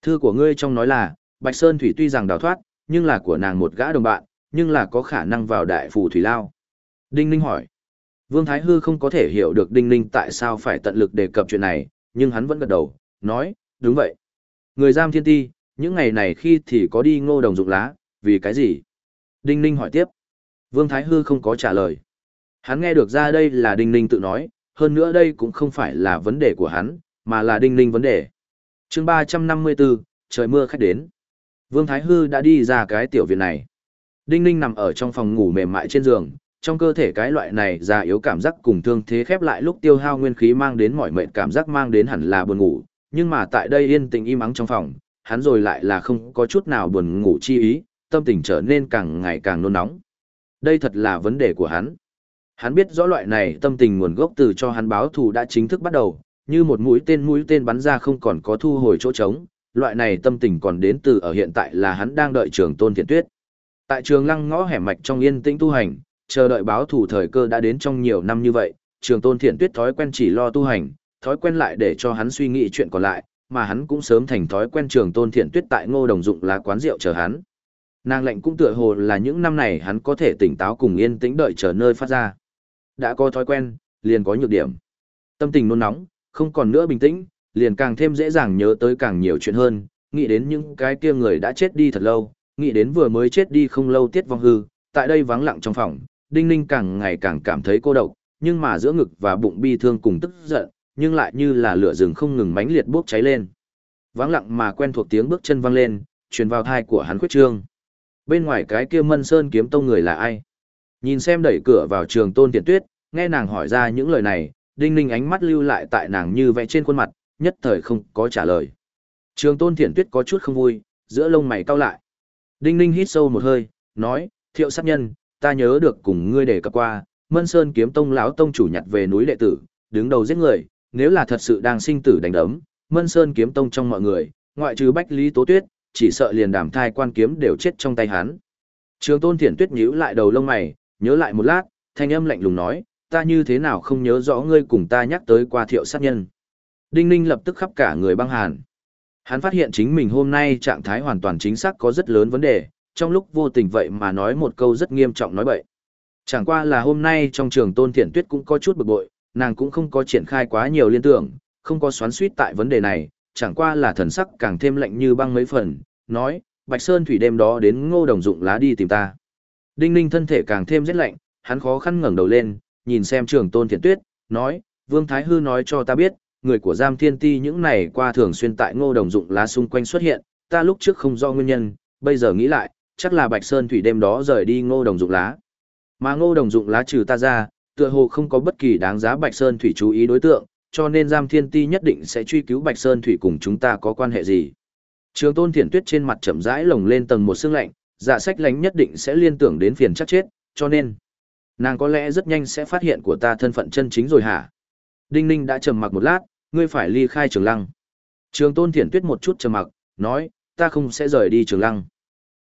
Thư của ngươi trong nói là, Bạch Sơn Thủy tuy rằng đào thoát, nhưng là của nàng một gã đồng bạn, nhưng là có khả năng vào đại phủ Thủy Lao. Đinh Ninh hỏi. Vương Thái Hư không có thể hiểu được Đinh Ninh tại sao phải tận lực đề cập chuyện này, nhưng hắn vẫn gật đầu, nói, đúng vậy. Người giam thiên ti, những ngày này khi thì có đi ngô đồng dụng lá, vì cái gì? Đinh Ninh hỏi tiếp. Vương Thái Hư không có trả lời. Hắn nghe được ra đây là Đinh Ninh tự nói, hơn nữa đây cũng không phải là vấn đề của hắn, mà là Đinh Ninh vấn đề. chương 354, trời mưa khách đến. Vương Thái Hư đã đi ra cái tiểu viện này. Đinh Ninh nằm ở trong phòng ngủ mềm mại trên giường, trong cơ thể cái loại này già yếu cảm giác cùng thương thế khép lại lúc tiêu hao nguyên khí mang đến mọi mệnh cảm giác mang đến hẳn là buồn ngủ, nhưng mà tại đây yên tĩnh im ắng trong phòng, hắn rồi lại là không có chút nào buồn ngủ chi ý, tâm tình trở nên càng ngày càng nôn nóng. Đây thật là vấn đề của hắn. Hắn biết rõ loại này tâm tình nguồn gốc từ cho hắn báo thù đã chính thức bắt đầu, như một mũi tên mũi tên bắn ra không còn có thu hồi chỗ trống, loại này tâm tình còn đến từ ở hiện tại là hắn đang đợi trường tôn thiện tuyết. Tại trường lăng ngõ hẻm mạch trong yên tĩnh tu hành, chờ đợi báo thủ thời cơ đã đến trong nhiều năm như vậy, trường tôn thiện tuyết thói quen chỉ lo tu hành, thói quen lại để cho hắn suy nghĩ chuyện còn lại, mà hắn cũng sớm thành thói quen trường tôn thiện tuyết tại ngô đồng dụng lá quán rượu chờ hắn. Nàng lệnh cũng tựa hồ là những năm này hắn có thể tỉnh táo cùng yên tĩnh đợi chờ nơi phát ra. Đã có thói quen, liền có nhược điểm. Tâm tình nôn nóng, không còn nữa bình tĩnh, liền càng thêm dễ dàng nhớ tới càng nhiều chuyện hơn, nghĩ đến những cái kia người đã chết đi thật lâu, nghĩ đến vừa mới chết đi không lâu tiết vong hư, tại đây vắng lặng trong phòng, Đinh Ninh càng ngày càng cảm thấy cô độc, nhưng mà giữa ngực và bụng bi thương cùng tức giận, nhưng lại như là lửa rừng không ngừng mãnh liệt bốc cháy lên. Vắng lặng mà quen thuộc tiếng bước chân vang lên, truyền vào thai của hắn khuyết trương. Bên ngoài cái kia Mân Sơn kiếm tông người là ai? Nhìn xem đẩy cửa vào trường Tôn Tiện Tuyết, nghe nàng hỏi ra những lời này, Đinh Ninh ánh mắt lưu lại tại nàng như vẽ trên khuôn mặt, nhất thời không có trả lời. Trường Tôn Thiển Tuyết có chút không vui, giữa lông mày cau lại. Đinh Ninh hít sâu một hơi, nói, thiệu sát nhân, ta nhớ được cùng ngươi đề cập qua, Mân Sơn kiếm tông lão tông chủ nhặt về núi đệ tử, đứng đầu giết người, nếu là thật sự đang sinh tử đánh đấm, Mân Sơn kiếm tông trong mọi người, ngoại trừ Bách Lý Tố Tuyết, chỉ sợ liền đảm thai quan kiếm đều chết trong tay hắn. Trường Tôn Thiển Tuyết nhíu lại đầu lông mày, nhớ lại một lát, thanh âm lạnh lùng nói, ta như thế nào không nhớ rõ ngươi cùng ta nhắc tới qua thiệu sát nhân. Đinh Ninh lập tức khắp cả người băng hàn. Hắn phát hiện chính mình hôm nay trạng thái hoàn toàn chính xác có rất lớn vấn đề, trong lúc vô tình vậy mà nói một câu rất nghiêm trọng nói bậy. Chẳng qua là hôm nay trong trường tôn thiện tuyết cũng có chút bực bội, nàng cũng không có triển khai quá nhiều liên tưởng, không có xoắn suýt tại vấn đề này, chẳng qua là thần sắc càng thêm lạnh như băng mấy phần, nói, Bạch Sơn Thủy đêm đó đến ngô đồng dụng lá đi tìm ta. Đinh ninh thân thể càng thêm rét lạnh, hắn khó khăn ngẩng đầu lên, nhìn xem trường tôn thiện tuyết, nói, Vương Thái Hư nói cho ta biết, người của giam thiên ti những này qua thường xuyên tại ngô đồng dụng lá xung quanh xuất hiện, ta lúc trước không do nguyên nhân, bây giờ nghĩ lại, chắc là Bạch Sơn Thủy đêm đó rời đi ngô đồng dụng lá. Mà ngô đồng dụng lá trừ ta ra, tựa hồ không có bất kỳ đáng giá Bạch Sơn Thủy chú ý đối tượng, cho nên giam thiên ti nhất định sẽ truy cứu Bạch Sơn Thủy cùng chúng ta có quan hệ gì. Trường tôn thiển tuyết trên mặt chậm rãi lồng lên tầng một xương lạnh, dạ sách lánh nhất định sẽ liên tưởng đến phiền chắc chết, cho nên, nàng có lẽ rất nhanh sẽ phát hiện của ta thân phận chân chính rồi hả? Đinh Ninh đã trầm mặc một lát, ngươi phải ly khai trường lăng. Trường tôn thiển tuyết một chút trầm mặc, nói, ta không sẽ rời đi trường lăng.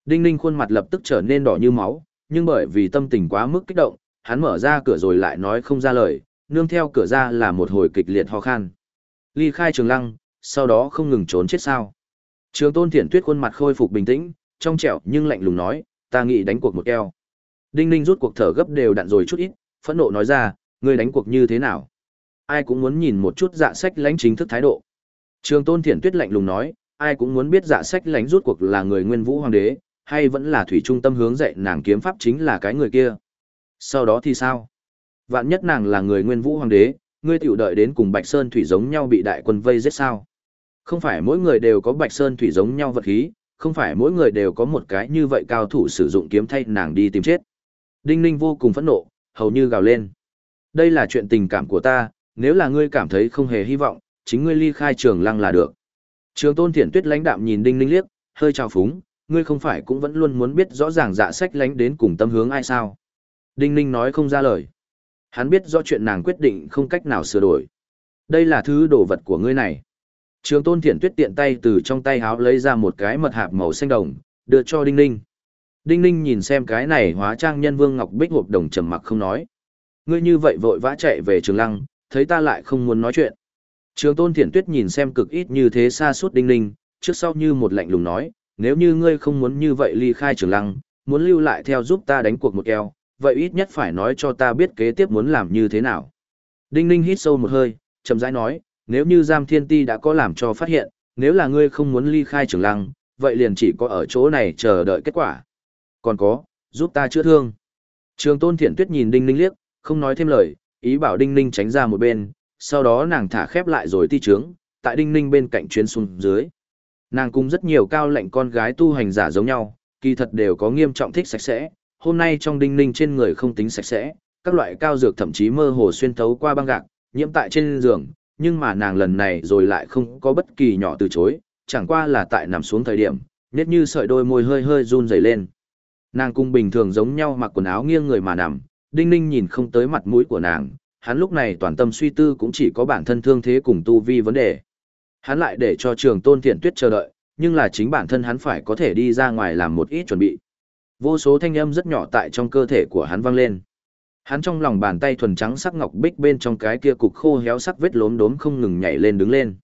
Đinh Ninh khuôn mặt lập tức trở nên đỏ như máu, nhưng bởi vì tâm tình quá mức kích động, hắn mở ra cửa rồi lại nói không ra lời, nương theo cửa ra là một hồi kịch liệt ho khan. Ly khai trường lăng, sau đó không ngừng trốn chết sao. Trường tôn thiển tuyết khuôn mặt khôi phục bình tĩnh, trong trẻo nhưng lạnh lùng nói, ta nghĩ đánh cuộc một keo. Đinh Ninh rút cuộc thở gấp đều đặn rồi chút ít, phẫn nộ nói ra, ngươi đánh cuộc như thế nào? Ai cũng muốn nhìn một chút dạ sách lãnh chính thức thái độ. Trường tôn thiển tuyết lạnh lùng nói, ai cũng muốn biết dạ sách lãnh rút cuộc là người nguyên vũ hoàng đế, hay vẫn là thủy trung tâm hướng dạy nàng kiếm pháp chính là cái người kia. Sau đó thì sao? Vạn nhất nàng là người nguyên vũ hoàng đế, ngươi tiểu đợi đến cùng Bạch Sơn Thủy giống nhau bị đại quân vây giết sao? Không phải mỗi người đều có Bạch Sơn Thủy giống nhau vật khí, không phải mỗi người đều có một cái như vậy cao thủ sử dụng kiếm thay nàng đi tìm chết. Đinh Ninh vô cùng phẫn nộ, hầu như gào lên. Đây là chuyện tình cảm của ta, nếu là ngươi cảm thấy không hề hy vọng, chính ngươi ly khai trường lăng là được. Trường tôn thiển tuyết lãnh đạm nhìn Đinh Ninh liếc, hơi trào phúng, ngươi không phải cũng vẫn luôn muốn biết rõ ràng dạ sách lánh đến cùng tâm hướng ai sao. Đinh Ninh nói không ra lời. Hắn biết rõ chuyện nàng quyết định không cách nào sửa đổi. Đây là thứ đồ vật của ngươi này. Trường tôn thiển tuyết tiện tay từ trong tay háo lấy ra một cái mật hạp màu xanh đồng, đưa cho Đinh Ninh. Đinh Ninh nhìn xem cái này hóa trang nhân vương ngọc bích hộp đồng trầm mặc không nói. Ngươi như vậy vội vã chạy về trường lăng, thấy ta lại không muốn nói chuyện. Trường tôn thiển tuyết nhìn xem cực ít như thế xa suốt Đinh Ninh, trước sau như một lạnh lùng nói, nếu như ngươi không muốn như vậy ly khai trường lăng, muốn lưu lại theo giúp ta đánh cuộc một keo, vậy ít nhất phải nói cho ta biết kế tiếp muốn làm như thế nào. Đinh Ninh hít sâu một hơi, chậm rãi nói, nếu như giam thiên ti đã có làm cho phát hiện, nếu là ngươi không muốn ly khai trường lăng, vậy liền chỉ có ở chỗ này chờ đợi kết quả. Còn có, giúp ta chữa thương. Trường tôn thiện tuyết nhìn Đinh Ninh liếc, không nói thêm lời, ý bảo Đinh Ninh tránh ra một bên, sau đó nàng thả khép lại rồi ti trướng, tại Đinh Ninh bên cạnh chuyến xuống dưới. Nàng cùng rất nhiều cao lệnh con gái tu hành giả giống nhau, kỳ thật đều có nghiêm trọng thích sạch sẽ, hôm nay trong Đinh Ninh trên người không tính sạch sẽ, các loại cao dược thậm chí mơ hồ xuyên thấu qua băng gạc, nhiễm tại trên giường, nhưng mà nàng lần này rồi lại không có bất kỳ nhỏ từ chối, chẳng qua là tại nằm xuống thời điểm, nét như sợi đôi môi hơi hơi run rẩy lên. Nàng cung bình thường giống nhau mặc quần áo nghiêng người mà nằm, Đinh Ninh nhìn không tới mặt mũi của nàng, hắn lúc này toàn tâm suy tư cũng chỉ có bản thân thương thế cùng tu vi vấn đề. Hắn lại để cho trường tôn thiện tuyết chờ đợi, nhưng là chính bản thân hắn phải có thể đi ra ngoài làm một ít chuẩn bị. Vô số thanh âm rất nhỏ tại trong cơ thể của hắn vang lên. Hắn trong lòng bàn tay thuần trắng sắc ngọc bích bên trong cái kia cục khô héo sắc vết lốm đốm không ngừng nhảy lên đứng lên.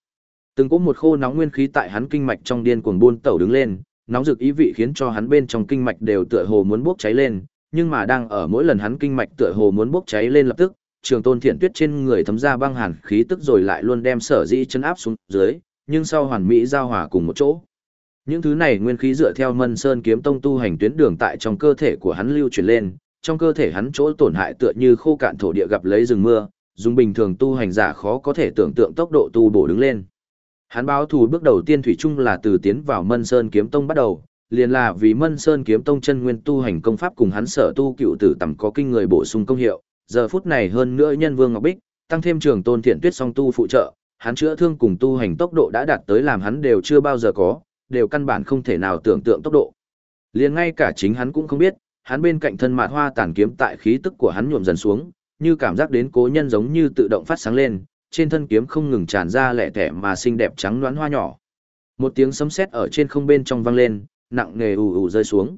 Từng có một khô nóng nguyên khí tại hắn kinh mạch trong điên cuồng buôn tẩu đứng lên, nóng rực ý vị khiến cho hắn bên trong kinh mạch đều tựa hồ muốn bốc cháy lên, nhưng mà đang ở mỗi lần hắn kinh mạch tựa hồ muốn bốc cháy lên lập tức, trường tôn thiện tuyết trên người thấm ra băng hàn khí tức rồi lại luôn đem sở dĩ chân áp xuống dưới, nhưng sau hoàn mỹ giao hòa cùng một chỗ. Những thứ này nguyên khí dựa theo Mân Sơn kiếm tông tu hành tuyến đường tại trong cơ thể của hắn lưu truyền lên, trong cơ thể hắn chỗ tổn hại tựa như khô cạn thổ địa gặp lấy rừng mưa, dùng bình thường tu hành giả khó có thể tưởng tượng tốc độ tu bổ đứng lên. Hắn báo thù bước đầu tiên thủy chung là từ tiến vào Mân Sơn kiếm tông bắt đầu, liền là vì Mân Sơn kiếm tông chân nguyên tu hành công pháp cùng hắn sở tu cựu tử tầm có kinh người bổ sung công hiệu, giờ phút này hơn nữa nhân vương ngọc bích, tăng thêm trường tôn thiện tuyết song tu phụ trợ, hắn chữa thương cùng tu hành tốc độ đã đạt tới làm hắn đều chưa bao giờ có, đều căn bản không thể nào tưởng tượng tốc độ. Liền ngay cả chính hắn cũng không biết, hắn bên cạnh thân mạt hoa tàn kiếm tại khí tức của hắn nhuộm dần xuống, như cảm giác đến cố nhân giống như tự động phát sáng lên, trên thân kiếm không ngừng tràn ra lẻ thẻ mà xinh đẹp trắng đoán hoa nhỏ. Một tiếng sấm sét ở trên không bên trong vang lên, nặng nề ù ù rơi xuống.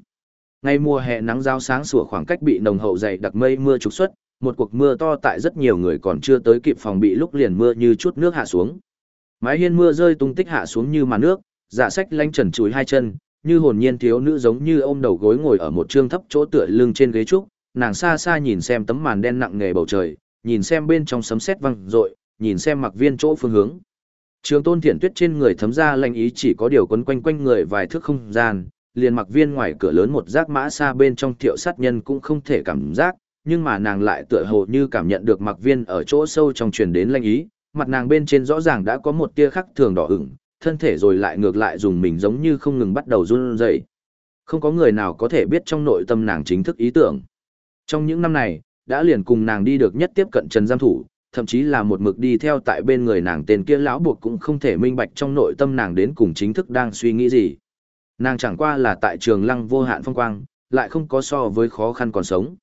Ngay mùa hè nắng giao sáng sủa khoảng cách bị nồng hậu dày đặc mây mưa trục xuất, một cuộc mưa to tại rất nhiều người còn chưa tới kịp phòng bị lúc liền mưa như chút nước hạ xuống. Mái hiên mưa rơi tung tích hạ xuống như màn nước, dạ sách lanh trần chúi hai chân, như hồn nhiên thiếu nữ giống như ôm đầu gối ngồi ở một trương thấp chỗ tựa lưng trên ghế trúc, nàng xa xa nhìn xem tấm màn đen nặng nề bầu trời, nhìn xem bên trong sấm sét vang rội, nhìn xem mặc viên chỗ phương hướng. Trường tôn thiện tuyết trên người thấm ra lanh ý chỉ có điều quấn quanh quanh người vài thước không gian, liền mặc viên ngoài cửa lớn một giác mã xa bên trong thiệu sát nhân cũng không thể cảm giác, nhưng mà nàng lại tựa hồ như cảm nhận được mặc viên ở chỗ sâu trong truyền đến lanh ý, mặt nàng bên trên rõ ràng đã có một tia khắc thường đỏ ửng, thân thể rồi lại ngược lại dùng mình giống như không ngừng bắt đầu run rẩy. Không có người nào có thể biết trong nội tâm nàng chính thức ý tưởng. Trong những năm này, đã liền cùng nàng đi được nhất tiếp cận Trần Giam Thủ, thậm chí là một mực đi theo tại bên người nàng tên kia lão buộc cũng không thể minh bạch trong nội tâm nàng đến cùng chính thức đang suy nghĩ gì. Nàng chẳng qua là tại trường lăng vô hạn phong quang, lại không có so với khó khăn còn sống.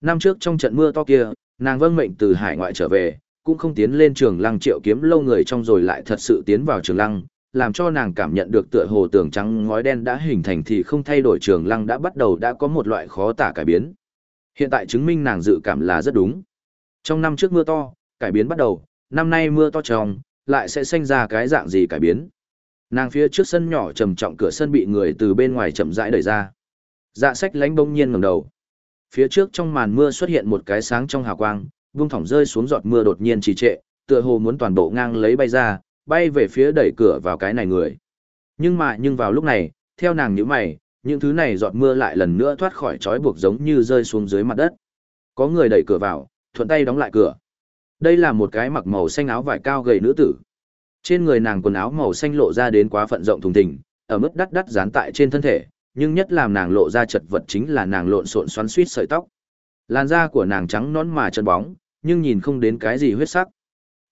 Năm trước trong trận mưa to kia, nàng vâng mệnh từ hải ngoại trở về, cũng không tiến lên trường lăng triệu kiếm lâu người trong rồi lại thật sự tiến vào trường lăng, làm cho nàng cảm nhận được tựa hồ tường trắng ngói đen đã hình thành thì không thay đổi trường lăng đã bắt đầu đã có một loại khó tả cải biến. Hiện tại chứng minh nàng dự cảm là rất đúng. Trong năm trước mưa to, cải biến bắt đầu, năm nay mưa to tròng, lại sẽ sinh ra cái dạng gì cải biến. Nàng phía trước sân nhỏ trầm trọng cửa sân bị người từ bên ngoài chậm rãi đẩy ra. Dạ sách lánh bỗng nhiên ngẩng đầu. Phía trước trong màn mưa xuất hiện một cái sáng trong hào quang, vung thỏng rơi xuống giọt mưa đột nhiên trì trệ, tựa hồ muốn toàn bộ ngang lấy bay ra, bay về phía đẩy cửa vào cái này người. Nhưng mà nhưng vào lúc này, theo nàng nhíu mày, những thứ này giọt mưa lại lần nữa thoát khỏi trói buộc giống như rơi xuống dưới mặt đất. Có người đẩy cửa vào, thuận tay đóng lại cửa. Đây là một cái mặc màu xanh áo vải cao gầy nữ tử. Trên người nàng quần áo màu xanh lộ ra đến quá phận rộng thùng thình, ở mức đắt đắt dán tại trên thân thể, nhưng nhất làm nàng lộ ra chật vật chính là nàng lộn xộn xoắn suýt sợi tóc. Làn da của nàng trắng nõn mà chân bóng, nhưng nhìn không đến cái gì huyết sắc.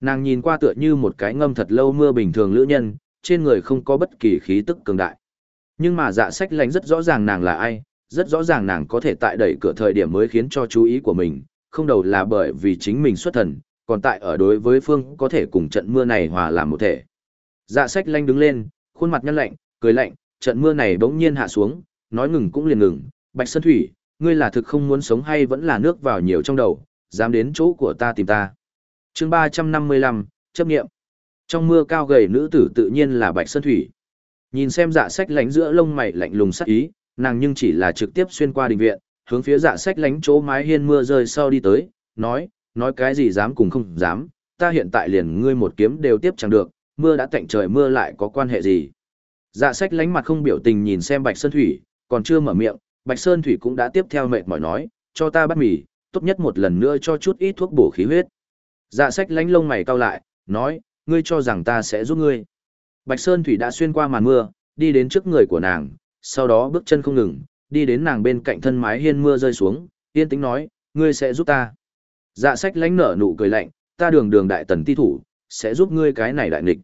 Nàng nhìn qua tựa như một cái ngâm thật lâu mưa bình thường lữ nhân, trên người không có bất kỳ khí tức cường đại. Nhưng mà dạ sách lánh rất rõ ràng nàng là ai, rất rõ ràng nàng có thể tại đẩy cửa thời điểm mới khiến cho chú ý của mình, không đầu là bởi vì chính mình xuất thần, còn tại ở đối với phương có thể cùng trận mưa này hòa làm một thể. Dạ sách lanh đứng lên, khuôn mặt nhăn lạnh, cười lạnh, trận mưa này bỗng nhiên hạ xuống, nói ngừng cũng liền ngừng, Bạch Sơn Thủy, ngươi là thực không muốn sống hay vẫn là nước vào nhiều trong đầu, dám đến chỗ của ta tìm ta. chương 355, chấp nghiệm. Trong mưa cao gầy nữ tử tự nhiên là Bạch Sơn Thủy. Nhìn xem dạ sách lánh giữa lông mày lạnh lùng sắc ý, nàng nhưng chỉ là trực tiếp xuyên qua đình viện, hướng phía dạ sách lánh chỗ mái hiên mưa rơi sau đi tới, nói, nói cái gì dám cùng không dám, ta hiện tại liền ngươi một kiếm đều tiếp chẳng được, mưa đã tạnh trời mưa lại có quan hệ gì. Dạ sách lánh mặt không biểu tình nhìn xem Bạch Sơn Thủy, còn chưa mở miệng, Bạch Sơn Thủy cũng đã tiếp theo mệt mỏi nói, cho ta bắt mì, tốt nhất một lần nữa cho chút ít thuốc bổ khí huyết. Dạ sách lánh lông mày cau lại, nói, ngươi cho rằng ta sẽ giúp ngươi. Bạch Sơn Thủy đã xuyên qua màn mưa, đi đến trước người của nàng, sau đó bước chân không ngừng, đi đến nàng bên cạnh thân mái hiên mưa rơi xuống, yên tĩnh nói, ngươi sẽ giúp ta. Dạ sách lánh nở nụ cười lạnh, ta đường đường đại tần ti thủ, sẽ giúp ngươi cái này đại nghịch.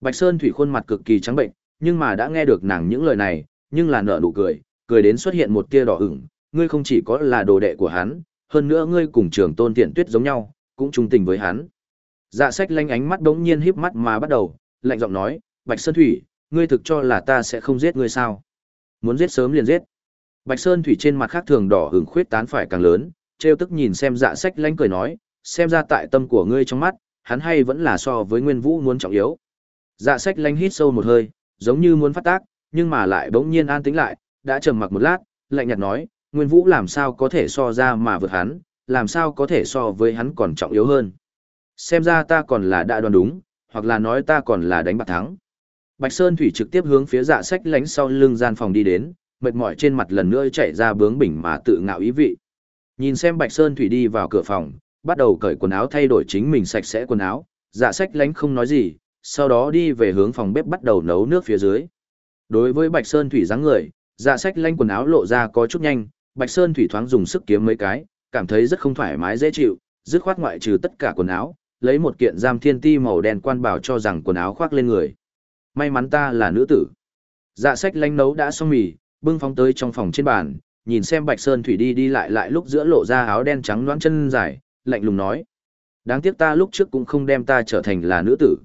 Bạch Sơn Thủy khuôn mặt cực kỳ trắng bệnh, nhưng mà đã nghe được nàng những lời này, nhưng là nở nụ cười, cười đến xuất hiện một tia đỏ ửng, ngươi không chỉ có là đồ đệ của hắn, hơn nữa ngươi cùng trường tôn tiện tuyết giống nhau, cũng trung tình với hắn. Dạ sách lanh ánh mắt đống nhiên híp mắt mà bắt đầu, lạnh giọng nói, Bạch Sơn Thủy, ngươi thực cho là ta sẽ không giết ngươi sao? Muốn giết sớm liền giết. Bạch Sơn Thủy trên mặt khác thường đỏ hừng khuyết tán phải càng lớn, trêu tức nhìn xem dạ sách lanh cười nói, xem ra tại tâm của ngươi trong mắt, hắn hay vẫn là so với Nguyên Vũ muốn trọng yếu. Dạ sách lanh hít sâu một hơi, giống như muốn phát tác, nhưng mà lại bỗng nhiên an tĩnh lại, đã trầm mặc một lát, lạnh nhạt nói, Nguyên Vũ làm sao có thể so ra mà vượt hắn, làm sao có thể so với hắn còn trọng yếu hơn. Xem ra ta còn là đã đoán đúng, hoặc là nói ta còn là đánh bạc thắng. Bạch Sơn Thủy trực tiếp hướng phía dạ sách lánh sau lưng gian phòng đi đến, mệt mỏi trên mặt lần nữa chạy ra bướng bỉnh mà tự ngạo ý vị. Nhìn xem Bạch Sơn Thủy đi vào cửa phòng, bắt đầu cởi quần áo thay đổi chính mình sạch sẽ quần áo, dạ sách lánh không nói gì, sau đó đi về hướng phòng bếp bắt đầu nấu nước phía dưới. Đối với Bạch Sơn Thủy dáng người, dạ sách lanh quần áo lộ ra có chút nhanh, Bạch Sơn Thủy thoáng dùng sức kiếm mấy cái, cảm thấy rất không thoải mái dễ chịu, dứt khoát ngoại trừ tất cả quần áo, lấy một kiện giam thiên ti màu đen quan bảo cho rằng quần áo khoác lên người. May mắn ta là nữ tử. Dạ sách lanh nấu đã xong mì, bưng phóng tới trong phòng trên bàn, nhìn xem Bạch Sơn Thủy đi đi lại lại lúc giữa lộ ra áo đen trắng loãng chân dài, lạnh lùng nói. Đáng tiếc ta lúc trước cũng không đem ta trở thành là nữ tử.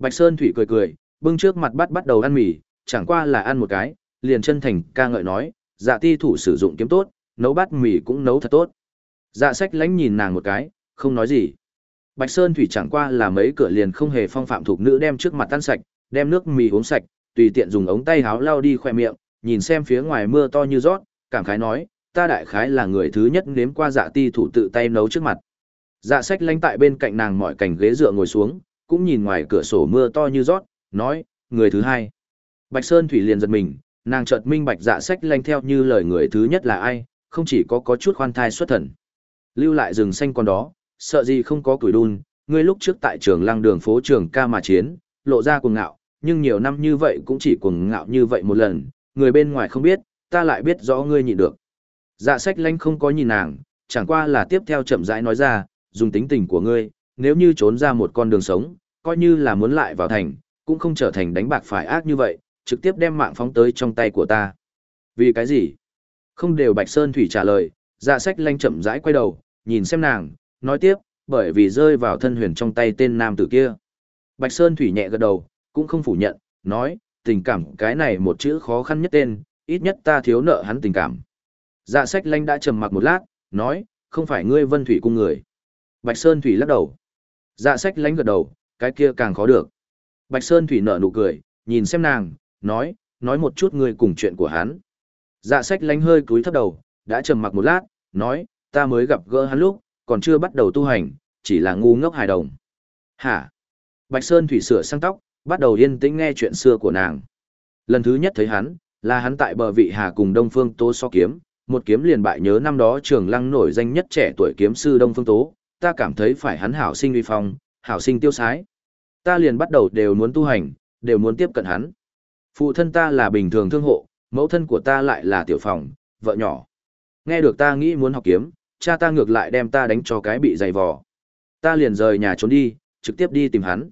Bạch Sơn Thủy cười cười, bưng trước mặt bắt bắt đầu ăn mì, chẳng qua là ăn một cái, liền chân thành ca ngợi nói, dạ ti thủ sử dụng kiếm tốt, nấu bát mì cũng nấu thật tốt. Dạ sách lánh nhìn nàng một cái, không nói gì. Bạch Sơn Thủy chẳng qua là mấy cửa liền không hề phong phạm thuộc nữ đem trước mặt tan sạch, đem nước mì uống sạch, tùy tiện dùng ống tay háo lau đi khoe miệng, nhìn xem phía ngoài mưa to như rót, cảm khái nói, ta đại khái là người thứ nhất nếm qua dạ ti thủ tự tay nấu trước mặt. Dạ sách lánh tại bên cạnh nàng mọi cảnh ghế dựa ngồi xuống, cũng nhìn ngoài cửa sổ mưa to như rót, nói, người thứ hai. Bạch Sơn Thủy liền giật mình, nàng chợt minh bạch dạ sách lanh theo như lời người thứ nhất là ai, không chỉ có có chút khoan thai xuất thần. Lưu lại rừng xanh con đó, sợ gì không có tuổi đun, ngươi lúc trước tại trường lăng đường phố trường ca mà chiến, lộ ra cuồng ngạo, nhưng nhiều năm như vậy cũng chỉ cuồng ngạo như vậy một lần, người bên ngoài không biết, ta lại biết rõ ngươi nhịn được. Dạ sách lanh không có nhìn nàng, chẳng qua là tiếp theo chậm rãi nói ra, dùng tính tình của ngươi, nếu như trốn ra một con đường sống, coi như là muốn lại vào thành, cũng không trở thành đánh bạc phải ác như vậy, trực tiếp đem mạng phóng tới trong tay của ta. Vì cái gì? Không đều Bạch Sơn Thủy trả lời, dạ sách lanh chậm rãi quay đầu, nhìn xem nàng, nói tiếp, bởi vì rơi vào thân huyền trong tay tên nam tử kia. Bạch Sơn Thủy nhẹ gật đầu, cũng không phủ nhận, nói, tình cảm cái này một chữ khó khăn nhất tên, ít nhất ta thiếu nợ hắn tình cảm. Dạ sách lanh đã trầm mặc một lát, nói, không phải ngươi vân thủy cung người. Bạch Sơn Thủy lắc đầu. Dạ sách lánh gật đầu, cái kia càng khó được. Bạch Sơn Thủy nở nụ cười, nhìn xem nàng, nói, nói một chút ngươi cùng chuyện của hắn. Dạ sách lánh hơi cúi thấp đầu, đã trầm mặc một lát, nói, ta mới gặp gỡ hắn lúc, còn chưa bắt đầu tu hành, chỉ là ngu ngốc hài đồng. Hả? Bạch Sơn Thủy sửa sang tóc, bắt đầu yên tĩnh nghe chuyện xưa của nàng. Lần thứ nhất thấy hắn, là hắn tại bờ vị hà cùng Đông Phương Tố so kiếm, một kiếm liền bại nhớ năm đó trường lăng nổi danh nhất trẻ tuổi kiếm sư Đông Phương Tố, ta cảm thấy phải hắn hảo sinh uy phong, hảo sinh tiêu sái. Ta liền bắt đầu đều muốn tu hành, đều muốn tiếp cận hắn. Phụ thân ta là bình thường thương hộ, mẫu thân của ta lại là tiểu phòng, vợ nhỏ. Nghe được ta nghĩ muốn học kiếm, cha ta ngược lại đem ta đánh cho cái bị dày vò. Ta liền rời nhà trốn đi, trực tiếp đi tìm hắn.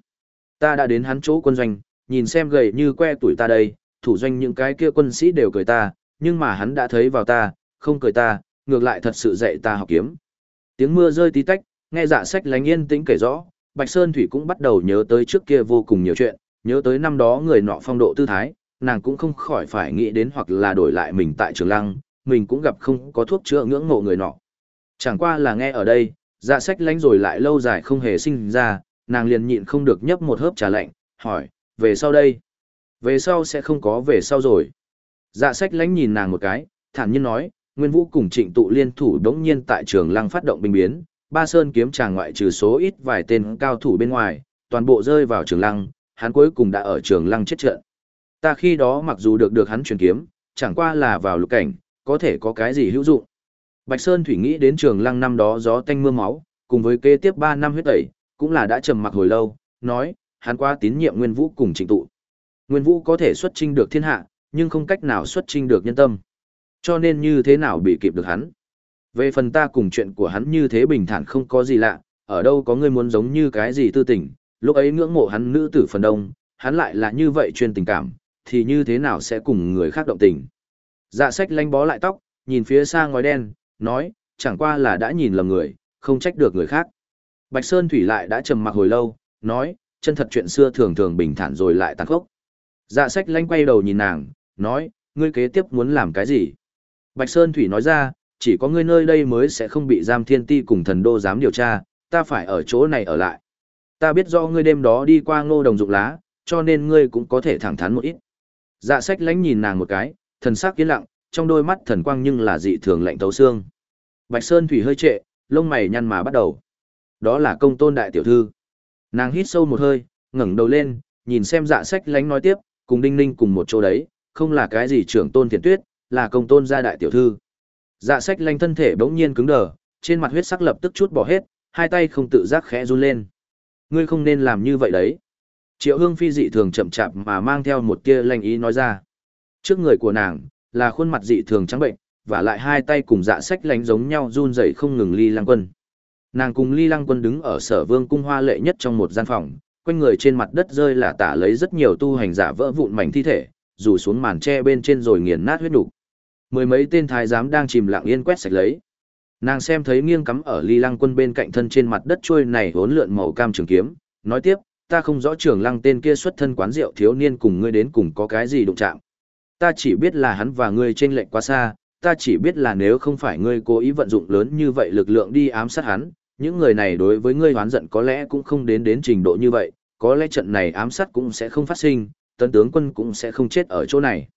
Ta đã đến hắn chỗ quân doanh, nhìn xem gầy như que tuổi ta đây, thủ doanh những cái kia quân sĩ đều cười ta, nhưng mà hắn đã thấy vào ta, không cười ta, ngược lại thật sự dạy ta học kiếm. Tiếng mưa rơi tí tách, nghe dạ sách lánh yên tĩnh kể rõ, Bạch Sơn Thủy cũng bắt đầu nhớ tới trước kia vô cùng nhiều chuyện, nhớ tới năm đó người nọ phong độ tư thái, nàng cũng không khỏi phải nghĩ đến hoặc là đổi lại mình tại trường lăng, mình cũng gặp không có thuốc chữa ngưỡng mộ người nọ. Chẳng qua là nghe ở đây, dạ sách lánh rồi lại lâu dài không hề sinh ra, nàng liền nhịn không được nhấp một hớp trà lạnh, hỏi, về sau đây? Về sau sẽ không có về sau rồi. Dạ sách lánh nhìn nàng một cái, thản nhiên nói, Nguyên Vũ cùng trịnh tụ liên thủ đống nhiên tại trường lăng phát động binh biến, ba sơn kiếm tràng ngoại trừ số ít vài tên cao thủ bên ngoài, toàn bộ rơi vào trường lăng, hắn cuối cùng đã ở trường lăng chết trận. Ta khi đó mặc dù được được hắn truyền kiếm, chẳng qua là vào lục cảnh, có thể có cái gì hữu dụng. Bạch Sơn Thủy nghĩ đến trường lăng năm đó gió tanh mưa máu, cùng với kế tiếp 3 năm huyết tẩy, cũng là đã trầm mặc hồi lâu, nói, hắn qua tín nhiệm Nguyên Vũ cùng trịnh tụ. Nguyên Vũ có thể xuất trinh được thiên hạ, nhưng không cách nào xuất trinh được nhân tâm. Cho nên như thế nào bị kịp được hắn. Về phần ta cùng chuyện của hắn như thế bình thản không có gì lạ, ở đâu có người muốn giống như cái gì tư tình, lúc ấy ngưỡng mộ hắn nữ tử phần đông, hắn lại là như vậy chuyên tình cảm, thì như thế nào sẽ cùng người khác động tình. Dạ sách lanh bó lại tóc, nhìn phía xa ngói đen, nói, chẳng qua là đã nhìn lầm người, không trách được người khác. Bạch Sơn Thủy lại đã trầm mặc hồi lâu, nói, chân thật chuyện xưa thường thường bình thản rồi lại tàn khốc. Dạ sách lanh quay đầu nhìn nàng, nói, ngươi kế tiếp muốn làm cái gì? Bạch Sơn Thủy nói ra, chỉ có ngươi nơi đây mới sẽ không bị giam thiên ti cùng thần đô dám điều tra, ta phải ở chỗ này ở lại. Ta biết do ngươi đêm đó đi qua ngô đồng dụng lá, cho nên ngươi cũng có thể thẳng thắn một ít. Dạ sách lánh nhìn nàng một cái, thần sắc yên lặng, trong đôi mắt thần quang nhưng là dị thường lạnh tấu xương. Bạch Sơn Thủy hơi trệ, lông mày nhăn mà bắt đầu. Đó là công tôn đại tiểu thư. Nàng hít sâu một hơi, ngẩng đầu lên, nhìn xem dạ sách lánh nói tiếp, cùng Đinh Ninh cùng một chỗ đấy, không là cái gì trưởng tôn thiền tuyết, là công tôn gia đại tiểu thư. Dạ sách lanh thân thể bỗng nhiên cứng đờ, trên mặt huyết sắc lập tức chút bỏ hết, hai tay không tự giác khẽ run lên. Ngươi không nên làm như vậy đấy. Triệu hương phi dị thường chậm chạp mà mang theo một tia lanh ý nói ra. Trước người của nàng, là khuôn mặt dị thường trắng bệnh, và lại hai tay cùng dạ sách lánh giống nhau run rẩy không ngừng ly lăng quân. Nàng cùng ly lăng quân đứng ở sở vương cung hoa lệ nhất trong một gian phòng, quanh người trên mặt đất rơi là tả lấy rất nhiều tu hành giả vỡ vụn mảnh thi thể, rủ xuống màn tre bên trên rồi nghiền nát huyết đủ. Mười mấy tên thái giám đang chìm lặng yên quét sạch lấy. Nàng xem thấy nghiêng cắm ở ly lăng quân bên cạnh thân trên mặt đất trôi này hốn lượn màu cam trường kiếm, nói tiếp, ta không rõ trưởng lăng tên kia xuất thân quán rượu thiếu niên cùng ngươi đến cùng có cái gì đụng chạm. Ta chỉ biết là hắn và ngươi trên lệnh quá xa, ta chỉ biết là nếu không phải ngươi cố ý vận dụng lớn như vậy lực lượng đi ám sát hắn, những người này đối với ngươi hoán giận có lẽ cũng không đến đến trình độ như vậy, có lẽ trận này ám sát cũng sẽ không phát sinh, tấn tướng quân cũng sẽ không chết ở chỗ này.